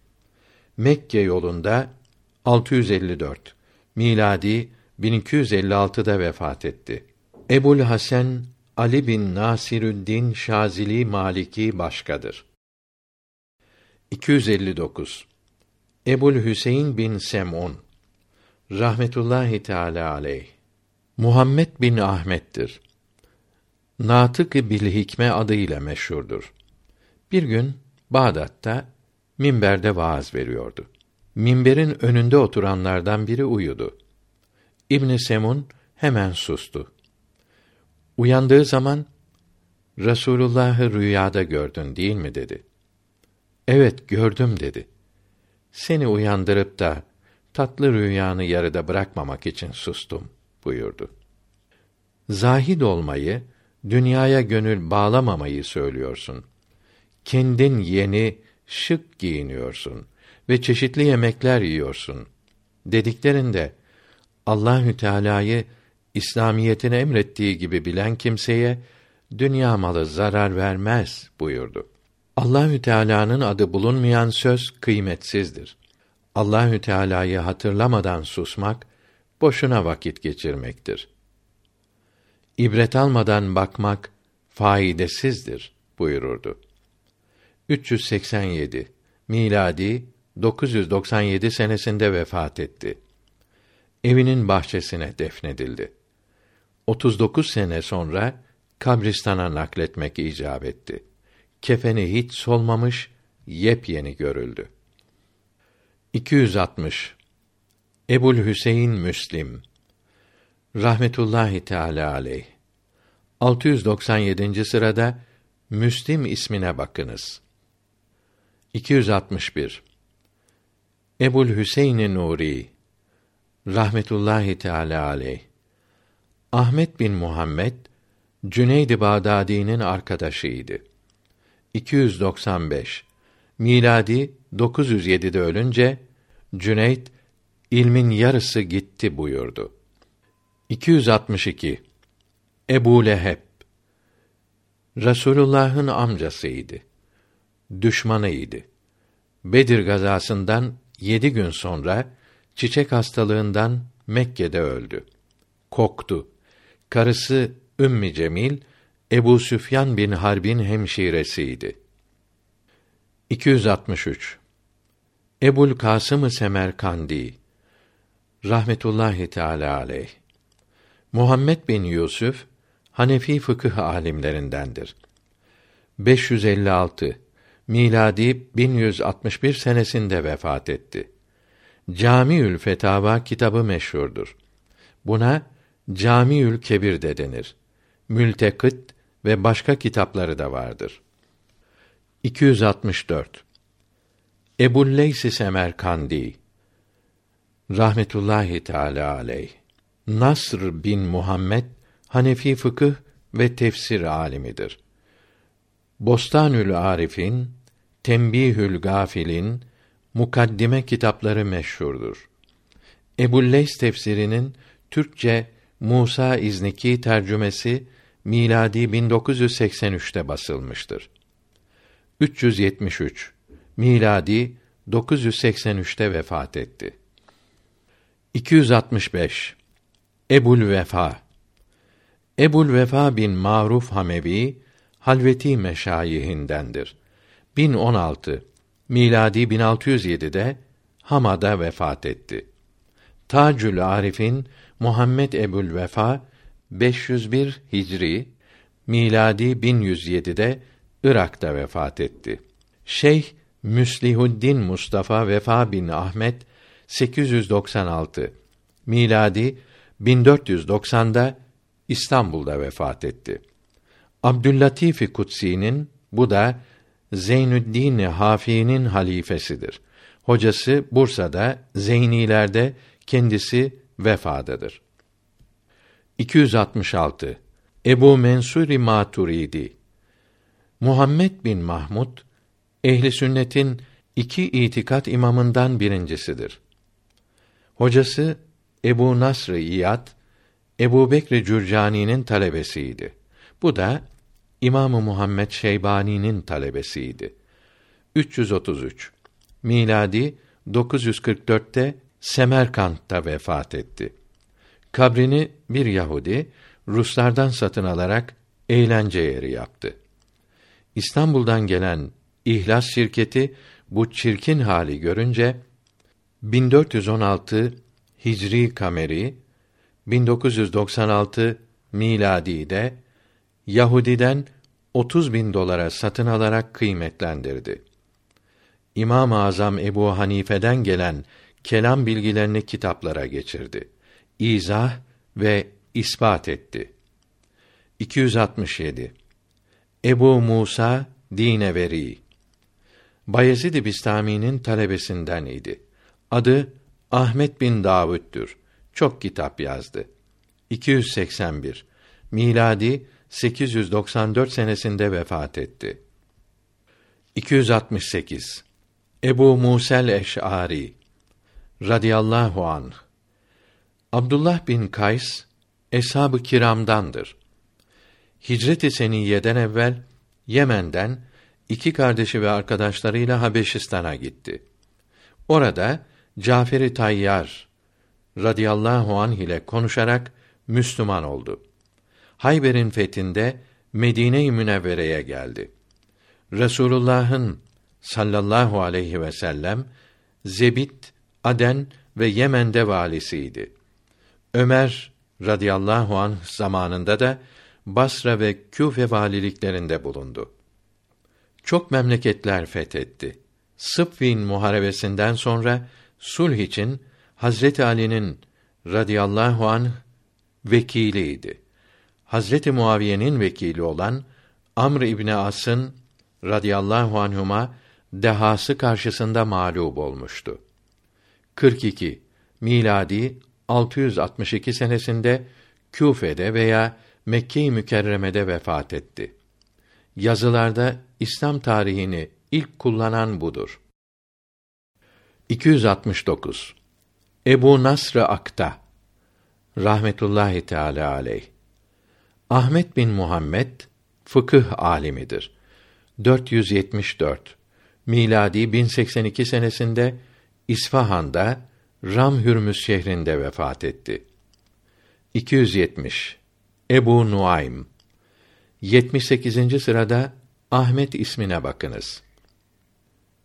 Mekke yolunda 654 miladi 1256'da vefat etti. Ebul Hasan Ali bin Nasirüddin Şazili Maliki başkadır. 259 Ebul Hüseyin bin Sem'un rahmetullahi teala aleyh Muhammed bin Ahmet'tir. Natık bil Hikme adıyla meşhurdur. Bir gün Bağdat'ta minberde vaaz veriyordu. Minberin önünde oturanlardan biri uyudu. İbn Semun hemen sustu. Uyandığı zaman Resulullah'ı rüyada gördün değil mi dedi. Evet gördüm dedi. Seni uyandırıp da tatlı rüyanı yarıda bırakmamak için sustum buyurdu. Zahid olmayı, dünyaya gönül bağlamamayı söylüyorsun. Kendin yeni, şık giyiniyorsun ve çeşitli yemekler yiyorsun. Dediklerinde Allahü Teala'yı İslamiyetin emrettiği gibi bilen kimseye dünya malı zarar vermez buyurdu. Allahü Teala'nın adı bulunmayan söz kıymetsizdir. Allahü Teala'yı hatırlamadan susmak boşuna vakit geçirmektir. İbret almadan bakmak faidesizdir buyururdu. 387 miladi 997 senesinde vefat etti. Evinin bahçesine defnedildi. 39 sene sonra kabristana nakletmek icap etti. Kefeni hiç solmamış, yepyeni görüldü. 260 Ebul Hüseyin Müslim rahmetullahi teala aleyh 697. sırada Müslim ismine bakınız. 261 Ebul Hüseyin Nuri rahmetullahi teala aleyh Ahmet bin Muhammed Cüneyd-i Bağdadi'nin arkadaşıydı. 295 miladi 907'de ölünce Cüneyd ilmin yarısı gitti buyurdu. 262 Ebu Leheb Resulullah'ın amcasıydı. Düşmanıydı. Bedir gazasından yedi gün sonra çiçek hastalığından Mekke'de öldü. Koktu. Karısı Ümmi Cemil Ebu Süfyan bin Harbin hemşiresiydi. 263 Ebul Kasım Semerkandi rahmetullahi teala aleyh Muhammed bin Yusuf Hanefi fıkıh alimlerindendir. 556 miladi 1161 senesinde vefat etti. Camiül Fetava kitabı meşhurdur. Buna Camiül Kebir de denir. Mültekıt ve başka kitapları da vardır. 264 Ebu Leys Semerkandi rahmetullahi teala aleyh Nasr bin Muhammed Hanefi fıkıh ve tefsir alimidir. Bostanül Arif'in, Tembihül Gafil'in mukaddime kitapları meşhurdur. Ebu Leys tefsirinin Türkçe Musa İzniki tercümesi miladi 1983'te basılmıştır. 373 miladi 983'te vefat etti. 265 Ebul Vefa Ebul Vefa bin Maruf Hamevi Halveti meşayihindendir. 1016 miladi 1607'de Hama'da vefat etti. Tacül Arif'in Muhammed Ebul Vefa 501 Hicri miladi 1107'de Irak'ta vefat etti. Şeyh Müslihuddin Mustafa Vefa bin Ahmet 896 miladi 1490'da İstanbul'da vefat etti. Abdüllatif Kutsi'nin bu da Zeynüddin Hafi'nin halifesidir. Hocası Bursa'da Zeynilerde kendisi vefadadır. 266 Ebu Mensuri Maturidi Muhammed bin Mahmud ehli sünnetin iki itikat imamından birincisidir. Hocası Ebu Nasr İyad, Ebu Bekr Cürcani'nin talebesiydi. Bu da İmamı Muhammed Şeybani'nin talebesiydi. 333 miladi 944'te Semerkant'ta vefat etti. Kabrini bir Yahudi Ruslardan satın alarak eğlence yeri yaptı. İstanbul'dan gelen İhlas şirketi bu çirkin hali görünce 1416 Hicri kameri 1996 miladi'de Yahudiden 30 bin dolara satın alarak kıymetlendirdi. İmam-ı Azam Ebu Hanife'den gelen kelam bilgilerini kitaplara geçirdi. İzah ve ispat etti. 267 Ebu Musa Dineveri Bayezid Bistami'nin talebesinden idi. Adı Ahmet bin Davud'dur. Çok kitap yazdı. 281 miladi 894 senesinde vefat etti. 268 Ebu Musel Eş'ari radıyallahu anh Abdullah bin Kays eshab-ı kiramdandır. Hicret-i seniyeden evvel Yemen'den iki kardeşi ve arkadaşlarıyla Habeşistan'a gitti. Orada Cafer-i Tayyar radıyallahu anh ile konuşarak Müslüman oldu. Hayber'in fethinde Medine-i Münevvere'ye geldi. Resulullah'ın sallallahu aleyhi ve sellem Zebit, Aden ve Yemen'de valisiydi. Ömer radıyallahu anh zamanında da Basra ve Küfe valiliklerinde bulundu. Çok memleketler fethetti. Sıffin muharebesinden sonra sulh için Hazreti Ali'nin radıyallahu anh vekiliydi. Hazreti Muaviye'nin vekili olan Amr İbni As'ın radıyallahu anhuma dehası karşısında mağlup olmuştu. 42 miladi 662 senesinde Küfe'de veya Mekke-i Mükerreme'de vefat etti. Yazılarda İslam tarihini ilk kullanan budur. 269 Ebu Nasr Akta rahmetullahi teala aleyh Ahmet bin Muhammed fıkıh alimidir. 474 miladi 1082 senesinde İsfahan'da Ram Hürmüz şehrinde vefat etti. 270 Ebu Nuaym 78. sırada Ahmet ismine bakınız.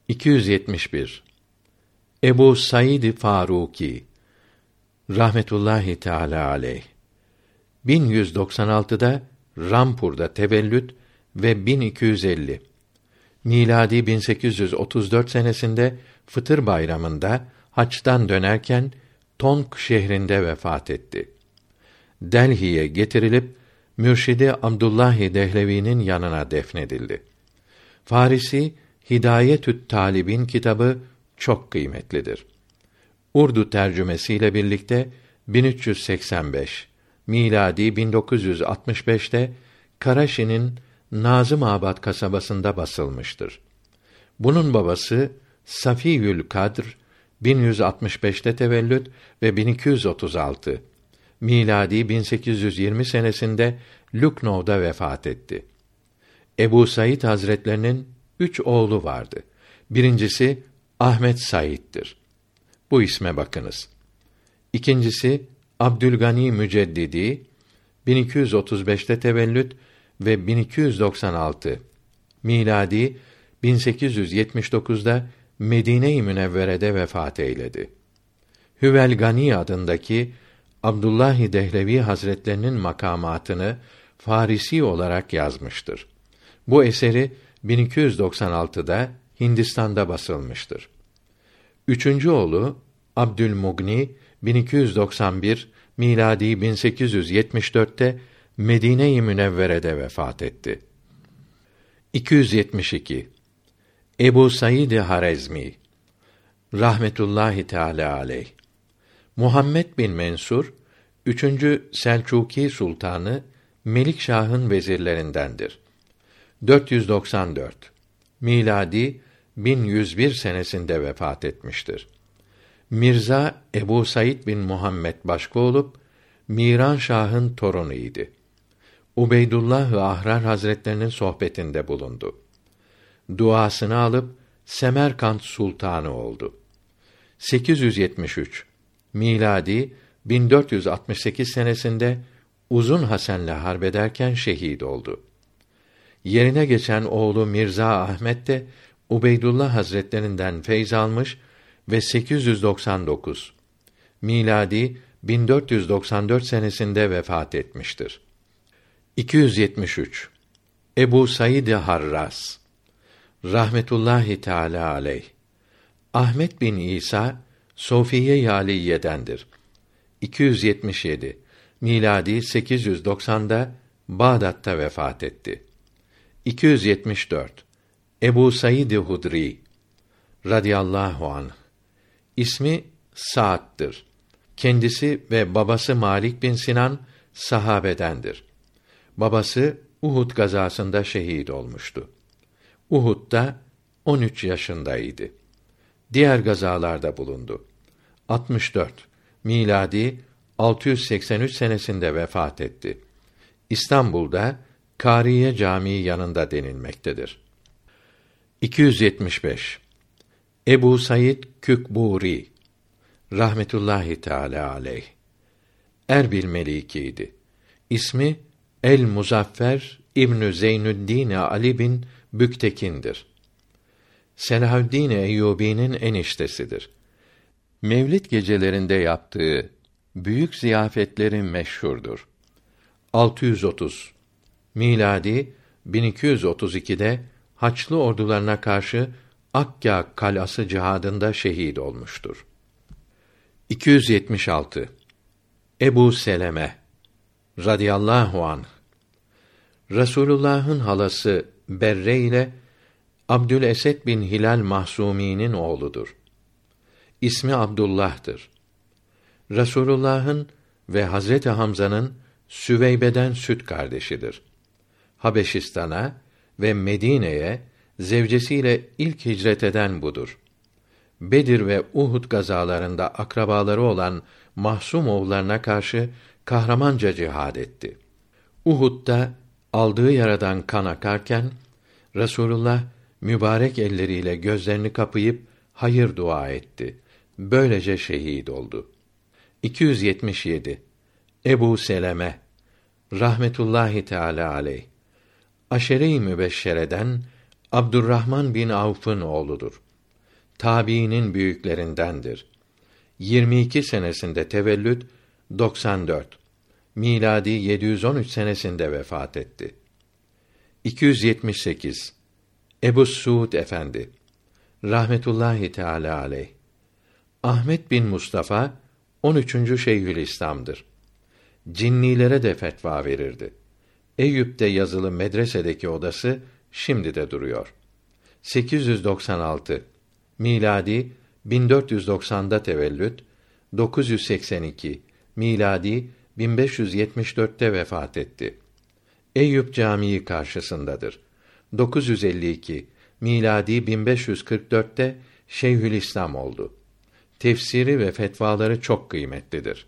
271 Ebu Said Faruki rahmetullahi teala aleyh 1196'da Rampur'da tevellüt ve 1250 miladi 1834 senesinde Fıtır Bayramı'nda haçtan dönerken Tonk şehrinde vefat etti. Delhi'ye getirilip Mürşidi Abdullah Dehlevi'nin yanına defnedildi. Farisi Hidayetü't Talibin kitabı çok kıymetlidir. Urdu tercümesiyle birlikte 1385 miladi 1965'te Karaşi'nin Nazımabad kasabasında basılmıştır. Bunun babası Safiyül Kadr 1165'te tevellüt ve 1236 miladi 1820 senesinde Lüknov'da vefat etti. Ebu Said Hazretlerinin üç oğlu vardı. Birincisi Ahmet Said'dir. Bu isme bakınız. İkincisi Abdülgani Müceddidi 1235'te tevellüt ve 1296 miladi 1879'da Medine-i Münevvere'de vefat eyledi. Hüvel Gani adındaki Abdullah Dehlevi Hazretlerinin makamatını Farisi olarak yazmıştır. Bu eseri 1296'da Hindistan'da basılmıştır. Üçüncü oğlu Abdülmugni 1291 miladi 1874'te Medine-i Münevvere'de vefat etti. 272 Ebu Said Harezmi rahmetullahi teala aleyh Muhammed bin Mensur 3. Selçuki sultanı Melikşah'ın vezirlerindendir. 494 miladi 1101 senesinde vefat etmiştir. Mirza Ebu Said bin Muhammed başka olup Miran Şah'ın torunu idi. Ubeydullah ve Ahrar Hazretlerinin sohbetinde bulundu. Duasını alıp Semerkant sultanı oldu. 873 miladi 1468 senesinde Uzun Hasen'le harbederken şehit oldu. Yerine geçen oğlu Mirza Ahmet de Ubeydullah Hazretlerinden feyz almış ve 899 miladi 1494 senesinde vefat etmiştir. 273 Ebu Said Harras. Rahmetullahi teala aleyh. Ahmet bin İsa Sofiye Yaliye'dendir. 277 miladi 890'da Bağdat'ta vefat etti. 274 Ebu Said Hudri. Radıyallahu anh İsmi Sa'd'dır. Kendisi ve babası Malik bin Sinan sahabedendir. Babası Uhud gazasında şehit olmuştu. Uhud'da 13 yaşındaydı. Diğer gazalarda bulundu. 64 miladi 683 senesinde vefat etti. İstanbul'da Kariye Camii yanında denilmektedir. 275 Ebu Said Kükburi rahmetullahi teala aleyh Erbil melikiydi. İsmi El Muzaffer İbn Zeynüddin Ali bin Büktekin'dir. Selahaddin Eyyubi'nin eniştesidir. Mevlid gecelerinde yaptığı büyük ziyafetleri meşhurdur. 630 miladi 1232'de Haçlı ordularına karşı Akka kalası cihadında şehit olmuştur. 276 Ebu Seleme radıyallahu anh Resulullah'ın halası Berre ile Abdülesed bin Hilal Mahsumi'nin oğludur. İsmi Abdullah'tır. Resulullah'ın ve Hazreti Hamza'nın Süveybe'den süt kardeşidir. Habeşistan'a ve Medine'ye zevcesiyle ilk hicret eden budur. Bedir ve Uhud gazalarında akrabaları olan Mahsum oğullarına karşı kahramanca cihad etti. Uhud'da aldığı yaradan kan akarken Resulullah mübarek elleriyle gözlerini kapayıp hayır dua etti. Böylece şehit oldu. 277 Ebu Seleme rahmetullahi teala aleyh Aşere-i Mübeşşere'den Abdurrahman bin Avf'ın oğludur. Tabiinin büyüklerindendir. 22 senesinde tevellüt 94. Miladi 713 senesinde vefat etti. 278 Ebu Suud Efendi rahmetullahi teala aleyh Ahmet bin Mustafa 13. Şeyhülislam'dır. Cinnilere de fetva verirdi. Eyüp'te yazılı medresedeki odası şimdi de duruyor. 896 miladi 1490'da tevellüt 982 miladi 1574'te vefat etti. Eyüp Camii karşısındadır. 952 miladi 1544'te Şeyhülislam oldu. Tefsiri ve fetvaları çok kıymetlidir.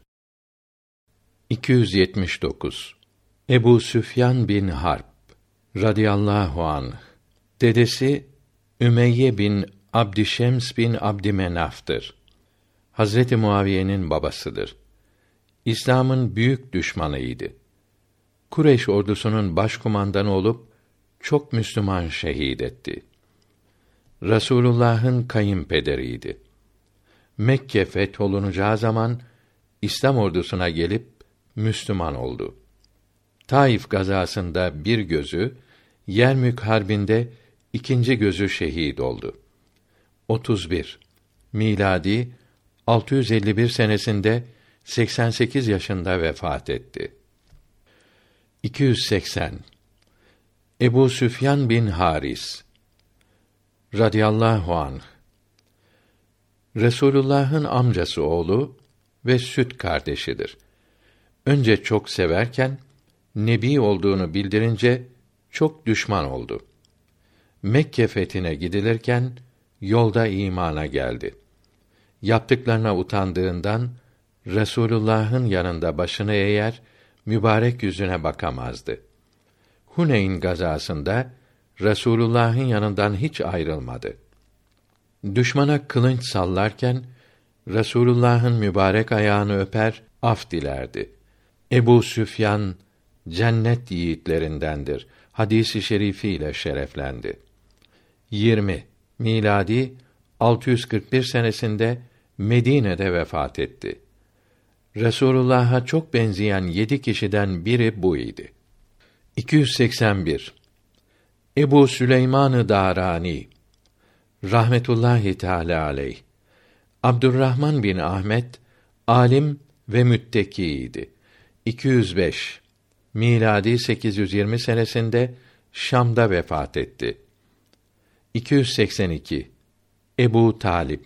279 Ebu Süfyan bin Harp radıyallahu anh dedesi Ümeyye bin Abdişems bin Abdümenaf'tır. Hazreti Muaviye'nin babasıdır. İslam'ın büyük düşmanıydı. Kureyş ordusunun başkumandanı olup çok Müslüman şehit etti. Rasulullah'ın kayınpederiydi. Mekke fetholunacağı zaman İslam ordusuna gelip Müslüman oldu. Taif gazasında bir gözü, Yermük harbinde ikinci gözü şehit oldu. 31 miladi 651 senesinde 88 yaşında vefat etti. 280 Ebu Süfyan bin Haris radıyallahu anh Resulullah'ın amcası oğlu ve süt kardeşidir. Önce çok severken nebi olduğunu bildirince çok düşman oldu. Mekke fethine gidilirken yolda imana geldi. yaptıklarına utandığından Resulullah'ın yanında başını eğer mübarek yüzüne bakamazdı. Huneyn gazasında Resulullah'ın yanından hiç ayrılmadı. Düşmana kılınç sallarken Resulullah'ın mübarek ayağını öper, af dilerdi. Ebu Süfyan cennet yiğitlerindendir. Hadisi şerifiyle şereflendi. 20 miladi 641 senesinde Medine'de vefat etti. Resulullah'a çok benzeyen yedi kişiden biri bu idi. 281 Ebu Süleyman-ı Darani rahmetullahi teala aleyh Abdurrahman bin Ahmet alim ve müttekiydi. 205 miladi 820 senesinde Şam'da vefat etti. 282 Ebu Talip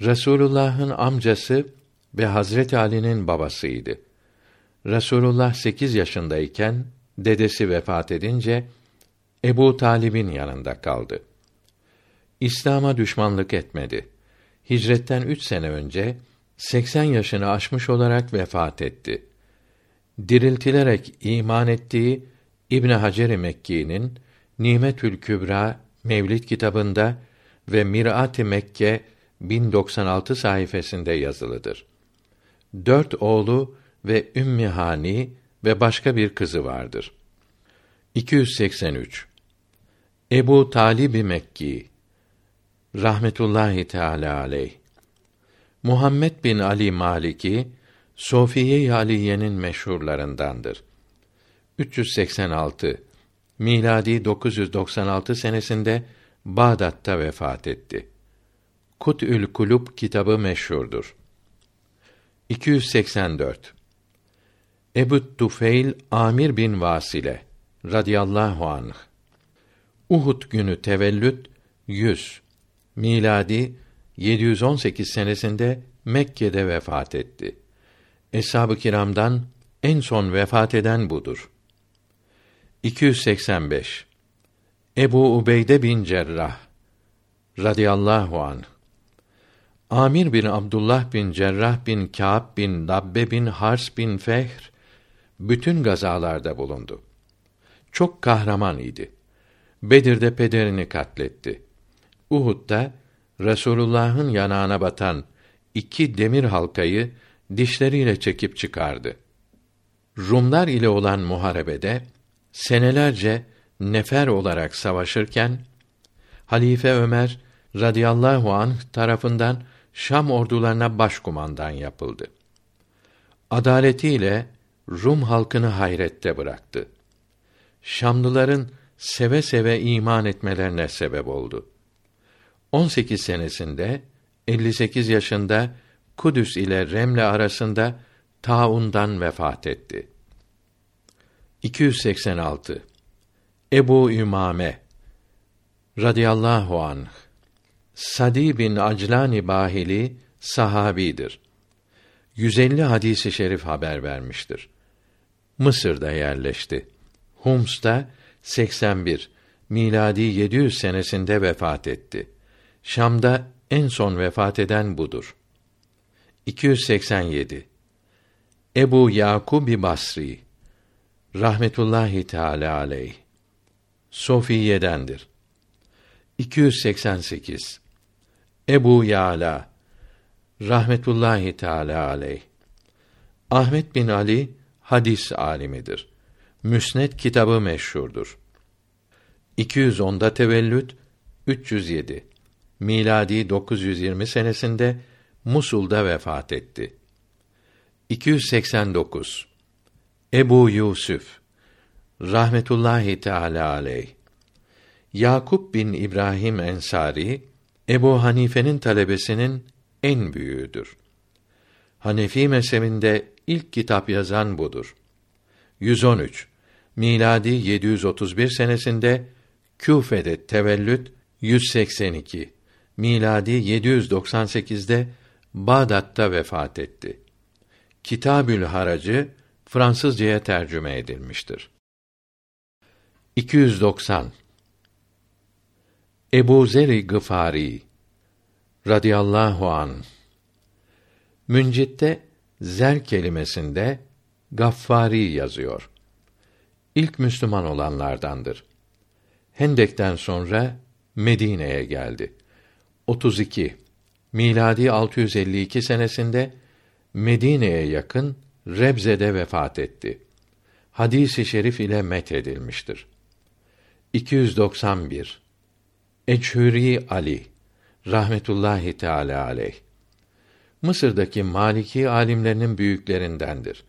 Resulullah'ın amcası ve Hazret Ali'nin babasıydı. Resulullah sekiz yaşındayken dedesi vefat edince Ebu Talib'in yanında kaldı. İslam'a düşmanlık etmedi. Hicretten üç sene önce 80 yaşını aşmış olarak vefat etti. Diriltilerek iman ettiği İbn Hacer Mekki'nin Nimetül Kübra Mevlid kitabında ve Mirat-ı Mekke 1096 sayfasında yazılıdır. Dört oğlu ve Ümmü Hani ve başka bir kızı vardır. 283 Ebu Talib Mekki rahmetullahi teala aleyh Muhammed bin Ali Maliki Sofiye Aliye'nin meşhurlarındandır. 386 miladi 996 senesinde Bağdat'ta vefat etti. Kut'ül Kulub kitabı meşhurdur. 284 Ebu Tufeil Amir bin Vasile radıyallahu anh Uhud günü tevellüt 100 miladi 718 senesinde Mekke'de vefat etti. Eshab-ı kiramdan en son vefat eden budur. 285 Ebu Ubeyde bin Cerrah radıyallahu anh Amir bin Abdullah bin Cerrah bin Kâb bin Dabbe bin Hars bin Fehr bütün gazalarda bulundu. Çok kahraman idi. Bedir'de pederini katletti. Uhud'da Resulullah'ın yanağına batan iki demir halkayı dişleriyle çekip çıkardı. Rumlar ile olan muharebede senelerce nefer olarak savaşırken Halife Ömer radıyallahu anh tarafından Şam ordularına başkumandan yapıldı. Adaletiyle Rum halkını hayrette bıraktı. Şamlıların seve seve iman etmelerine sebep oldu. 18 senesinde 58 yaşında Kudüs ile Remle arasında taundan vefat etti. 286 Ebu Ümame radıyallahu anh Sadi bin Aclani Bahili sahabidir. 150 hadisi şerif haber vermiştir. Mısır'da yerleşti. Hums'ta 81 miladi 700 senesinde vefat etti. Şam'da en son vefat eden budur. 287 Ebu Yakub Basri rahmetullahi teala aleyh Sofiye'dendir. 288 Ebu Yala rahmetullahi teala aleyh Ahmet bin Ali hadis alimidir. Müsned kitabı meşhurdur. 210'da tevellüt 307 miladi 920 senesinde Musul'da vefat etti. 289 Ebu Yusuf rahmetullahi teala aleyh Yakup bin İbrahim Ensari Ebu Hanife'nin talebesinin en büyüğüdür. Hanefi mezhebinde ilk kitap yazan budur. 113 miladi 731 senesinde Küfe'de tevellüt 182 miladi 798'de Bağdat'ta vefat etti. Kitabül Haracı Fransızcaya tercüme edilmiştir. 290 Ebu Zer-i Gıfari radıyallahu an Müncit'te zer kelimesinde Gaffari yazıyor. İlk Müslüman olanlardandır. Hendek'ten sonra Medine'ye geldi. 32 miladi 652 senesinde Medine'ye yakın Rebze'de vefat etti. Hadisi şerif ile met edilmiştir. 291 Eçhüri Ali rahmetullahi teala aleyh Mısır'daki Maliki alimlerinin büyüklerindendir.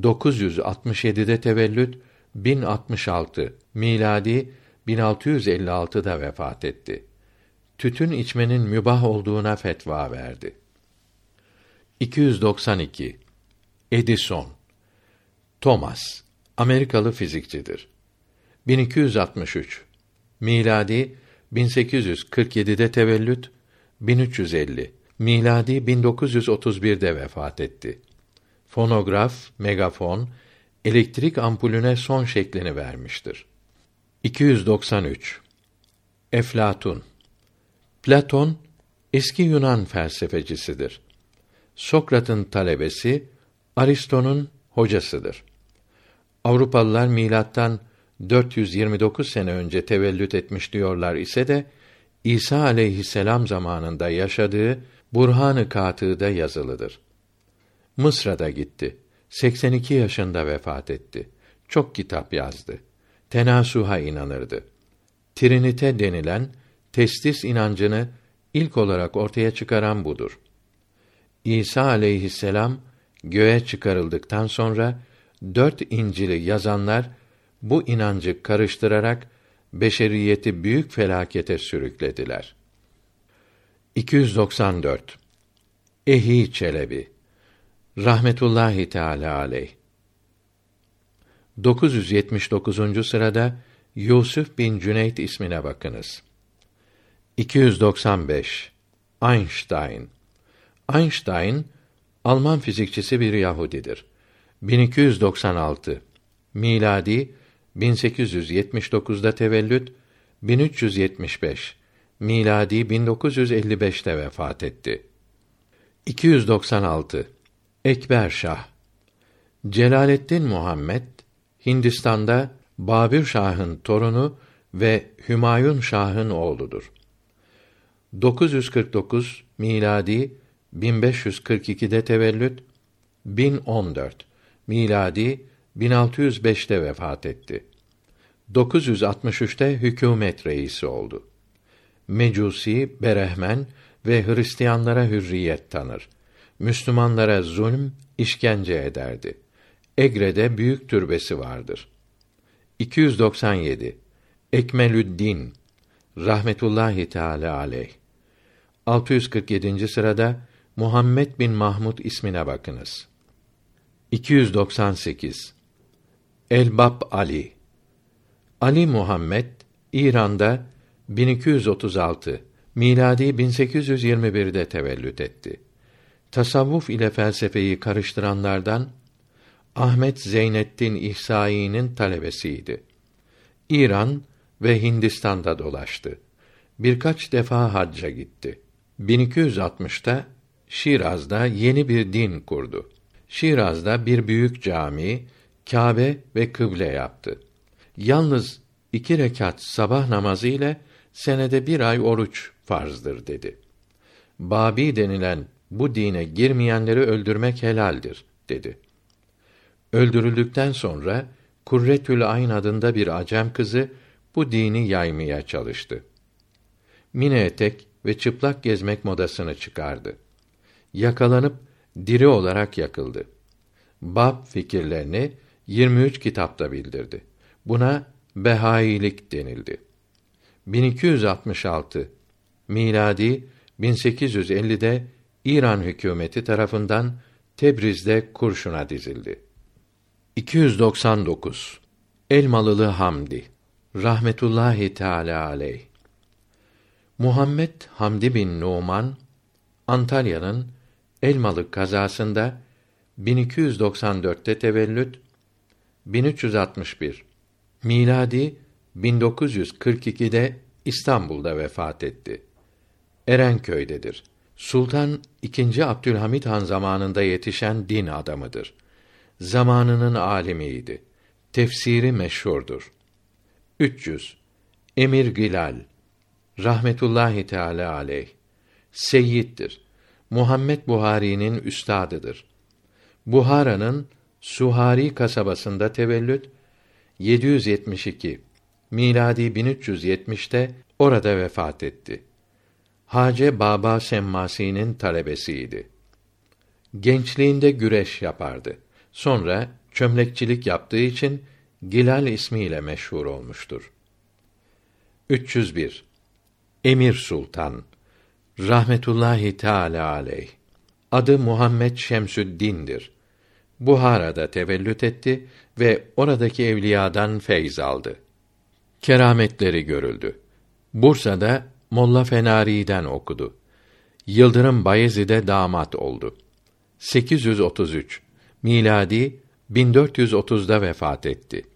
967'de tevellüt, 1066 miladi 1656'da vefat etti. Tütün içmenin mübah olduğuna fetva verdi. 292 Edison Thomas Amerikalı fizikçidir. 1263 miladi 1847'de tevellüt 1350 miladi 1931'de vefat etti. Fonograf, megafon, elektrik ampulüne son şeklini vermiştir. 293 Eflatun Platon eski Yunan felsefecisidir. Sokrat'ın talebesi, Aristo'nun hocasıdır. Avrupalılar milattan 429 sene önce tevellüt etmiş diyorlar ise de İsa aleyhisselam zamanında yaşadığı Burhan-ı Katı'da yazılıdır. Mısır'a gitti. 82 yaşında vefat etti. Çok kitap yazdı. Tenasuha inanırdı. Trinite denilen testis inancını ilk olarak ortaya çıkaran budur. İsa aleyhisselam göğe çıkarıldıktan sonra dört İncil'i yazanlar bu inancı karıştırarak beşeriyeti büyük felakete sürüklediler. 294 Ehi Çelebi rahmetullahi teala aleyh 979. sırada Yusuf bin Cüneyt ismine bakınız. 295 Einstein Einstein Alman fizikçisi bir Yahudidir. 1296 miladi 1879'da tevellüt 1375 miladi 1955'te vefat etti. 296 Ekber Şah Celaleddin Muhammed Hindistan'da Babür Şah'ın torunu ve Hümayun Şah'ın oğludur. 949 miladi 1542'de tevellüt 1014 miladi 1605'te vefat etti. 963'te hükümet reisi oldu. Mecusi, Berehmen ve Hristiyanlara hürriyet tanır. Müslümanlara zulm, işkence ederdi. Egre'de büyük türbesi vardır. 297 Ekmelüddin rahmetullahi teala aleyh 647. sırada Muhammed bin Mahmud ismine bakınız. 298 Elbap Ali Ali Muhammed İran'da 1236 miladi 1821'de tevellüt etti. Tasavvuf ile felsefeyi karıştıranlardan Ahmet Zeynettin İhsai'nin talebesiydi. İran ve Hindistan'da dolaştı. Birkaç defa hacca gitti. 1260'ta Şiraz'da yeni bir din kurdu. Şiraz'da bir büyük cami, Kâbe ve kıble yaptı. Yalnız iki rekat sabah namazı ile senede bir ay oruç farzdır dedi. Babi denilen bu dine girmeyenleri öldürmek helaldir dedi. Öldürüldükten sonra Kurretül Ayn adında bir acem kızı bu dini yaymaya çalıştı. Mine etek ve çıplak gezmek modasını çıkardı. Yakalanıp diri olarak yakıldı. Bab fikirlerini 23 kitapta bildirdi. Buna behailik denildi. 1266 miladi 1850'de İran hükümeti tarafından Tebriz'de kurşuna dizildi. 299 Elmalılı Hamdi rahmetullahi teala aleyh Muhammed Hamdi bin Numan Antalya'nın Elmalı kazasında 1294'te tevellüt 1361 miladi 1942'de İstanbul'da vefat etti. Erenköy'dedir. Sultan II. Abdülhamit Han zamanında yetişen din adamıdır. Zamanının alimiydi. Tefsiri meşhurdur. 300. Emir Gilal rahmetullahi teala aleyh seyyiddir. Muhammed Buhari'nin üstadıdır. Buhara'nın Suhari kasabasında tevellüt 772 miladi 1370'te orada vefat etti. Hace Baba Semmasi'nin talebesiydi. Gençliğinde güreş yapardı. Sonra çömlekçilik yaptığı için Gilal ismiyle meşhur olmuştur. 301 Emir Sultan rahmetullahi teala aleyh adı Muhammed Şemsüddin'dir. Buhara'da tevellüt etti ve oradaki evliyadan feyz aldı. Kerametleri görüldü. Bursa'da Molla Fenari'den okudu. Yıldırım Bayezid'e damat oldu. 833 miladi 1430'da vefat etti.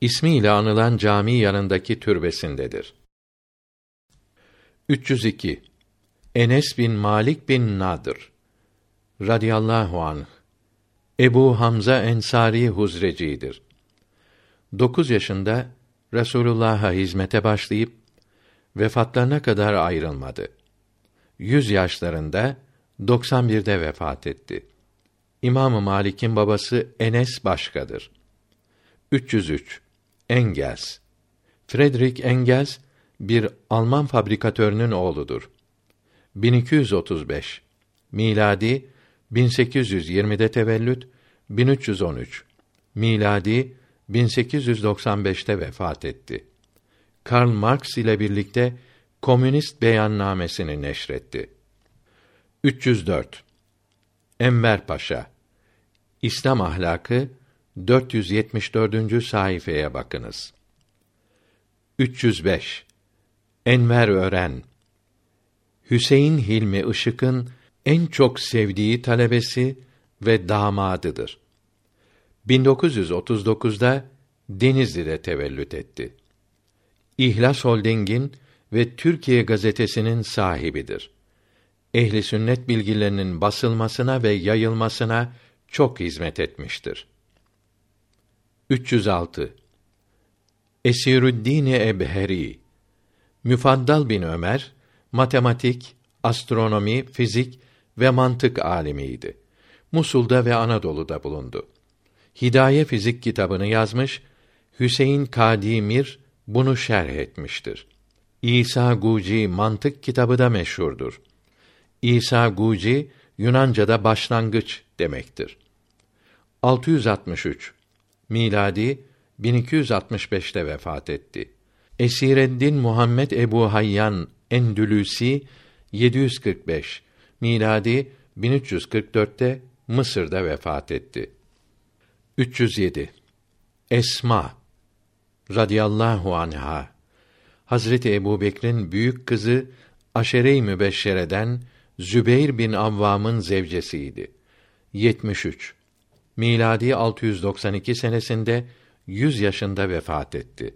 İsmiyle anılan cami yanındaki türbesindedir. 302 Enes bin Malik bin Nadır radıyallahu anh Ebu Hamza Ensari Huzrecidir. 9 yaşında Resulullah'a hizmete başlayıp vefatlarına kadar ayrılmadı. 100 yaşlarında 91'de vefat etti. İmam Malik'in babası Enes başkadır. 303 Engels Friedrich Engels bir Alman fabrikatörünün oğludur. 1235 miladi 1820'de tevellüt 1313 miladi 1895'te vefat etti. Karl Marx ile birlikte Komünist Beyannamesini neşretti. 304 Enver Paşa İslam ahlakı 474. sayfaya bakınız. 305 Enver Ören Hüseyin Hilmi Işık'ın en çok sevdiği talebesi ve damadıdır. 1939'da Denizli'de tevellüt etti. İhlas Holding'in ve Türkiye Gazetesi'nin sahibidir. Ehli sünnet bilgilerinin basılmasına ve yayılmasına çok hizmet etmiştir. 306 Esirüddin Ebheri Müfaddal bin Ömer matematik, astronomi, fizik ve mantık alimiydi. Musul'da ve Anadolu'da bulundu. Hidaye fizik kitabını yazmış, Hüseyin Kadimir bunu şerh etmiştir. İsa Guci mantık kitabı da meşhurdur. İsa Guci Yunanca'da başlangıç demektir. 663 miladi 1265'te vefat etti. Esireddin Muhammed Ebu Hayyan Endülüsi 745 miladi 1344'te Mısır'da vefat etti. 307 Esma radıyallahu anha Hazreti Ebubekir'in büyük kızı Aşere-i Mübeşşere'den Zübeyr bin Avvam'ın zevcesiydi. 73 miladi 692 senesinde 100 yaşında vefat etti.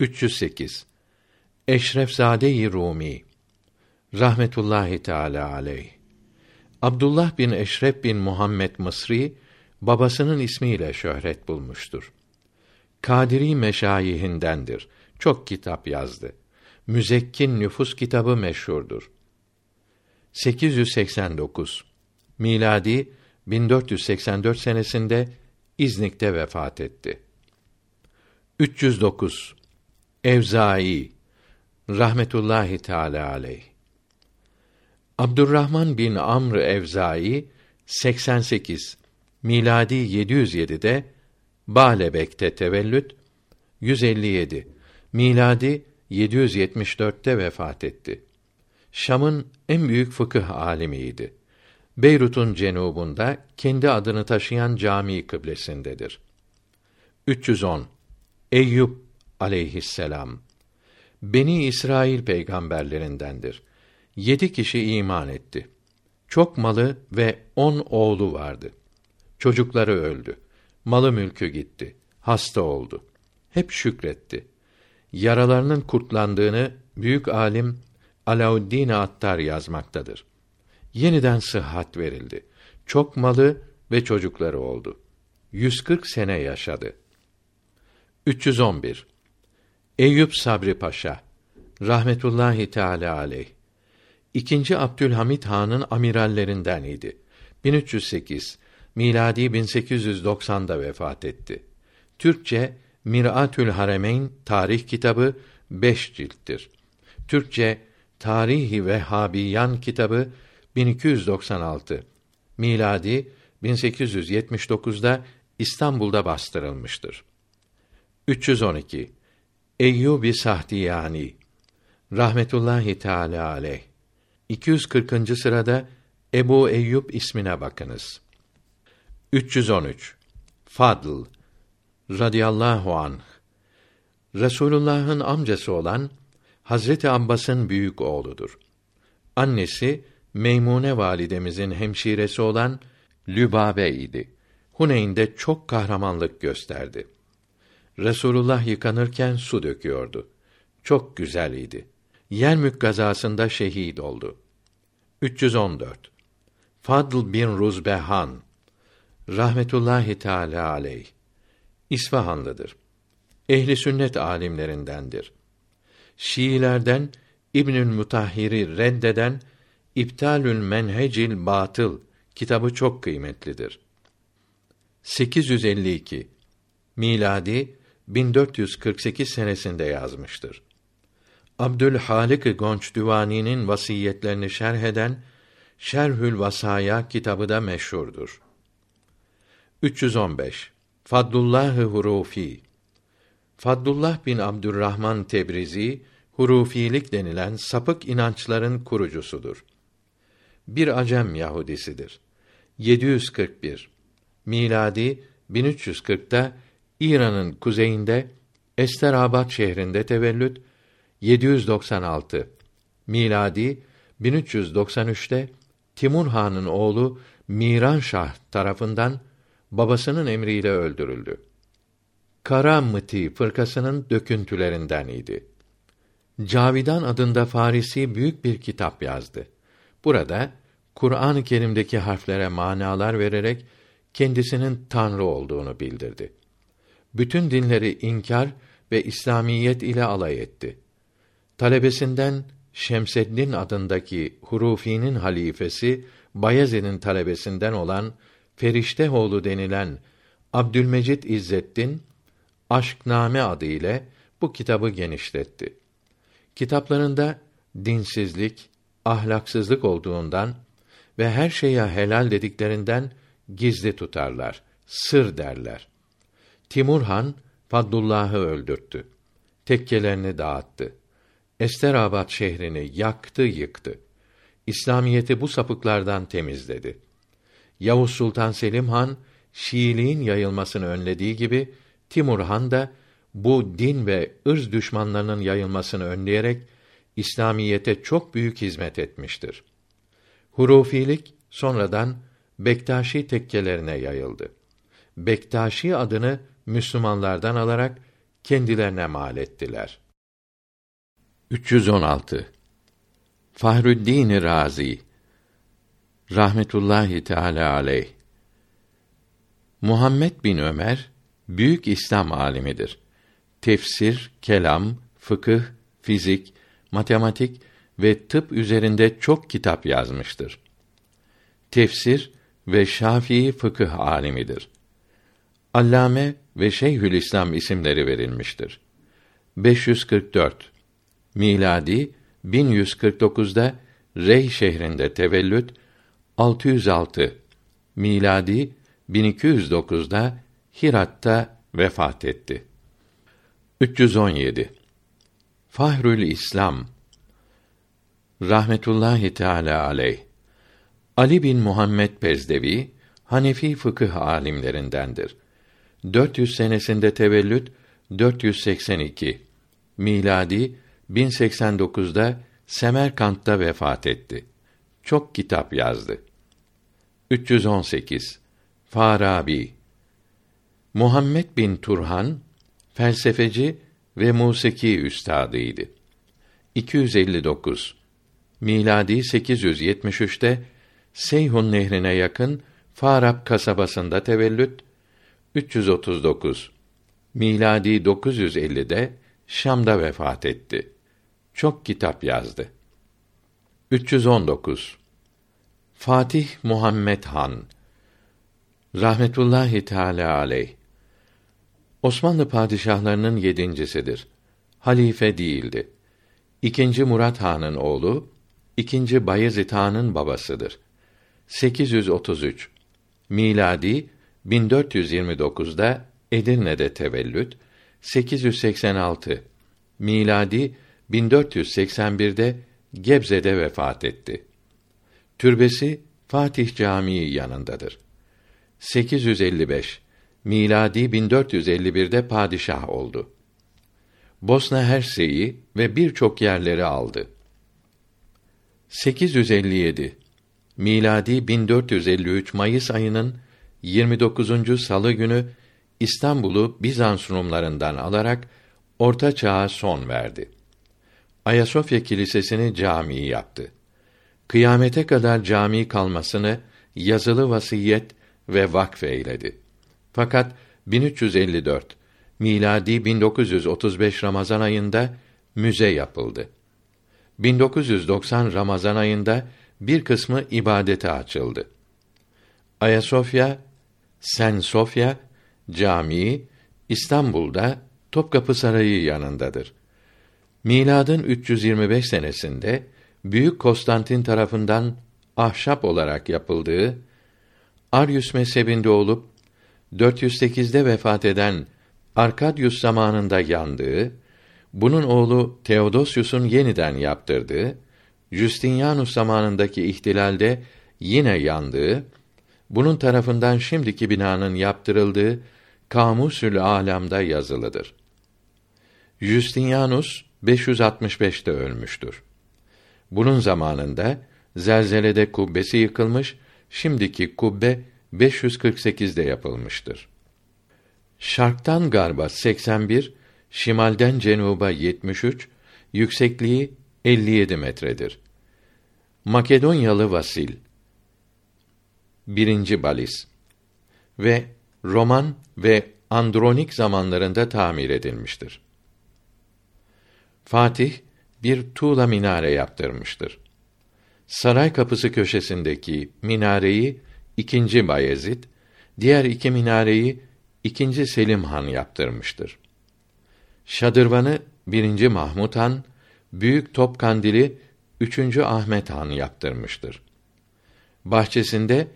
308 Eşrefzade-i Rumi rahmetullahi teala aleyh Abdullah bin Eşref bin Muhammed Mısri babasının ismiyle şöhret bulmuştur. Kadiri meşayihindendir. Çok kitap yazdı. Müzekkin nüfus kitabı meşhurdur. 889 miladi 1484 senesinde İznik'te vefat etti. 309 Evzai rahmetullahi teala aleyh Abdurrahman bin Amr Evzai 88 miladi 707'de Balebek'te tevellüt 157 miladi 774'te vefat etti. Şam'ın en büyük fıkıh alimiydi. Beyrut'un cenubunda kendi adını taşıyan cami kıblesindedir. 310 Eyüp aleyhisselam Beni İsrail peygamberlerindendir. Yedi kişi iman etti. Çok malı ve on oğlu vardı. Çocukları öldü. Malı mülkü gitti. Hasta oldu. Hep şükretti. Yaralarının kurtlandığını büyük alim Alauddin Attar yazmaktadır. Yeniden sıhhat verildi. Çok malı ve çocukları oldu. 140 sene yaşadı. 311 Eyüp Sabri Paşa rahmetullahi teala aleyh İkinci Abdülhamit Han'ın amirallerinden idi. 1308 miladi 1890'da vefat etti. Türkçe Miratül Haremeyn tarih kitabı 5 cilttir. Türkçe Tarihi Vehhabiyan kitabı 1296. Miladi 1879'da İstanbul'da bastırılmıştır. 312. Eyyubi Sahtiyani rahmetullahi teala aleyh 240. sırada Ebu Eyyub ismine bakınız. 313. Fadl radıyallahu anh Resulullah'ın amcası olan Hazreti Abbas'ın büyük oğludur. Annesi Meymune validemizin hemşiresi olan Lübabe idi. Huneyn'de çok kahramanlık gösterdi. Resulullah yıkanırken su döküyordu. Çok güzel idi. Yermük gazasında şehit oldu. 314. Fadl bin Ruzbehan rahmetullahi teala aleyh İsfahanlıdır. Ehli sünnet alimlerindendir. Şiilerden İbnül Mutahhir'i reddeden İptalül Menhecil Batıl kitabı çok kıymetlidir. 852 miladi 1448 senesinde yazmıştır. Abdülhalik Gonç Düvani'nin vasiyetlerini şerh eden Şerhül Vasaya kitabı da meşhurdur. 315 Fadlullah Hurufi Fadlullah bin Abdurrahman Tebrizi hurufilik denilen sapık inançların kurucusudur. Bir Acem Yahudisidir. 741 miladi 1340'ta İran'ın kuzeyinde Esterabad şehrinde tevellüt 796 miladi 1393'te Timur Han'ın oğlu Miran Şah tarafından babasının emriyle öldürüldü. Kara Mıti fırkasının döküntülerinden idi. Cavidan adında Farisi büyük bir kitap yazdı. Burada Kur'an-ı Kerim'deki harflere manalar vererek kendisinin tanrı olduğunu bildirdi. Bütün dinleri inkar ve İslamiyet ile alay etti. Talebesinden Şemseddin adındaki Hurufi'nin halifesi Bayezid'in talebesinden olan Feriştehoğlu denilen Abdülmecid İzzettin Aşkname adı ile bu kitabı genişletti. Kitaplarında dinsizlik, ahlaksızlık olduğundan ve her şeye helal dediklerinden gizli tutarlar, sır derler. Timur Han Fadlullah'ı öldürttü. Tekkelerini dağıttı. Esterabad şehrini yaktı, yıktı. İslamiyeti bu sapıklardan temizledi. Yavuz Sultan Selim Han Şiiliğin yayılmasını önlediği gibi Timur Han da bu din ve ırz düşmanlarının yayılmasını önleyerek İslamiyete çok büyük hizmet etmiştir. Hurufilik sonradan Bektaşi tekkelerine yayıldı. Bektaşi adını Müslümanlardan alarak kendilerine mal ettiler. 316 Fahrüddin Razi rahmetullahi teala aleyh Muhammed bin Ömer büyük İslam alimidir. Tefsir, kelam, fıkıh, fizik, matematik ve tıp üzerinde çok kitap yazmıştır. Tefsir ve Şafii fıkıh alimidir. Allame ve Şeyhülislam isimleri verilmiştir. 544 miladi 1149'da Rey şehrinde tevellüt 606 miladi 1209'da Hirat'ta vefat etti. 317 Fahrül İslam rahmetullahi teala aleyh Ali bin Muhammed Pezdevi Hanefi fıkıh alimlerindendir. 400 senesinde tevellüt 482 miladi 1089'da Semerkant'ta vefat etti. Çok kitap yazdı. 318 Farabi Muhammed bin Turhan felsefeci ve musiki üstadıydı. 259 miladi 873'te Seyhun Nehri'ne yakın Farab kasabasında tevellüt 339 miladi 950'de Şam'da vefat etti. Çok kitap yazdı. 319 Fatih Muhammed Han rahmetullahi teala aleyh Osmanlı padişahlarının yedincisidir. Halife değildi. İkinci Murat Han'ın oğlu, ikinci Bayezid Han'ın babasıdır. 833 miladi 1429'da Edirne'de tevellüt, 886 miladi 1481'de Gebze'de vefat etti. Türbesi Fatih Camii yanındadır. 855 miladi 1451'de padişah oldu. Bosna Hersey'i ve birçok yerleri aldı. 857 miladi 1453 Mayıs ayının 29. salı günü İstanbul'u Bizans Rumlarından alarak Orta Çağ'a son verdi. Ayasofya Kilisesi'ni cami yaptı. Kıyamete kadar cami kalmasını yazılı vasiyet ve vakf eyledi. Fakat 1354 miladi 1935 Ramazan ayında müze yapıldı. 1990 Ramazan ayında bir kısmı ibadete açıldı. Ayasofya, Sen Sofya Camii İstanbul'da Topkapı Sarayı yanındadır. Miladın 325 senesinde Büyük Konstantin tarafından ahşap olarak yapıldığı Aryus mezhebinde olup 408'de vefat eden Arkadius zamanında yandığı, bunun oğlu Theodosius'un yeniden yaptırdığı, Justinianus zamanındaki ihtilalde yine yandığı, bunun tarafından şimdiki binanın yaptırıldığı Kamusül Alam'da yazılıdır. Justinianus 565'te ölmüştür. Bunun zamanında zelzelede kubbesi yıkılmış, şimdiki kubbe 548'de yapılmıştır. Şarktan garba 81, şimalden cenuba 73, yüksekliği 57 metredir. Makedonyalı Vasil birinci Balis ve Roman ve Andronik zamanlarında tamir edilmiştir. Fatih bir tuğla minare yaptırmıştır. Saray kapısı köşesindeki minareyi ikinci Bayezid, diğer iki minareyi ikinci Selim Han yaptırmıştır. Şadırvanı birinci Mahmud Han, büyük top kandili üçüncü Ahmet Han yaptırmıştır. Bahçesinde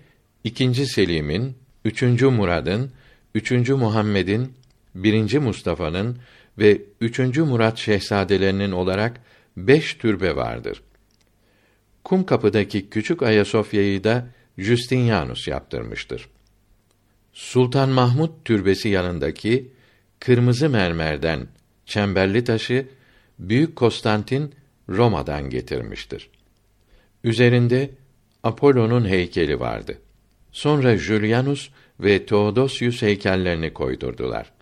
ikinci Selim'in, üçüncü Murad'ın, üçüncü Muhammed'in, birinci Mustafa'nın ve üçüncü Murat şehzadelerinin olarak beş türbe vardır. Kum kapıdaki küçük Ayasofya'yı da Justinianus yaptırmıştır. Sultan Mahmud türbesi yanındaki kırmızı mermerden çemberli taşı Büyük Konstantin Roma'dan getirmiştir. Üzerinde Apollo'nun heykeli vardı. Sonra Julianus ve Theodosius heykellerini koydurdular.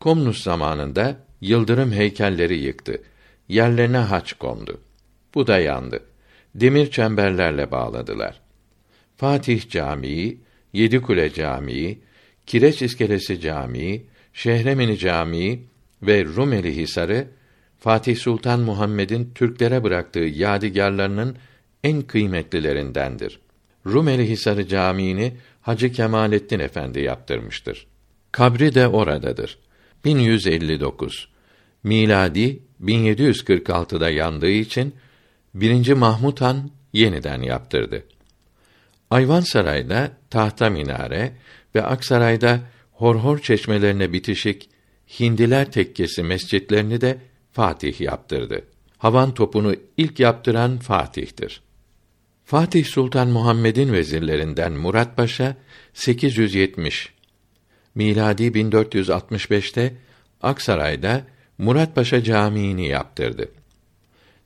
Komnus zamanında yıldırım heykelleri yıktı. Yerlerine haç kondu. Bu da yandı. Demir çemberlerle bağladılar. Fatih Camii, Yedikule Camii, Kireç İskelesi Camii, Şehremini Camii ve Rumeli Hisarı Fatih Sultan Muhammed'in Türklere bıraktığı yadigarlarının en kıymetlilerindendir. Rumeli Hisarı Camii'ni Hacı Kemalettin Efendi yaptırmıştır. Kabri de oradadır. 1159 miladi 1746'da yandığı için 1. Mahmud Han yeniden yaptırdı. Ayvansaray'da tahta minare ve Aksaray'da horhor çeşmelerine bitişik Hindiler tekkesi mescitlerini de Fatih yaptırdı. Havan topunu ilk yaptıran Fatih'tir. Fatih Sultan Muhammed'in vezirlerinden Murat Paşa 870 miladi 1465'te Aksaray'da Murat Paşa Camii'ni yaptırdı.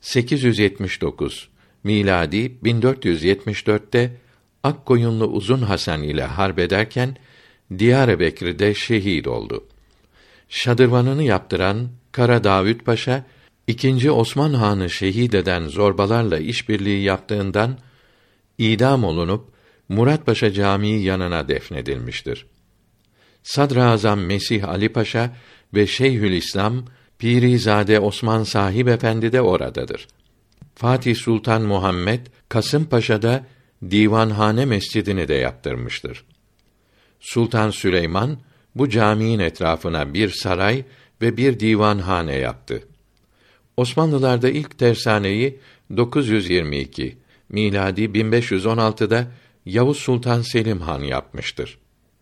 879 miladi 1474'te Akkoyunlu Uzun Hasan ile harp ederken Diyarbakır'da şehit oldu. Şadırvanını yaptıran Kara Davut Paşa İkinci Osman Han'ı şehit eden zorbalarla işbirliği yaptığından idam olunup Muratpaşa Camii yanına defnedilmiştir. Sadrazam Mesih Ali Paşa ve Şeyhülislam Pirizade Osman Sahip Efendi de oradadır. Fatih Sultan Muhammed Kasımpaşa'da Divanhane Mescidini de yaptırmıştır. Sultan Süleyman bu caminin etrafına bir saray ve bir divanhane yaptı. Osmanlılarda ilk tersaneyi 922 miladi 1516'da Yavuz Sultan Selim Han yapmıştır.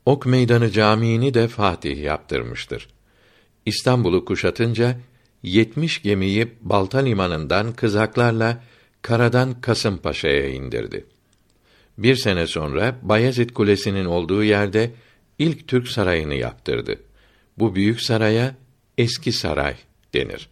Ok Meydanı Camii'ni de Fatih yaptırmıştır. İstanbul'u kuşatınca 70 gemiyi Balta limanından kızaklarla karadan Kasımpaşa'ya indirdi. Bir sene sonra Bayezid Kulesi'nin olduğu yerde ilk Türk sarayını yaptırdı. Bu büyük saraya eski saray denir.